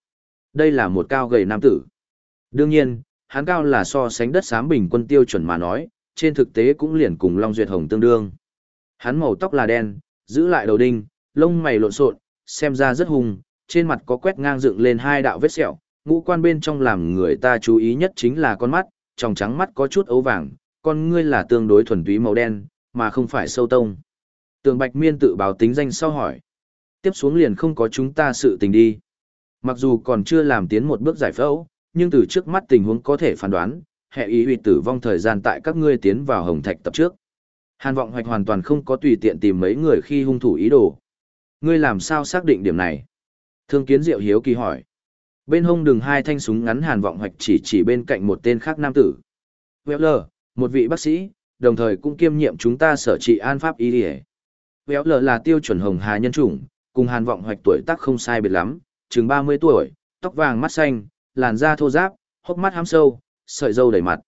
Đây là một cao gầy nam tử. Đương nhiên, hắn cao là so sánh đất xám bình quân tiêu chuẩn mà nói, trên thực tế cũng liền cùng Long Duyệt Hồng tương đương. Hắn màu tóc là đen, giữ lại đầu đinh, lông mày lộn xộn, xem ra rất hung, trên mặt có quét ngang dựng lên hai đạo vết sẹo, ngũ quan bên trong làm người ta chú ý nhất chính là con mắt, trong trắng mắt có chút ấu vàng, con ngươi là tương đối thuần túy màu đen, mà không phải sâu tông. Tường Bạch Miên tự báo tính danh sau hỏi. Tiếp xuống liền không có chúng ta sự tình đi. Mặc dù còn chưa làm tiến một bước giải phẫu, nhưng từ trước mắt tình huống có thể phán đoán, hệ ý huy tử vong thời gian tại các ngươi tiến vào hồng thạch tập trước. Hàn vọng hoạch hoàn toàn không có tùy tiện tìm mấy người khi hung thủ ý đồ. Ngươi làm sao xác định điểm này? Thương kiến diệu hiếu kỳ hỏi. Bên hông đường hai thanh súng ngắn hàn vọng hoạch chỉ chỉ bên cạnh một tên khác nam tử. Weller, một vị bác sĩ, đồng thời cũng kiêm nhiệm chúng ta sở trị an pháp y đi lờ là tiêu chuẩn hồng hà nhân chủng, cùng hàn vọng hoạch tuổi tác không sai biệt lắm, chừng 30 tuổi, tóc vàng mắt xanh, làn da thô ráp, hốc mắt hám sâu, sợi râu đầy mặt.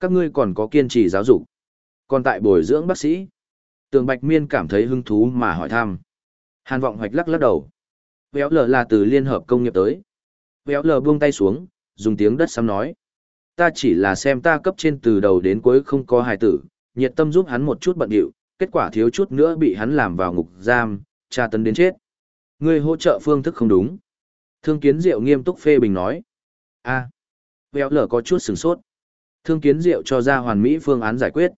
Các ngươi còn có kiên trì giáo dục. Còn tại bồi dưỡng bác sĩ, tường bạch miên cảm thấy hứng thú mà hỏi thăm. Hàn vọng hoạch lắc lắc đầu. Véo lờ là từ liên hợp công nghiệp tới. Véo lờ buông tay xuống, dùng tiếng đất xăm nói. Ta chỉ là xem ta cấp trên từ đầu đến cuối không có hài tử, nhiệt tâm giúp hắn một chút bận điệu, kết quả thiếu chút nữa bị hắn làm vào ngục giam, tra tấn đến chết. Ngươi hỗ trợ phương thức không đúng. Thương kiến diệu nghiêm túc phê bình nói. a à, véo lở có chút sừng sốt. Thương kiến diệu cho ra hoàn mỹ phương án giải quyết.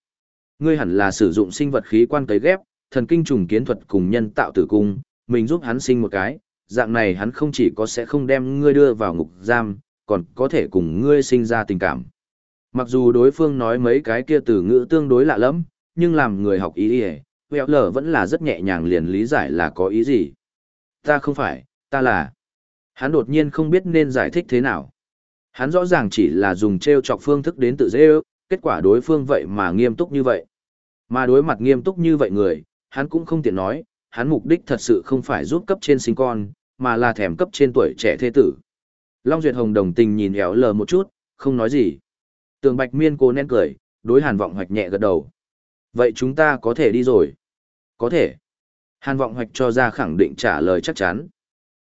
Ngươi hẳn là sử dụng sinh vật khí quan cấy ghép, thần kinh trùng kiến thuật cùng nhân tạo tử cung, mình giúp hắn sinh một cái, dạng này hắn không chỉ có sẽ không đem ngươi đưa vào ngục giam, còn có thể cùng ngươi sinh ra tình cảm. Mặc dù đối phương nói mấy cái kia từ ngữ tương đối lạ lắm, nhưng làm người học ý ý, Vẹo lở vẫn là rất nhẹ nhàng liền lý giải là có ý gì. Ta không phải, ta là. Hắn đột nhiên không biết nên giải thích thế nào. Hắn rõ ràng chỉ là dùng treo chọc phương thức đến tự dễ ước, kết quả đối phương vậy mà nghiêm túc như vậy. Mà đối mặt nghiêm túc như vậy người, hắn cũng không tiện nói, hắn mục đích thật sự không phải giúp cấp trên sinh con, mà là thèm cấp trên tuổi trẻ thế tử. Long Duyệt Hồng đồng tình nhìn éo lờ một chút, không nói gì. Tường Bạch Miên cố nén cười, đối Hàn Vọng Hoạch nhẹ gật đầu. Vậy chúng ta có thể đi rồi. Có thể. Hàn Vọng Hoạch cho ra khẳng định trả lời chắc chắn.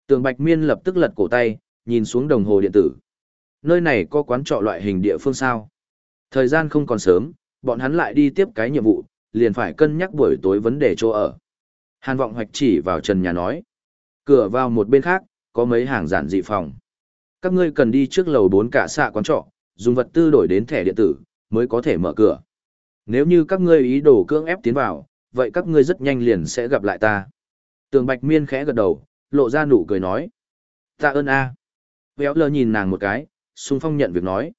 Tường Bạch Miên lập tức lật cổ tay, nhìn xuống đồng hồ điện tử. Nơi này có quán trọ loại hình địa phương sao? Thời gian không còn sớm, bọn hắn lại đi tiếp cái nhiệm vụ, liền phải cân nhắc buổi tối vấn đề chỗ ở. Hàn Vọng Hoạch chỉ vào trần nhà nói. Cửa vào một bên khác, có mấy hàng giản dị phòng. Các ngươi cần đi trước lầu 4 cả xạ quán trọ, dùng vật tư đổi đến thẻ điện tử, mới có thể mở cửa. Nếu như các ngươi ý đồ cưỡng ép tiến vào, vậy các ngươi rất nhanh liền sẽ gặp lại ta. Tường Bạch Miên khẽ gật đầu, lộ ra nụ cười nói. Ta ơn a. À. Véo lơ nhìn nàng một cái, xung phong nhận việc nói.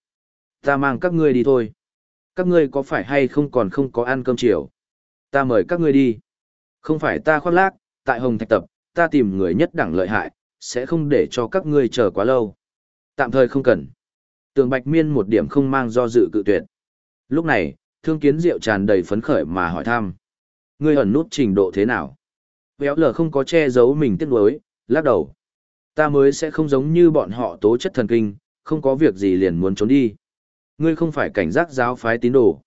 Ta mang các ngươi đi thôi. Các ngươi có phải hay không còn không có ăn cơm chiều? Ta mời các ngươi đi. Không phải ta khoác lác, tại Hồng Thạch Tập, ta tìm người nhất đẳng lợi hại, sẽ không để cho các ngươi chờ quá lâu. Tạm thời không cần. Tường Bạch Miên một điểm không mang do dự cự tuyệt. Lúc này, thương kiến diệu tràn đầy phấn khởi mà hỏi thăm. Ngươi ẩn nút trình độ thế nào? Béo lờ không có che giấu mình tiếc nuối, lắc đầu. Ta mới sẽ không giống như bọn họ tố chất thần kinh, không có việc gì liền muốn trốn đi. Ngươi không phải cảnh giác giáo phái tín đồ.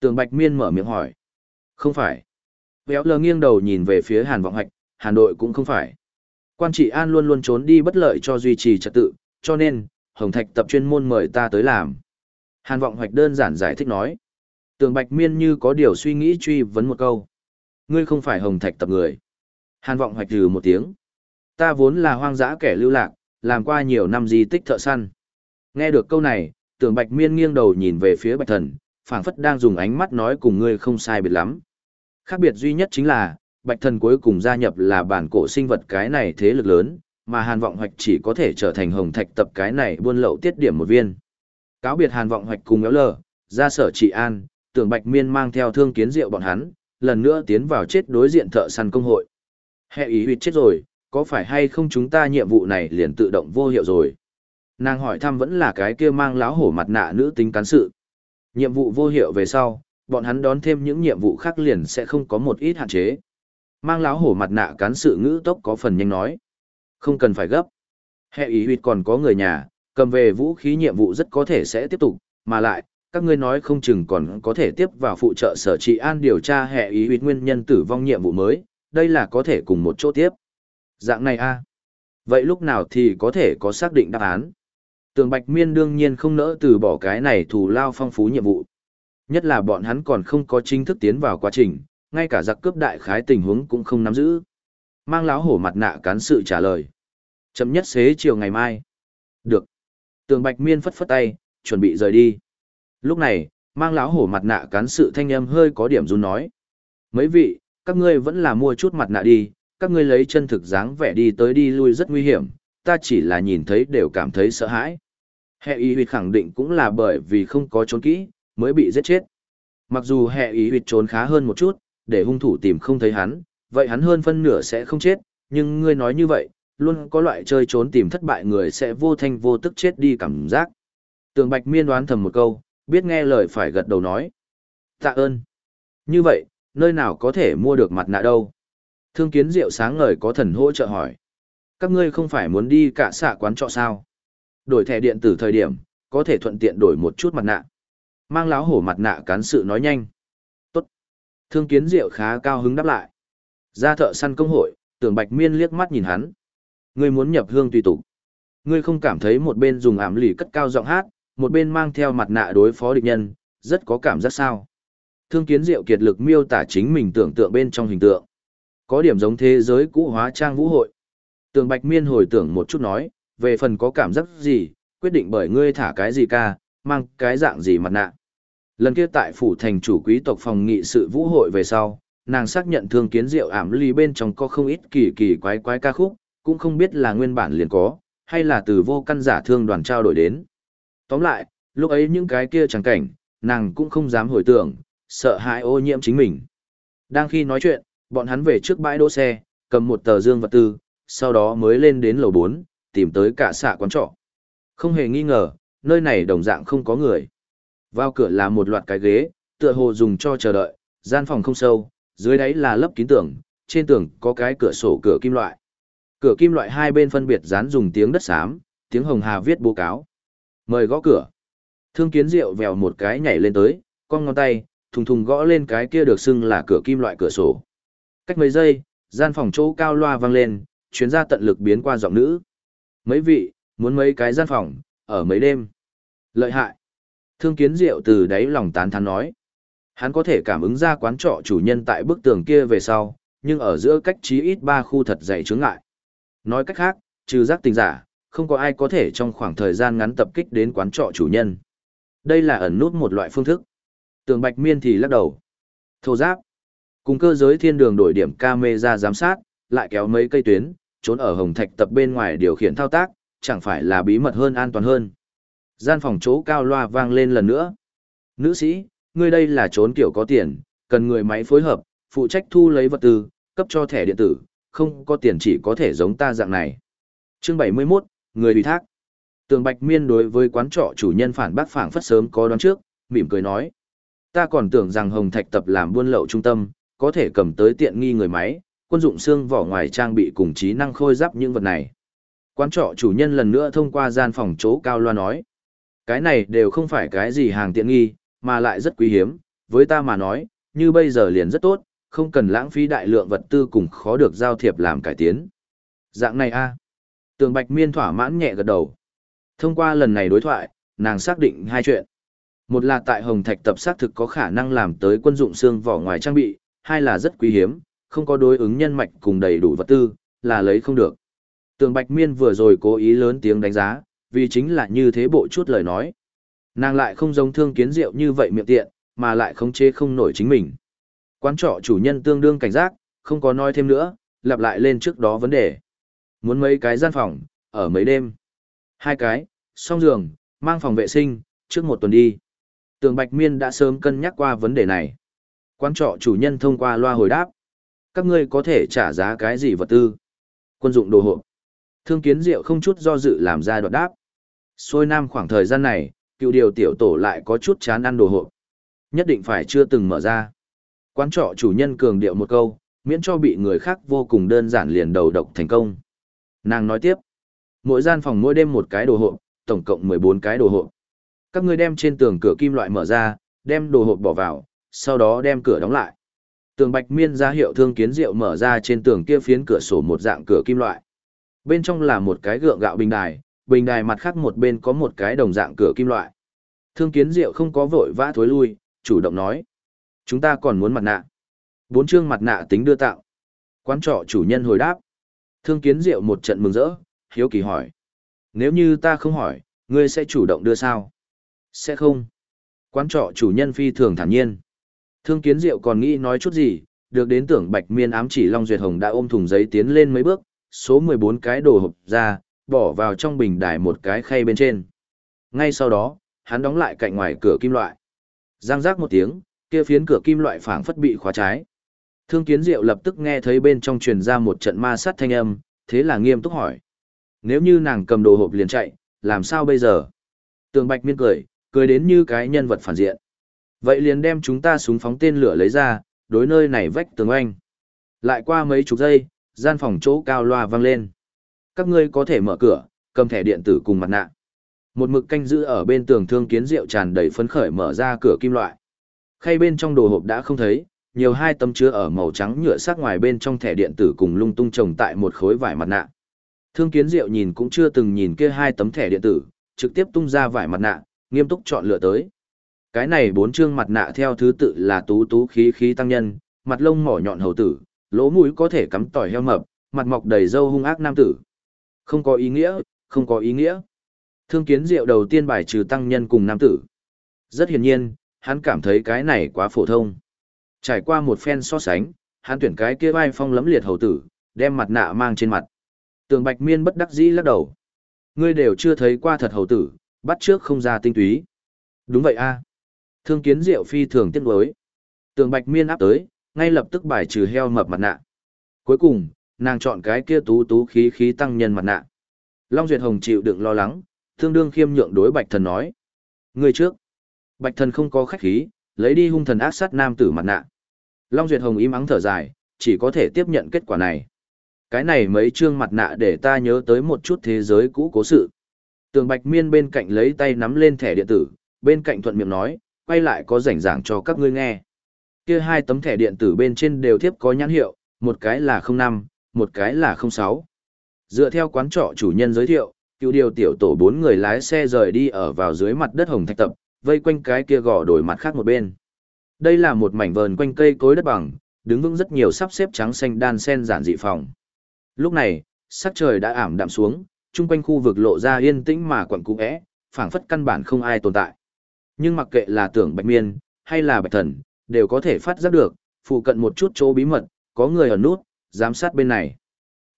Tường Bạch Miên mở miệng hỏi. Không phải. Béo lờ nghiêng đầu nhìn về phía Hàn Vọng Hạch, Hàn đội cũng không phải. Quan trị an luôn luôn trốn đi bất lợi cho duy trì trật tự, cho nên, Hồng Thạch tập chuyên môn mời ta tới làm. Hàn Vọng Hoạch đơn giản giải thích nói. Tường Bạch Miên như có điều suy nghĩ truy vấn một câu. Ngươi không phải Hồng Thạch tập người. Hàn Vọng Hoạch trừ một tiếng. Ta vốn là hoang dã kẻ lưu lạc, làm qua nhiều năm di tích thợ săn. Nghe được câu này, Tường Bạch Miên nghiêng đầu nhìn về phía Bạch Thần, phảng phất đang dùng ánh mắt nói cùng ngươi không sai biệt lắm. Khác biệt duy nhất chính là, Bạch Thần cuối cùng gia nhập là bản cổ sinh vật cái này thế lực lớn, mà Hàn Vọng Hoạch chỉ có thể trở thành hồng thạch tập cái này buôn lậu tiết điểm một viên. Cáo biệt Hàn Vọng Hoạch cùng éo lờ, ra sở trị an, tưởng Bạch Miên mang theo thương kiến rượu bọn hắn, lần nữa tiến vào chết đối diện thợ săn công hội. Hệ ý huyệt chết rồi, có phải hay không chúng ta nhiệm vụ này liền tự động vô hiệu rồi? Nàng hỏi thăm vẫn là cái kia mang láo hổ mặt nạ nữ tính cán sự. Nhiệm vụ vô hiệu về sau, bọn hắn đón thêm những nhiệm vụ khác liền sẽ không có một ít hạn chế. Mang láo hổ mặt nạ cán sự ngữ tốc có phần nhanh nói. Không cần phải gấp. Hệ ý huyệt còn có người nhà, cầm về vũ khí nhiệm vụ rất có thể sẽ tiếp tục, mà lại, các ngươi nói không chừng còn có thể tiếp vào phụ trợ sở trị an điều tra hệ ý huyệt nguyên nhân tử vong nhiệm vụ mới, đây là có thể cùng một chỗ tiếp. Dạng này a Vậy lúc nào thì có thể có xác định đáp án? Tường Bạch Miên đương nhiên không nỡ từ bỏ cái này thù lao phong phú nhiệm vụ. Nhất là bọn hắn còn không có chính thức tiến vào quá trình, ngay cả giặc cướp đại khái tình huống cũng không nắm giữ. Mang láo hổ mặt nạ cán sự trả lời. Chậm nhất xế chiều ngày mai. Được. Tường Bạch Miên phất phất tay, chuẩn bị rời đi. Lúc này, mang láo hổ mặt nạ cán sự thanh âm hơi có điểm run nói. Mấy vị, các ngươi vẫn là mua chút mặt nạ đi, các ngươi lấy chân thực dáng vẻ đi tới đi lui rất nguy hiểm, ta chỉ là nhìn thấy đều cảm thấy sợ hãi. Hệ Y huyệt khẳng định cũng là bởi vì không có trốn kỹ, mới bị giết chết. Mặc dù hệ ý huyệt trốn khá hơn một chút, để hung thủ tìm không thấy hắn, vậy hắn hơn phân nửa sẽ không chết, nhưng ngươi nói như vậy, luôn có loại chơi trốn tìm thất bại người sẽ vô thanh vô tức chết đi cảm giác. Tường Bạch Miên đoán thầm một câu, biết nghe lời phải gật đầu nói. Tạ ơn. Như vậy, nơi nào có thể mua được mặt nạ đâu? Thương kiến diệu sáng ngời có thần hỗ trợ hỏi. Các ngươi không phải muốn đi cả xạ quán trọ sao? Đổi thẻ điện tử thời điểm, có thể thuận tiện đổi một chút mặt nạ. Mang láo hổ mặt nạ cán sự nói nhanh. Tốt. Thương kiến diệu khá cao hứng đáp lại. Ra thợ săn công hội, tưởng bạch miên liếc mắt nhìn hắn. Ngươi muốn nhập hương tùy tục. Ngươi không cảm thấy một bên dùng ảm lì cất cao giọng hát, một bên mang theo mặt nạ đối phó địch nhân, rất có cảm giác sao. Thương kiến diệu kiệt lực miêu tả chính mình tưởng tượng bên trong hình tượng. Có điểm giống thế giới cũ hóa trang vũ hội. Tường Bạch Miên hồi tưởng một chút nói, về phần có cảm giác gì, quyết định bởi ngươi thả cái gì ca, mang cái dạng gì mặt nạ. Lần kia tại phủ thành chủ quý tộc phòng nghị sự vũ hội về sau, nàng xác nhận thương kiến diệu ảm ly bên trong có không ít kỳ kỳ quái quái ca khúc, cũng không biết là nguyên bản liền có, hay là từ vô căn giả thương đoàn trao đổi đến. Tóm lại, lúc ấy những cái kia chẳng cảnh, nàng cũng không dám hồi tưởng, sợ hãi ô nhiễm chính mình. Đang khi nói chuyện, bọn hắn về trước bãi đỗ xe, cầm một tờ dương vật tư, sau đó mới lên đến lầu 4, tìm tới cả xạ quán trọ. Không hề nghi ngờ, nơi này đồng dạng không có người. Vào cửa là một loạt cái ghế, tựa hồ dùng cho chờ đợi, gian phòng không sâu, dưới đáy là lớp kín tường, trên tường có cái cửa sổ cửa kim loại. Cửa kim loại hai bên phân biệt dán dùng tiếng đất xám, tiếng hồng hà viết bố cáo. Mời gõ cửa. Thương kiến rượu vèo một cái nhảy lên tới, con ngón tay, thùng thùng gõ lên cái kia được xưng là cửa kim loại cửa sổ. Cách mấy giây, gian phòng chỗ cao loa vang lên, chuyến ra tận lực biến qua giọng nữ. Mấy vị, muốn mấy cái gian phòng, ở mấy đêm. Lợi hại. Thương kiến diệu từ đáy lòng tán thán nói. Hắn có thể cảm ứng ra quán trọ chủ nhân tại bức tường kia về sau, nhưng ở giữa cách chí ít ba khu thật dày chướng ngại. Nói cách khác, trừ giác tình giả, không có ai có thể trong khoảng thời gian ngắn tập kích đến quán trọ chủ nhân. Đây là ẩn nút một loại phương thức. Tường Bạch Miên thì lắc đầu. Thô giáp. Cùng cơ giới thiên đường đổi điểm camera giám sát, lại kéo mấy cây tuyến, trốn ở hồng thạch tập bên ngoài điều khiển thao tác, chẳng phải là bí mật hơn an toàn hơn. Gian phòng chỗ cao loa vang lên lần nữa. Nữ sĩ, ngươi đây là trốn kiểu có tiền, cần người máy phối hợp, phụ trách thu lấy vật tư, cấp cho thẻ điện tử, không có tiền chỉ có thể giống ta dạng này. Chương 71, người ủy thác. Tường Bạch Miên đối với quán trọ chủ nhân phản bác phảng phất sớm có đoán trước, mỉm cười nói. Ta còn tưởng rằng Hồng Thạch tập làm buôn lậu trung tâm, có thể cầm tới tiện nghi người máy, quân dụng xương vỏ ngoài trang bị cùng trí năng khôi giáp những vật này. Quán trọ chủ nhân lần nữa thông qua gian phòng chỗ cao loa nói. Cái này đều không phải cái gì hàng tiện nghi, mà lại rất quý hiếm, với ta mà nói, như bây giờ liền rất tốt, không cần lãng phí đại lượng vật tư cùng khó được giao thiệp làm cải tiến. Dạng này a Tường Bạch Miên thỏa mãn nhẹ gật đầu. Thông qua lần này đối thoại, nàng xác định hai chuyện. Một là tại Hồng Thạch tập xác thực có khả năng làm tới quân dụng xương vỏ ngoài trang bị, hai là rất quý hiếm, không có đối ứng nhân mạch cùng đầy đủ vật tư, là lấy không được. Tường Bạch Miên vừa rồi cố ý lớn tiếng đánh giá, vì chính là như thế bộ chút lời nói. Nàng lại không giống thương kiến diệu như vậy miệng tiện, mà lại khống chế không nổi chính mình. Quán trọ chủ nhân tương đương cảnh giác, không có nói thêm nữa, lặp lại lên trước đó vấn đề. Muốn mấy cái gian phòng, ở mấy đêm. Hai cái, song giường, mang phòng vệ sinh, trước một tuần đi. Tường Bạch Miên đã sớm cân nhắc qua vấn đề này. Quán trọ chủ nhân thông qua loa hồi đáp. Các ngươi có thể trả giá cái gì vật tư? Quân dụng đồ hộp. Thương kiến diệu không chút do dự làm ra đoạn đáp. Xôi nam khoảng thời gian này, cựu điều tiểu tổ lại có chút chán ăn đồ hộp. Nhất định phải chưa từng mở ra. Quán trọ chủ nhân cường điệu một câu, miễn cho bị người khác vô cùng đơn giản liền đầu độc thành công. Nàng nói tiếp, mỗi gian phòng mỗi đêm một cái đồ hộp, tổng cộng 14 cái đồ hộp. Các ngươi đem trên tường cửa kim loại mở ra, đem đồ hộp bỏ vào, sau đó đem cửa đóng lại. Tường Bạch Miên ra hiệu thương kiến rượu mở ra trên tường kia phiến cửa sổ một dạng cửa kim loại. Bên trong là một cái gượng gạo bình đài, bình đài mặt khác một bên có một cái đồng dạng cửa kim loại. Thương kiến diệu không có vội vã thối lui, chủ động nói. Chúng ta còn muốn mặt nạ. Bốn chương mặt nạ tính đưa tạo. Quán trọ chủ nhân hồi đáp. Thương kiến diệu một trận mừng rỡ, hiếu kỳ hỏi. Nếu như ta không hỏi, ngươi sẽ chủ động đưa sao? Sẽ không. Quán trọ chủ nhân phi thường thản nhiên. Thương kiến diệu còn nghĩ nói chút gì, được đến tưởng bạch miên ám chỉ Long Duyệt Hồng đã ôm thùng giấy tiến lên mấy bước, số 14 cái đồ hộp ra, bỏ vào trong bình đài một cái khay bên trên. Ngay sau đó, hắn đóng lại cạnh ngoài cửa kim loại. Giang rác một tiếng, kia phiến cửa kim loại phảng phất bị khóa trái. Thương Kiến Diệu lập tức nghe thấy bên trong truyền ra một trận ma sát thanh âm, thế là nghiêm túc hỏi. Nếu như nàng cầm đồ hộp liền chạy, làm sao bây giờ? Tường Bạch Miên cười, cười đến như cái nhân vật phản diện. Vậy liền đem chúng ta súng phóng tên lửa lấy ra, đối nơi này vách tường oanh. Lại qua mấy chục giây, gian phòng chỗ cao loa vang lên. Các ngươi có thể mở cửa, cầm thẻ điện tử cùng mặt nạ. Một mực canh giữ ở bên tường thương kiến rượu tràn đầy phấn khởi mở ra cửa kim loại. Khay bên trong đồ hộp đã không thấy, nhiều hai tấm chứa ở màu trắng nhựa sắc ngoài bên trong thẻ điện tử cùng lung tung trồng tại một khối vải mặt nạ. Thương kiến diệu nhìn cũng chưa từng nhìn kia hai tấm thẻ điện tử, trực tiếp tung ra vải mặt nạ, nghiêm túc chọn lựa tới. Cái này bốn chương mặt nạ theo thứ tự là tú tú khí khí tăng nhân, mặt lông mỏ nhọn hầu tử, lỗ mũi có thể cắm tỏi heo mập, mặt mọc đầy râu hung ác nam tử. Không có ý nghĩa, không có ý nghĩa. Thương kiến diệu đầu tiên bài trừ tăng nhân cùng nam tử. Rất hiển nhiên, hắn cảm thấy cái này quá phổ thông. Trải qua một phen so sánh, hắn tuyển cái kia vai phong lấm liệt hầu tử, đem mặt nạ mang trên mặt. Tường Bạch Miên bất đắc dĩ lắc đầu. Ngươi đều chưa thấy qua thật hầu tử, bắt trước không ra tinh túy. Đúng vậy a. Thương kiến diệu phi thường tiếc đối. Tường Bạch Miên áp tới, ngay lập tức bài trừ heo mập mặt nạ. Cuối cùng, nàng chọn cái kia tú tú khí khí tăng nhân mặt nạ. Long Duyệt Hồng chịu đựng lo lắng, tương đương khiêm nhượng đối Bạch Thần nói. Người trước. Bạch Thần không có khách khí, lấy đi hung thần ác sát nam tử mặt nạ. Long Duyệt Hồng im ắng thở dài, chỉ có thể tiếp nhận kết quả này. Cái này mấy chương mặt nạ để ta nhớ tới một chút thế giới cũ cố sự. Tường Bạch Miên bên cạnh lấy tay nắm lên thẻ điện tử, bên cạnh thuận miệng nói, quay lại có rảnh giảng cho các ngươi nghe. Kia hai tấm thẻ điện tử bên trên đều thiếp có nhãn hiệu, một cái là 05, một cái là 06. Dựa theo quán trọ chủ nhân giới thiệu, cựu điều tiểu tổ bốn người lái xe rời đi ở vào dưới mặt đất hồng thạch tập, vây quanh cái kia gò đổi mặt khác một bên. Đây là một mảnh vườn quanh cây cối đất bằng, đứng vững rất nhiều sắp xếp trắng xanh đan sen giản dị phòng. Lúc này, sắc trời đã ảm đạm xuống, chung quanh khu vực lộ ra yên tĩnh mà quẩn cũ é, phảng phất căn bản không ai tồn tại. Nhưng mặc kệ là tưởng bạch miên, hay là bạch thần, đều có thể phát giác được, phụ cận một chút chỗ bí mật, có người ở nút, giám sát bên này.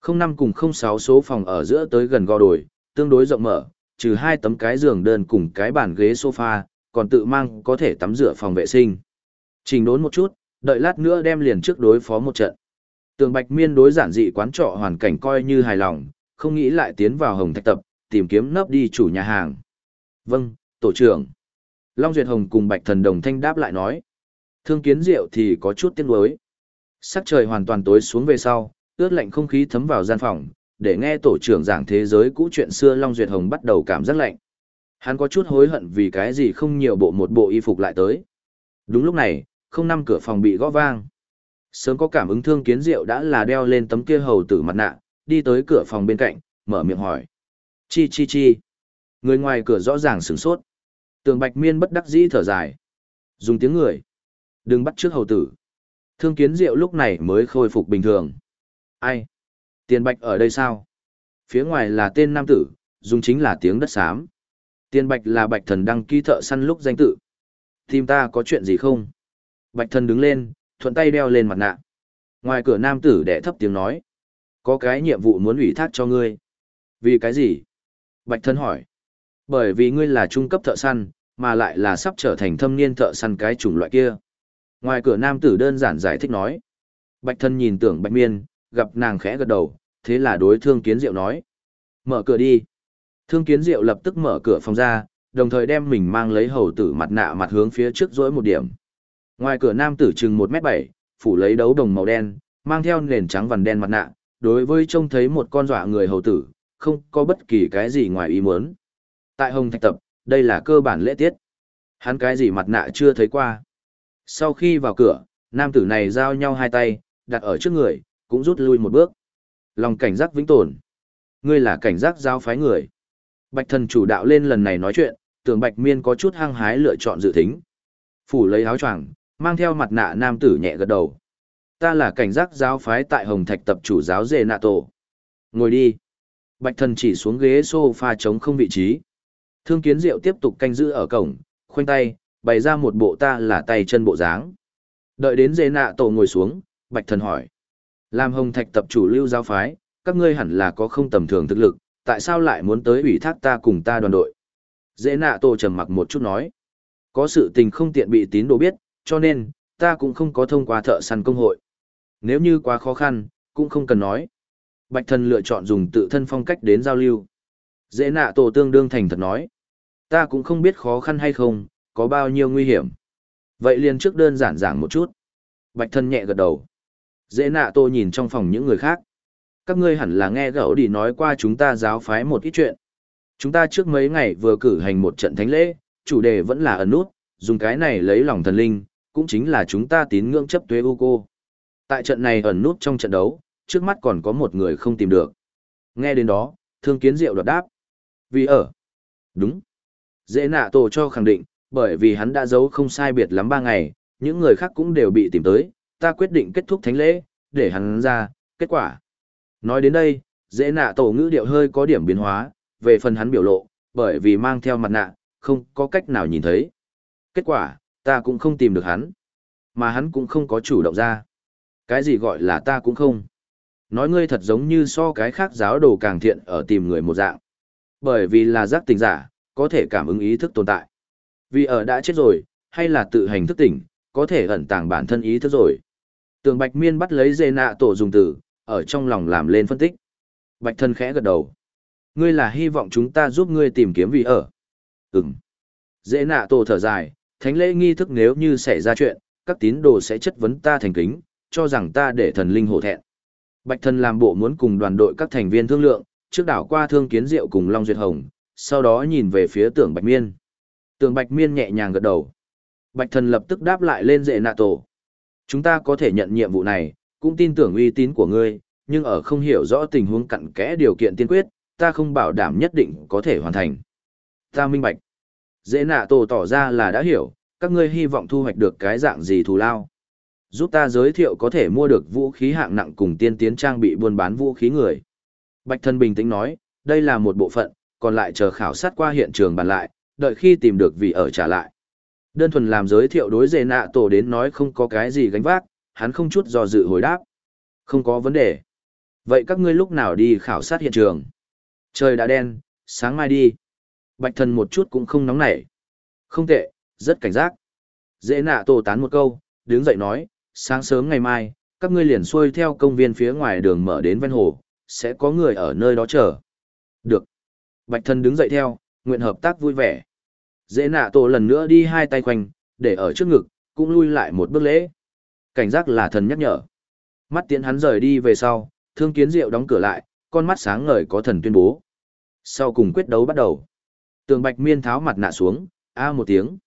05 cùng 06 số phòng ở giữa tới gần gò đồi, tương đối rộng mở, trừ hai tấm cái giường đơn cùng cái bàn ghế sofa, còn tự mang có thể tắm rửa phòng vệ sinh. Trình đốn một chút, đợi lát nữa đem liền trước đối phó một trận. Tường Bạch Miên đối giản dị quán trọ hoàn cảnh coi như hài lòng, không nghĩ lại tiến vào Hồng Thạch Tập, tìm kiếm nấp đi chủ nhà hàng. Vâng, tổ trưởng. Long Duyệt Hồng cùng Bạch Thần Đồng Thanh đáp lại nói. Thương kiến rượu thì có chút tiếc nuối. Sắc trời hoàn toàn tối xuống về sau, ướt lạnh không khí thấm vào gian phòng, để nghe tổ trưởng giảng thế giới cũ chuyện xưa Long Duyệt Hồng bắt đầu cảm giác lạnh. Hắn có chút hối hận vì cái gì không nhiều bộ một bộ y phục lại tới. Đúng lúc này, không năm cửa phòng bị gõ vang. Sớm có cảm ứng thương kiến diệu đã là đeo lên tấm kia hầu tử mặt nạ, đi tới cửa phòng bên cạnh, mở miệng hỏi. Chi chi chi. Người ngoài cửa rõ ràng sửng sốt. Tường bạch miên bất đắc dĩ thở dài. Dùng tiếng người. Đừng bắt trước hầu tử. Thương kiến diệu lúc này mới khôi phục bình thường. Ai? Tiền bạch ở đây sao? Phía ngoài là tên nam tử, dùng chính là tiếng đất xám. Tiền bạch là bạch thần đăng ký thợ săn lúc danh tự. Tìm ta có chuyện gì không? Bạch thần đứng lên, thuận tay đeo lên mặt nạ. Ngoài cửa nam tử đẻ thấp tiếng nói. Có cái nhiệm vụ muốn ủy thác cho ngươi. Vì cái gì? Bạch Thần hỏi. Bởi vì ngươi là trung cấp thợ săn, mà lại là sắp trở thành thâm niên thợ săn cái chủng loại kia. Ngoài cửa nam tử đơn giản giải thích nói. Bạch thân nhìn tưởng bạch miên, gặp nàng khẽ gật đầu, thế là đối thương kiến diệu nói. Mở cửa đi. Thương kiến diệu lập tức mở cửa phòng ra, đồng thời đem mình mang lấy hầu tử mặt nạ mặt hướng phía trước dỗi một điểm. Ngoài cửa nam tử chừng 1m7, phủ lấy đấu đồng màu đen, mang theo nền trắng vằn đen mặt nạ, đối với trông thấy một con dọa người hầu tử, không có bất kỳ cái gì ngoài ý muốn. Tại Hồng Thạch Tập, đây là cơ bản lễ tiết. Hắn cái gì mặt nạ chưa thấy qua. Sau khi vào cửa, nam tử này giao nhau hai tay, đặt ở trước người, cũng rút lui một bước. Lòng cảnh giác vĩnh tồn. Ngươi là cảnh giác giao phái người. Bạch thần chủ đạo lên lần này nói chuyện, tưởng bạch miên có chút hăng hái lựa chọn dự thính. Phủ lấy áo choàng, mang theo mặt nạ nam tử nhẹ gật đầu. Ta là cảnh giác giáo phái tại Hồng Thạch tập chủ giáo dề nạ tổ. Ngồi đi. Bạch thần chỉ xuống ghế sofa trống không vị trí. Thương kiến diệu tiếp tục canh giữ ở cổng, khoanh tay, bày ra một bộ ta là tay chân bộ dáng. Đợi đến dê nạ tổ ngồi xuống, bạch thần hỏi. Làm Hồng Thạch tập chủ lưu giáo phái, các ngươi hẳn là có không tầm thường thực lực, tại sao lại muốn tới ủy thác ta cùng ta đoàn đội? Dễ nạ tổ trầm mặc một chút nói. Có sự tình không tiện bị tín đồ biết, cho nên, ta cũng không có thông qua thợ săn công hội. Nếu như quá khó khăn, cũng không cần nói. Bạch thần lựa chọn dùng tự thân phong cách đến giao lưu. Dễ nạ tổ tương đương thành thật nói. Ta cũng không biết khó khăn hay không, có bao nhiêu nguy hiểm. Vậy liền trước đơn giản giảng một chút. Bạch thân nhẹ gật đầu. Dễ nạ tô nhìn trong phòng những người khác. Các ngươi hẳn là nghe gẫu đi nói qua chúng ta giáo phái một ít chuyện. Chúng ta trước mấy ngày vừa cử hành một trận thánh lễ, chủ đề vẫn là ẩn nút, dùng cái này lấy lòng thần linh, cũng chính là chúng ta tín ngưỡng chấp tuế u cô. Tại trận này ẩn nút trong trận đấu, trước mắt còn có một người không tìm được. Nghe đến đó, thương kiến diệu đột đáp. Vì ở. Đúng. Dễ nạ tổ cho khẳng định, bởi vì hắn đã giấu không sai biệt lắm ba ngày, những người khác cũng đều bị tìm tới, ta quyết định kết thúc thánh lễ, để hắn ra, kết quả. Nói đến đây, dễ nạ tổ ngữ điệu hơi có điểm biến hóa, về phần hắn biểu lộ, bởi vì mang theo mặt nạ, không có cách nào nhìn thấy. Kết quả, ta cũng không tìm được hắn. Mà hắn cũng không có chủ động ra. Cái gì gọi là ta cũng không. Nói ngươi thật giống như so cái khác giáo đồ càng thiện ở tìm người một dạng. Bởi vì là giác tình giả, có thể cảm ứng ý thức tồn tại. Vì ở đã chết rồi, hay là tự hành thức tỉnh, có thể ẩn tàng bản thân ý thức rồi. Tường Bạch Miên bắt lấy dê nạ tổ dùng từ, ở trong lòng làm lên phân tích. Bạch thân khẽ gật đầu. Ngươi là hy vọng chúng ta giúp ngươi tìm kiếm vì ở. Ừm. Dễ nạ tổ thở dài, thánh lễ nghi thức nếu như xảy ra chuyện, các tín đồ sẽ chất vấn ta thành kính, cho rằng ta để thần linh hổ thẹn. Bạch thân làm bộ muốn cùng đoàn đội các thành viên thương lượng, trước đảo qua thương kiến diệu cùng Long Duyệt Hồng, sau đó nhìn về phía tưởng Bạch Miên. Tường Bạch Miên nhẹ nhàng gật đầu. Bạch thần lập tức đáp lại lên dệ nạ tổ. Chúng ta có thể nhận nhiệm vụ này, cũng tin tưởng uy tín của ngươi, nhưng ở không hiểu rõ tình huống cặn kẽ điều kiện tiên quyết, ta không bảo đảm nhất định có thể hoàn thành. Ta minh bạch. Dễ nạ tổ tỏ ra là đã hiểu, các ngươi hy vọng thu hoạch được cái dạng gì thù lao. Giúp ta giới thiệu có thể mua được vũ khí hạng nặng cùng tiên tiến trang bị buôn bán vũ khí người. Bạch thân bình tĩnh nói, đây là một bộ phận, còn lại chờ khảo sát qua hiện trường bàn lại, đợi khi tìm được vị ở trả lại. Đơn thuần làm giới thiệu đối dề nạ tổ đến nói không có cái gì gánh vác, hắn không chút do dự hồi đáp. Không có vấn đề. Vậy các ngươi lúc nào đi khảo sát hiện trường? Trời đã đen, sáng mai đi. Bạch thần một chút cũng không nóng nảy. Không tệ, rất cảnh giác. Dễ nạ tổ tán một câu, đứng dậy nói, sáng sớm ngày mai, các ngươi liền xuôi theo công viên phía ngoài đường mở đến ven hồ, sẽ có người ở nơi đó chờ. Được. Bạch thần đứng dậy theo, nguyện hợp tác vui vẻ. Dễ nạ tổ lần nữa đi hai tay quanh, để ở trước ngực, cũng lui lại một bước lễ. Cảnh giác là thần nhắc nhở. Mắt tiến hắn rời đi về sau, thương kiến diệu đóng cửa lại, con mắt sáng ngời có thần tuyên bố. Sau cùng quyết đấu bắt đầu. Tường bạch miên tháo mặt nạ xuống, a một tiếng.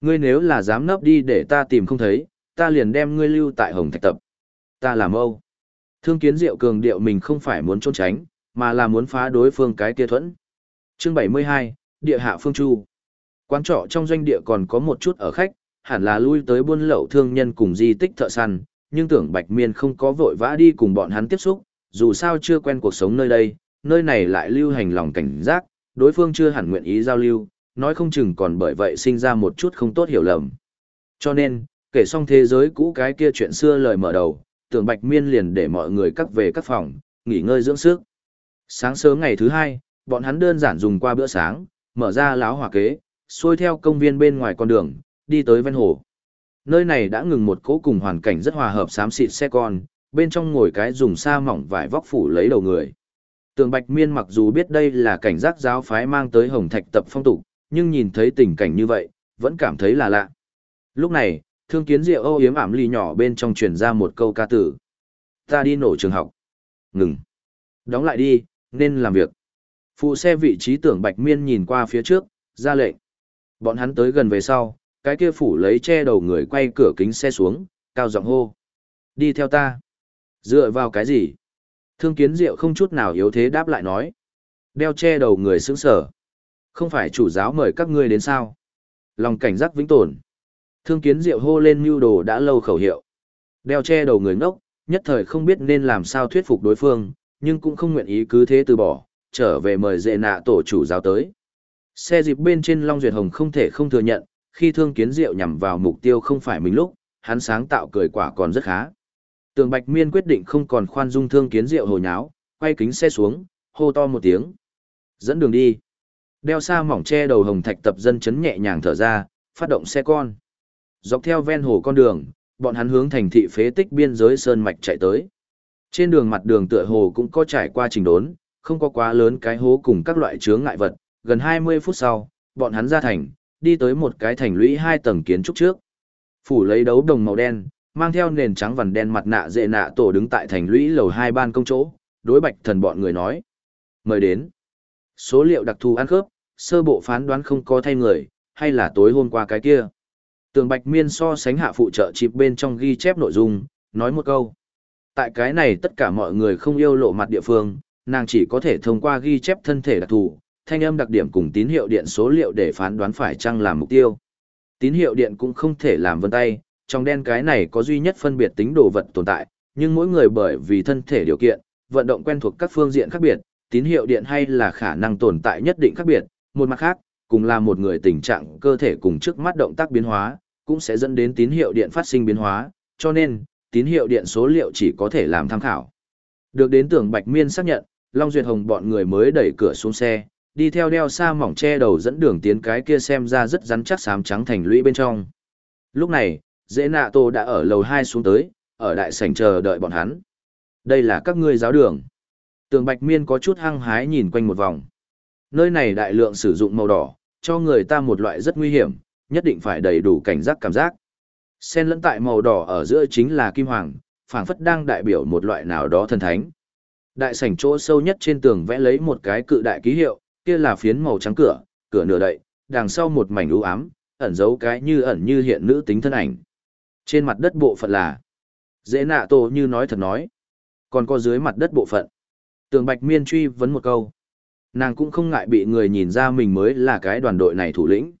Ngươi nếu là dám nấp đi để ta tìm không thấy, ta liền đem ngươi lưu tại hồng thạch tập. Ta làm âu. Thương kiến diệu cường điệu mình không phải muốn trốn tránh, mà là muốn phá đối phương cái kia thuẫn. Chương 72, Địa hạ phương chu. Quán trọ trong doanh địa còn có một chút ở khách, hẳn là lui tới buôn lậu thương nhân cùng di tích thợ săn, nhưng tưởng Bạch Miên không có vội vã đi cùng bọn hắn tiếp xúc, dù sao chưa quen cuộc sống nơi đây, nơi này lại lưu hành lòng cảnh giác, đối phương chưa hẳn nguyện ý giao lưu, nói không chừng còn bởi vậy sinh ra một chút không tốt hiểu lầm. Cho nên, Kể xong thế giới cũ cái kia chuyện xưa lời mở đầu, tưởng bạch miên liền để mọi người cắt về các phòng, nghỉ ngơi dưỡng sức. Sáng sớm ngày thứ hai, bọn hắn đơn giản dùng qua bữa sáng, mở ra láo hỏa kế, xuôi theo công viên bên ngoài con đường, đi tới ven hồ. Nơi này đã ngừng một cỗ cùng hoàn cảnh rất hòa hợp xám xịt xe con, bên trong ngồi cái dùng sa mỏng vải vóc phủ lấy đầu người. Tường Bạch Miên mặc dù biết đây là cảnh giác giáo phái mang tới Hồng Thạch tập phong tục, nhưng nhìn thấy tình cảnh như vậy, vẫn cảm thấy là lạ. Lúc này, thương kiến diệu âu yếm ảm ly nhỏ bên trong truyền ra một câu ca tử. Ta đi nổ trường học. Ngừng. Đóng lại đi, nên làm việc. Phụ xe vị trí tưởng Bạch Miên nhìn qua phía trước, ra lệnh. Bọn hắn tới gần về sau, cái kia phủ lấy che đầu người quay cửa kính xe xuống, cao giọng hô. Đi theo ta. Dựa vào cái gì? Thương kiến diệu không chút nào yếu thế đáp lại nói. Đeo che đầu người sững sở. Không phải chủ giáo mời các ngươi đến sao? Lòng cảnh giác vĩnh tồn. Thương kiến diệu hô lên mưu đồ đã lâu khẩu hiệu. Đeo che đầu người ngốc, nhất thời không biết nên làm sao thuyết phục đối phương, nhưng cũng không nguyện ý cứ thế từ bỏ, trở về mời dệ nạ tổ chủ giáo tới. Xe dịp bên trên Long Duyệt Hồng không thể không thừa nhận, khi thương kiến diệu nhằm vào mục tiêu không phải mình lúc, hắn sáng tạo cười quả còn rất khá. Tường Bạch Miên quyết định không còn khoan dung thương kiến diệu hồ nháo, quay kính xe xuống, hô to một tiếng. Dẫn đường đi. Đeo xa mỏng che đầu hồng thạch tập dân chấn nhẹ nhàng thở ra, phát động xe con. Dọc theo ven hồ con đường, bọn hắn hướng thành thị phế tích biên giới sơn mạch chạy tới. Trên đường mặt đường tựa hồ cũng có trải qua trình đốn, không có quá lớn cái hố cùng các loại chướng ngại vật. Gần 20 phút sau, bọn hắn ra thành, đi tới một cái thành lũy hai tầng kiến trúc trước. Phủ lấy đấu đồng màu đen, mang theo nền trắng vằn đen mặt nạ dệ nạ tổ đứng tại thành lũy lầu hai ban công chỗ, đối bạch thần bọn người nói. Mời đến. Số liệu đặc thù ăn khớp, sơ bộ phán đoán không có thay người, hay là tối hôm qua cái kia. Tường bạch miên so sánh hạ phụ trợ chịp bên trong ghi chép nội dung, nói một câu. Tại cái này tất cả mọi người không yêu lộ mặt địa phương, nàng chỉ có thể thông qua ghi chép thân thể đặc thù, thanh âm đặc điểm cùng tín hiệu điện số liệu để phán đoán phải chăng làm mục tiêu. Tín hiệu điện cũng không thể làm vân tay, trong đen cái này có duy nhất phân biệt tính đồ vật tồn tại, nhưng mỗi người bởi vì thân thể điều kiện, vận động quen thuộc các phương diện khác biệt, tín hiệu điện hay là khả năng tồn tại nhất định khác biệt, một mặt khác, cùng là một người tình trạng cơ thể cùng trước mắt động tác biến hóa, cũng sẽ dẫn đến tín hiệu điện phát sinh biến hóa, cho nên, tín hiệu điện số liệu chỉ có thể làm tham khảo. Được đến tưởng Bạch Miên xác nhận, Long Duyệt Hồng bọn người mới đẩy cửa xuống xe, đi theo đeo xa mỏng che đầu dẫn đường tiến cái kia xem ra rất rắn chắc xám trắng thành lũy bên trong. Lúc này, dễ nạ tô đã ở lầu hai xuống tới, ở đại sảnh chờ đợi bọn hắn. Đây là các ngươi giáo đường. Tường Bạch Miên có chút hăng hái nhìn quanh một vòng. Nơi này đại lượng sử dụng màu đỏ, cho người ta một loại rất nguy hiểm, nhất định phải đầy đủ cảnh giác cảm giác. Xen lẫn tại màu đỏ ở giữa chính là kim hoàng, phảng phất đang đại biểu một loại nào đó thần thánh. Đại sảnh chỗ sâu nhất trên tường vẽ lấy một cái cự đại ký hiệu, kia là phiến màu trắng cửa, cửa nửa đậy, đằng sau một mảnh u ám, ẩn giấu cái như ẩn như hiện nữ tính thân ảnh. Trên mặt đất bộ phận là dễ nạ tổ như nói thật nói. Còn có dưới mặt đất bộ phận. Tường Bạch Miên truy vấn một câu. Nàng cũng không ngại bị người nhìn ra mình mới là cái đoàn đội này thủ lĩnh.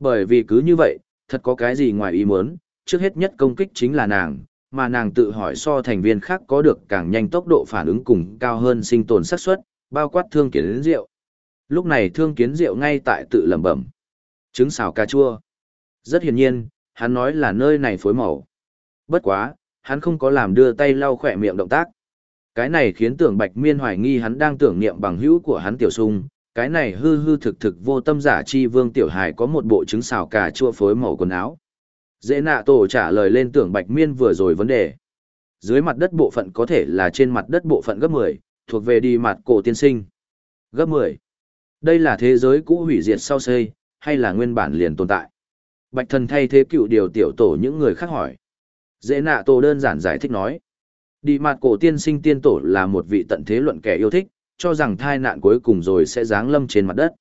Bởi vì cứ như vậy, thật có cái gì ngoài ý muốn, trước hết nhất công kích chính là nàng, mà nàng tự hỏi so thành viên khác có được càng nhanh tốc độ phản ứng cùng cao hơn sinh tồn xác suất, bao quát thương kiến rượu. Lúc này thương kiến rượu ngay tại tự lẩm bẩm. Trứng xào cà chua. Rất hiển nhiên, hắn nói là nơi này phối màu. Bất quá, hắn không có làm đưa tay lau khỏe miệng động tác. Cái này khiến tưởng bạch miên hoài nghi hắn đang tưởng niệm bằng hữu của hắn tiểu sung. Cái này hư hư thực thực vô tâm giả chi vương tiểu hài có một bộ trứng xào cà chua phối màu quần áo. Dễ nạ tổ trả lời lên tưởng bạch miên vừa rồi vấn đề. Dưới mặt đất bộ phận có thể là trên mặt đất bộ phận gấp 10, thuộc về đi mặt cổ tiên sinh. Gấp 10. Đây là thế giới cũ hủy diệt sau xây, hay là nguyên bản liền tồn tại? Bạch thần thay thế cựu điều tiểu tổ những người khác hỏi. Dễ nạ tổ đơn giản giải thích nói. Đi mặt cổ tiên sinh tiên tổ là một vị tận thế luận kẻ yêu thích, cho rằng thai nạn cuối cùng rồi sẽ giáng lâm trên mặt đất.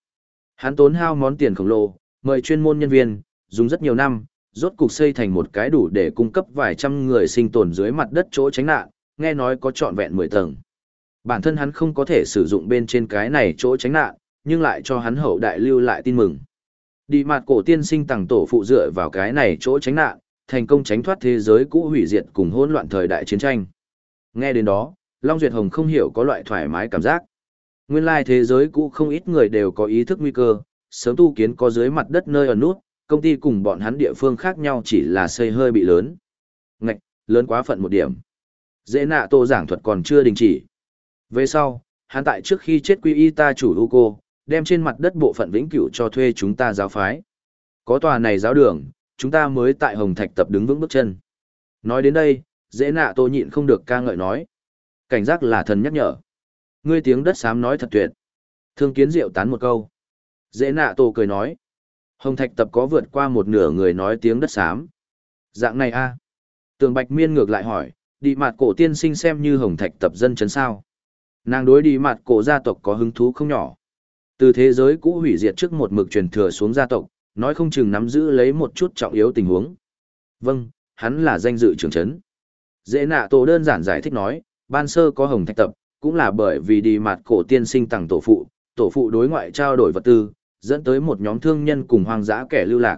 Hắn tốn hao món tiền khổng lồ, mời chuyên môn nhân viên, dùng rất nhiều năm, rốt cục xây thành một cái đủ để cung cấp vài trăm người sinh tồn dưới mặt đất chỗ tránh nạn, nghe nói có trọn vẹn 10 tầng. Bản thân hắn không có thể sử dụng bên trên cái này chỗ tránh nạn, nhưng lại cho hắn hậu đại lưu lại tin mừng. Đi mặt cổ tiên sinh tàng tổ phụ dựa vào cái này chỗ tránh nạn, thành công tránh thoát thế giới cũ hủy diệt cùng hỗn loạn thời đại chiến tranh. Nghe đến đó, Long Duyệt Hồng không hiểu có loại thoải mái cảm giác. Nguyên lai thế giới cũ không ít người đều có ý thức nguy cơ, sớm tu kiến có dưới mặt đất nơi ở nút, công ty cùng bọn hắn địa phương khác nhau chỉ là xây hơi bị lớn. Ngạch, lớn quá phận một điểm. Dễ nạ tô giảng thuật còn chưa đình chỉ. Về sau, hắn tại trước khi chết quy y ta chủ Uco, đem trên mặt đất bộ phận vĩnh cửu cho thuê chúng ta giáo phái. Có tòa này giáo đường, chúng ta mới tại Hồng Thạch tập đứng vững bước chân. Nói đến đây, dễ nạ tô nhịn không được ca ngợi nói. Cảnh giác là thần nhắc nhở. Ngươi tiếng đất xám nói thật tuyệt. Thương kiến diệu tán một câu. Dễ nạ tô cười nói. Hồng Thạch tập có vượt qua một nửa người nói tiếng đất xám. Dạng này a Tường Bạch Miên ngược lại hỏi, đi mặt cổ tiên sinh xem như Hồng Thạch tập dân chấn sao. Nàng đối đi mặt cổ gia tộc có hứng thú không nhỏ. Từ thế giới cũ hủy diệt trước một mực truyền thừa xuống gia tộc, nói không chừng nắm giữ lấy một chút trọng yếu tình huống. Vâng, hắn là danh dự trưởng chấn. Dễ nạ tổ đơn giản giải thích nói, ban sơ có hồng thạch tập, cũng là bởi vì đi mặt cổ tiên sinh tặng tổ phụ, tổ phụ đối ngoại trao đổi vật tư, dẫn tới một nhóm thương nhân cùng hoang dã kẻ lưu lạc.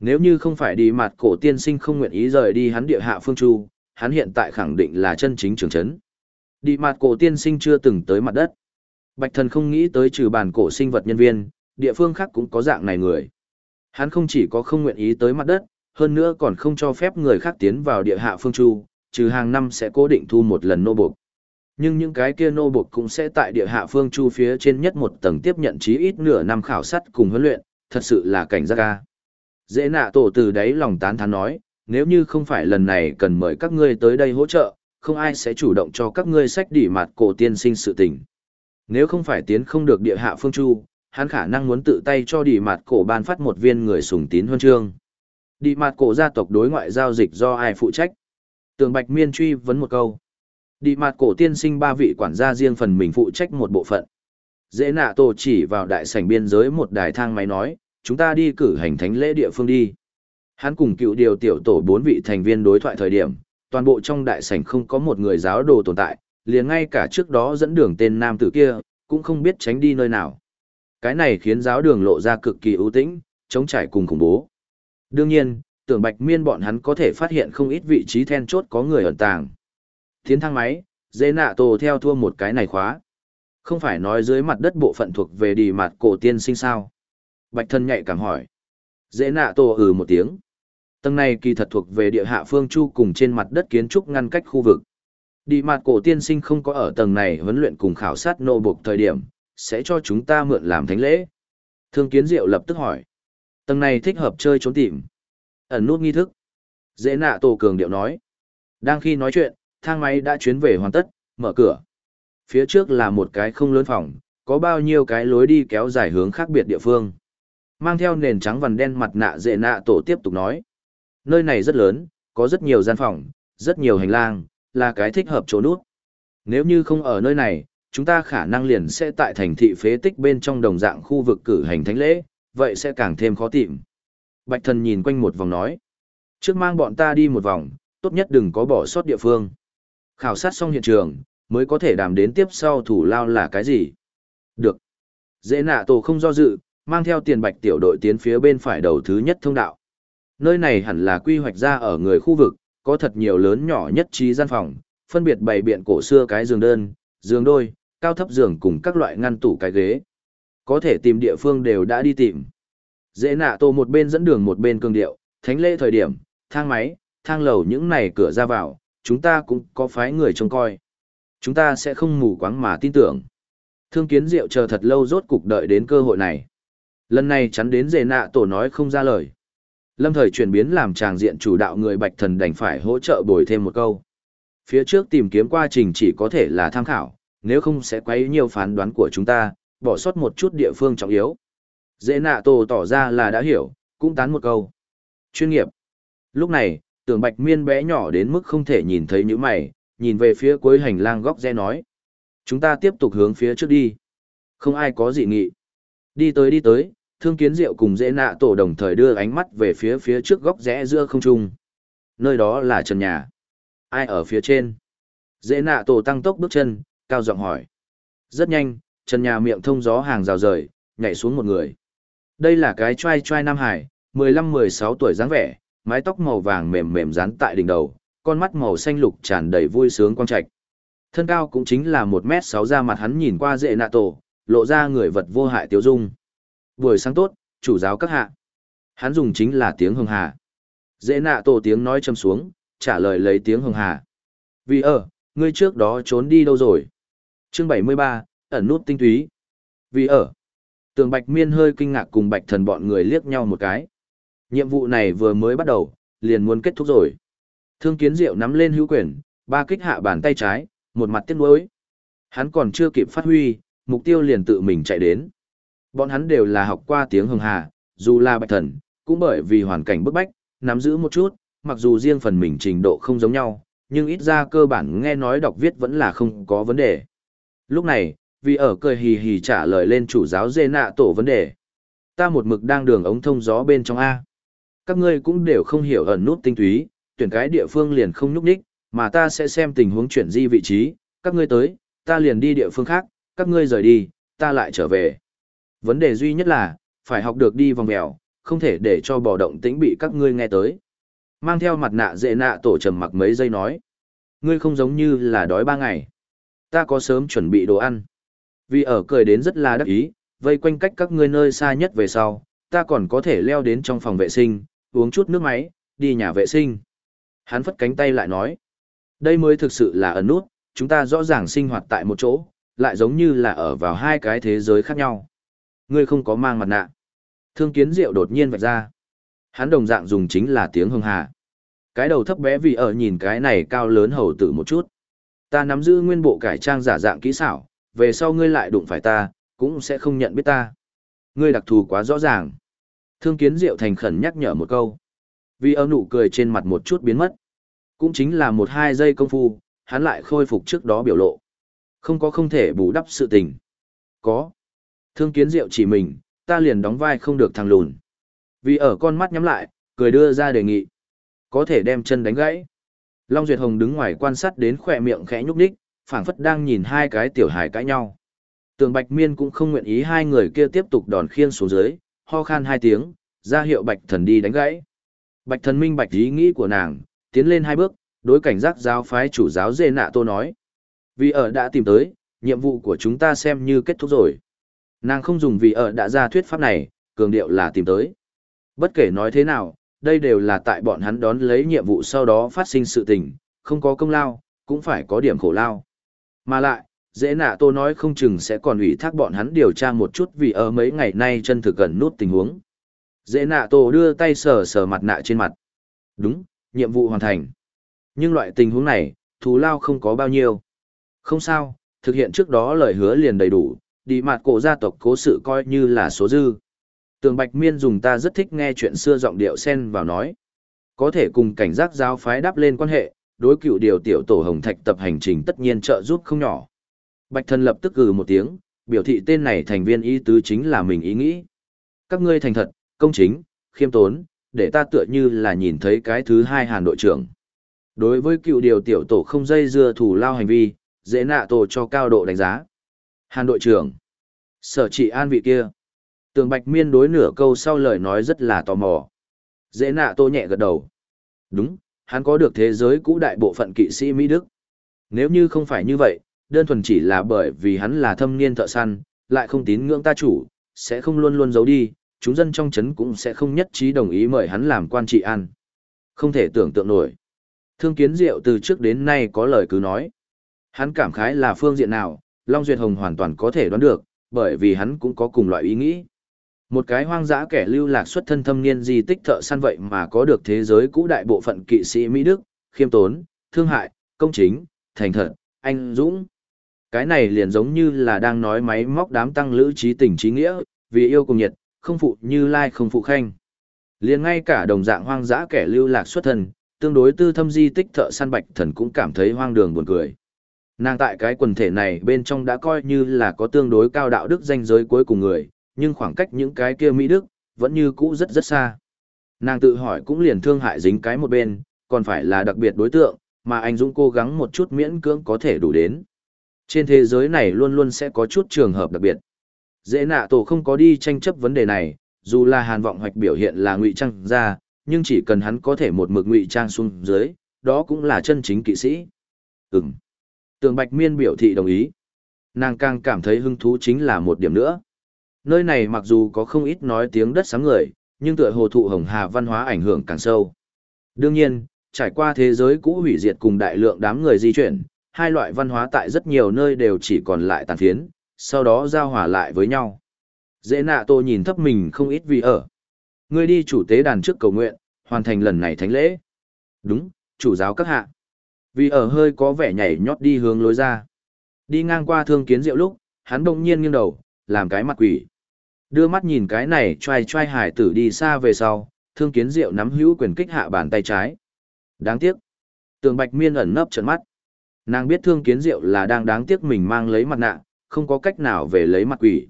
Nếu như không phải đi mặt cổ tiên sinh không nguyện ý rời đi hắn địa hạ phương chu, hắn hiện tại khẳng định là chân chính trưởng chấn. Đi mặt cổ tiên sinh chưa từng tới mặt đất. Bạch thần không nghĩ tới trừ bản cổ sinh vật nhân viên, địa phương khác cũng có dạng này người. Hắn không chỉ có không nguyện ý tới mặt đất, hơn nữa còn không cho phép người khác tiến vào địa hạ phương chu, trừ hàng năm sẽ cố định thu một lần nô buộc. Nhưng những cái kia nô bộc cũng sẽ tại địa hạ phương chu phía trên nhất một tầng tiếp nhận chí ít nửa năm khảo sát cùng huấn luyện, thật sự là cảnh giác ca. Dễ nạ tổ từ đấy lòng tán thán nói, nếu như không phải lần này cần mời các ngươi tới đây hỗ trợ, không ai sẽ chủ động cho các ngươi sách đỉ mặt cổ tiên sinh sự tình. Nếu không phải tiến không được địa hạ phương chu, hắn khả năng muốn tự tay cho đỉ mặt cổ ban phát một viên người sùng tín huân chương. Đỉ mặt cổ gia tộc đối ngoại giao dịch do ai phụ trách? Tường Bạch Miên truy vấn một câu. Đi mặt cổ tiên sinh ba vị quản gia riêng phần mình phụ trách một bộ phận. Dễ nạ tổ chỉ vào đại sảnh biên giới một đài thang máy nói, chúng ta đi cử hành thánh lễ địa phương đi. Hắn cùng cựu điều tiểu tổ bốn vị thành viên đối thoại thời điểm, toàn bộ trong đại sảnh không có một người giáo đồ tồn tại, liền ngay cả trước đó dẫn đường tên nam tử kia, cũng không biết tránh đi nơi nào. Cái này khiến giáo đường lộ ra cực kỳ ưu tĩnh, chống trải cùng khủng bố. Đương nhiên, tưởng bạch miên bọn hắn có thể phát hiện không ít vị trí then chốt có người ẩn tàng. Tiến thang máy, dễ nạ tổ theo thua một cái này khóa. Không phải nói dưới mặt đất bộ phận thuộc về đi mặt cổ tiên sinh sao. Bạch thân nhạy cảm hỏi. Dễ nạ tổ ừ một tiếng. Tầng này kỳ thật thuộc về địa hạ phương chu cùng trên mặt đất kiến trúc ngăn cách khu vực. Đi mặt cổ tiên sinh không có ở tầng này huấn luyện cùng khảo sát nô buộc thời điểm, sẽ cho chúng ta mượn làm thánh lễ. Thương kiến diệu lập tức hỏi. Tầng này thích hợp chơi trốn tìm. Ẩn nút nghi thức. Dễ nạ tổ cường điệu nói. Đang khi nói chuyện, thang máy đã chuyến về hoàn tất, mở cửa. Phía trước là một cái không lớn phòng, có bao nhiêu cái lối đi kéo dài hướng khác biệt địa phương. Mang theo nền trắng vằn đen mặt nạ dễ nạ tổ tiếp tục nói. Nơi này rất lớn, có rất nhiều gian phòng, rất nhiều hành lang, là cái thích hợp chỗ nút. Nếu như không ở nơi này, chúng ta khả năng liền sẽ tại thành thị phế tích bên trong đồng dạng khu vực cử hành thánh lễ, vậy sẽ càng thêm khó tìm. Bạch thần nhìn quanh một vòng nói. Trước mang bọn ta đi một vòng, tốt nhất đừng có bỏ sót địa phương. Khảo sát xong hiện trường, mới có thể đàm đến tiếp sau thủ lao là cái gì. Được. Dễ nạ tổ không do dự, mang theo tiền bạch tiểu đội tiến phía bên phải đầu thứ nhất thông đạo. Nơi này hẳn là quy hoạch ra ở người khu vực, có thật nhiều lớn nhỏ nhất trí gian phòng, phân biệt bày biện cổ xưa cái giường đơn, giường đôi, cao thấp giường cùng các loại ngăn tủ cái ghế. Có thể tìm địa phương đều đã đi tìm. Dễ nạ tổ một bên dẫn đường một bên cương điệu, thánh lễ thời điểm, thang máy, thang lầu những này cửa ra vào, chúng ta cũng có phái người trông coi. Chúng ta sẽ không mù quáng mà tin tưởng. Thương kiến diệu chờ thật lâu rốt cục đợi đến cơ hội này. Lần này chắn đến dễ nạ tổ nói không ra lời. Lâm thời chuyển biến làm tràng diện chủ đạo người bạch thần đành phải hỗ trợ bồi thêm một câu. Phía trước tìm kiếm quá trình chỉ có thể là tham khảo, nếu không sẽ quấy nhiều phán đoán của chúng ta, bỏ sót một chút địa phương trọng yếu. Dễ nạ tổ tỏ ra là đã hiểu, cũng tán một câu. Chuyên nghiệp. Lúc này, tưởng bạch miên bé nhỏ đến mức không thể nhìn thấy những mày, nhìn về phía cuối hành lang góc rẽ nói. Chúng ta tiếp tục hướng phía trước đi. Không ai có gì nghị. Đi tới đi tới, thương kiến diệu cùng dễ nạ tổ đồng thời đưa ánh mắt về phía phía trước góc rẽ giữa không trung. Nơi đó là trần nhà. Ai ở phía trên? Dễ nạ tổ tăng tốc bước chân, cao giọng hỏi. Rất nhanh, trần nhà miệng thông gió hàng rào rời, nhảy xuống một người. Đây là cái trai trai Nam Hải, 15-16 tuổi dáng vẻ, mái tóc màu vàng mềm mềm dán tại đỉnh đầu, con mắt màu xanh lục tràn đầy vui sướng quang trạch. Thân cao cũng chính là 1m6 ra mặt hắn nhìn qua dễ nạ tổ, lộ ra người vật vô hại tiêu dung. Buổi sáng tốt, chủ giáo các hạ. Hắn dùng chính là tiếng hồng hà. Dễ nạ tổ tiếng nói châm xuống, trả lời lấy tiếng hồng hà. Vì ở, ngươi trước đó trốn đi đâu rồi? Chương 73, ẩn nút tinh túy. Vì ở, tường bạch miên hơi kinh ngạc cùng bạch thần bọn người liếc nhau một cái. Nhiệm vụ này vừa mới bắt đầu, liền muốn kết thúc rồi. Thương kiến diệu nắm lên hữu quyền, ba kích hạ bàn tay trái, một mặt tiếc nuối. Hắn còn chưa kịp phát huy, mục tiêu liền tự mình chạy đến. Bọn hắn đều là học qua tiếng hồng hà, dù là bạch thần, cũng bởi vì hoàn cảnh bức bách, nắm giữ một chút, mặc dù riêng phần mình trình độ không giống nhau, nhưng ít ra cơ bản nghe nói đọc viết vẫn là không có vấn đề. Lúc này, vì ở cười hì hì trả lời lên chủ giáo dê nạ tổ vấn đề. Ta một mực đang đường ống thông gió bên trong A. Các ngươi cũng đều không hiểu ẩn nút tinh túy, tuyển cái địa phương liền không nhúc nhích, mà ta sẽ xem tình huống chuyển di vị trí, các ngươi tới, ta liền đi địa phương khác, các ngươi rời đi, ta lại trở về. Vấn đề duy nhất là, phải học được đi vòng mèo, không thể để cho bò động tĩnh bị các ngươi nghe tới. Mang theo mặt nạ dễ nạ tổ trầm mặc mấy giây nói. Ngươi không giống như là đói ba ngày. Ta có sớm chuẩn bị đồ ăn. Vì ở cười đến rất là đắc ý, vây quanh cách các ngươi nơi xa nhất về sau, ta còn có thể leo đến trong phòng vệ sinh, uống chút nước máy, đi nhà vệ sinh. Hắn phất cánh tay lại nói. Đây mới thực sự là ẩn nút, chúng ta rõ ràng sinh hoạt tại một chỗ, lại giống như là ở vào hai cái thế giới khác nhau. Ngươi không có mang mặt nạ. Thương kiến diệu đột nhiên vạch ra. Hắn đồng dạng dùng chính là tiếng hưng hà. Cái đầu thấp bé vì ở nhìn cái này cao lớn hầu tử một chút. Ta nắm giữ nguyên bộ cải trang giả dạng kỹ xảo, về sau ngươi lại đụng phải ta, cũng sẽ không nhận biết ta. Ngươi đặc thù quá rõ ràng. Thương kiến diệu thành khẩn nhắc nhở một câu. Vì ơ nụ cười trên mặt một chút biến mất. Cũng chính là một hai giây công phu, hắn lại khôi phục trước đó biểu lộ. Không có không thể bù đắp sự tình. Có. Thương kiến diệu chỉ mình, ta liền đóng vai không được thằng lùn. Vì ở con mắt nhắm lại, cười đưa ra đề nghị. Có thể đem chân đánh gãy. Long Duyệt Hồng đứng ngoài quan sát đến khỏe miệng khẽ nhúc đích, phảng phất đang nhìn hai cái tiểu hài cãi nhau. Tường Bạch Miên cũng không nguyện ý hai người kia tiếp tục đòn khiên xuống dưới, ho khan hai tiếng, ra hiệu Bạch Thần đi đánh gãy. Bạch Thần minh bạch ý nghĩ của nàng, tiến lên hai bước, đối cảnh giác giáo phái chủ giáo Dê Nạ Tô nói. Vì ở đã tìm tới, nhiệm vụ của chúng ta xem như kết thúc rồi. Nàng không dùng vì ở đã ra thuyết pháp này, cường điệu là tìm tới. Bất kể nói thế nào, đây đều là tại bọn hắn đón lấy nhiệm vụ sau đó phát sinh sự tình, không có công lao, cũng phải có điểm khổ lao. Mà lại, dễ nạ tô nói không chừng sẽ còn ủy thác bọn hắn điều tra một chút vì ở mấy ngày nay chân thực gần nút tình huống. Dễ nạ tô đưa tay sờ sờ mặt nạ trên mặt. Đúng, nhiệm vụ hoàn thành. Nhưng loại tình huống này, thù lao không có bao nhiêu. Không sao, thực hiện trước đó lời hứa liền đầy đủ, đi mặt cổ gia tộc cố sự coi như là số dư. Tường Bạch Miên dùng ta rất thích nghe chuyện xưa giọng điệu sen vào nói. Có thể cùng cảnh giác giáo phái đáp lên quan hệ, đối cựu điều tiểu tổ hồng thạch tập hành trình tất nhiên trợ giúp không nhỏ. Bạch thần lập tức gừ một tiếng, biểu thị tên này thành viên ý tứ chính là mình ý nghĩ. Các ngươi thành thật, công chính, khiêm tốn, để ta tựa như là nhìn thấy cái thứ hai hàn đội trưởng. Đối với cựu điều tiểu tổ không dây dưa thủ lao hành vi, dễ nạ tổ cho cao độ đánh giá. Hàn đội trưởng. Sở trị an vị kia. Tường Bạch Miên đối nửa câu sau lời nói rất là tò mò. Dễ nạ tô nhẹ gật đầu. Đúng, hắn có được thế giới cũ đại bộ phận kỵ sĩ Mỹ Đức. Nếu như không phải như vậy, đơn thuần chỉ là bởi vì hắn là thâm niên thợ săn, lại không tín ngưỡng ta chủ, sẽ không luôn luôn giấu đi, chúng dân trong chấn cũng sẽ không nhất trí đồng ý mời hắn làm quan trị an. Không thể tưởng tượng nổi. Thương kiến diệu từ trước đến nay có lời cứ nói. Hắn cảm khái là phương diện nào, Long Duyệt Hồng hoàn toàn có thể đoán được, bởi vì hắn cũng có cùng loại ý nghĩ. Một cái hoang dã kẻ lưu lạc xuất thân thâm niên di tích thợ săn vậy mà có được thế giới cũ đại bộ phận kỵ sĩ Mỹ Đức, khiêm tốn, thương hại, công chính, thành thật, anh dũng. Cái này liền giống như là đang nói máy móc đám tăng lữ trí tình trí nghĩa, vì yêu cùng nhiệt, không phụ như lai không phụ khanh. Liền ngay cả đồng dạng hoang dã kẻ lưu lạc xuất thân, tương đối tư thâm di tích thợ săn bạch thần cũng cảm thấy hoang đường buồn cười. Nàng tại cái quần thể này bên trong đã coi như là có tương đối cao đạo đức danh giới cuối cùng người, nhưng khoảng cách những cái kia Mỹ Đức, vẫn như cũ rất rất xa. Nàng tự hỏi cũng liền thương hại dính cái một bên, còn phải là đặc biệt đối tượng, mà anh Dũng cố gắng một chút miễn cưỡng có thể đủ đến. Trên thế giới này luôn luôn sẽ có chút trường hợp đặc biệt. Dễ nạ tổ không có đi tranh chấp vấn đề này, dù là hàn vọng hoạch biểu hiện là ngụy trang ra, nhưng chỉ cần hắn có thể một mực ngụy trang xuống dưới, đó cũng là chân chính kỵ sĩ. Ừm. Tường Bạch Miên biểu thị đồng ý. Nàng càng cảm thấy hứng thú chính là một điểm nữa. Nơi này mặc dù có không ít nói tiếng đất sáng người, nhưng tựa hồ thụ hồng hà văn hóa ảnh hưởng càng sâu. Đương nhiên, trải qua thế giới cũ hủy diệt cùng đại lượng đám người di chuyển, hai loại văn hóa tại rất nhiều nơi đều chỉ còn lại tàn phiến, sau đó giao hòa lại với nhau. Dễ nạ tô nhìn thấp mình không ít vì ở. Ngươi đi chủ tế đàn trước cầu nguyện, hoàn thành lần này thánh lễ. Đúng, chủ giáo các hạ. Vì ở hơi có vẻ nhảy nhót đi hướng lối ra. Đi ngang qua thương kiến diệu lúc, hắn đông nhiên nghiêng đầu, làm cái mặt quỷ. Đưa mắt nhìn cái này trai trai hải tử đi xa về sau, thương kiến diệu nắm hữu quyền kích hạ bàn tay trái. Đáng tiếc. Tường bạch miên ẩn nấp trận mắt. Nàng biết thương kiến diệu là đang đáng tiếc mình mang lấy mặt nạ, không có cách nào về lấy mặt quỷ.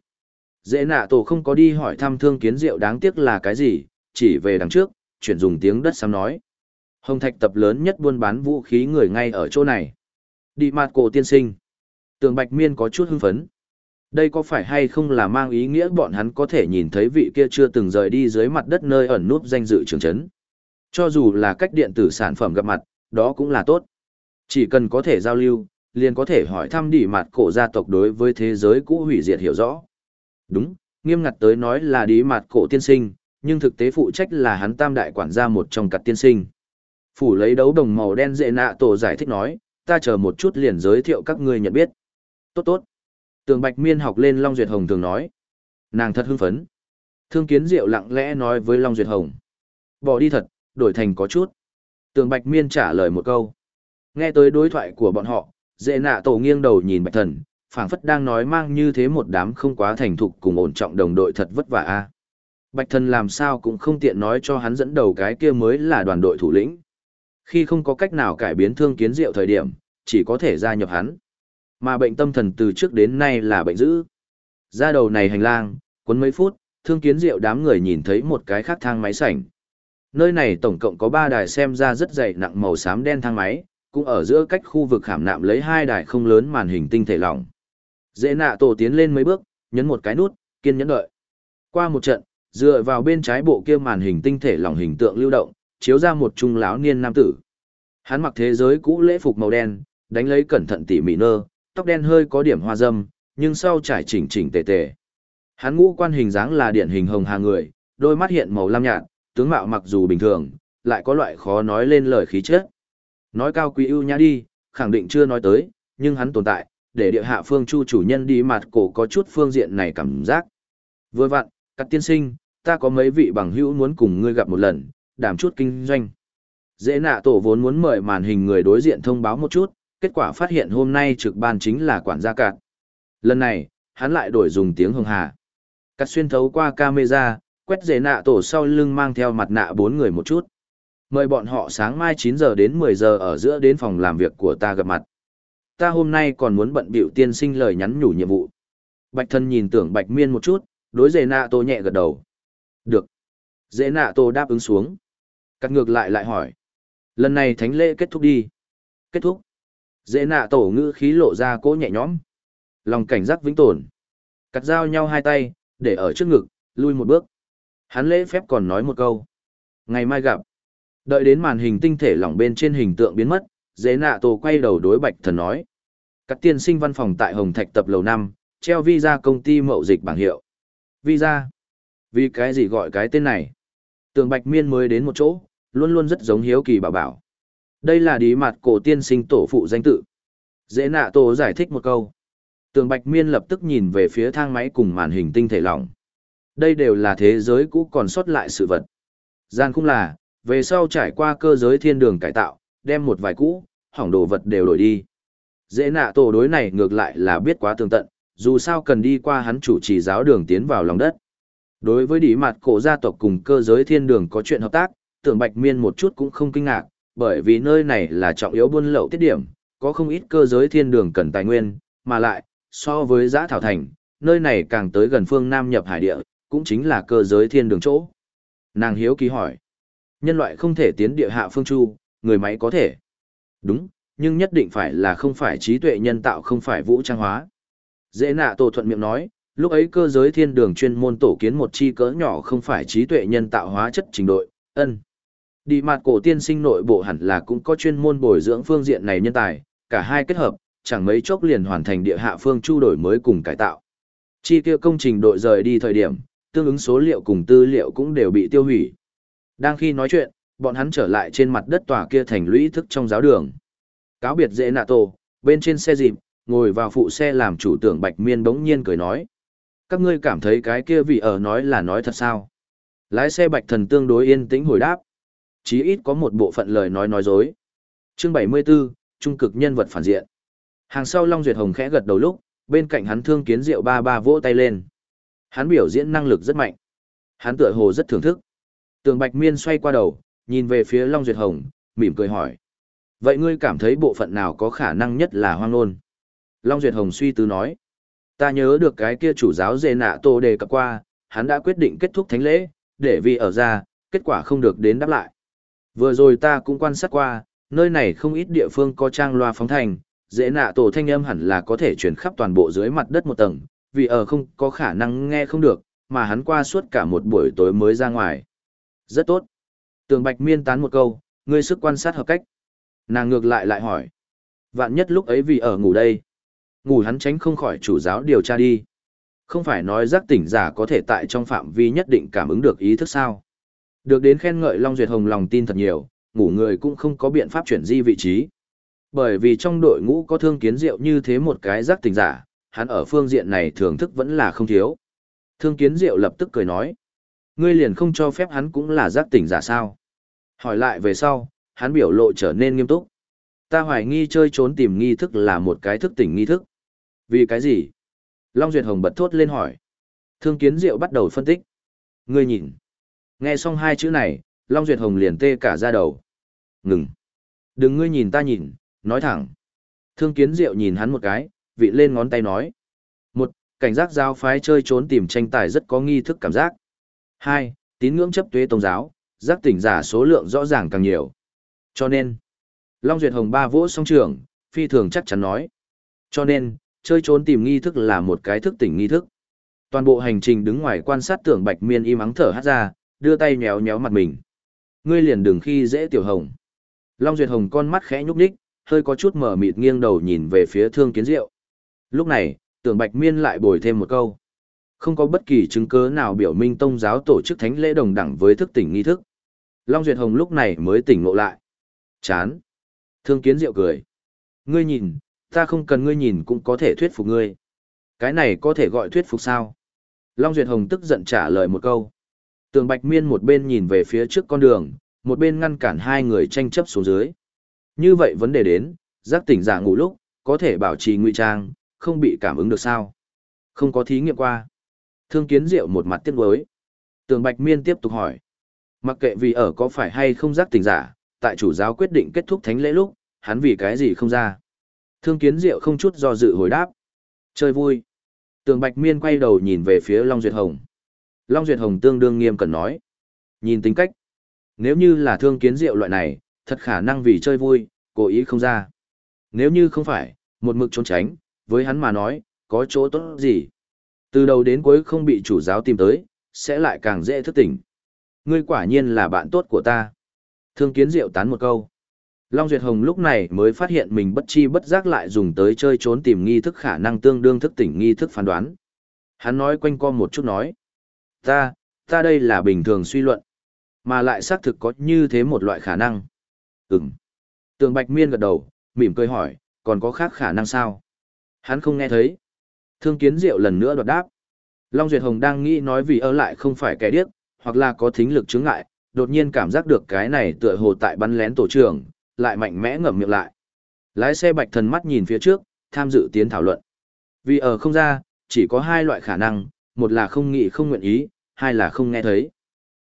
Dễ nạ tổ không có đi hỏi thăm thương kiến diệu đáng tiếc là cái gì, chỉ về đằng trước, chuyển dùng tiếng đất xăm nói. Hồng thạch tập lớn nhất buôn bán vũ khí người ngay ở chỗ này. Đi mặt cổ tiên sinh. Tường Bạch Miên có chút hưng phấn. Đây có phải hay không là mang ý nghĩa bọn hắn có thể nhìn thấy vị kia chưa từng rời đi dưới mặt đất nơi ẩn núp danh dự trường trấn. Cho dù là cách điện tử sản phẩm gặp mặt, đó cũng là tốt. Chỉ cần có thể giao lưu, liền có thể hỏi thăm đỉ mặt cổ gia tộc đối với thế giới cũ hủy diệt hiểu rõ. Đúng, nghiêm ngặt tới nói là đỉ mặt cổ tiên sinh, nhưng thực tế phụ trách là hắn tam đại quản gia một trong cặp tiên sinh. Phủ lấy đấu đồng màu đen dễ nạ tổ giải thích nói, ta chờ một chút liền giới thiệu các ngươi nhận biết. Tốt tốt. Tường Bạch Miên học lên Long Duyệt Hồng thường nói. Nàng thật hưng phấn. Thương Kiến Diệu lặng lẽ nói với Long Duyệt Hồng. Bỏ đi thật, đổi thành có chút. Tường Bạch Miên trả lời một câu. Nghe tới đối thoại của bọn họ, dễ nạ tổ nghiêng đầu nhìn Bạch Thần, phảng phất đang nói mang như thế một đám không quá thành thục cùng ổn trọng đồng đội thật vất vả a. Bạch Thần làm sao cũng không tiện nói cho hắn dẫn đầu cái kia mới là đoàn đội thủ lĩnh. Khi không có cách nào cải biến thương kiến diệu thời điểm, chỉ có thể gia nhập hắn. Mà bệnh tâm thần từ trước đến nay là bệnh dữ. Ra đầu này hành lang, cuốn mấy phút, thương kiến diệu đám người nhìn thấy một cái khác thang máy sảnh. Nơi này tổng cộng có 3 đài xem ra rất dày nặng màu xám đen thang máy, cũng ở giữa cách khu vực khảm nạm lấy hai đài không lớn màn hình tinh thể lỏng. Dễ nạ tổ tiến lên mấy bước, nhấn một cái nút, kiên nhẫn đợi. Qua một trận, dựa vào bên trái bộ kia màn hình tinh thể lỏng hình tượng lưu động, chiếu ra một trung lão niên nam tử. Hắn mặc thế giới cũ lễ phục màu đen, đánh lấy cẩn thận tỉ mỉ nơ, tóc đen hơi có điểm hoa dâm, nhưng sau trải chỉnh chỉnh tề tề. Hắn ngũ quan hình dáng là điển hình hồng hà người, đôi mắt hiện màu lam nhạt, tướng mạo mặc dù bình thường, lại có loại khó nói lên lời khí chất. Nói cao quý ưu nhã đi, khẳng định chưa nói tới, nhưng hắn tồn tại, để địa hạ phương chu chủ nhân đi mặt cổ có chút phương diện này cảm giác. Vừa vặn, các tiên sinh, ta có mấy vị bằng hữu muốn cùng ngươi gặp một lần, đảm chút kinh doanh. Dễ nạ tổ vốn muốn mời màn hình người đối diện thông báo một chút, kết quả phát hiện hôm nay trực ban chính là quản gia cạn. Lần này, hắn lại đổi dùng tiếng hồng hà. Cắt xuyên thấu qua camera, quét dễ nạ tổ sau lưng mang theo mặt nạ bốn người một chút. Mời bọn họ sáng mai 9 giờ đến 10 giờ ở giữa đến phòng làm việc của ta gặp mặt. Ta hôm nay còn muốn bận biểu tiên sinh lời nhắn nhủ nhiệm vụ. Bạch thân nhìn tưởng bạch miên một chút, đối dễ nạ Tô nhẹ gật đầu. Được. Dễ nạ Tô đáp ứng xuống. Cắt ngược lại lại hỏi. Lần này thánh lễ kết thúc đi. Kết thúc. Dễ nạ tổ ngữ khí lộ ra cố nhẹ nhõm. Lòng cảnh giác vĩnh tồn. Cắt dao nhau hai tay, để ở trước ngực, lui một bước. Hắn lễ phép còn nói một câu. Ngày mai gặp. Đợi đến màn hình tinh thể lỏng bên trên hình tượng biến mất, dễ nạ tổ quay đầu đối bạch thần nói. Các tiên sinh văn phòng tại Hồng Thạch tập lầu năm treo visa công ty mậu dịch bảng hiệu. Visa. Vì cái gì gọi cái tên này? Tường Bạch Miên mới đến một chỗ, luôn luôn rất giống hiếu kỳ bảo bảo. Đây là đi mặt cổ tiên sinh tổ phụ danh tự. Dễ nạ tổ giải thích một câu. Tường Bạch Miên lập tức nhìn về phía thang máy cùng màn hình tinh thể lỏng. Đây đều là thế giới cũ còn sót lại sự vật. Gian cũng là, về sau trải qua cơ giới thiên đường cải tạo, đem một vài cũ, hỏng đồ vật đều đổi đi. Dễ nạ tổ đối này ngược lại là biết quá tường tận, dù sao cần đi qua hắn chủ trì giáo đường tiến vào lòng đất. Đối với đỉ mặt cổ gia tộc cùng cơ giới thiên đường có chuyện hợp tác, tưởng bạch miên một chút cũng không kinh ngạc, bởi vì nơi này là trọng yếu buôn lậu tiết điểm, có không ít cơ giới thiên đường cần tài nguyên, mà lại, so với giã thảo thành, nơi này càng tới gần phương Nam nhập hải địa, cũng chính là cơ giới thiên đường chỗ. Nàng hiếu kỳ hỏi, nhân loại không thể tiến địa hạ phương chu, người máy có thể. Đúng, nhưng nhất định phải là không phải trí tuệ nhân tạo không phải vũ trang hóa. Dễ nạ tổ thuận miệng nói, lúc ấy cơ giới thiên đường chuyên môn tổ kiến một chi cỡ nhỏ không phải trí tuệ nhân tạo hóa chất trình đội, ân. Đi mặt cổ tiên sinh nội bộ hẳn là cũng có chuyên môn bồi dưỡng phương diện này nhân tài, cả hai kết hợp, chẳng mấy chốc liền hoàn thành địa hạ phương chu đổi mới cùng cải tạo. Chi kia công trình đội rời đi thời điểm, tương ứng số liệu cùng tư liệu cũng đều bị tiêu hủy. Đang khi nói chuyện, bọn hắn trở lại trên mặt đất tòa kia thành lũy thức trong giáo đường. Cáo biệt dễ nạ tổ, bên trên xe dịp, ngồi vào phụ xe làm chủ tưởng Bạch Miên bỗng nhiên cười nói. Các ngươi cảm thấy cái kia vị ở nói là nói thật sao? Lái xe Bạch Thần tương đối yên tĩnh hồi đáp. Chí ít có một bộ phận lời nói nói dối. Chương 74, Trung cực nhân vật phản diện. Hàng sau Long Duyệt Hồng khẽ gật đầu lúc, bên cạnh hắn thương kiến rượu ba ba vỗ tay lên. Hắn biểu diễn năng lực rất mạnh. Hắn tựa hồ rất thưởng thức. Tường Bạch Miên xoay qua đầu, nhìn về phía Long Duyệt Hồng, mỉm cười hỏi. Vậy ngươi cảm thấy bộ phận nào có khả năng nhất là hoang nôn? Long Duyệt Hồng suy tư nói. Ta nhớ được cái kia chủ giáo dê nạ tô đề cập qua, hắn đã quyết định kết thúc thánh lễ, để vì ở ra, kết quả không được đến đáp lại. Vừa rồi ta cũng quan sát qua, nơi này không ít địa phương có trang loa phóng thành, dễ nạ tổ thanh âm hẳn là có thể chuyển khắp toàn bộ dưới mặt đất một tầng, vì ở không có khả năng nghe không được, mà hắn qua suốt cả một buổi tối mới ra ngoài. Rất tốt. Tường Bạch miên tán một câu, ngươi sức quan sát hợp cách. Nàng ngược lại lại hỏi. Vạn nhất lúc ấy vì ở ngủ đây. Ngủ hắn tránh không khỏi chủ giáo điều tra đi. Không phải nói giác tỉnh giả có thể tại trong phạm vi nhất định cảm ứng được ý thức sao. Được đến khen ngợi Long Duyệt Hồng lòng tin thật nhiều, ngủ người cũng không có biện pháp chuyển di vị trí. Bởi vì trong đội ngũ có thương kiến diệu như thế một cái giác tỉnh giả, hắn ở phương diện này thưởng thức vẫn là không thiếu. Thương kiến diệu lập tức cười nói. Ngươi liền không cho phép hắn cũng là giác tỉnh giả sao. Hỏi lại về sau, hắn biểu lộ trở nên nghiêm túc. Ta hoài nghi chơi trốn tìm nghi thức là một cái thức tỉnh nghi thức. Vì cái gì? Long Duyệt Hồng bật thốt lên hỏi. Thương kiến diệu bắt đầu phân tích. Ngươi nhìn. Nghe xong hai chữ này, Long Duyệt Hồng liền tê cả ra đầu. Ngừng. Đừng ngươi nhìn ta nhìn, nói thẳng. Thương kiến diệu nhìn hắn một cái, vị lên ngón tay nói. Một, cảnh giác giao phái chơi trốn tìm tranh tài rất có nghi thức cảm giác. Hai, tín ngưỡng chấp tuế tôn giáo, giác tỉnh giả số lượng rõ ràng càng nhiều. Cho nên, Long Duyệt Hồng ba vỗ song trường, phi thường chắc chắn nói. Cho nên, chơi trốn tìm nghi thức là một cái thức tỉnh nghi thức. Toàn bộ hành trình đứng ngoài quan sát tưởng bạch miên im ắng thở hát ra, đưa tay nhéo nhéo mặt mình. Ngươi liền đừng khi dễ tiểu hồng. Long Duyệt Hồng con mắt khẽ nhúc nhích, hơi có chút mở mịt nghiêng đầu nhìn về phía thương kiến diệu. Lúc này, tưởng bạch miên lại bồi thêm một câu. Không có bất kỳ chứng cứ nào biểu minh tông giáo tổ chức thánh lễ đồng đẳng với thức tỉnh nghi thức. Long Duyệt Hồng lúc này mới tỉnh ngộ lại. Chán. Thương kiến diệu cười. Ngươi nhìn, ta không cần ngươi nhìn cũng có thể thuyết phục ngươi. Cái này có thể gọi thuyết phục sao? Long Duyệt Hồng tức giận trả lời một câu. Tường Bạch Miên một bên nhìn về phía trước con đường, một bên ngăn cản hai người tranh chấp xuống dưới. Như vậy vấn đề đến, giác tỉnh giả ngủ lúc, có thể bảo trì ngụy trang, không bị cảm ứng được sao? Không có thí nghiệm qua. Thương kiến diệu một mặt tiếc nuối. Tường Bạch Miên tiếp tục hỏi. Mặc kệ vì ở có phải hay không giác tình giả, tại chủ giáo quyết định kết thúc thánh lễ lúc, hắn vì cái gì không ra. Thương kiến diệu không chút do dự hồi đáp. Chơi vui. Tường Bạch Miên quay đầu nhìn về phía Long Duyệt Hồng. Long Duyệt Hồng tương đương nghiêm cẩn nói. Nhìn tính cách. Nếu như là thương kiến diệu loại này, thật khả năng vì chơi vui, cố ý không ra. Nếu như không phải, một mực trốn tránh, với hắn mà nói, có chỗ tốt gì. Từ đầu đến cuối không bị chủ giáo tìm tới, sẽ lại càng dễ thức tỉnh. Ngươi quả nhiên là bạn tốt của ta. Thương kiến diệu tán một câu. Long Duyệt Hồng lúc này mới phát hiện mình bất chi bất giác lại dùng tới chơi trốn tìm nghi thức khả năng tương đương thức tỉnh nghi thức phán đoán. Hắn nói quanh co một chút nói. Ta, ta đây là bình thường suy luận. Mà lại xác thực có như thế một loại khả năng. Ừm. Tường Bạch Miên gật đầu, mỉm cười hỏi, còn có khác khả năng sao? Hắn không nghe thấy. Thương Kiến Diệu lần nữa đoạt đáp. Long Duyệt Hồng đang nghĩ nói vì ở lại không phải kẻ điếc, hoặc là có thính lực chứng ngại, đột nhiên cảm giác được cái này tựa hồ tại bắn lén tổ trưởng, lại mạnh mẽ ngậm miệng lại. Lái xe bạch thần mắt nhìn phía trước, tham dự tiến thảo luận. Vì ở không ra, chỉ có hai loại khả năng, một là không nghĩ không nguyện ý, hai là không nghe thấy.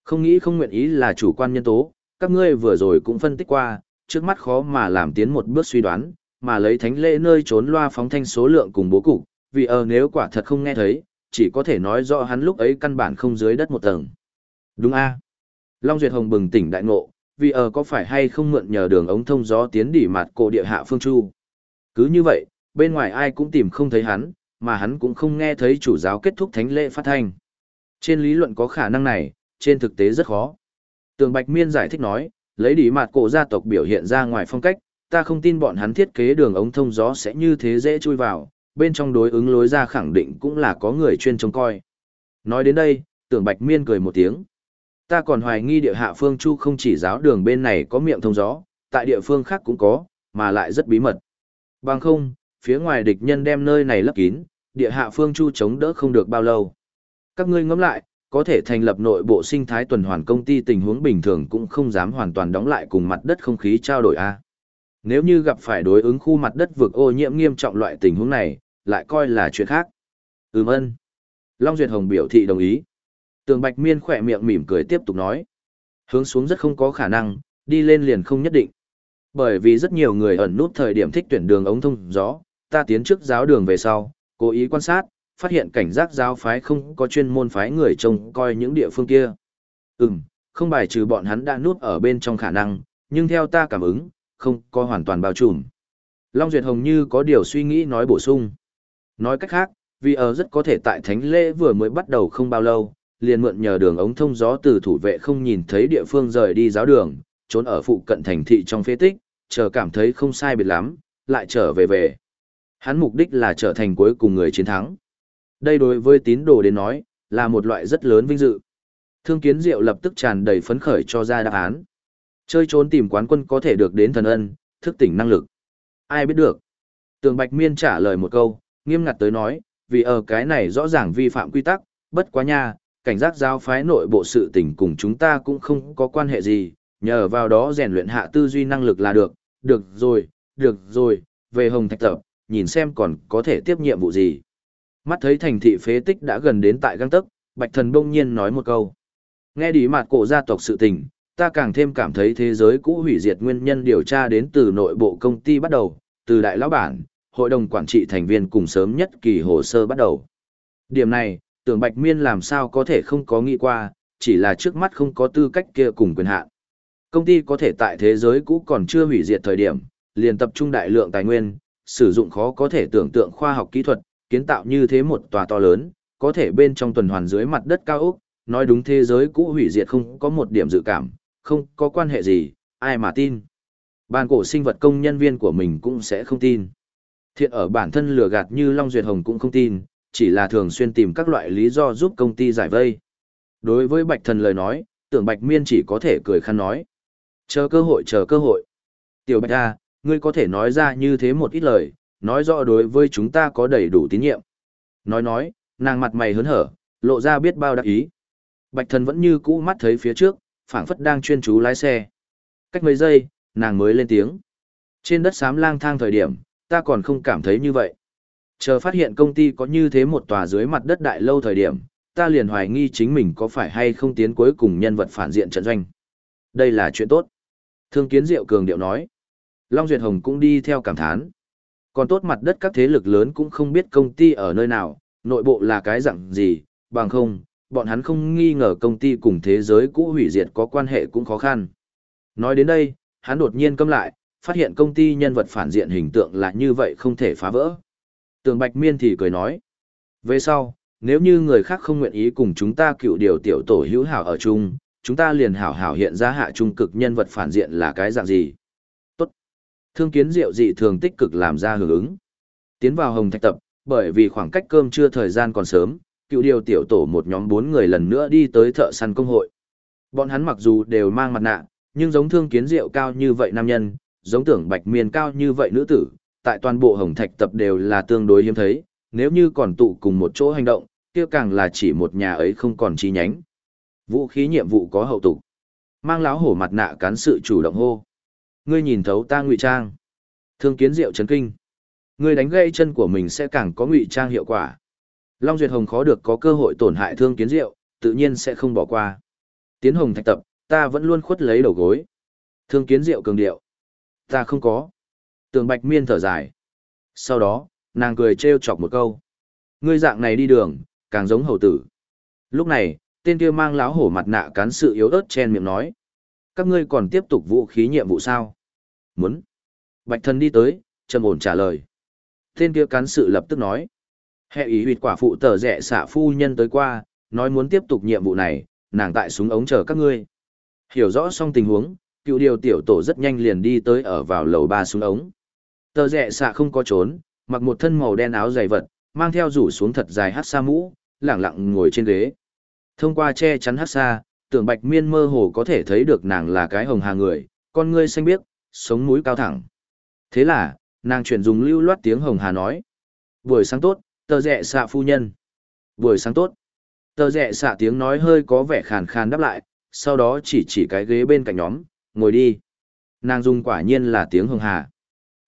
Không nghĩ không nguyện ý là chủ quan nhân tố, các ngươi vừa rồi cũng phân tích qua, trước mắt khó mà làm tiến một bước suy đoán, mà lấy thánh lễ nơi trốn loa phóng thanh số lượng cùng bố cục, vì ở nếu quả thật không nghe thấy, chỉ có thể nói rõ hắn lúc ấy căn bản không dưới đất một tầng. Đúng a Long Duyệt Hồng bừng tỉnh đại ngộ, vì ở có phải hay không mượn nhờ đường ống thông gió tiến đỉ mặt cổ địa hạ phương chu. Cứ như vậy, bên ngoài ai cũng tìm không thấy hắn, mà hắn cũng không nghe thấy chủ giáo kết thúc thánh lễ phát thanh. Trên lý luận có khả năng này, trên thực tế rất khó. Tường Bạch Miên giải thích nói, lấy đỉ mặt cổ gia tộc biểu hiện ra ngoài phong cách, ta không tin bọn hắn thiết kế đường ống thông gió sẽ như thế dễ chui vào, bên trong đối ứng lối ra khẳng định cũng là có người chuyên trông coi. Nói đến đây, Tưởng Bạch Miên cười một tiếng. Ta còn hoài nghi địa hạ phương chu không chỉ giáo đường bên này có miệng thông gió, tại địa phương khác cũng có, mà lại rất bí mật. Bằng không, phía ngoài địch nhân đem nơi này lấp kín, địa hạ phương chu chống đỡ không được bao lâu. Các ngươi ngẫm lại, có thể thành lập nội bộ sinh thái tuần hoàn công ty tình huống bình thường cũng không dám hoàn toàn đóng lại cùng mặt đất không khí trao đổi a. Nếu như gặp phải đối ứng khu mặt đất vực ô nhiễm nghiêm trọng loại tình huống này, lại coi là chuyện khác. Ừm ân. Long Duyệt Hồng biểu thị đồng ý. Tường Bạch Miên khỏe miệng mỉm cười tiếp tục nói. Hướng xuống rất không có khả năng, đi lên liền không nhất định. Bởi vì rất nhiều người ẩn nút thời điểm thích tuyển đường ống thông gió, ta tiến trước giáo đường về sau, cố ý quan sát, phát hiện cảnh giác giáo phái không có chuyên môn phái người trông coi những địa phương kia. Ừm, không bài trừ bọn hắn đã nút ở bên trong khả năng, nhưng theo ta cảm ứng, không có hoàn toàn bao trùm. Long Duyệt Hồng như có điều suy nghĩ nói bổ sung. Nói cách khác, vì ở rất có thể tại thánh lễ vừa mới bắt đầu không bao lâu, liền mượn nhờ đường ống thông gió từ thủ vệ không nhìn thấy địa phương rời đi giáo đường, trốn ở phụ cận thành thị trong phế tích, chờ cảm thấy không sai biệt lắm, lại trở về về. Hắn mục đích là trở thành cuối cùng người chiến thắng. Đây đối với tín đồ đến nói, là một loại rất lớn vinh dự. Thương kiến diệu lập tức tràn đầy phấn khởi cho ra đáp án. Chơi trốn tìm quán quân có thể được đến thần ân, thức tỉnh năng lực. Ai biết được. Tường Bạch Miên trả lời một câu, nghiêm ngặt tới nói, vì ở cái này rõ ràng vi phạm quy tắc, bất quá nha, cảnh giác giao phái nội bộ sự tình cùng chúng ta cũng không có quan hệ gì, nhờ vào đó rèn luyện hạ tư duy năng lực là được, được rồi, được rồi, về Hồng Thạch Tập, nhìn xem còn có thể tiếp nhiệm vụ gì. Mắt thấy thành thị phế tích đã gần đến tại găng tấc, Bạch Thần bỗng nhiên nói một câu. Nghe đi mặt cổ gia tộc sự tình, ta càng thêm cảm thấy thế giới cũ hủy diệt nguyên nhân điều tra đến từ nội bộ công ty bắt đầu, từ đại lão bản, hội đồng quản trị thành viên cùng sớm nhất kỳ hồ sơ bắt đầu. Điểm này, tưởng Bạch Miên làm sao có thể không có nghĩ qua, chỉ là trước mắt không có tư cách kia cùng quyền hạn. Công ty có thể tại thế giới cũ còn chưa hủy diệt thời điểm, liền tập trung đại lượng tài nguyên, sử dụng khó có thể tưởng tượng khoa học kỹ thuật, kiến tạo như thế một tòa to lớn, có thể bên trong tuần hoàn dưới mặt đất cao ốc, nói đúng thế giới cũ hủy diệt không có một điểm dự cảm, không có quan hệ gì, ai mà tin. Ban cổ sinh vật công nhân viên của mình cũng sẽ không tin. Thiện ở bản thân lừa gạt như Long Duyệt Hồng cũng không tin, chỉ là thường xuyên tìm các loại lý do giúp công ty giải vây. Đối với Bạch Thần lời nói, tưởng Bạch Miên chỉ có thể cười khăn nói. Chờ cơ hội chờ cơ hội. Tiểu Bạch A, ngươi có thể nói ra như thế một ít lời, nói rõ đối với chúng ta có đầy đủ tín nhiệm. Nói nói, nàng mặt mày hớn hở, lộ ra biết bao đặc ý. Bạch thần vẫn như cũ mắt thấy phía trước, phảng phất đang chuyên chú lái xe. Cách mấy giây, nàng mới lên tiếng. Trên đất xám lang thang thời điểm, ta còn không cảm thấy như vậy. Chờ phát hiện công ty có như thế một tòa dưới mặt đất đại lâu thời điểm, ta liền hoài nghi chính mình có phải hay không tiến cuối cùng nhân vật phản diện trận doanh. Đây là chuyện tốt. Thương kiến diệu cường điệu nói. Long Duyệt Hồng cũng đi theo cảm thán. Còn tốt mặt đất các thế lực lớn cũng không biết công ty ở nơi nào, nội bộ là cái dạng gì, bằng không, bọn hắn không nghi ngờ công ty cùng thế giới cũ hủy diệt có quan hệ cũng khó khăn. Nói đến đây, hắn đột nhiên câm lại, phát hiện công ty nhân vật phản diện hình tượng là như vậy không thể phá vỡ. Tường Bạch Miên thì cười nói. Về sau, nếu như người khác không nguyện ý cùng chúng ta cựu điều tiểu tổ hữu hảo ở chung, chúng ta liền hảo hảo hiện ra hạ trung cực nhân vật phản diện là cái dạng gì. Tốt. Thương kiến diệu dị thường tích cực làm ra hưởng ứng. Tiến vào hồng thạch tập, bởi vì khoảng cách cơm chưa thời gian còn sớm, cựu điều tiểu tổ một nhóm bốn người lần nữa đi tới thợ săn công hội. Bọn hắn mặc dù đều mang mặt nạ, nhưng giống thương kiến diệu cao như vậy nam nhân, giống tưởng bạch miên cao như vậy nữ tử, tại toàn bộ hồng thạch tập đều là tương đối hiếm thấy, nếu như còn tụ cùng một chỗ hành động, kia càng là chỉ một nhà ấy không còn chi nhánh. Vũ khí nhiệm vụ có hậu tục. Mang láo hổ mặt nạ cán sự chủ động hô. Ngươi nhìn thấu ta ngụy trang. Thương kiến diệu chấn kinh. Ngươi đánh gây chân của mình sẽ càng có ngụy trang hiệu quả. Long Duyệt Hồng khó được có cơ hội tổn hại thương kiến diệu, tự nhiên sẽ không bỏ qua. Tiến hồng thạch tập, ta vẫn luôn khuất lấy đầu gối. Thương kiến diệu cường điệu. Ta không có. Tường Bạch Miên thở dài. Sau đó, nàng cười trêu chọc một câu. Ngươi dạng này đi đường, càng giống hầu tử. Lúc này, tên kia mang láo hổ mặt nạ cán sự yếu ớt chen miệng nói. Các ngươi còn tiếp tục vũ khí nhiệm vụ sao? Muốn. Bạch thần đi tới, trầm ổn trả lời. Tên kia cán sự lập tức nói. Hệ ý huyệt quả phụ tờ rẻ xạ phu nhân tới qua, nói muốn tiếp tục nhiệm vụ này, nàng tại súng ống chờ các ngươi. Hiểu rõ xong tình huống, cựu điều tiểu tổ rất nhanh liền đi tới ở vào lầu ba xuống ống. Tờ rẽ xạ không có trốn, mặc một thân màu đen áo dày vật, mang theo rủ xuống thật dài hát xa mũ, lẳng lặng ngồi trên ghế. Thông qua che chắn hát xa, tưởng bạch miên mơ hồ có thể thấy được nàng là cái hồng hà người, con ngươi xanh biếc, sống mũi cao thẳng. Thế là, nàng chuyển dùng lưu loát tiếng hồng hà nói. Buổi sáng tốt, tờ rẽ xạ phu nhân. Buổi sáng tốt. Tờ rẽ xạ tiếng nói hơi có vẻ khàn khàn đáp lại, sau đó chỉ chỉ cái ghế bên cạnh nhóm, ngồi đi. Nàng dùng quả nhiên là tiếng hồng hà.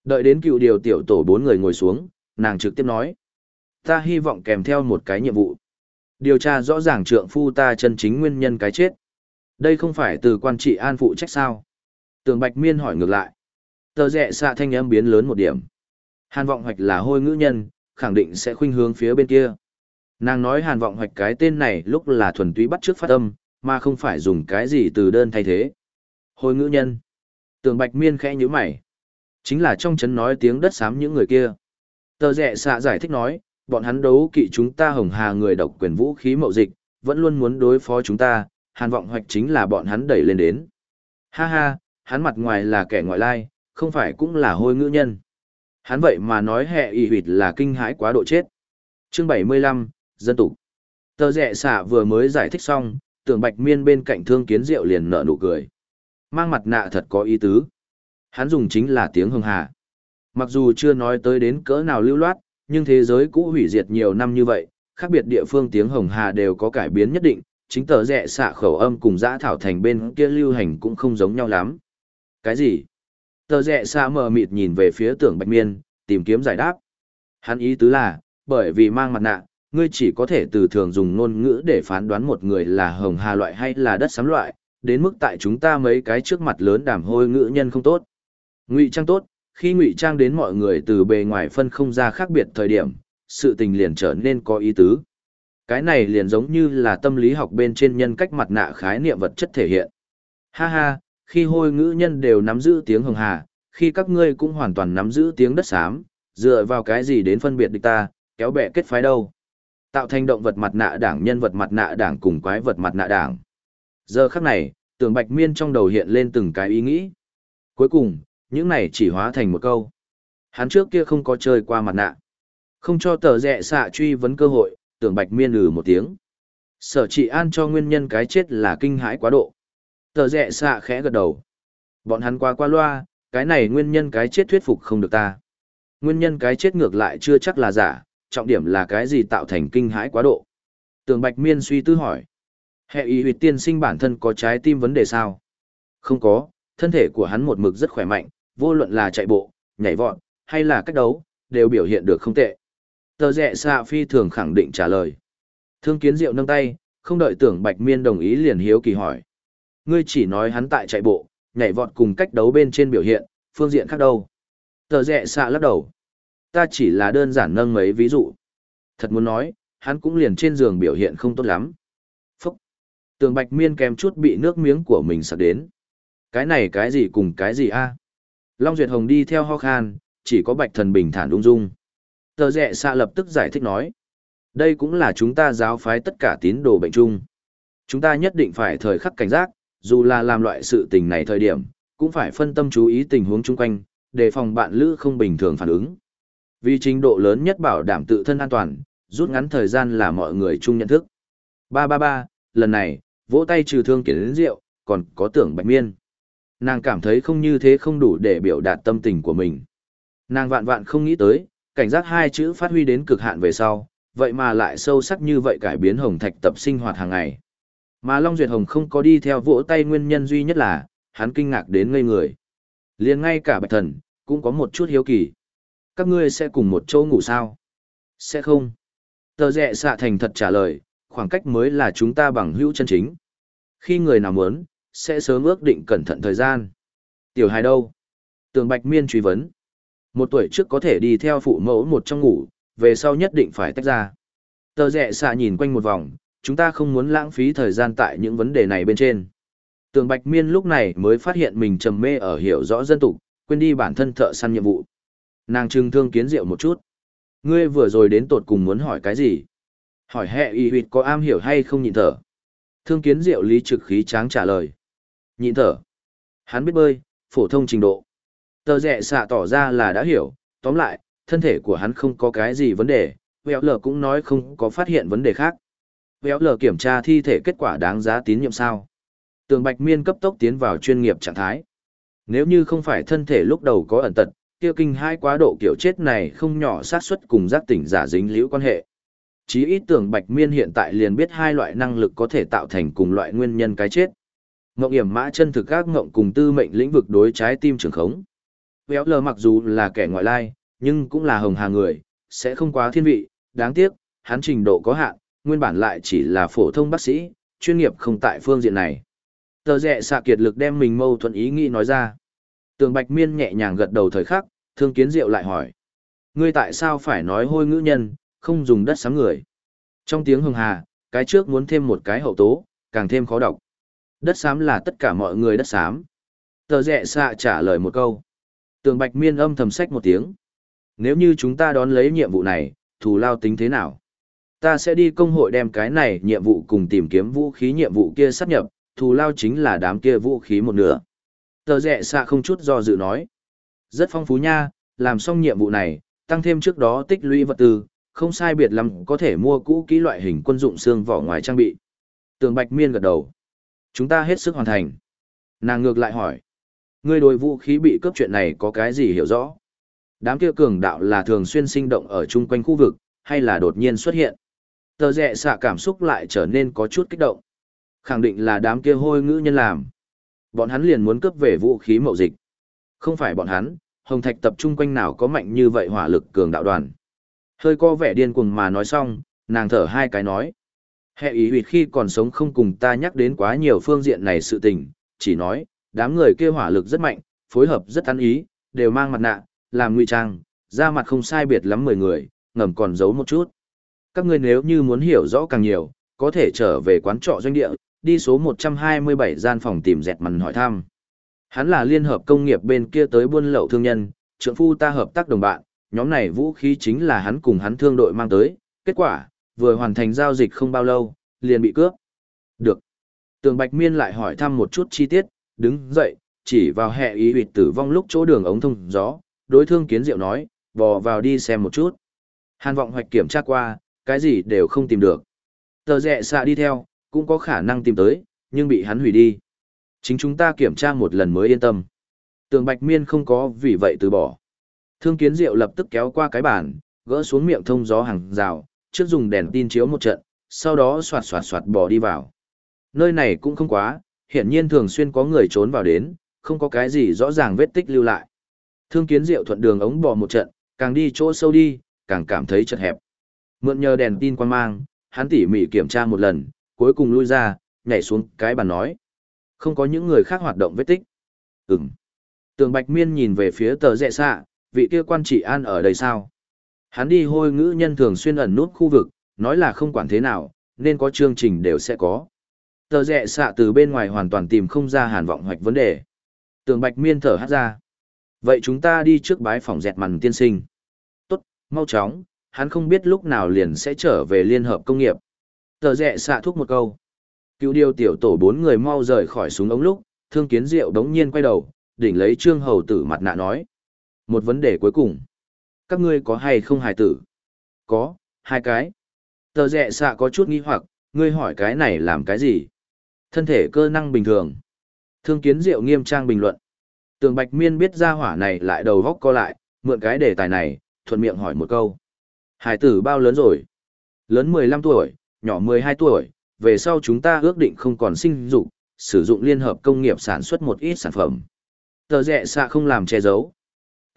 Đợi đến cựu điều tiểu tổ bốn người ngồi xuống, nàng trực tiếp nói. Ta hy vọng kèm theo một cái nhiệm vụ. Điều tra rõ ràng trượng phu ta chân chính nguyên nhân cái chết. Đây không phải từ quan trị an phụ trách sao? Tường Bạch Miên hỏi ngược lại. Tờ rẽ xạ thanh âm biến lớn một điểm. Hàn vọng hoạch là hôi ngữ nhân, khẳng định sẽ khuynh hướng phía bên kia. Nàng nói hàn vọng hoạch cái tên này lúc là thuần túy bắt trước phát âm, mà không phải dùng cái gì từ đơn thay thế. Hôi ngữ nhân. Tường Bạch Miên khẽ nhíu mày. Chính là trong chấn nói tiếng đất xám những người kia. Tờ rẽ xạ giải thích nói, bọn hắn đấu kỵ chúng ta hồng hà người độc quyền vũ khí mậu dịch, vẫn luôn muốn đối phó chúng ta, hàn vọng hoạch chính là bọn hắn đẩy lên đến. Ha ha, hắn mặt ngoài là kẻ ngoại lai, không phải cũng là hôi ngữ nhân. Hắn vậy mà nói hệ y huyệt là kinh hãi quá độ chết. Chương 75, Dân tục. Tờ rẽ xạ vừa mới giải thích xong, tưởng bạch miên bên cạnh thương kiến diệu liền nở nụ cười. Mang mặt nạ thật có ý tứ. Hắn dùng chính là tiếng hưng hà. Mặc dù chưa nói tới đến cỡ nào lưu loát, nhưng thế giới cũ hủy diệt nhiều năm như vậy, khác biệt địa phương tiếng hồng hà đều có cải biến nhất định, chính tờ rẽ xạ khẩu âm cùng giã thảo thành bên kia lưu hành cũng không giống nhau lắm. Cái gì? Tờ rẽ xạ mờ mịt nhìn về phía tưởng bạch miên, tìm kiếm giải đáp. Hắn ý tứ là, bởi vì mang mặt nạ, ngươi chỉ có thể từ thường dùng ngôn ngữ để phán đoán một người là hồng hà loại hay là đất sắm loại, đến mức tại chúng ta mấy cái trước mặt lớn đàm hôi ngữ nhân không tốt. Ngụy trang tốt, khi ngụy trang đến mọi người từ bề ngoài phân không ra khác biệt thời điểm, sự tình liền trở nên có ý tứ. Cái này liền giống như là tâm lý học bên trên nhân cách mặt nạ khái niệm vật chất thể hiện. Ha ha, khi hôi ngữ nhân đều nắm giữ tiếng hồng hà, khi các ngươi cũng hoàn toàn nắm giữ tiếng đất xám, dựa vào cái gì đến phân biệt địch ta, kéo bè kết phái đâu. Tạo thành động vật mặt nạ đảng nhân vật mặt nạ đảng cùng quái vật mặt nạ đảng. Giờ khắc này, tường bạch miên trong đầu hiện lên từng cái ý nghĩ. Cuối cùng, những này chỉ hóa thành một câu. Hắn trước kia không có chơi qua mặt nạ. Không cho tờ rẽ xạ truy vấn cơ hội, tưởng bạch miên lừ một tiếng. Sở trị an cho nguyên nhân cái chết là kinh hãi quá độ. Tờ rẽ xạ khẽ gật đầu. Bọn hắn qua qua loa, cái này nguyên nhân cái chết thuyết phục không được ta. Nguyên nhân cái chết ngược lại chưa chắc là giả, trọng điểm là cái gì tạo thành kinh hãi quá độ. Tường Bạch Miên suy tư hỏi. Hệ ý huyệt tiên sinh bản thân có trái tim vấn đề sao? Không có, thân thể của hắn một mực rất khỏe mạnh, vô luận là chạy bộ, nhảy vọt, hay là cách đấu, đều biểu hiện được không tệ. Tờ rẽ xạ phi thường khẳng định trả lời. Thương kiến diệu nâng tay, không đợi tưởng Bạch Miên đồng ý liền hiếu kỳ hỏi. Ngươi chỉ nói hắn tại chạy bộ, nhảy vọt cùng cách đấu bên trên biểu hiện, phương diện khác đâu. Tờ rẽ xạ lắc đầu. Ta chỉ là đơn giản nâng mấy ví dụ. Thật muốn nói, hắn cũng liền trên giường biểu hiện không tốt lắm. Tường bạch miên kèm chút bị nước miếng của mình sặc đến. Cái này cái gì cùng cái gì a? Long Duyệt Hồng đi theo ho khan, chỉ có bạch thần bình thản ung dung. Tờ rẽ xạ lập tức giải thích nói. Đây cũng là chúng ta giáo phái tất cả tín đồ bệnh chung. Chúng ta nhất định phải thời khắc cảnh giác, dù là làm loại sự tình này thời điểm, cũng phải phân tâm chú ý tình huống chung quanh, đề phòng bạn lữ không bình thường phản ứng. Vì trình độ lớn nhất bảo đảm tự thân an toàn, rút ngắn thời gian là mọi người chung nhận thức. 333, lần này, vỗ tay trừ thương kiến đến rượu, còn có tưởng bạch miên. Nàng cảm thấy không như thế không đủ để biểu đạt tâm tình của mình. Nàng vạn vạn không nghĩ tới, cảnh giác hai chữ phát huy đến cực hạn về sau, vậy mà lại sâu sắc như vậy cải biến hồng thạch tập sinh hoạt hàng ngày. Mà Long Duyệt Hồng không có đi theo vỗ tay nguyên nhân duy nhất là, hắn kinh ngạc đến ngây người. liền ngay cả bạch thần, cũng có một chút hiếu kỳ. Các ngươi sẽ cùng một chỗ ngủ sao? Sẽ không. Tờ rẽ xạ thành thật trả lời, khoảng cách mới là chúng ta bằng hữu chân chính. Khi người nào muốn, sẽ sớm ước định cẩn thận thời gian. Tiểu hài đâu? Tường Bạch Miên truy vấn. Một tuổi trước có thể đi theo phụ mẫu một trong ngủ, về sau nhất định phải tách ra. Tờ rẽ xạ nhìn quanh một vòng, chúng ta không muốn lãng phí thời gian tại những vấn đề này bên trên. Tường Bạch Miên lúc này mới phát hiện mình trầm mê ở hiểu rõ dân tục, quên đi bản thân thợ săn nhiệm vụ. Nàng trưng thương kiến diệu một chút. Ngươi vừa rồi đến tột cùng muốn hỏi cái gì? Hỏi hệ y huyệt có am hiểu hay không nhịn thở? Thương kiến diệu lý trực khí tráng trả lời. Nhịn thở. Hắn biết bơi, phổ thông trình độ. Tờ rẻ xạ tỏ ra là đã hiểu, tóm lại, thân thể của hắn không có cái gì vấn đề, Béo lờ cũng nói không có phát hiện vấn đề khác. Béo lờ kiểm tra thi thể kết quả đáng giá tín nhiệm sao. Tường Bạch Miên cấp tốc tiến vào chuyên nghiệp trạng thái. Nếu như không phải thân thể lúc đầu có ẩn tật, kia kinh hai quá độ kiểu chết này không nhỏ xác suất cùng giác tỉnh giả dính liễu quan hệ. Chí ít tưởng Bạch Miên hiện tại liền biết hai loại năng lực có thể tạo thành cùng loại nguyên nhân cái chết. Ngộng hiểm mã chân thực các ngộng cùng tư mệnh lĩnh vực đối trái tim trường khống. Béo lờ mặc dù là kẻ ngoại lai, nhưng cũng là hồng hà người, sẽ không quá thiên vị, đáng tiếc, hắn trình độ có hạn, nguyên bản lại chỉ là phổ thông bác sĩ, chuyên nghiệp không tại phương diện này. Tờ rẽ xạ kiệt lực đem mình mâu thuẫn ý nghĩ nói ra. Tường Bạch Miên nhẹ nhàng gật đầu thời khắc, thương kiến diệu lại hỏi. Ngươi tại sao phải nói hôi ngữ nhân, không dùng đất sám người? Trong tiếng hưng hà, cái trước muốn thêm một cái hậu tố, càng thêm khó đọc. Đất xám là tất cả mọi người đất xám. Tờ rẽ xạ trả lời một câu. Tường Bạch Miên âm thầm sách một tiếng. Nếu như chúng ta đón lấy nhiệm vụ này, thù lao tính thế nào? Ta sẽ đi công hội đem cái này nhiệm vụ cùng tìm kiếm vũ khí nhiệm vụ kia sát nhập, thù lao chính là đám kia vũ khí một nửa. Tờ rẽ xạ không chút do dự nói. Rất phong phú nha, làm xong nhiệm vụ này, tăng thêm trước đó tích lũy vật tư, không sai biệt lắm có thể mua cũ kỹ loại hình quân dụng xương vỏ ngoài trang bị. Tường Bạch Miên gật đầu. Chúng ta hết sức hoàn thành. Nàng ngược lại hỏi. Ngươi đối vũ khí bị cướp chuyện này có cái gì hiểu rõ? Đám kia cường đạo là thường xuyên sinh động ở chung quanh khu vực, hay là đột nhiên xuất hiện? Tờ rẽ xạ cảm xúc lại trở nên có chút kích động. Khẳng định là đám kia hôi ngữ nhân làm. Bọn hắn liền muốn cướp về vũ khí mậu dịch. Không phải bọn hắn, Hồng Thạch tập trung quanh nào có mạnh như vậy hỏa lực cường đạo đoàn. Hơi co vẻ điên cuồng mà nói xong, nàng thở hai cái nói. Hệ ý huyệt khi còn sống không cùng ta nhắc đến quá nhiều phương diện này sự tình, chỉ nói, đám người kia hỏa lực rất mạnh, phối hợp rất ăn ý, đều mang mặt nạ, làm ngụy trang, da mặt không sai biệt lắm mười người, ngầm còn giấu một chút. Các ngươi nếu như muốn hiểu rõ càng nhiều, có thể trở về quán trọ doanh địa, đi số 127 gian phòng tìm dẹt mằn hỏi thăm. Hắn là liên hợp công nghiệp bên kia tới buôn lậu thương nhân, trượng phu ta hợp tác đồng bạn, nhóm này vũ khí chính là hắn cùng hắn thương đội mang tới, kết quả, vừa hoàn thành giao dịch không bao lâu, liền bị cướp. Được. Tường Bạch Miên lại hỏi thăm một chút chi tiết, đứng dậy, chỉ vào hệ ý huyệt tử vong lúc chỗ đường ống thông gió, đối thương kiến diệu nói, bò vào đi xem một chút. Hàn vọng hoạch kiểm tra qua, cái gì đều không tìm được. Tờ rẹ xạ đi theo, cũng có khả năng tìm tới, nhưng bị hắn hủy đi. Chính chúng ta kiểm tra một lần mới yên tâm. Tường Bạch Miên không có vì vậy từ bỏ. Thương Kiến Diệu lập tức kéo qua cái bàn, gỡ xuống miệng thông gió hàng rào, trước dùng đèn tin chiếu một trận, sau đó soạt soạt soạt bỏ đi vào. Nơi này cũng không quá, hiển nhiên thường xuyên có người trốn vào đến, không có cái gì rõ ràng vết tích lưu lại. Thương Kiến Diệu thuận đường ống bò một trận, càng đi chỗ sâu đi, càng cảm thấy chật hẹp. Mượn nhờ đèn tin quan mang, hắn tỉ mỉ kiểm tra một lần, cuối cùng lui ra, nhảy xuống cái bàn nói. Không có những người khác hoạt động vết tích. Ừm. Tường Bạch Miên nhìn về phía tờ rẽ xạ, vị kia quan trị an ở đây sao? Hắn đi hôi ngữ nhân thường xuyên ẩn nút khu vực, nói là không quản thế nào, nên có chương trình đều sẽ có. Tờ rẽ xạ từ bên ngoài hoàn toàn tìm không ra hàn vọng hoạch vấn đề. Tường Bạch Miên thở hát ra. Vậy chúng ta đi trước bái phòng dẹt mằn tiên sinh. Tốt, mau chóng, hắn không biết lúc nào liền sẽ trở về liên hợp công nghiệp. Tờ rẽ xạ thúc một câu. Cựu điều tiểu tổ bốn người mau rời khỏi súng ống lúc, thương kiến diệu đống nhiên quay đầu, đỉnh lấy trương hầu tử mặt nạ nói. Một vấn đề cuối cùng. Các ngươi có hay không hài tử? Có, hai cái. Tờ rẽ xạ có chút nghi hoặc, ngươi hỏi cái này làm cái gì? Thân thể cơ năng bình thường. Thương kiến diệu nghiêm trang bình luận. Tường Bạch Miên biết ra hỏa này lại đầu góc co lại, mượn cái đề tài này, thuận miệng hỏi một câu. Hải tử bao lớn rồi? Lớn 15 tuổi, nhỏ 12 tuổi, về sau chúng ta ước định không còn sinh dục, sử dụng liên hợp công nghiệp sản xuất một ít sản phẩm. Tờ rẽ xạ không làm che giấu.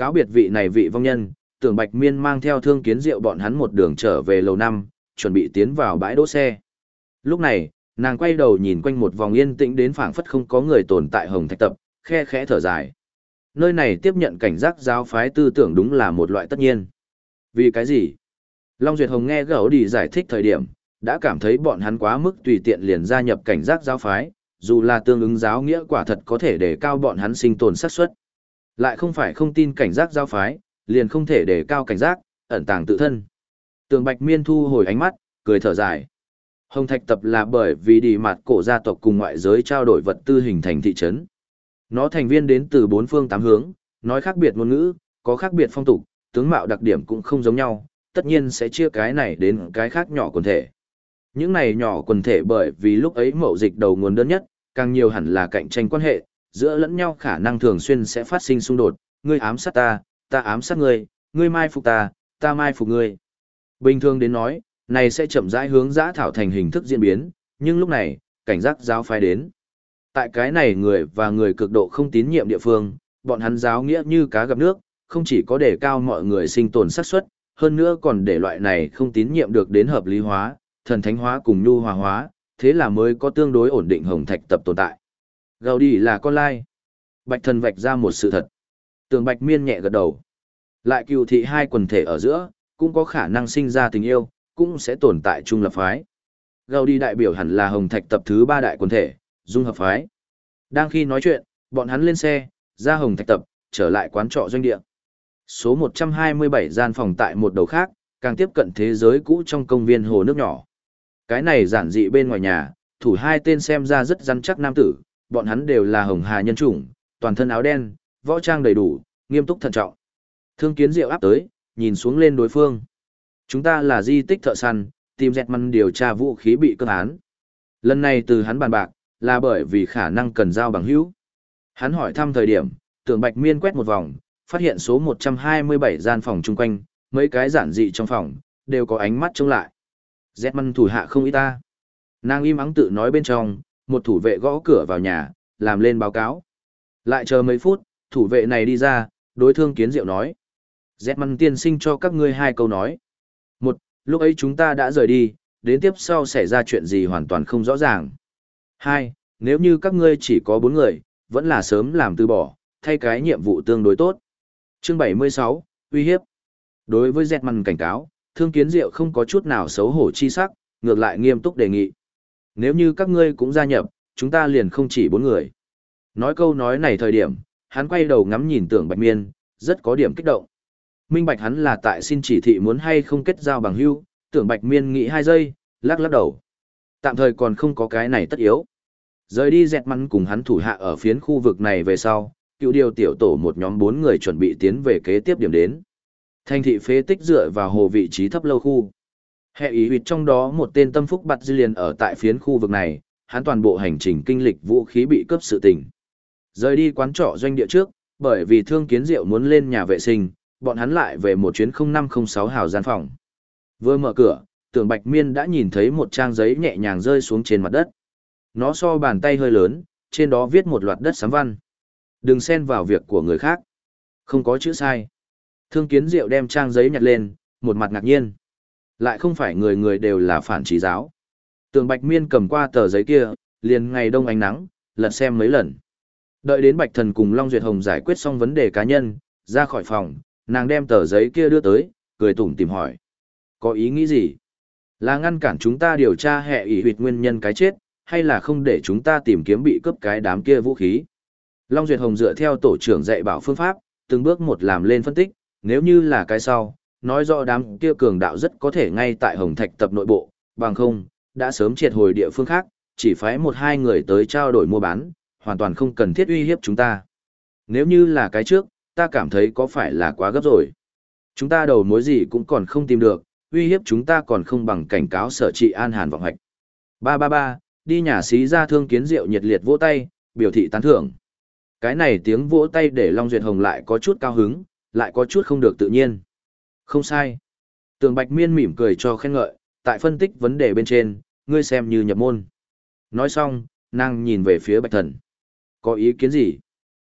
Cáo biệt vị này vị vong nhân, tưởng Bạch Miên mang theo thương kiến rượu bọn hắn một đường trở về lầu năm, chuẩn bị tiến vào bãi đỗ xe. Lúc này, nàng quay đầu nhìn quanh một vòng yên tĩnh đến phảng phất không có người tồn tại hồng thạch tập, khe khẽ thở dài. Nơi này tiếp nhận cảnh giác giáo phái tư tưởng đúng là một loại tất nhiên. Vì cái gì? Long Duyệt Hồng nghe gấu đi giải thích thời điểm, đã cảm thấy bọn hắn quá mức tùy tiện liền gia nhập cảnh giác giáo phái, dù là tương ứng giáo nghĩa quả thật có thể để cao bọn hắn sinh tồn xác suất. Lại không phải không tin cảnh giác giao phái, liền không thể để cao cảnh giác, ẩn tàng tự thân. Tường Bạch Miên thu hồi ánh mắt, cười thở dài. Hồng Thạch tập là bởi vì đi mặt cổ gia tộc cùng ngoại giới trao đổi vật tư hình thành thị trấn. Nó thành viên đến từ bốn phương tám hướng, nói khác biệt ngôn ngữ, có khác biệt phong tục, tướng mạo đặc điểm cũng không giống nhau, tất nhiên sẽ chia cái này đến cái khác nhỏ quần thể. Những này nhỏ quần thể bởi vì lúc ấy mậu dịch đầu nguồn đơn nhất, càng nhiều hẳn là cạnh tranh quan hệ, giữa lẫn nhau khả năng thường xuyên sẽ phát sinh xung đột, ngươi ám sát ta, ta ám sát ngươi, ngươi mai phục ta, ta mai phục ngươi. Bình thường đến nói, này sẽ chậm rãi hướng giã thảo thành hình thức diễn biến, nhưng lúc này, cảnh giác giáo phái đến. Tại cái này người và người cực độ không tín nhiệm địa phương, bọn hắn giáo nghĩa như cá gặp nước, không chỉ có để cao mọi người sinh tồn xác suất, hơn nữa còn để loại này không tín nhiệm được đến hợp lý hóa, thần thánh hóa cùng nhu hòa hóa, thế là mới có tương đối ổn định hồng thạch tập tồn tại. Gầu đi là con lai. Bạch thần vạch ra một sự thật. Tường bạch miên nhẹ gật đầu. Lại cựu thị hai quần thể ở giữa, cũng có khả năng sinh ra tình yêu, cũng sẽ tồn tại chung lập phái. Gầu đi đại biểu hẳn là hồng thạch tập thứ ba đại quần thể, dung hợp phái. Đang khi nói chuyện, bọn hắn lên xe, ra hồng thạch tập, trở lại quán trọ doanh địa. Số 127 gian phòng tại một đầu khác, càng tiếp cận thế giới cũ trong công viên hồ nước nhỏ. Cái này giản dị bên ngoài nhà, thủ hai tên xem ra rất rắn chắc nam tử, bọn hắn đều là hồng hà nhân chủng, toàn thân áo đen, võ trang đầy đủ, nghiêm túc thận trọng. Thương kiến diệu áp tới, nhìn xuống lên đối phương. Chúng ta là di tích thợ săn, tìm dẹt măn điều tra vũ khí bị cơ án. Lần này từ hắn bàn bạc, là bởi vì khả năng cần giao bằng hữu. Hắn hỏi thăm thời điểm, tưởng bạch miên quét một vòng, phát hiện số 127 gian phòng chung quanh, mấy cái giản dị trong phòng, đều có ánh mắt trông lại. Dẹt măn thủ hạ không ý ta. Nàng im ắng tự nói bên trong, một thủ vệ gõ cửa vào nhà, làm lên báo cáo. Lại chờ mấy phút, thủ vệ này đi ra, đối thương kiến diệu nói. Dẹt măn tiên sinh cho các ngươi hai câu nói. Một, lúc ấy chúng ta đã rời đi, đến tiếp sau xảy ra chuyện gì hoàn toàn không rõ ràng. Hai, nếu như các ngươi chỉ có bốn người, vẫn là sớm làm từ bỏ, thay cái nhiệm vụ tương đối tốt. Chương 76, uy hiếp. Đối với dẹt măn cảnh cáo, thương kiến diệu không có chút nào xấu hổ chi sắc, ngược lại nghiêm túc đề nghị. Nếu như các ngươi cũng gia nhập, chúng ta liền không chỉ bốn người. Nói câu nói này thời điểm, hắn quay đầu ngắm nhìn tưởng bạch miên, rất có điểm kích động. Minh bạch hắn là tại xin chỉ thị muốn hay không kết giao bằng hưu, tưởng bạch miên nghĩ hai giây, lắc lắc đầu. Tạm thời còn không có cái này tất yếu. Rời đi dẹt mắn cùng hắn thủ hạ ở phiến khu vực này về sau, cựu điều tiểu tổ một nhóm bốn người chuẩn bị tiến về kế tiếp điểm đến. Thành thị phế tích dựa vào hồ vị trí thấp lâu khu. Hệ ý huyệt trong đó một tên tâm phúc bạt dư liền ở tại phiến khu vực này, hắn toàn bộ hành trình kinh lịch vũ khí bị cướp sự tình. Rời đi quán trọ doanh địa trước, bởi vì thương kiến diệu muốn lên nhà vệ sinh, bọn hắn lại về một chuyến 0506 hào gian phòng. Vừa mở cửa, tưởng bạch miên đã nhìn thấy một trang giấy nhẹ nhàng rơi xuống trên mặt đất. Nó so bàn tay hơi lớn, trên đó viết một loạt đất sám văn. Đừng xen vào việc của người khác. Không có chữ sai. Thương kiến diệu đem trang giấy nhặt lên, một mặt ngạc nhiên. Lại không phải người người đều là phản trí giáo. Tường Bạch Miên cầm qua tờ giấy kia, liền ngày đông ánh nắng, lật xem mấy lần. Đợi đến Bạch Thần cùng Long Duyệt Hồng giải quyết xong vấn đề cá nhân, ra khỏi phòng, nàng đem tờ giấy kia đưa tới, cười tủm tìm hỏi. Có ý nghĩ gì? Là ngăn cản chúng ta điều tra hệ ý huyệt nguyên nhân cái chết, hay là không để chúng ta tìm kiếm bị cướp cái đám kia vũ khí? Long Duyệt Hồng dựa theo tổ trưởng dạy bảo phương pháp, từng bước một làm lên phân tích, nếu như là cái sau, nói rõ đám kia cường đạo rất có thể ngay tại Hồng Thạch tập nội bộ, bằng không, đã sớm triệt hồi địa phương khác, chỉ phái một hai người tới trao đổi mua bán, hoàn toàn không cần thiết uy hiếp chúng ta. Nếu như là cái trước, ta cảm thấy có phải là quá gấp rồi. Chúng ta đầu mối gì cũng còn không tìm được, uy hiếp chúng ta còn không bằng cảnh cáo sở trị an hàn vọng hoạch. Ba ba ba, đi nhà xí ra thương kiến rượu nhiệt liệt vỗ tay, biểu thị tán thưởng. Cái này tiếng vỗ tay để Long Duyệt Hồng lại có chút cao hứng, lại có chút không được tự nhiên. Không sai. Tường Bạch Miên mỉm cười cho khen ngợi, tại phân tích vấn đề bên trên, ngươi xem như nhập môn. Nói xong, nàng nhìn về phía Bạch Thần. Có ý kiến gì?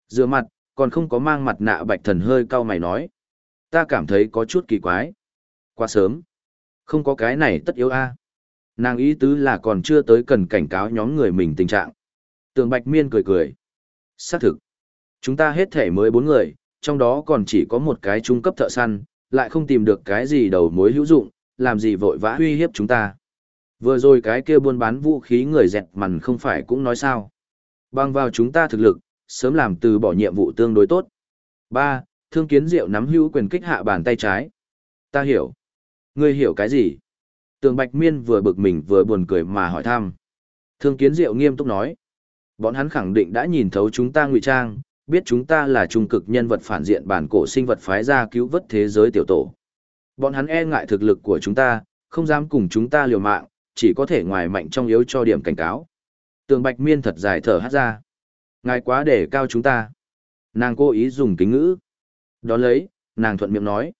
Dựa mặt, còn không có mang mặt nạ Bạch Thần hơi cau mày nói. Ta cảm thấy có chút kỳ quái. Quá sớm. Không có cái này tất yếu a. Nàng ý tứ là còn chưa tới cần cảnh cáo nhóm người mình tình trạng. Tường Bạch Miên cười cười. Xác thực. Chúng ta hết thể mới bốn người, trong đó còn chỉ có một cái trung cấp thợ săn, lại không tìm được cái gì đầu mối hữu dụng, làm gì vội vã uy hiếp chúng ta. Vừa rồi cái kia buôn bán vũ khí người dẹt mằn không phải cũng nói sao. Bằng vào chúng ta thực lực, sớm làm từ bỏ nhiệm vụ tương đối tốt. 3. Thương kiến diệu nắm hữu quyền kích hạ bàn tay trái. Ta hiểu. Ngươi hiểu cái gì? Tường Bạch Miên vừa bực mình vừa buồn cười mà hỏi thăm. Thương kiến diệu nghiêm túc nói. Bọn hắn khẳng định đã nhìn thấu chúng ta ngụy trang, biết chúng ta là trung cực nhân vật phản diện bản cổ sinh vật phái ra cứu vớt thế giới tiểu tổ. Bọn hắn e ngại thực lực của chúng ta, không dám cùng chúng ta liều mạng, chỉ có thể ngoài mạnh trong yếu cho điểm cảnh cáo. Tường Bạch Miên thật dài thở hát ra. Ngài quá để cao chúng ta. Nàng cố ý dùng kính ngữ. Đó lấy, nàng thuận miệng nói.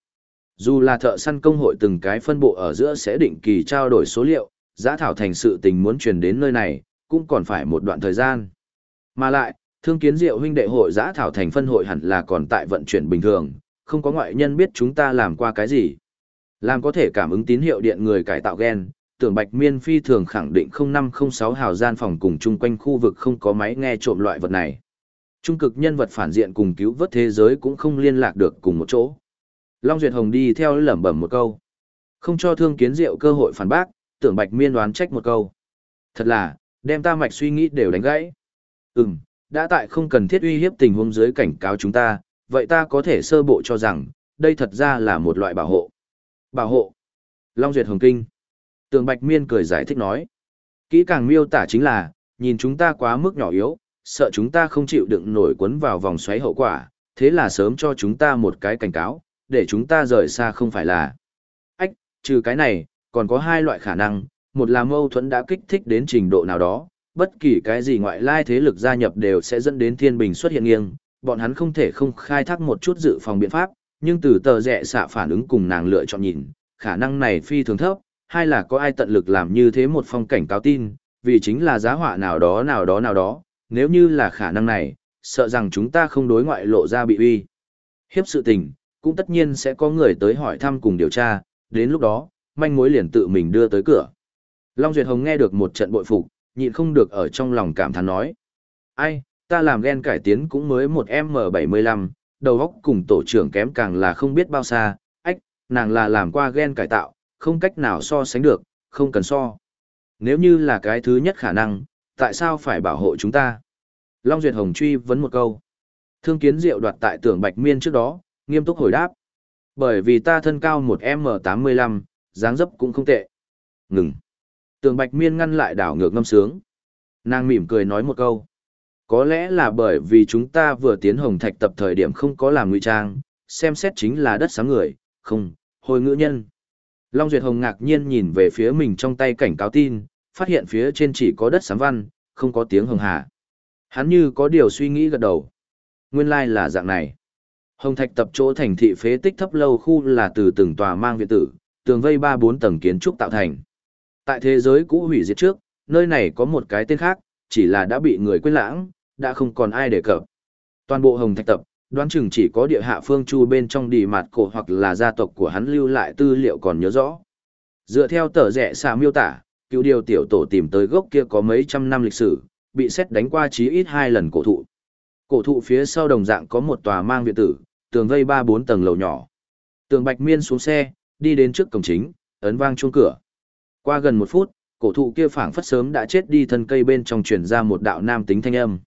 Dù là thợ săn công hội từng cái phân bộ ở giữa sẽ định kỳ trao đổi số liệu, giã thảo thành sự tình muốn truyền đến nơi này, cũng còn phải một đoạn thời gian. Mà lại, thương kiến diệu huynh đệ hội giã thảo thành phân hội hẳn là còn tại vận chuyển bình thường, không có ngoại nhân biết chúng ta làm qua cái gì. Làm có thể cảm ứng tín hiệu điện người cải tạo gen, tưởng Bạch Miên phi thường khẳng định 0506 hào gian phòng cùng chung quanh khu vực không có máy nghe trộm loại vật này. Trung cực nhân vật phản diện cùng cứu vớt thế giới cũng không liên lạc được cùng một chỗ. Long Duyệt Hồng đi theo lẩm bẩm một câu. Không cho thương kiến diệu cơ hội phản bác, tưởng Bạch Miên đoán trách một câu. Thật là, đem ta mạch suy nghĩ đều đánh gãy. Ừm, đã tại không cần thiết uy hiếp tình huống dưới cảnh cáo chúng ta, vậy ta có thể sơ bộ cho rằng, đây thật ra là một loại bảo hộ. Bảo hộ. Long Duyệt Hồng Kinh. Tường Bạch Miên cười giải thích nói. Kỹ càng miêu tả chính là, nhìn chúng ta quá mức nhỏ yếu, sợ chúng ta không chịu đựng nổi cuốn vào vòng xoáy hậu quả, thế là sớm cho chúng ta một cái cảnh cáo, để chúng ta rời xa không phải là. Ách, trừ cái này, còn có hai loại khả năng, một là mâu thuẫn đã kích thích đến trình độ nào đó, bất kỳ cái gì ngoại lai thế lực gia nhập đều sẽ dẫn đến thiên bình xuất hiện nghiêng, bọn hắn không thể không khai thác một chút dự phòng biện pháp, nhưng từ tờ rẽ xạ phản ứng cùng nàng lựa chọn nhìn, khả năng này phi thường thấp, hay là có ai tận lực làm như thế một phong cảnh cáo tin, vì chính là giá họa nào đó nào đó nào đó, nếu như là khả năng này, sợ rằng chúng ta không đối ngoại lộ ra bị uy. Hiếp sự tình, cũng tất nhiên sẽ có người tới hỏi thăm cùng điều tra, đến lúc đó, manh mối liền tự mình đưa tới cửa. Long Duyệt Hồng nghe được một trận bội phục, nhịn không được ở trong lòng cảm thán nói. Ai, ta làm ghen cải tiến cũng mới một M75, đầu óc cùng tổ trưởng kém càng là không biết bao xa, ách, nàng là làm qua ghen cải tạo, không cách nào so sánh được, không cần so. Nếu như là cái thứ nhất khả năng, tại sao phải bảo hộ chúng ta? Long Duyệt Hồng truy vấn một câu. Thương kiến diệu đoạt tại tưởng Bạch Miên trước đó, nghiêm túc hồi đáp. Bởi vì ta thân cao một M85, dáng dấp cũng không tệ. Ngừng. Tường Bạch Miên ngăn lại đảo ngược ngâm sướng. Nàng mỉm cười nói một câu. Có lẽ là bởi vì chúng ta vừa tiến hồng thạch tập thời điểm không có làm ngụy trang, xem xét chính là đất sáng người, không, hồi ngữ nhân. Long Duyệt Hồng ngạc nhiên nhìn về phía mình trong tay cảnh cáo tin, phát hiện phía trên chỉ có đất sáng văn, không có tiếng hồng hà. Hắn như có điều suy nghĩ gật đầu. Nguyên lai like là dạng này. Hồng Thạch tập chỗ thành thị phế tích thấp lâu khu là từ từng tòa mang viện tử, tường vây ba bốn tầng kiến trúc tạo thành. Tại thế giới cũ hủy diệt trước, nơi này có một cái tên khác, chỉ là đã bị người quên lãng, đã không còn ai đề cập. Toàn bộ Hồng Thạch tập, đoán chừng chỉ có địa hạ phương chu bên trong đi mặt cổ hoặc là gia tộc của hắn lưu lại tư liệu còn nhớ rõ. Dựa theo tờ rẻ xà miêu tả, cựu điều tiểu tổ tìm tới gốc kia có mấy trăm năm lịch sử, bị xét đánh qua chí ít hai lần cổ thụ. Cổ thụ phía sau đồng dạng có một tòa mang viện tử, tường vây ba bốn tầng lầu nhỏ. Tường Bạch Miên xuống xe, đi đến trước cổng chính, ấn vang chuông cửa. Qua gần một phút, cổ thụ kia phảng phất sớm đã chết đi thân cây bên trong truyền ra một đạo nam tính thanh âm.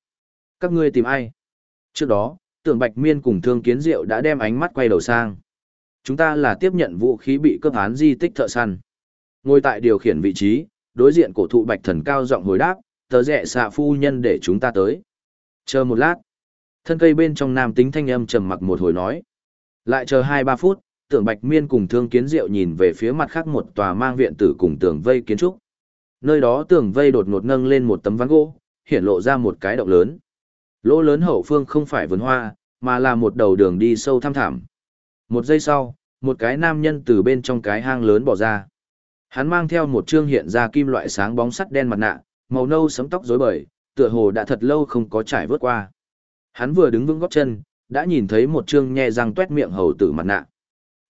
Các ngươi tìm ai? Trước đó, tưởng Bạch Miên cùng Thương Kiến Diệu đã đem ánh mắt quay đầu sang. Chúng ta là tiếp nhận vũ khí bị cướp án di tích thợ săn. Ngồi tại điều khiển vị trí, đối diện cổ thụ Bạch Thần cao giọng hồi đáp, tớ rẻ xạ phu nhân để chúng ta tới. Chờ một lát. Thân cây bên trong nam tính thanh âm trầm mặc một hồi nói. Lại chờ hai ba phút, tưởng Bạch Miên cùng Thương Kiến Diệu nhìn về phía mặt khác một tòa mang viện tử cùng tường vây kiến trúc. Nơi đó tường vây đột ngột nâng lên một tấm ván gỗ, hiện lộ ra một cái động lớn. Lỗ lớn hậu phương không phải vườn hoa, mà là một đầu đường đi sâu thăm thẳm. Một giây sau, một cái nam nhân từ bên trong cái hang lớn bỏ ra. Hắn mang theo một trương hiện ra kim loại sáng bóng sắt đen mặt nạ, màu nâu sấm tóc rối bời, tựa hồ đã thật lâu không có trải vớt qua. Hắn vừa đứng vững góc chân, đã nhìn thấy một trương nhe răng tuét miệng hầu tử mặt nạ.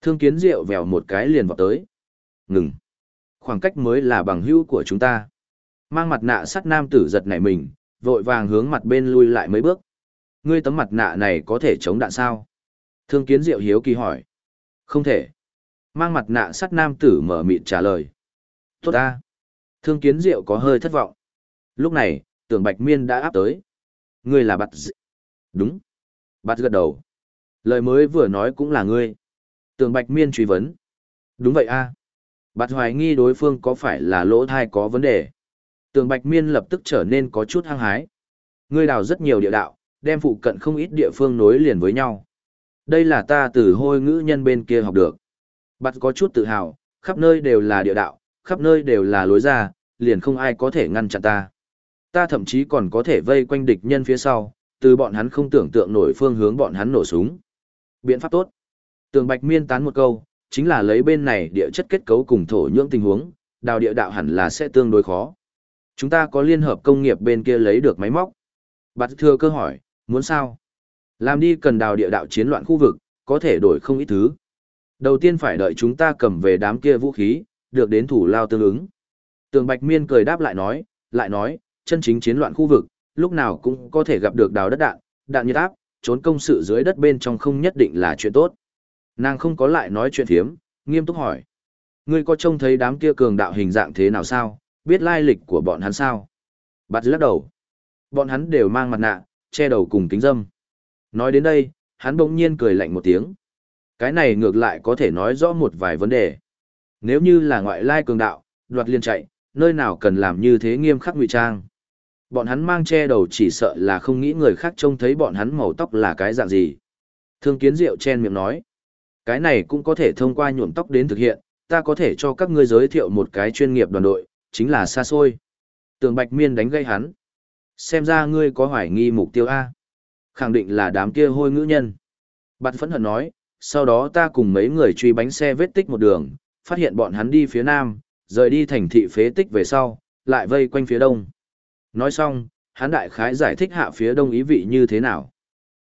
Thương kiến rượu vèo một cái liền vào tới. Ngừng. Khoảng cách mới là bằng hữu của chúng ta. Mang mặt nạ sắt nam tử giật nảy mình, vội vàng hướng mặt bên lui lại mấy bước. Ngươi tấm mặt nạ này có thể chống đạn sao? Thương kiến diệu hiếu kỳ hỏi. Không thể. Mang mặt nạ sắt nam tử mở mịt trả lời. Tốt ta. Thương kiến diệu có hơi thất vọng. Lúc này, tưởng bạch miên đã áp tới. Ngươi là bạt d... Đúng. Bạt gật đầu. Lời mới vừa nói cũng là ngươi. Tường bạch miên truy vấn. Đúng vậy a. À. Bạt hoài nghi đối phương có phải là lỗ thai có vấn đề. Tường Bạch Miên lập tức trở nên có chút hăng hái. Ngươi đào rất nhiều địa đạo, đem phụ cận không ít địa phương nối liền với nhau. Đây là ta từ hôi ngữ nhân bên kia học được. Bạt có chút tự hào, khắp nơi đều là địa đạo, khắp nơi đều là lối ra, liền không ai có thể ngăn chặn ta. Ta thậm chí còn có thể vây quanh địch nhân phía sau, từ bọn hắn không tưởng tượng nổi phương hướng bọn hắn nổ súng. Biện pháp tốt. Tường Bạch Miên tán một câu, chính là lấy bên này địa chất kết cấu cùng thổ nhưỡng tình huống, đào địa đạo hẳn là sẽ tương đối khó. Chúng ta có liên hợp công nghiệp bên kia lấy được máy móc. Bạt thừa cơ hỏi, muốn sao? Làm đi cần đào địa đạo chiến loạn khu vực, có thể đổi không ít thứ. Đầu tiên phải đợi chúng ta cầm về đám kia vũ khí, được đến thủ lao tương ứng. Tường Bạch Miên cười đáp lại nói, lại nói, chân chính chiến loạn khu vực, lúc nào cũng có thể gặp được đào đất đạn, đạn nhiệt áp, trốn công sự dưới đất bên trong không nhất định là chuyện tốt. Nàng không có lại nói chuyện thiếm, nghiêm túc hỏi. Ngươi có trông thấy đám kia cường đạo hình dạng thế nào sao, biết lai lịch của bọn hắn sao? Bạt lắc đầu. Bọn hắn đều mang mặt nạ, che đầu cùng kính dâm. Nói đến đây, hắn bỗng nhiên cười lạnh một tiếng. Cái này ngược lại có thể nói rõ một vài vấn đề. Nếu như là ngoại lai cường đạo, đoạt liên chạy, nơi nào cần làm như thế nghiêm khắc ngụy trang. Bọn hắn mang che đầu chỉ sợ là không nghĩ người khác trông thấy bọn hắn màu tóc là cái dạng gì. Thương kiến diệu chen miệng nói. Cái này cũng có thể thông qua nhuộm tóc đến thực hiện, ta có thể cho các ngươi giới thiệu một cái chuyên nghiệp đoàn đội, chính là xa xôi. Tường Bạch Miên đánh gây hắn. Xem ra ngươi có hoài nghi mục tiêu A. Khẳng định là đám kia hôi ngữ nhân. Bạn phẫn hận nói, sau đó ta cùng mấy người truy bánh xe vết tích một đường, phát hiện bọn hắn đi phía nam, rời đi thành thị phế tích về sau, lại vây quanh phía đông. Nói xong, hắn đại khái giải thích hạ phía đông ý vị như thế nào.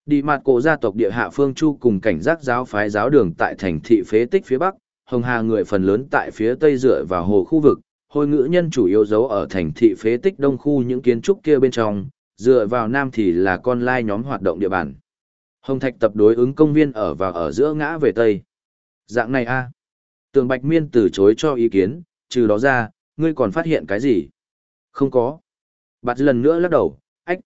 Đi mặt cổ gia tộc địa hạ phương chu cùng cảnh giác giáo phái giáo đường tại thành thị phế tích phía bắc, hồng hà người phần lớn tại phía tây dựa vào hồ khu vực, hồi ngữ nhân chủ yếu giấu ở thành thị phế tích đông khu những kiến trúc kia bên trong, dựa vào nam thì là con lai nhóm hoạt động địa bàn. Hồng Thạch tập đối ứng công viên ở và ở giữa ngã về tây. Dạng này a Tường Bạch Miên từ chối cho ý kiến, trừ đó ra, ngươi còn phát hiện cái gì? Không có. Bạt lần nữa lắc đầu, ách.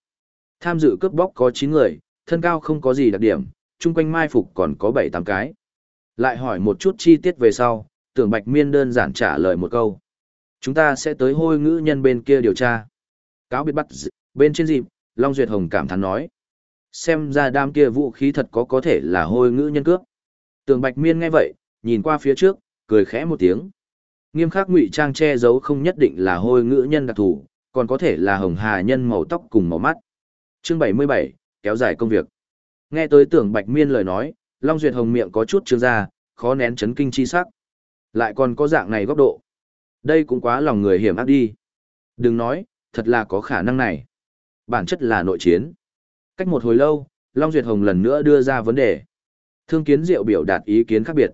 Tham dự cướp bóc có 9 người, thân cao không có gì đặc điểm, chung quanh mai phục còn có 7-8 cái. Lại hỏi một chút chi tiết về sau, tưởng Bạch Miên đơn giản trả lời một câu. Chúng ta sẽ tới hôi ngữ nhân bên kia điều tra. Cáo biết bắt bên trên dịp, Long Duyệt Hồng cảm thán nói. Xem ra đám kia vũ khí thật có có thể là hôi ngữ nhân cướp. Tường Bạch Miên nghe vậy, nhìn qua phía trước, cười khẽ một tiếng. Nghiêm khắc ngụy trang che giấu không nhất định là hôi ngữ nhân đặc thù, còn có thể là hồng hà nhân màu tóc cùng màu mắt. Chương 77, kéo dài công việc. Nghe tới tưởng Bạch Miên lời nói, Long Duyệt Hồng miệng có chút trương ra, khó nén chấn kinh chi sắc. Lại còn có dạng này góc độ. Đây cũng quá lòng người hiểm ác đi. Đừng nói, thật là có khả năng này. Bản chất là nội chiến. Cách một hồi lâu, Long Duyệt Hồng lần nữa đưa ra vấn đề. Thương kiến diệu biểu đạt ý kiến khác biệt.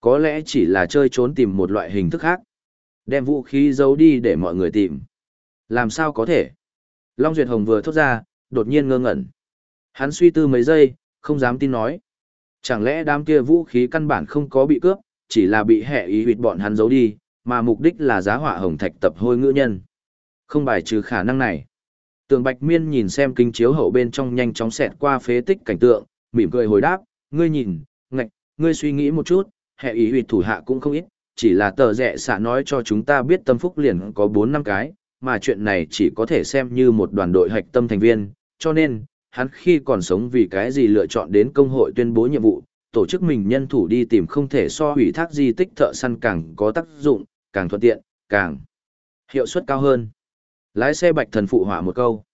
Có lẽ chỉ là chơi trốn tìm một loại hình thức khác. Đem vũ khí giấu đi để mọi người tìm. Làm sao có thể? Long Duyệt Hồng vừa thốt ra, đột nhiên ngơ ngẩn. Hắn suy tư mấy giây, không dám tin nói. Chẳng lẽ đám kia vũ khí căn bản không có bị cướp, chỉ là bị hệ ý huyệt bọn hắn giấu đi, mà mục đích là giá họa hồng thạch tập hôi ngữ nhân. Không bài trừ khả năng này. Tường Bạch Miên nhìn xem kinh chiếu hậu bên trong nhanh chóng xẹt qua phế tích cảnh tượng, mỉm cười hồi đáp, ngươi nhìn, ngạch, ngươi suy nghĩ một chút, hệ ý huyệt thủ hạ cũng không ít, chỉ là tờ rẻ xạ nói cho chúng ta biết tâm phúc liền có 4 năm cái, mà chuyện này chỉ có thể xem như một đoàn đội hạch tâm thành viên, cho nên, hắn khi còn sống vì cái gì lựa chọn đến công hội tuyên bố nhiệm vụ, tổ chức mình nhân thủ đi tìm không thể so hủy thác di tích thợ săn càng có tác dụng, càng thuận tiện, càng hiệu suất cao hơn. Lái xe bạch thần phụ hỏa một câu.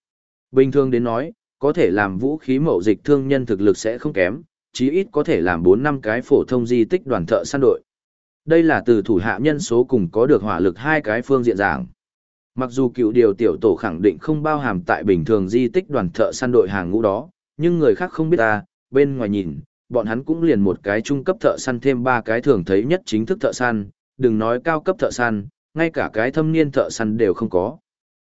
Bình thường đến nói, có thể làm vũ khí mậu dịch thương nhân thực lực sẽ không kém, chí ít có thể làm 4 năm cái phổ thông di tích đoàn thợ săn đội. Đây là từ thủ hạ nhân số cùng có được hỏa lực hai cái phương diện giảng. Mặc dù cựu điều tiểu tổ khẳng định không bao hàm tại bình thường di tích đoàn thợ săn đội hàng ngũ đó, nhưng người khác không biết ta, bên ngoài nhìn, bọn hắn cũng liền một cái trung cấp thợ săn thêm ba cái thường thấy nhất chính thức thợ săn, đừng nói cao cấp thợ săn, ngay cả cái thâm niên thợ săn đều không có.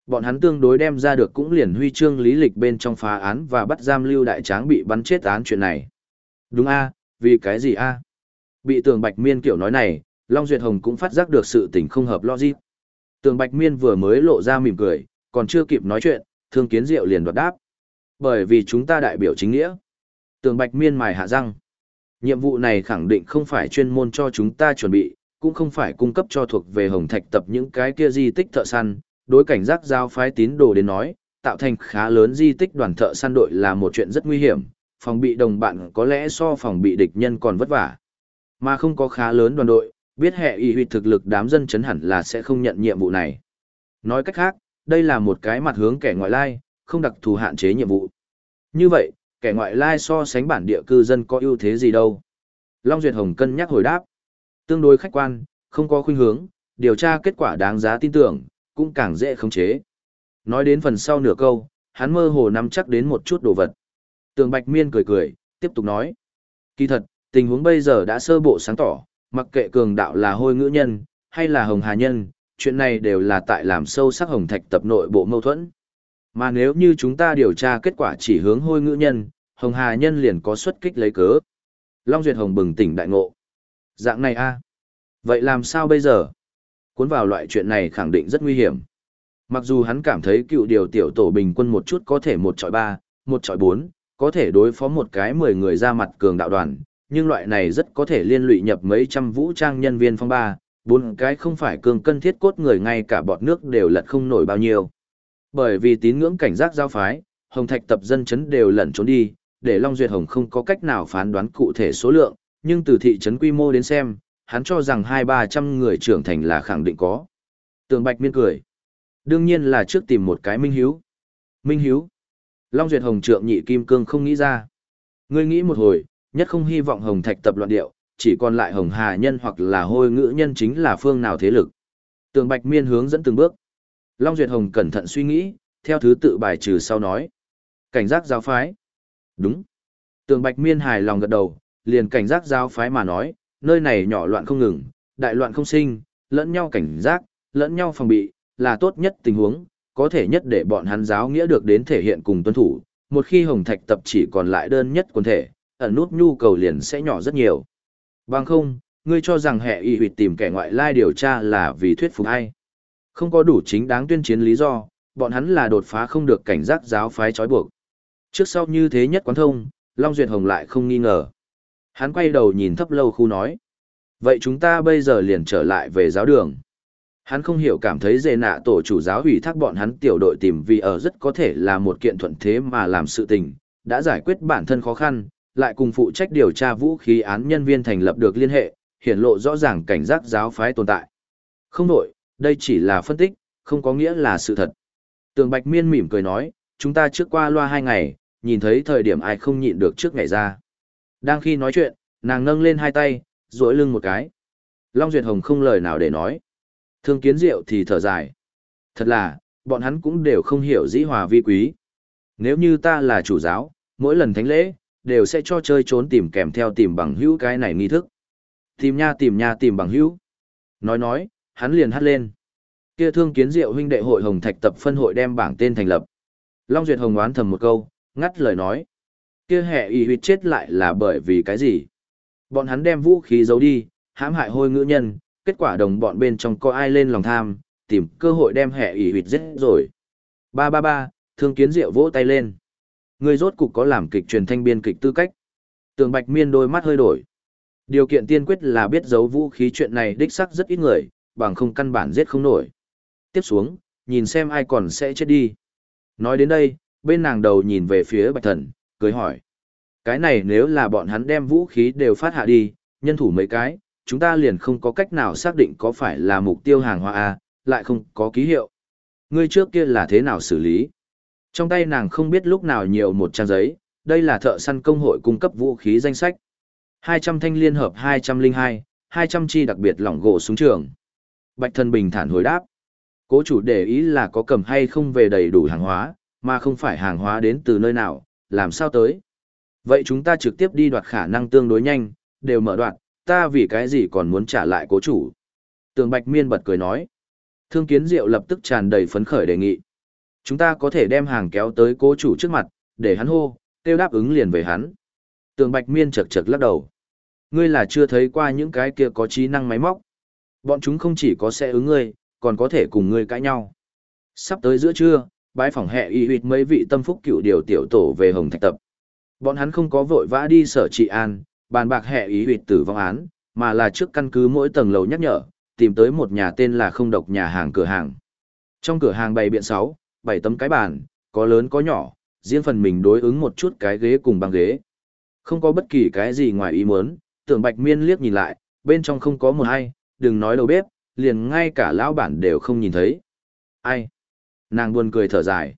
Bọn hắn tương đối đem ra được cũng liền huy chương lý lịch bên trong phá án và bắt giam lưu đại tráng bị bắn chết án chuyện này. Đúng a, vì cái gì a? Bị tường bạch miên kiểu nói này, Long Duyệt Hồng cũng phát giác được sự tình không hợp logic. Tường bạch miên vừa mới lộ ra mỉm cười, còn chưa kịp nói chuyện, thương kiến diệu liền đoạt đáp. Bởi vì chúng ta đại biểu chính nghĩa. Tường bạch miên mài hạ răng. Nhiệm vụ này khẳng định không phải chuyên môn cho chúng ta chuẩn bị, cũng không phải cung cấp cho thuộc về hồng thạch tập những cái kia di tích thợ săn, đối cảnh giác giao phái tín đồ đến nói, tạo thành khá lớn di tích đoàn thợ săn đội là một chuyện rất nguy hiểm, phòng bị đồng bạn có lẽ so phòng bị địch nhân còn vất vả. Mà không có khá lớn đoàn đội, biết hệ y huyệt thực lực đám dân chấn hẳn là sẽ không nhận nhiệm vụ này. Nói cách khác, đây là một cái mặt hướng kẻ ngoại lai, không đặc thù hạn chế nhiệm vụ. Như vậy, kẻ ngoại lai so sánh bản địa cư dân có ưu thế gì đâu? Long Duyệt Hồng cân nhắc hồi đáp. Tương đối khách quan, không có khuynh hướng, điều tra kết quả đáng giá tin tưởng, cũng càng dễ khống chế. Nói đến phần sau nửa câu, hắn mơ hồ nắm chắc đến một chút đồ vật. Tường Bạch Miên cười cười, tiếp tục nói. Kỳ thật, tình huống bây giờ đã sơ bộ sáng tỏ, mặc kệ cường đạo là hôi ngữ nhân, hay là hồng hà nhân, chuyện này đều là tại làm sâu sắc hồng thạch tập nội bộ mâu thuẫn. Mà nếu như chúng ta điều tra kết quả chỉ hướng hôi ngữ nhân, hồng hà nhân liền có xuất kích lấy cớ. Long Duyệt Hồng bừng tỉnh đại ngộ. Dạng này a Vậy làm sao bây giờ? Cuốn vào loại chuyện này khẳng định rất nguy hiểm. Mặc dù hắn cảm thấy cựu điều tiểu tổ bình quân một chút có thể một trọi ba, một trọi bốn, có thể đối phó một cái mười người ra mặt cường đạo đoàn, nhưng loại này rất có thể liên lụy nhập mấy trăm vũ trang nhân viên phong ba, bốn cái không phải cường cân thiết cốt người ngay cả bọt nước đều lật không nổi bao nhiêu. Bởi vì tín ngưỡng cảnh giác giao phái, Hồng Thạch tập dân chấn đều lẩn trốn đi, để Long Duyệt Hồng không có cách nào phán đoán cụ thể số lượng, nhưng từ thị trấn quy mô đến xem, hắn cho rằng hai ba trăm người trưởng thành là khẳng định có. Tường Bạch miên cười. Đương nhiên là trước tìm một cái Minh Hiếu. Minh Hiếu. Long Duyệt Hồng trượng nhị kim cương không nghĩ ra. Ngươi nghĩ một hồi, nhất không hy vọng Hồng Thạch tập loạn điệu, chỉ còn lại Hồng Hà nhân hoặc là hôi ngữ nhân chính là phương nào thế lực. Tường Bạch Miên hướng dẫn từng bước. Long Duyệt Hồng cẩn thận suy nghĩ, theo thứ tự bài trừ sau nói. Cảnh giác giáo phái. Đúng. Tường Bạch Miên hài lòng gật đầu, liền cảnh giác giáo phái mà nói, nơi này nhỏ loạn không ngừng, đại loạn không sinh, lẫn nhau cảnh giác, lẫn nhau phòng bị, là tốt nhất tình huống, có thể nhất để bọn hắn giáo nghĩa được đến thể hiện cùng tuân thủ. Một khi Hồng Thạch tập chỉ còn lại đơn nhất quần thể, ẩn nút nhu cầu liền sẽ nhỏ rất nhiều. Bằng không, ngươi cho rằng hệ y huyệt tìm kẻ ngoại lai điều tra là vì thuyết phục hay. Không có đủ chính đáng tuyên chiến lý do, bọn hắn là đột phá không được cảnh giác giáo phái trói buộc. Trước sau như thế nhất quán thông, Long Duyệt Hồng lại không nghi ngờ. Hắn quay đầu nhìn thấp lâu khu nói. Vậy chúng ta bây giờ liền trở lại về giáo đường. Hắn không hiểu cảm thấy dề nạ tổ chủ giáo ủy thác bọn hắn tiểu đội tìm vì ở rất có thể là một kiện thuận thế mà làm sự tình, đã giải quyết bản thân khó khăn, lại cùng phụ trách điều tra vũ khí án nhân viên thành lập được liên hệ, hiển lộ rõ ràng cảnh giác giáo phái tồn tại. Không đổi, đây chỉ là phân tích, không có nghĩa là sự thật. Tường Bạch Miên mỉm cười nói, chúng ta trước qua loa hai ngày, nhìn thấy thời điểm ai không nhịn được trước ngày ra. Đang khi nói chuyện, nàng nâng lên hai tay, duỗi lưng một cái. Long Duyệt Hồng không lời nào để nói. Thương kiến diệu thì thở dài. Thật là, bọn hắn cũng đều không hiểu dĩ hòa vi quý. Nếu như ta là chủ giáo, mỗi lần thánh lễ, đều sẽ cho chơi trốn tìm kèm theo tìm bằng hữu cái này nghi thức. Tìm nha tìm nha tìm bằng hữu. Nói nói, hắn liền hát lên. Kia thương kiến diệu huynh đệ hội hồng thạch tập phân hội đem bảng tên thành lập. Long Duyệt Hồng oán thầm một câu, ngắt lời nói. Kia hệ y huyệt chết lại là bởi vì cái gì? Bọn hắn đem vũ khí giấu đi, hãm hại hôi ngữ nhân, kết quả đồng bọn bên trong có ai lên lòng tham, tìm cơ hội đem hệ y huyệt giết rồi. Ba ba ba, thương kiến diệu vỗ tay lên. Ngươi rốt cục có làm kịch truyền thanh biên kịch tư cách. Tường Bạch Miên đôi mắt hơi đổi. Điều kiện tiên quyết là biết giấu vũ khí chuyện này đích xác rất ít người, bằng không căn bản giết không nổi. Tiếp xuống, nhìn xem ai còn sẽ chết đi. Nói đến đây, bên nàng đầu nhìn về phía Bạch Thần, cười hỏi. Cái này nếu là bọn hắn đem vũ khí đều phát hạ đi, nhân thủ mấy cái, chúng ta liền không có cách nào xác định có phải là mục tiêu hàng hóa A, lại không có ký hiệu. Ngươi trước kia là thế nào xử lý? Trong tay nàng không biết lúc nào nhiều một trang giấy, đây là thợ săn công hội cung cấp vũ khí danh sách. 200 thanh liên hợp 202, 200 chi đặc biệt lỏng gỗ súng trường. Bạch thân bình thản hồi đáp. Cố chủ để ý là có cầm hay không về đầy đủ hàng hóa, mà không phải hàng hóa đến từ nơi nào, làm sao tới. Vậy chúng ta trực tiếp đi đoạt khả năng tương đối nhanh, đều mở đoạt, ta vì cái gì còn muốn trả lại cố chủ. Tường Bạch Miên bật cười nói. Thương Kiến Diệu lập tức tràn đầy phấn khởi đề nghị. Chúng ta có thể đem hàng kéo tới cố chủ trước mặt, để hắn hô, tiêu đáp ứng liền về hắn. Tường Bạch Miên chật chật lắc đầu. Ngươi là chưa thấy qua những cái kia có trí năng máy móc. Bọn chúng không chỉ có sẽ ứng ngươi, còn có thể cùng ngươi cãi nhau. Sắp tới giữa trưa, bái phỏng hệ y huyệt mấy vị tâm phúc cựu điều tiểu tổ về Hồng Thạch Tập. Bọn hắn không có vội vã đi sở trị an, bàn bạc hệ ý huyệt tử vong án, mà là trước căn cứ mỗi tầng lầu nhắc nhở, tìm tới một nhà tên là không độc nhà hàng cửa hàng. Trong cửa hàng bày biện 6, bảy tấm cái bàn, có lớn có nhỏ, riêng phần mình đối ứng một chút cái ghế cùng băng ghế. Không có bất kỳ cái gì ngoài ý muốn, tưởng bạch miên liếc nhìn lại, bên trong không có một ai, đừng nói đầu bếp, liền ngay cả lão bản đều không nhìn thấy. Ai? Nàng buồn cười thở dài.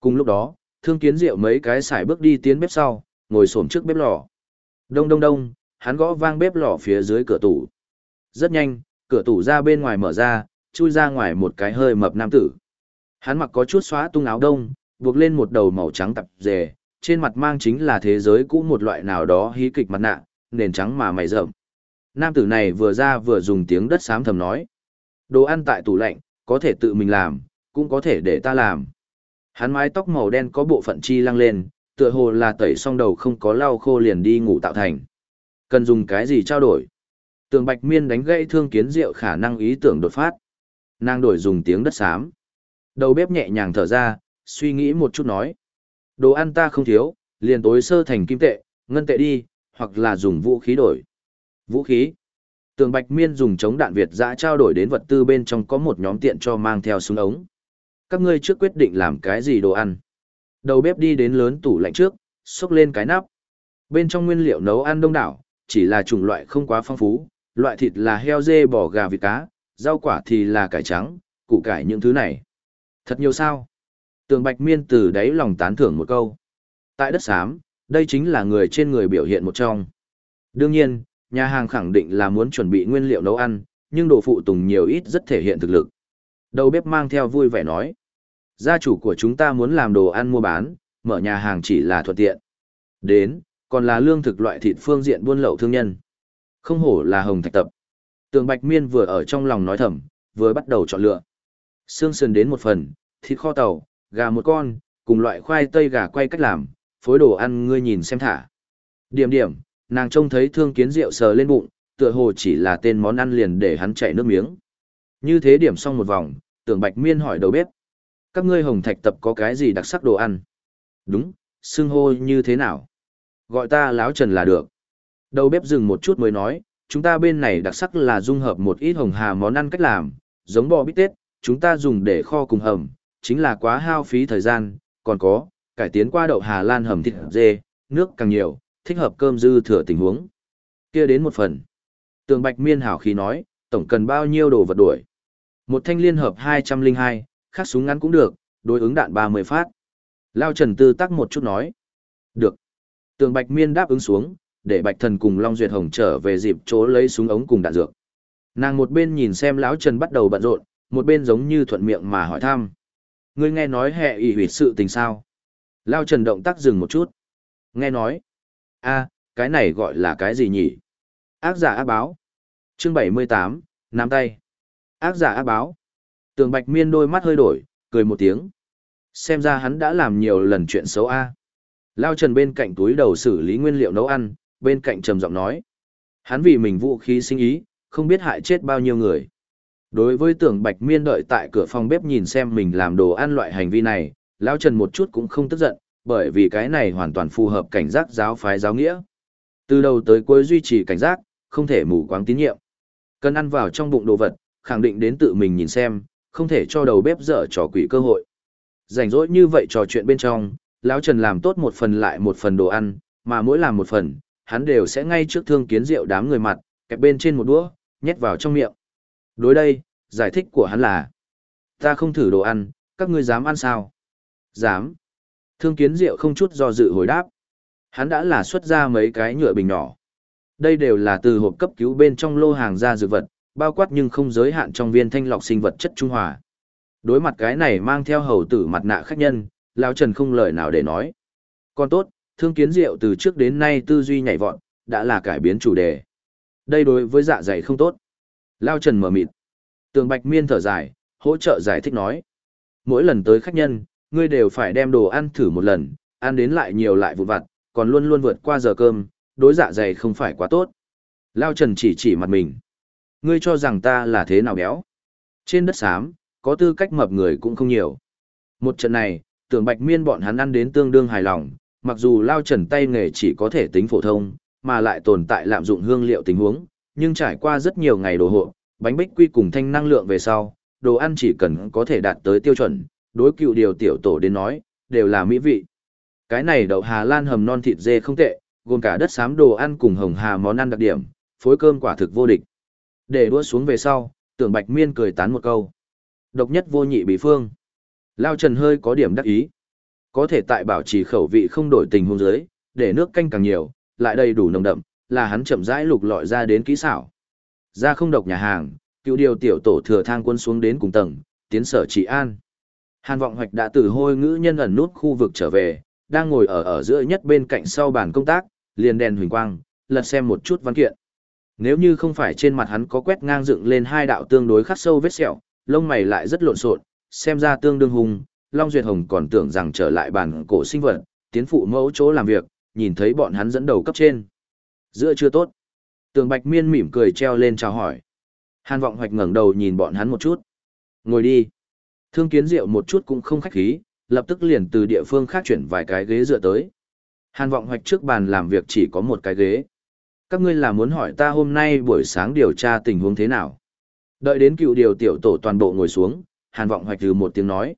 Cùng lúc đó, thương kiến rượu mấy cái xài bước đi tiến bếp sau, ngồi xổm trước bếp lò. Đông đông đông, hắn gõ vang bếp lò phía dưới cửa tủ. Rất nhanh, cửa tủ ra bên ngoài mở ra, chui ra ngoài một cái hơi mập nam tử. Hắn mặc có chút xóa tung áo đông, buộc lên một đầu màu trắng tập dề, trên mặt mang chính là thế giới cũ một loại nào đó hí kịch mặt nạ, nền trắng mà mày rậm. Nam tử này vừa ra vừa dùng tiếng đất xám thầm nói. Đồ ăn tại tủ lạnh, có thể tự mình làm, cũng có thể để ta làm. Hắn mái tóc màu đen có bộ phận chi lăng lên, tựa hồ là tẩy xong đầu không có lau khô liền đi ngủ tạo thành. Cần dùng cái gì trao đổi? Tường Bạch Miên đánh gãy thương kiến rượu khả năng ý tưởng đột phát. Nàng đổi dùng tiếng đất xám. Đầu bếp nhẹ nhàng thở ra, suy nghĩ một chút nói. Đồ ăn ta không thiếu, liền tối sơ thành kim tệ, ngân tệ đi, hoặc là dùng vũ khí đổi. Vũ khí. Tường Bạch Miên dùng chống đạn Việt giã trao đổi đến vật tư bên trong có một nhóm tiện cho mang theo súng ống. Các ngươi trước quyết định làm cái gì đồ ăn. Đầu bếp đi đến lớn tủ lạnh trước, xốc lên cái nắp. Bên trong nguyên liệu nấu ăn đông đảo, chỉ là chủng loại không quá phong phú, loại thịt là heo dê bò gà vịt cá, rau quả thì là cải trắng, củ cải những thứ này. Thật nhiều sao? Tường Bạch Miên từ đáy lòng tán thưởng một câu. Tại đất xám, đây chính là người trên người biểu hiện một trong. Đương nhiên, nhà hàng khẳng định là muốn chuẩn bị nguyên liệu nấu ăn, nhưng đồ phụ tùng nhiều ít rất thể hiện thực lực. Đầu bếp mang theo vui vẻ nói. Gia chủ của chúng ta muốn làm đồ ăn mua bán, mở nhà hàng chỉ là thuận tiện. Đến, còn là lương thực loại thịt phương diện buôn lậu thương nhân. Không hổ là hồng thạch tập. Tường Bạch Miên vừa ở trong lòng nói thầm, vừa bắt đầu chọn lựa. Xương sườn đến một phần, thịt kho tàu, gà một con, cùng loại khoai tây gà quay cách làm, phối đồ ăn ngươi nhìn xem thả. Điểm điểm, nàng trông thấy thương kiến rượu sờ lên bụng, tựa hồ chỉ là tên món ăn liền để hắn chảy nước miếng. Như thế điểm xong một vòng, tưởng Bạch Miên hỏi đầu bếp. Các ngươi hồng thạch tập có cái gì đặc sắc đồ ăn? Đúng, xưng hô như thế nào? Gọi ta láo trần là được. Đầu bếp dừng một chút mới nói, chúng ta bên này đặc sắc là dung hợp một ít hồng hà món ăn cách làm, giống bò bít tết, chúng ta dùng để kho cùng hầm, chính là quá hao phí thời gian, còn có, cải tiến qua đậu Hà Lan hầm thịt dê, nước càng nhiều, thích hợp cơm dư thừa tình huống. Kia đến một phần. Tường Bạch Miên hảo khí nói, tổng cần bao nhiêu đồ vật đuổi. Một thanh liên hợp 202, khác súng ngắn cũng được, đối ứng đạn 30 phát. Lao Trần Tư tắc một chút nói. Được. Tường Bạch Miên đáp ứng xuống, để Bạch Thần cùng Long Duyệt Hồng trở về dịp chỗ lấy súng ống cùng đạn dược. Nàng một bên nhìn xem lão Trần bắt đầu bận rộn, một bên giống như thuận miệng mà hỏi thăm. Ngươi nghe nói hệ ỷ huyệt sự tình sao? Lao Trần động tác dừng một chút. Nghe nói. a cái này gọi là cái gì nhỉ? Ác giả ác báo. Chương 78, nắm tay. Ác giả ác báo. Tường Bạch Miên đôi mắt hơi đổi, cười một tiếng. Xem ra hắn đã làm nhiều lần chuyện xấu a. Lao Trần bên cạnh túi đầu xử lý nguyên liệu nấu ăn, bên cạnh trầm giọng nói. Hắn vì mình vũ khí sinh ý, không biết hại chết bao nhiêu người. Đối với tưởng Bạch Miên đợi tại cửa phòng bếp nhìn xem mình làm đồ ăn loại hành vi này, Lão Trần một chút cũng không tức giận, bởi vì cái này hoàn toàn phù hợp cảnh giác giáo phái giáo nghĩa. Từ đầu tới cuối duy trì cảnh giác, không thể mù quáng tín nhiệm. Cần ăn vào trong bụng đồ vật, khẳng định đến tự mình nhìn xem, không thể cho đầu bếp dở trò quỷ cơ hội. Rảnh rỗi như vậy trò chuyện bên trong, Lão Trần làm tốt một phần lại một phần đồ ăn, mà mỗi làm một phần, hắn đều sẽ ngay trước thương kiến rượu đám người mặt, kẹp bên trên một đũa, nhét vào trong miệng. Đối đây, giải thích của hắn là Ta không thử đồ ăn, các ngươi dám ăn sao? Dám. Thương kiến diệu không chút do dự hồi đáp. Hắn đã là xuất ra mấy cái nhựa bình nhỏ. Đây đều là từ hộp cấp cứu bên trong lô hàng ra dược vật, bao quát nhưng không giới hạn trong viên thanh lọc sinh vật chất trung hòa. Đối mặt cái này mang theo hầu tử mặt nạ khách nhân, Lão Trần không lời nào để nói. Còn tốt, thương kiến diệu từ trước đến nay tư duy nhảy vọt, đã là cải biến chủ đề. Đây đối với dạ dày không tốt. Lao Trần mở mịt. Tường Bạch Miên thở dài, hỗ trợ giải thích nói. Mỗi lần tới khách nhân, ngươi đều phải đem đồ ăn thử một lần, ăn đến lại nhiều lại vụn vặt, còn luôn luôn vượt qua giờ cơm, đối dạ dày không phải quá tốt. Lao Trần chỉ chỉ mặt mình. Ngươi cho rằng ta là thế nào béo? Trên đất xám, có tư cách mập người cũng không nhiều. Một trận này, tưởng Bạch Miên bọn hắn ăn đến tương đương hài lòng, mặc dù Lao Trần tay nghề chỉ có thể tính phổ thông, mà lại tồn tại lạm dụng hương liệu tình huống, nhưng trải qua rất nhiều ngày đồ hộ, bánh bích quy cùng thanh năng lượng về sau, đồ ăn chỉ cần có thể đạt tới tiêu chuẩn, đối cựu điều tiểu tổ đến nói, đều là mỹ vị. Cái này đậu Hà Lan hầm non thịt dê không tệ, gồm cả đất xám đồ ăn cùng hồng hà món ăn đặc điểm, phối cơm quả thực vô địch. Để đua xuống về sau, tưởng bạch miên cười tán một câu. Độc nhất vô nhị bị phương. Lao Trần hơi có điểm đắc ý. Có thể tại bảo trì khẩu vị không đổi tình huống dưới, để nước canh càng nhiều, lại đầy đủ nồng đậm, là hắn chậm rãi lục lọi ra đến kỹ xảo. Ra không độc nhà hàng, cựu điều tiểu tổ thừa thang quân xuống đến cùng tầng, tiến sở trị an. Hàn Vọng Hoạch đã từ hôi ngữ nhân ẩn nút khu vực trở về, đang ngồi ở ở giữa nhất bên cạnh sau bàn công tác, liền đèn huỳnh quang, lật xem một chút văn kiện. Nếu như không phải trên mặt hắn có quét ngang dựng lên hai đạo tương đối khắc sâu vết sẹo, lông mày lại rất lộn xộn, xem ra tương đương hùng, Long Duyệt Hồng còn tưởng rằng trở lại bàn cổ sinh vật, tiến phụ mẫu chỗ làm việc, nhìn thấy bọn hắn dẫn đầu cấp trên. Giữa chưa tốt. Tường Bạch Miên mỉm cười treo lên chào hỏi. Hàn Vọng Hoạch ngẩng đầu nhìn bọn hắn một chút. Ngồi đi. Thương Kiến Diệu một chút cũng không khách khí, lập tức liền từ địa phương khác chuyển vài cái ghế dựa tới. Hàn Vọng Hoạch trước bàn làm việc chỉ có một cái ghế. Các ngươi là muốn hỏi ta hôm nay buổi sáng điều tra tình huống thế nào? Đợi đến cựu điều tiểu tổ toàn bộ ngồi xuống, Hàn Vọng Hoạch từ một tiếng nói.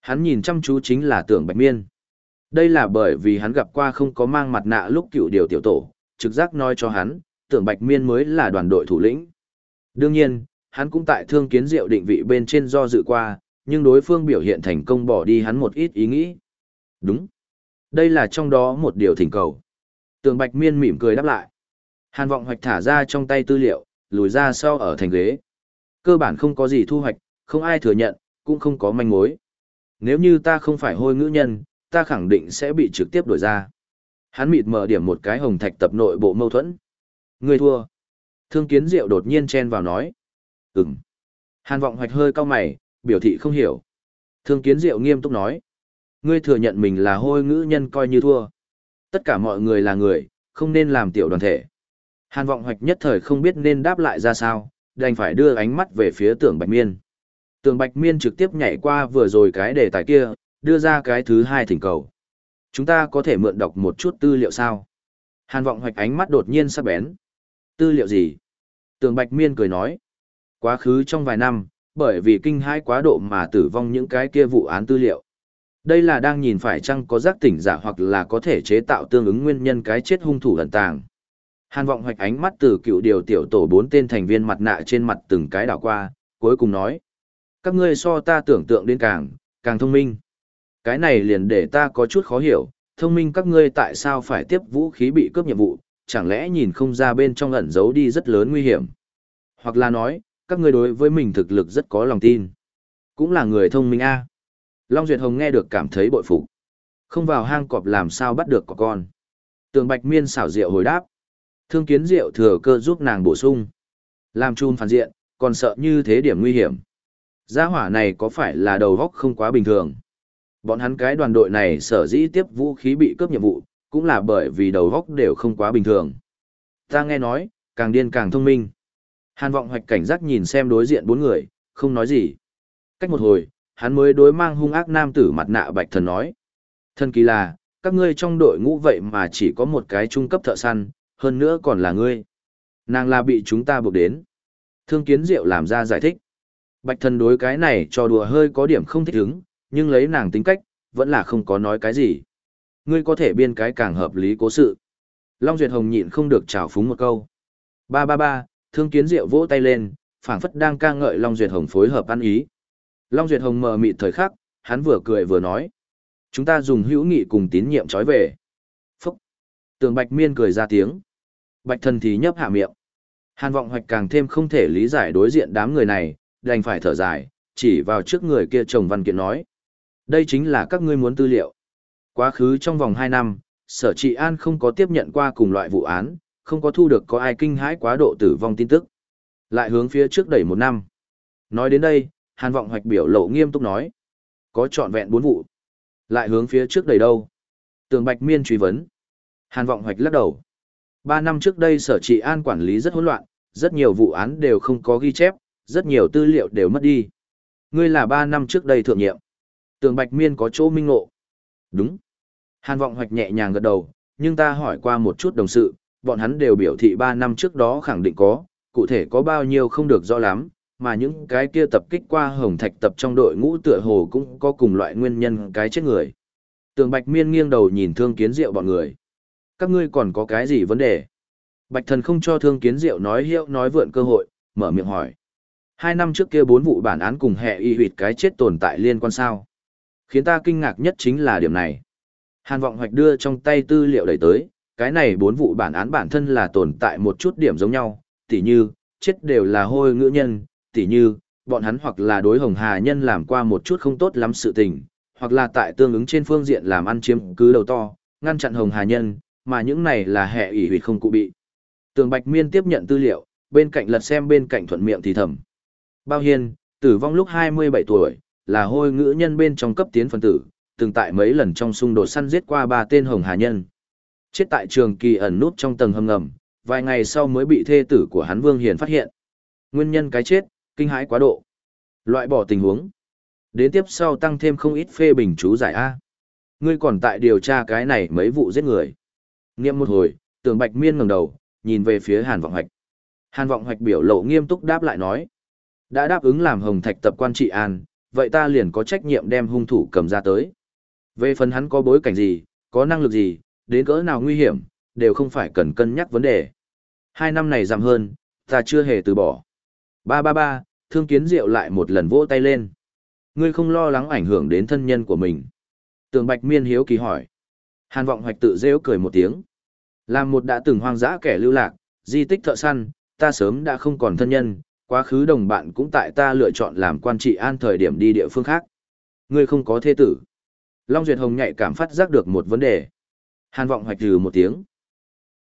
Hắn nhìn chăm chú chính là tưởng Bạch Miên. Đây là bởi vì hắn gặp qua không có mang mặt nạ lúc cựu điều tiểu tổ, trực giác nói cho hắn, tưởng Bạch Miên mới là đoàn đội thủ lĩnh. Đương nhiên, hắn cũng tại thương kiến diệu định vị bên trên do dự qua, nhưng đối phương biểu hiện thành công bỏ đi hắn một ít ý nghĩ. Đúng. Đây là trong đó một điều thỉnh cầu. Tưởng Bạch Miên mỉm cười đáp lại. Hàn vọng hoạch thả ra trong tay tư liệu, lùi ra sau ở thành ghế. Cơ bản không có gì thu hoạch, không ai thừa nhận, cũng không có manh mối. Nếu như ta không phải hôi ngữ nhân, ta khẳng định sẽ bị trực tiếp đổi ra. Hắn mịt mở điểm một cái hồng thạch tập nội bộ mâu thuẫn. Người thua. Thương kiến diệu đột nhiên chen vào nói. Ừm. Hàn vọng hoạch hơi cao mày, biểu thị không hiểu. Thương kiến diệu nghiêm túc nói. Ngươi thừa nhận mình là hôi ngữ nhân coi như thua. Tất cả mọi người là người, không nên làm tiểu đoàn thể. Hàn vọng hoạch nhất thời không biết nên đáp lại ra sao, đành phải đưa ánh mắt về phía tưởng bạch miên. Tưởng bạch miên trực tiếp nhảy qua vừa rồi cái đề tài kia, đưa ra cái thứ hai thỉnh cầu. Chúng ta có thể mượn đọc một chút tư liệu sao? Hàn vọng hoạch ánh mắt đột nhiên sắc bén. Tư liệu gì? Tường Bạch Miên cười nói. Quá khứ trong vài năm, bởi vì kinh hãi quá độ mà tử vong những cái kia vụ án tư liệu. Đây là đang nhìn phải chăng có giác tỉnh giả hoặc là có thể chế tạo tương ứng nguyên nhân cái chết hung thủ ẩn tàng. Hàn vọng hoạch ánh mắt từ cựu điều tiểu tổ bốn tên thành viên mặt nạ trên mặt từng cái đảo qua, cuối cùng nói. Các ngươi so ta tưởng tượng đến càng, càng thông minh. Cái này liền để ta có chút khó hiểu, thông minh các ngươi tại sao phải tiếp vũ khí bị cướp nhiệm vụ, chẳng lẽ nhìn không ra bên trong ẩn giấu đi rất lớn nguy hiểm. Hoặc là nói, các ngươi đối với mình thực lực rất có lòng tin. Cũng là người thông minh a. Long Duyệt Hồng nghe được cảm thấy bội phục. Không vào hang cọp làm sao bắt được có con. Tường Bạch Miên xảo diệu hồi đáp. Thương kiến diệu thừa cơ giúp nàng bổ sung. Làm chun phản diện, còn sợ như thế điểm nguy hiểm. Gia hỏa này có phải là đầu góc không quá bình thường. Bọn hắn cái đoàn đội này sở dĩ tiếp vũ khí bị cướp nhiệm vụ, cũng là bởi vì đầu góc đều không quá bình thường. Ta nghe nói, càng điên càng thông minh. Hàn vọng hoạch cảnh giác nhìn xem đối diện bốn người, không nói gì. Cách một hồi, hắn mới đối mang hung ác nam tử mặt nạ bạch thần nói. Thần kỳ là, các ngươi trong đội ngũ vậy mà chỉ có một cái trung cấp thợ săn, hơn nữa còn là ngươi. Nàng là bị chúng ta buộc đến. Thương kiến diệu làm ra giải thích. Bạch thần đối cái này trò đùa hơi có điểm không thích hứng, nhưng lấy nàng tính cách, vẫn là không có nói cái gì. Ngươi có thể biên cái càng hợp lý cố sự. Long Duyệt Hồng nhịn không được trào phúng một câu. Ba ba ba, thương kiến diệu vỗ tay lên, phảng phất đang ca ngợi Long Duyệt Hồng phối hợp ăn ý. Long Duyệt Hồng mờ mịt thời khắc, hắn vừa cười vừa nói. Chúng ta dùng hữu nghị cùng tín nhiệm trói về. Phúc! Tường Bạch Miên cười ra tiếng. Bạch thần thì nhấp hạ miệng. Hàn vọng hoạch càng thêm không thể lý giải đối diện đám người này, đành phải thở dài, chỉ vào trước người kia chồng văn kiện nói. Đây chính là các ngươi muốn tư liệu. Quá khứ trong vòng 2 năm, sở trị an không có tiếp nhận qua cùng loại vụ án, không có thu được có ai kinh hãi quá độ tử vong tin tức. Lại hướng phía trước đẩy một năm. Nói đến đây, Hàn Vọng Hoạch biểu lộ nghiêm túc nói. Có trọn vẹn 4 vụ. Lại hướng phía trước đẩy đâu? Tường Bạch Miên truy vấn. Hàn Vọng Hoạch lắc đầu. 3 năm trước đây sở trị an quản lý rất hỗn loạn, rất nhiều vụ án đều không có ghi chép, rất nhiều tư liệu đều mất đi. Ngươi là 3 năm trước đây thượng nhiệm. Tường Bạch Miên có chỗ minh ngộ. Đúng. Hàn Vọng Hoạch nhẹ nhàng gật đầu, nhưng ta hỏi qua một chút đồng sự, bọn hắn đều biểu thị 3 năm trước đó khẳng định có, cụ thể có bao nhiêu không được rõ lắm, mà những cái kia tập kích qua hồng thạch tập trong đội ngũ tựa hồ cũng có cùng loại nguyên nhân cái chết người. Tường Bạch Miên nghiêng đầu nhìn Thương Kiến Diệu bọn người. Các ngươi còn có cái gì vấn đề? Bạch Thần không cho Thương Kiến Diệu nói hiệu nói vượn cơ hội, mở miệng hỏi. Hai năm trước kia bốn vụ bản án cùng hệ y huyệt cái chết tồn tại liên quan sao. Khiến ta kinh ngạc nhất chính là điểm này. Hàn vọng hoạch đưa trong tay tư liệu đẩy tới, cái này bốn vụ bản án bản thân là tồn tại một chút điểm giống nhau, tỉ như, chết đều là hôi ngữ nhân, tỉ như, bọn hắn hoặc là đối hồng hà nhân làm qua một chút không tốt lắm sự tình, hoặc là tại tương ứng trên phương diện làm ăn chiếm cứ đầu to, ngăn chặn hồng hà nhân, mà những này là hệ ủy huyệt không cụ bị. Tường Bạch Miên tiếp nhận tư liệu, bên cạnh lật xem bên cạnh thuận miệng thì thầm. Bao Hiên, tử vong lúc 27 tuổi, là hôi ngữ nhân bên trong cấp tiến phân tử, từng tại mấy lần trong xung đột săn giết qua ba tên hồng hà nhân. Chết tại trường kỳ ẩn nút trong tầng hầm ngầm, vài ngày sau mới bị thê tử của hắn Vương Hiền phát hiện. Nguyên nhân cái chết, kinh hãi quá độ. Loại bỏ tình huống. Đến tiếp sau tăng thêm không ít phê bình chú giải A. Ngươi còn tại điều tra cái này mấy vụ giết người. Nghiệm một hồi, tưởng bạch miên ngẩng đầu, nhìn về phía Hàn Vọng Hoạch. Hàn Vọng Hoạch biểu lộ nghiêm túc đáp lại nói. Đã đáp ứng làm hồng thạch tập quan trị an, vậy ta liền có trách nhiệm đem hung thủ cầm ra tới. Về phần hắn có bối cảnh gì, có năng lực gì, đến cỡ nào nguy hiểm, đều không phải cần cân nhắc vấn đề. Hai năm này giảm hơn, ta chưa hề từ bỏ. Ba ba ba, thương kiến diệu lại một lần vỗ tay lên. Ngươi không lo lắng ảnh hưởng đến thân nhân của mình. Tường Bạch Miên hiếu kỳ hỏi. Hàn vọng hoạch tự rêu cười một tiếng. Làm một đã từng hoang dã kẻ lưu lạc, di tích thợ săn, ta sớm đã không còn thân nhân, quá khứ đồng bạn cũng tại ta lựa chọn làm quan trị an thời điểm đi địa phương khác. Ngươi không có thế tử. Long Duyệt Hồng nhạy cảm phát giác được một vấn đề. Hàn vọng hoạch trừ một tiếng.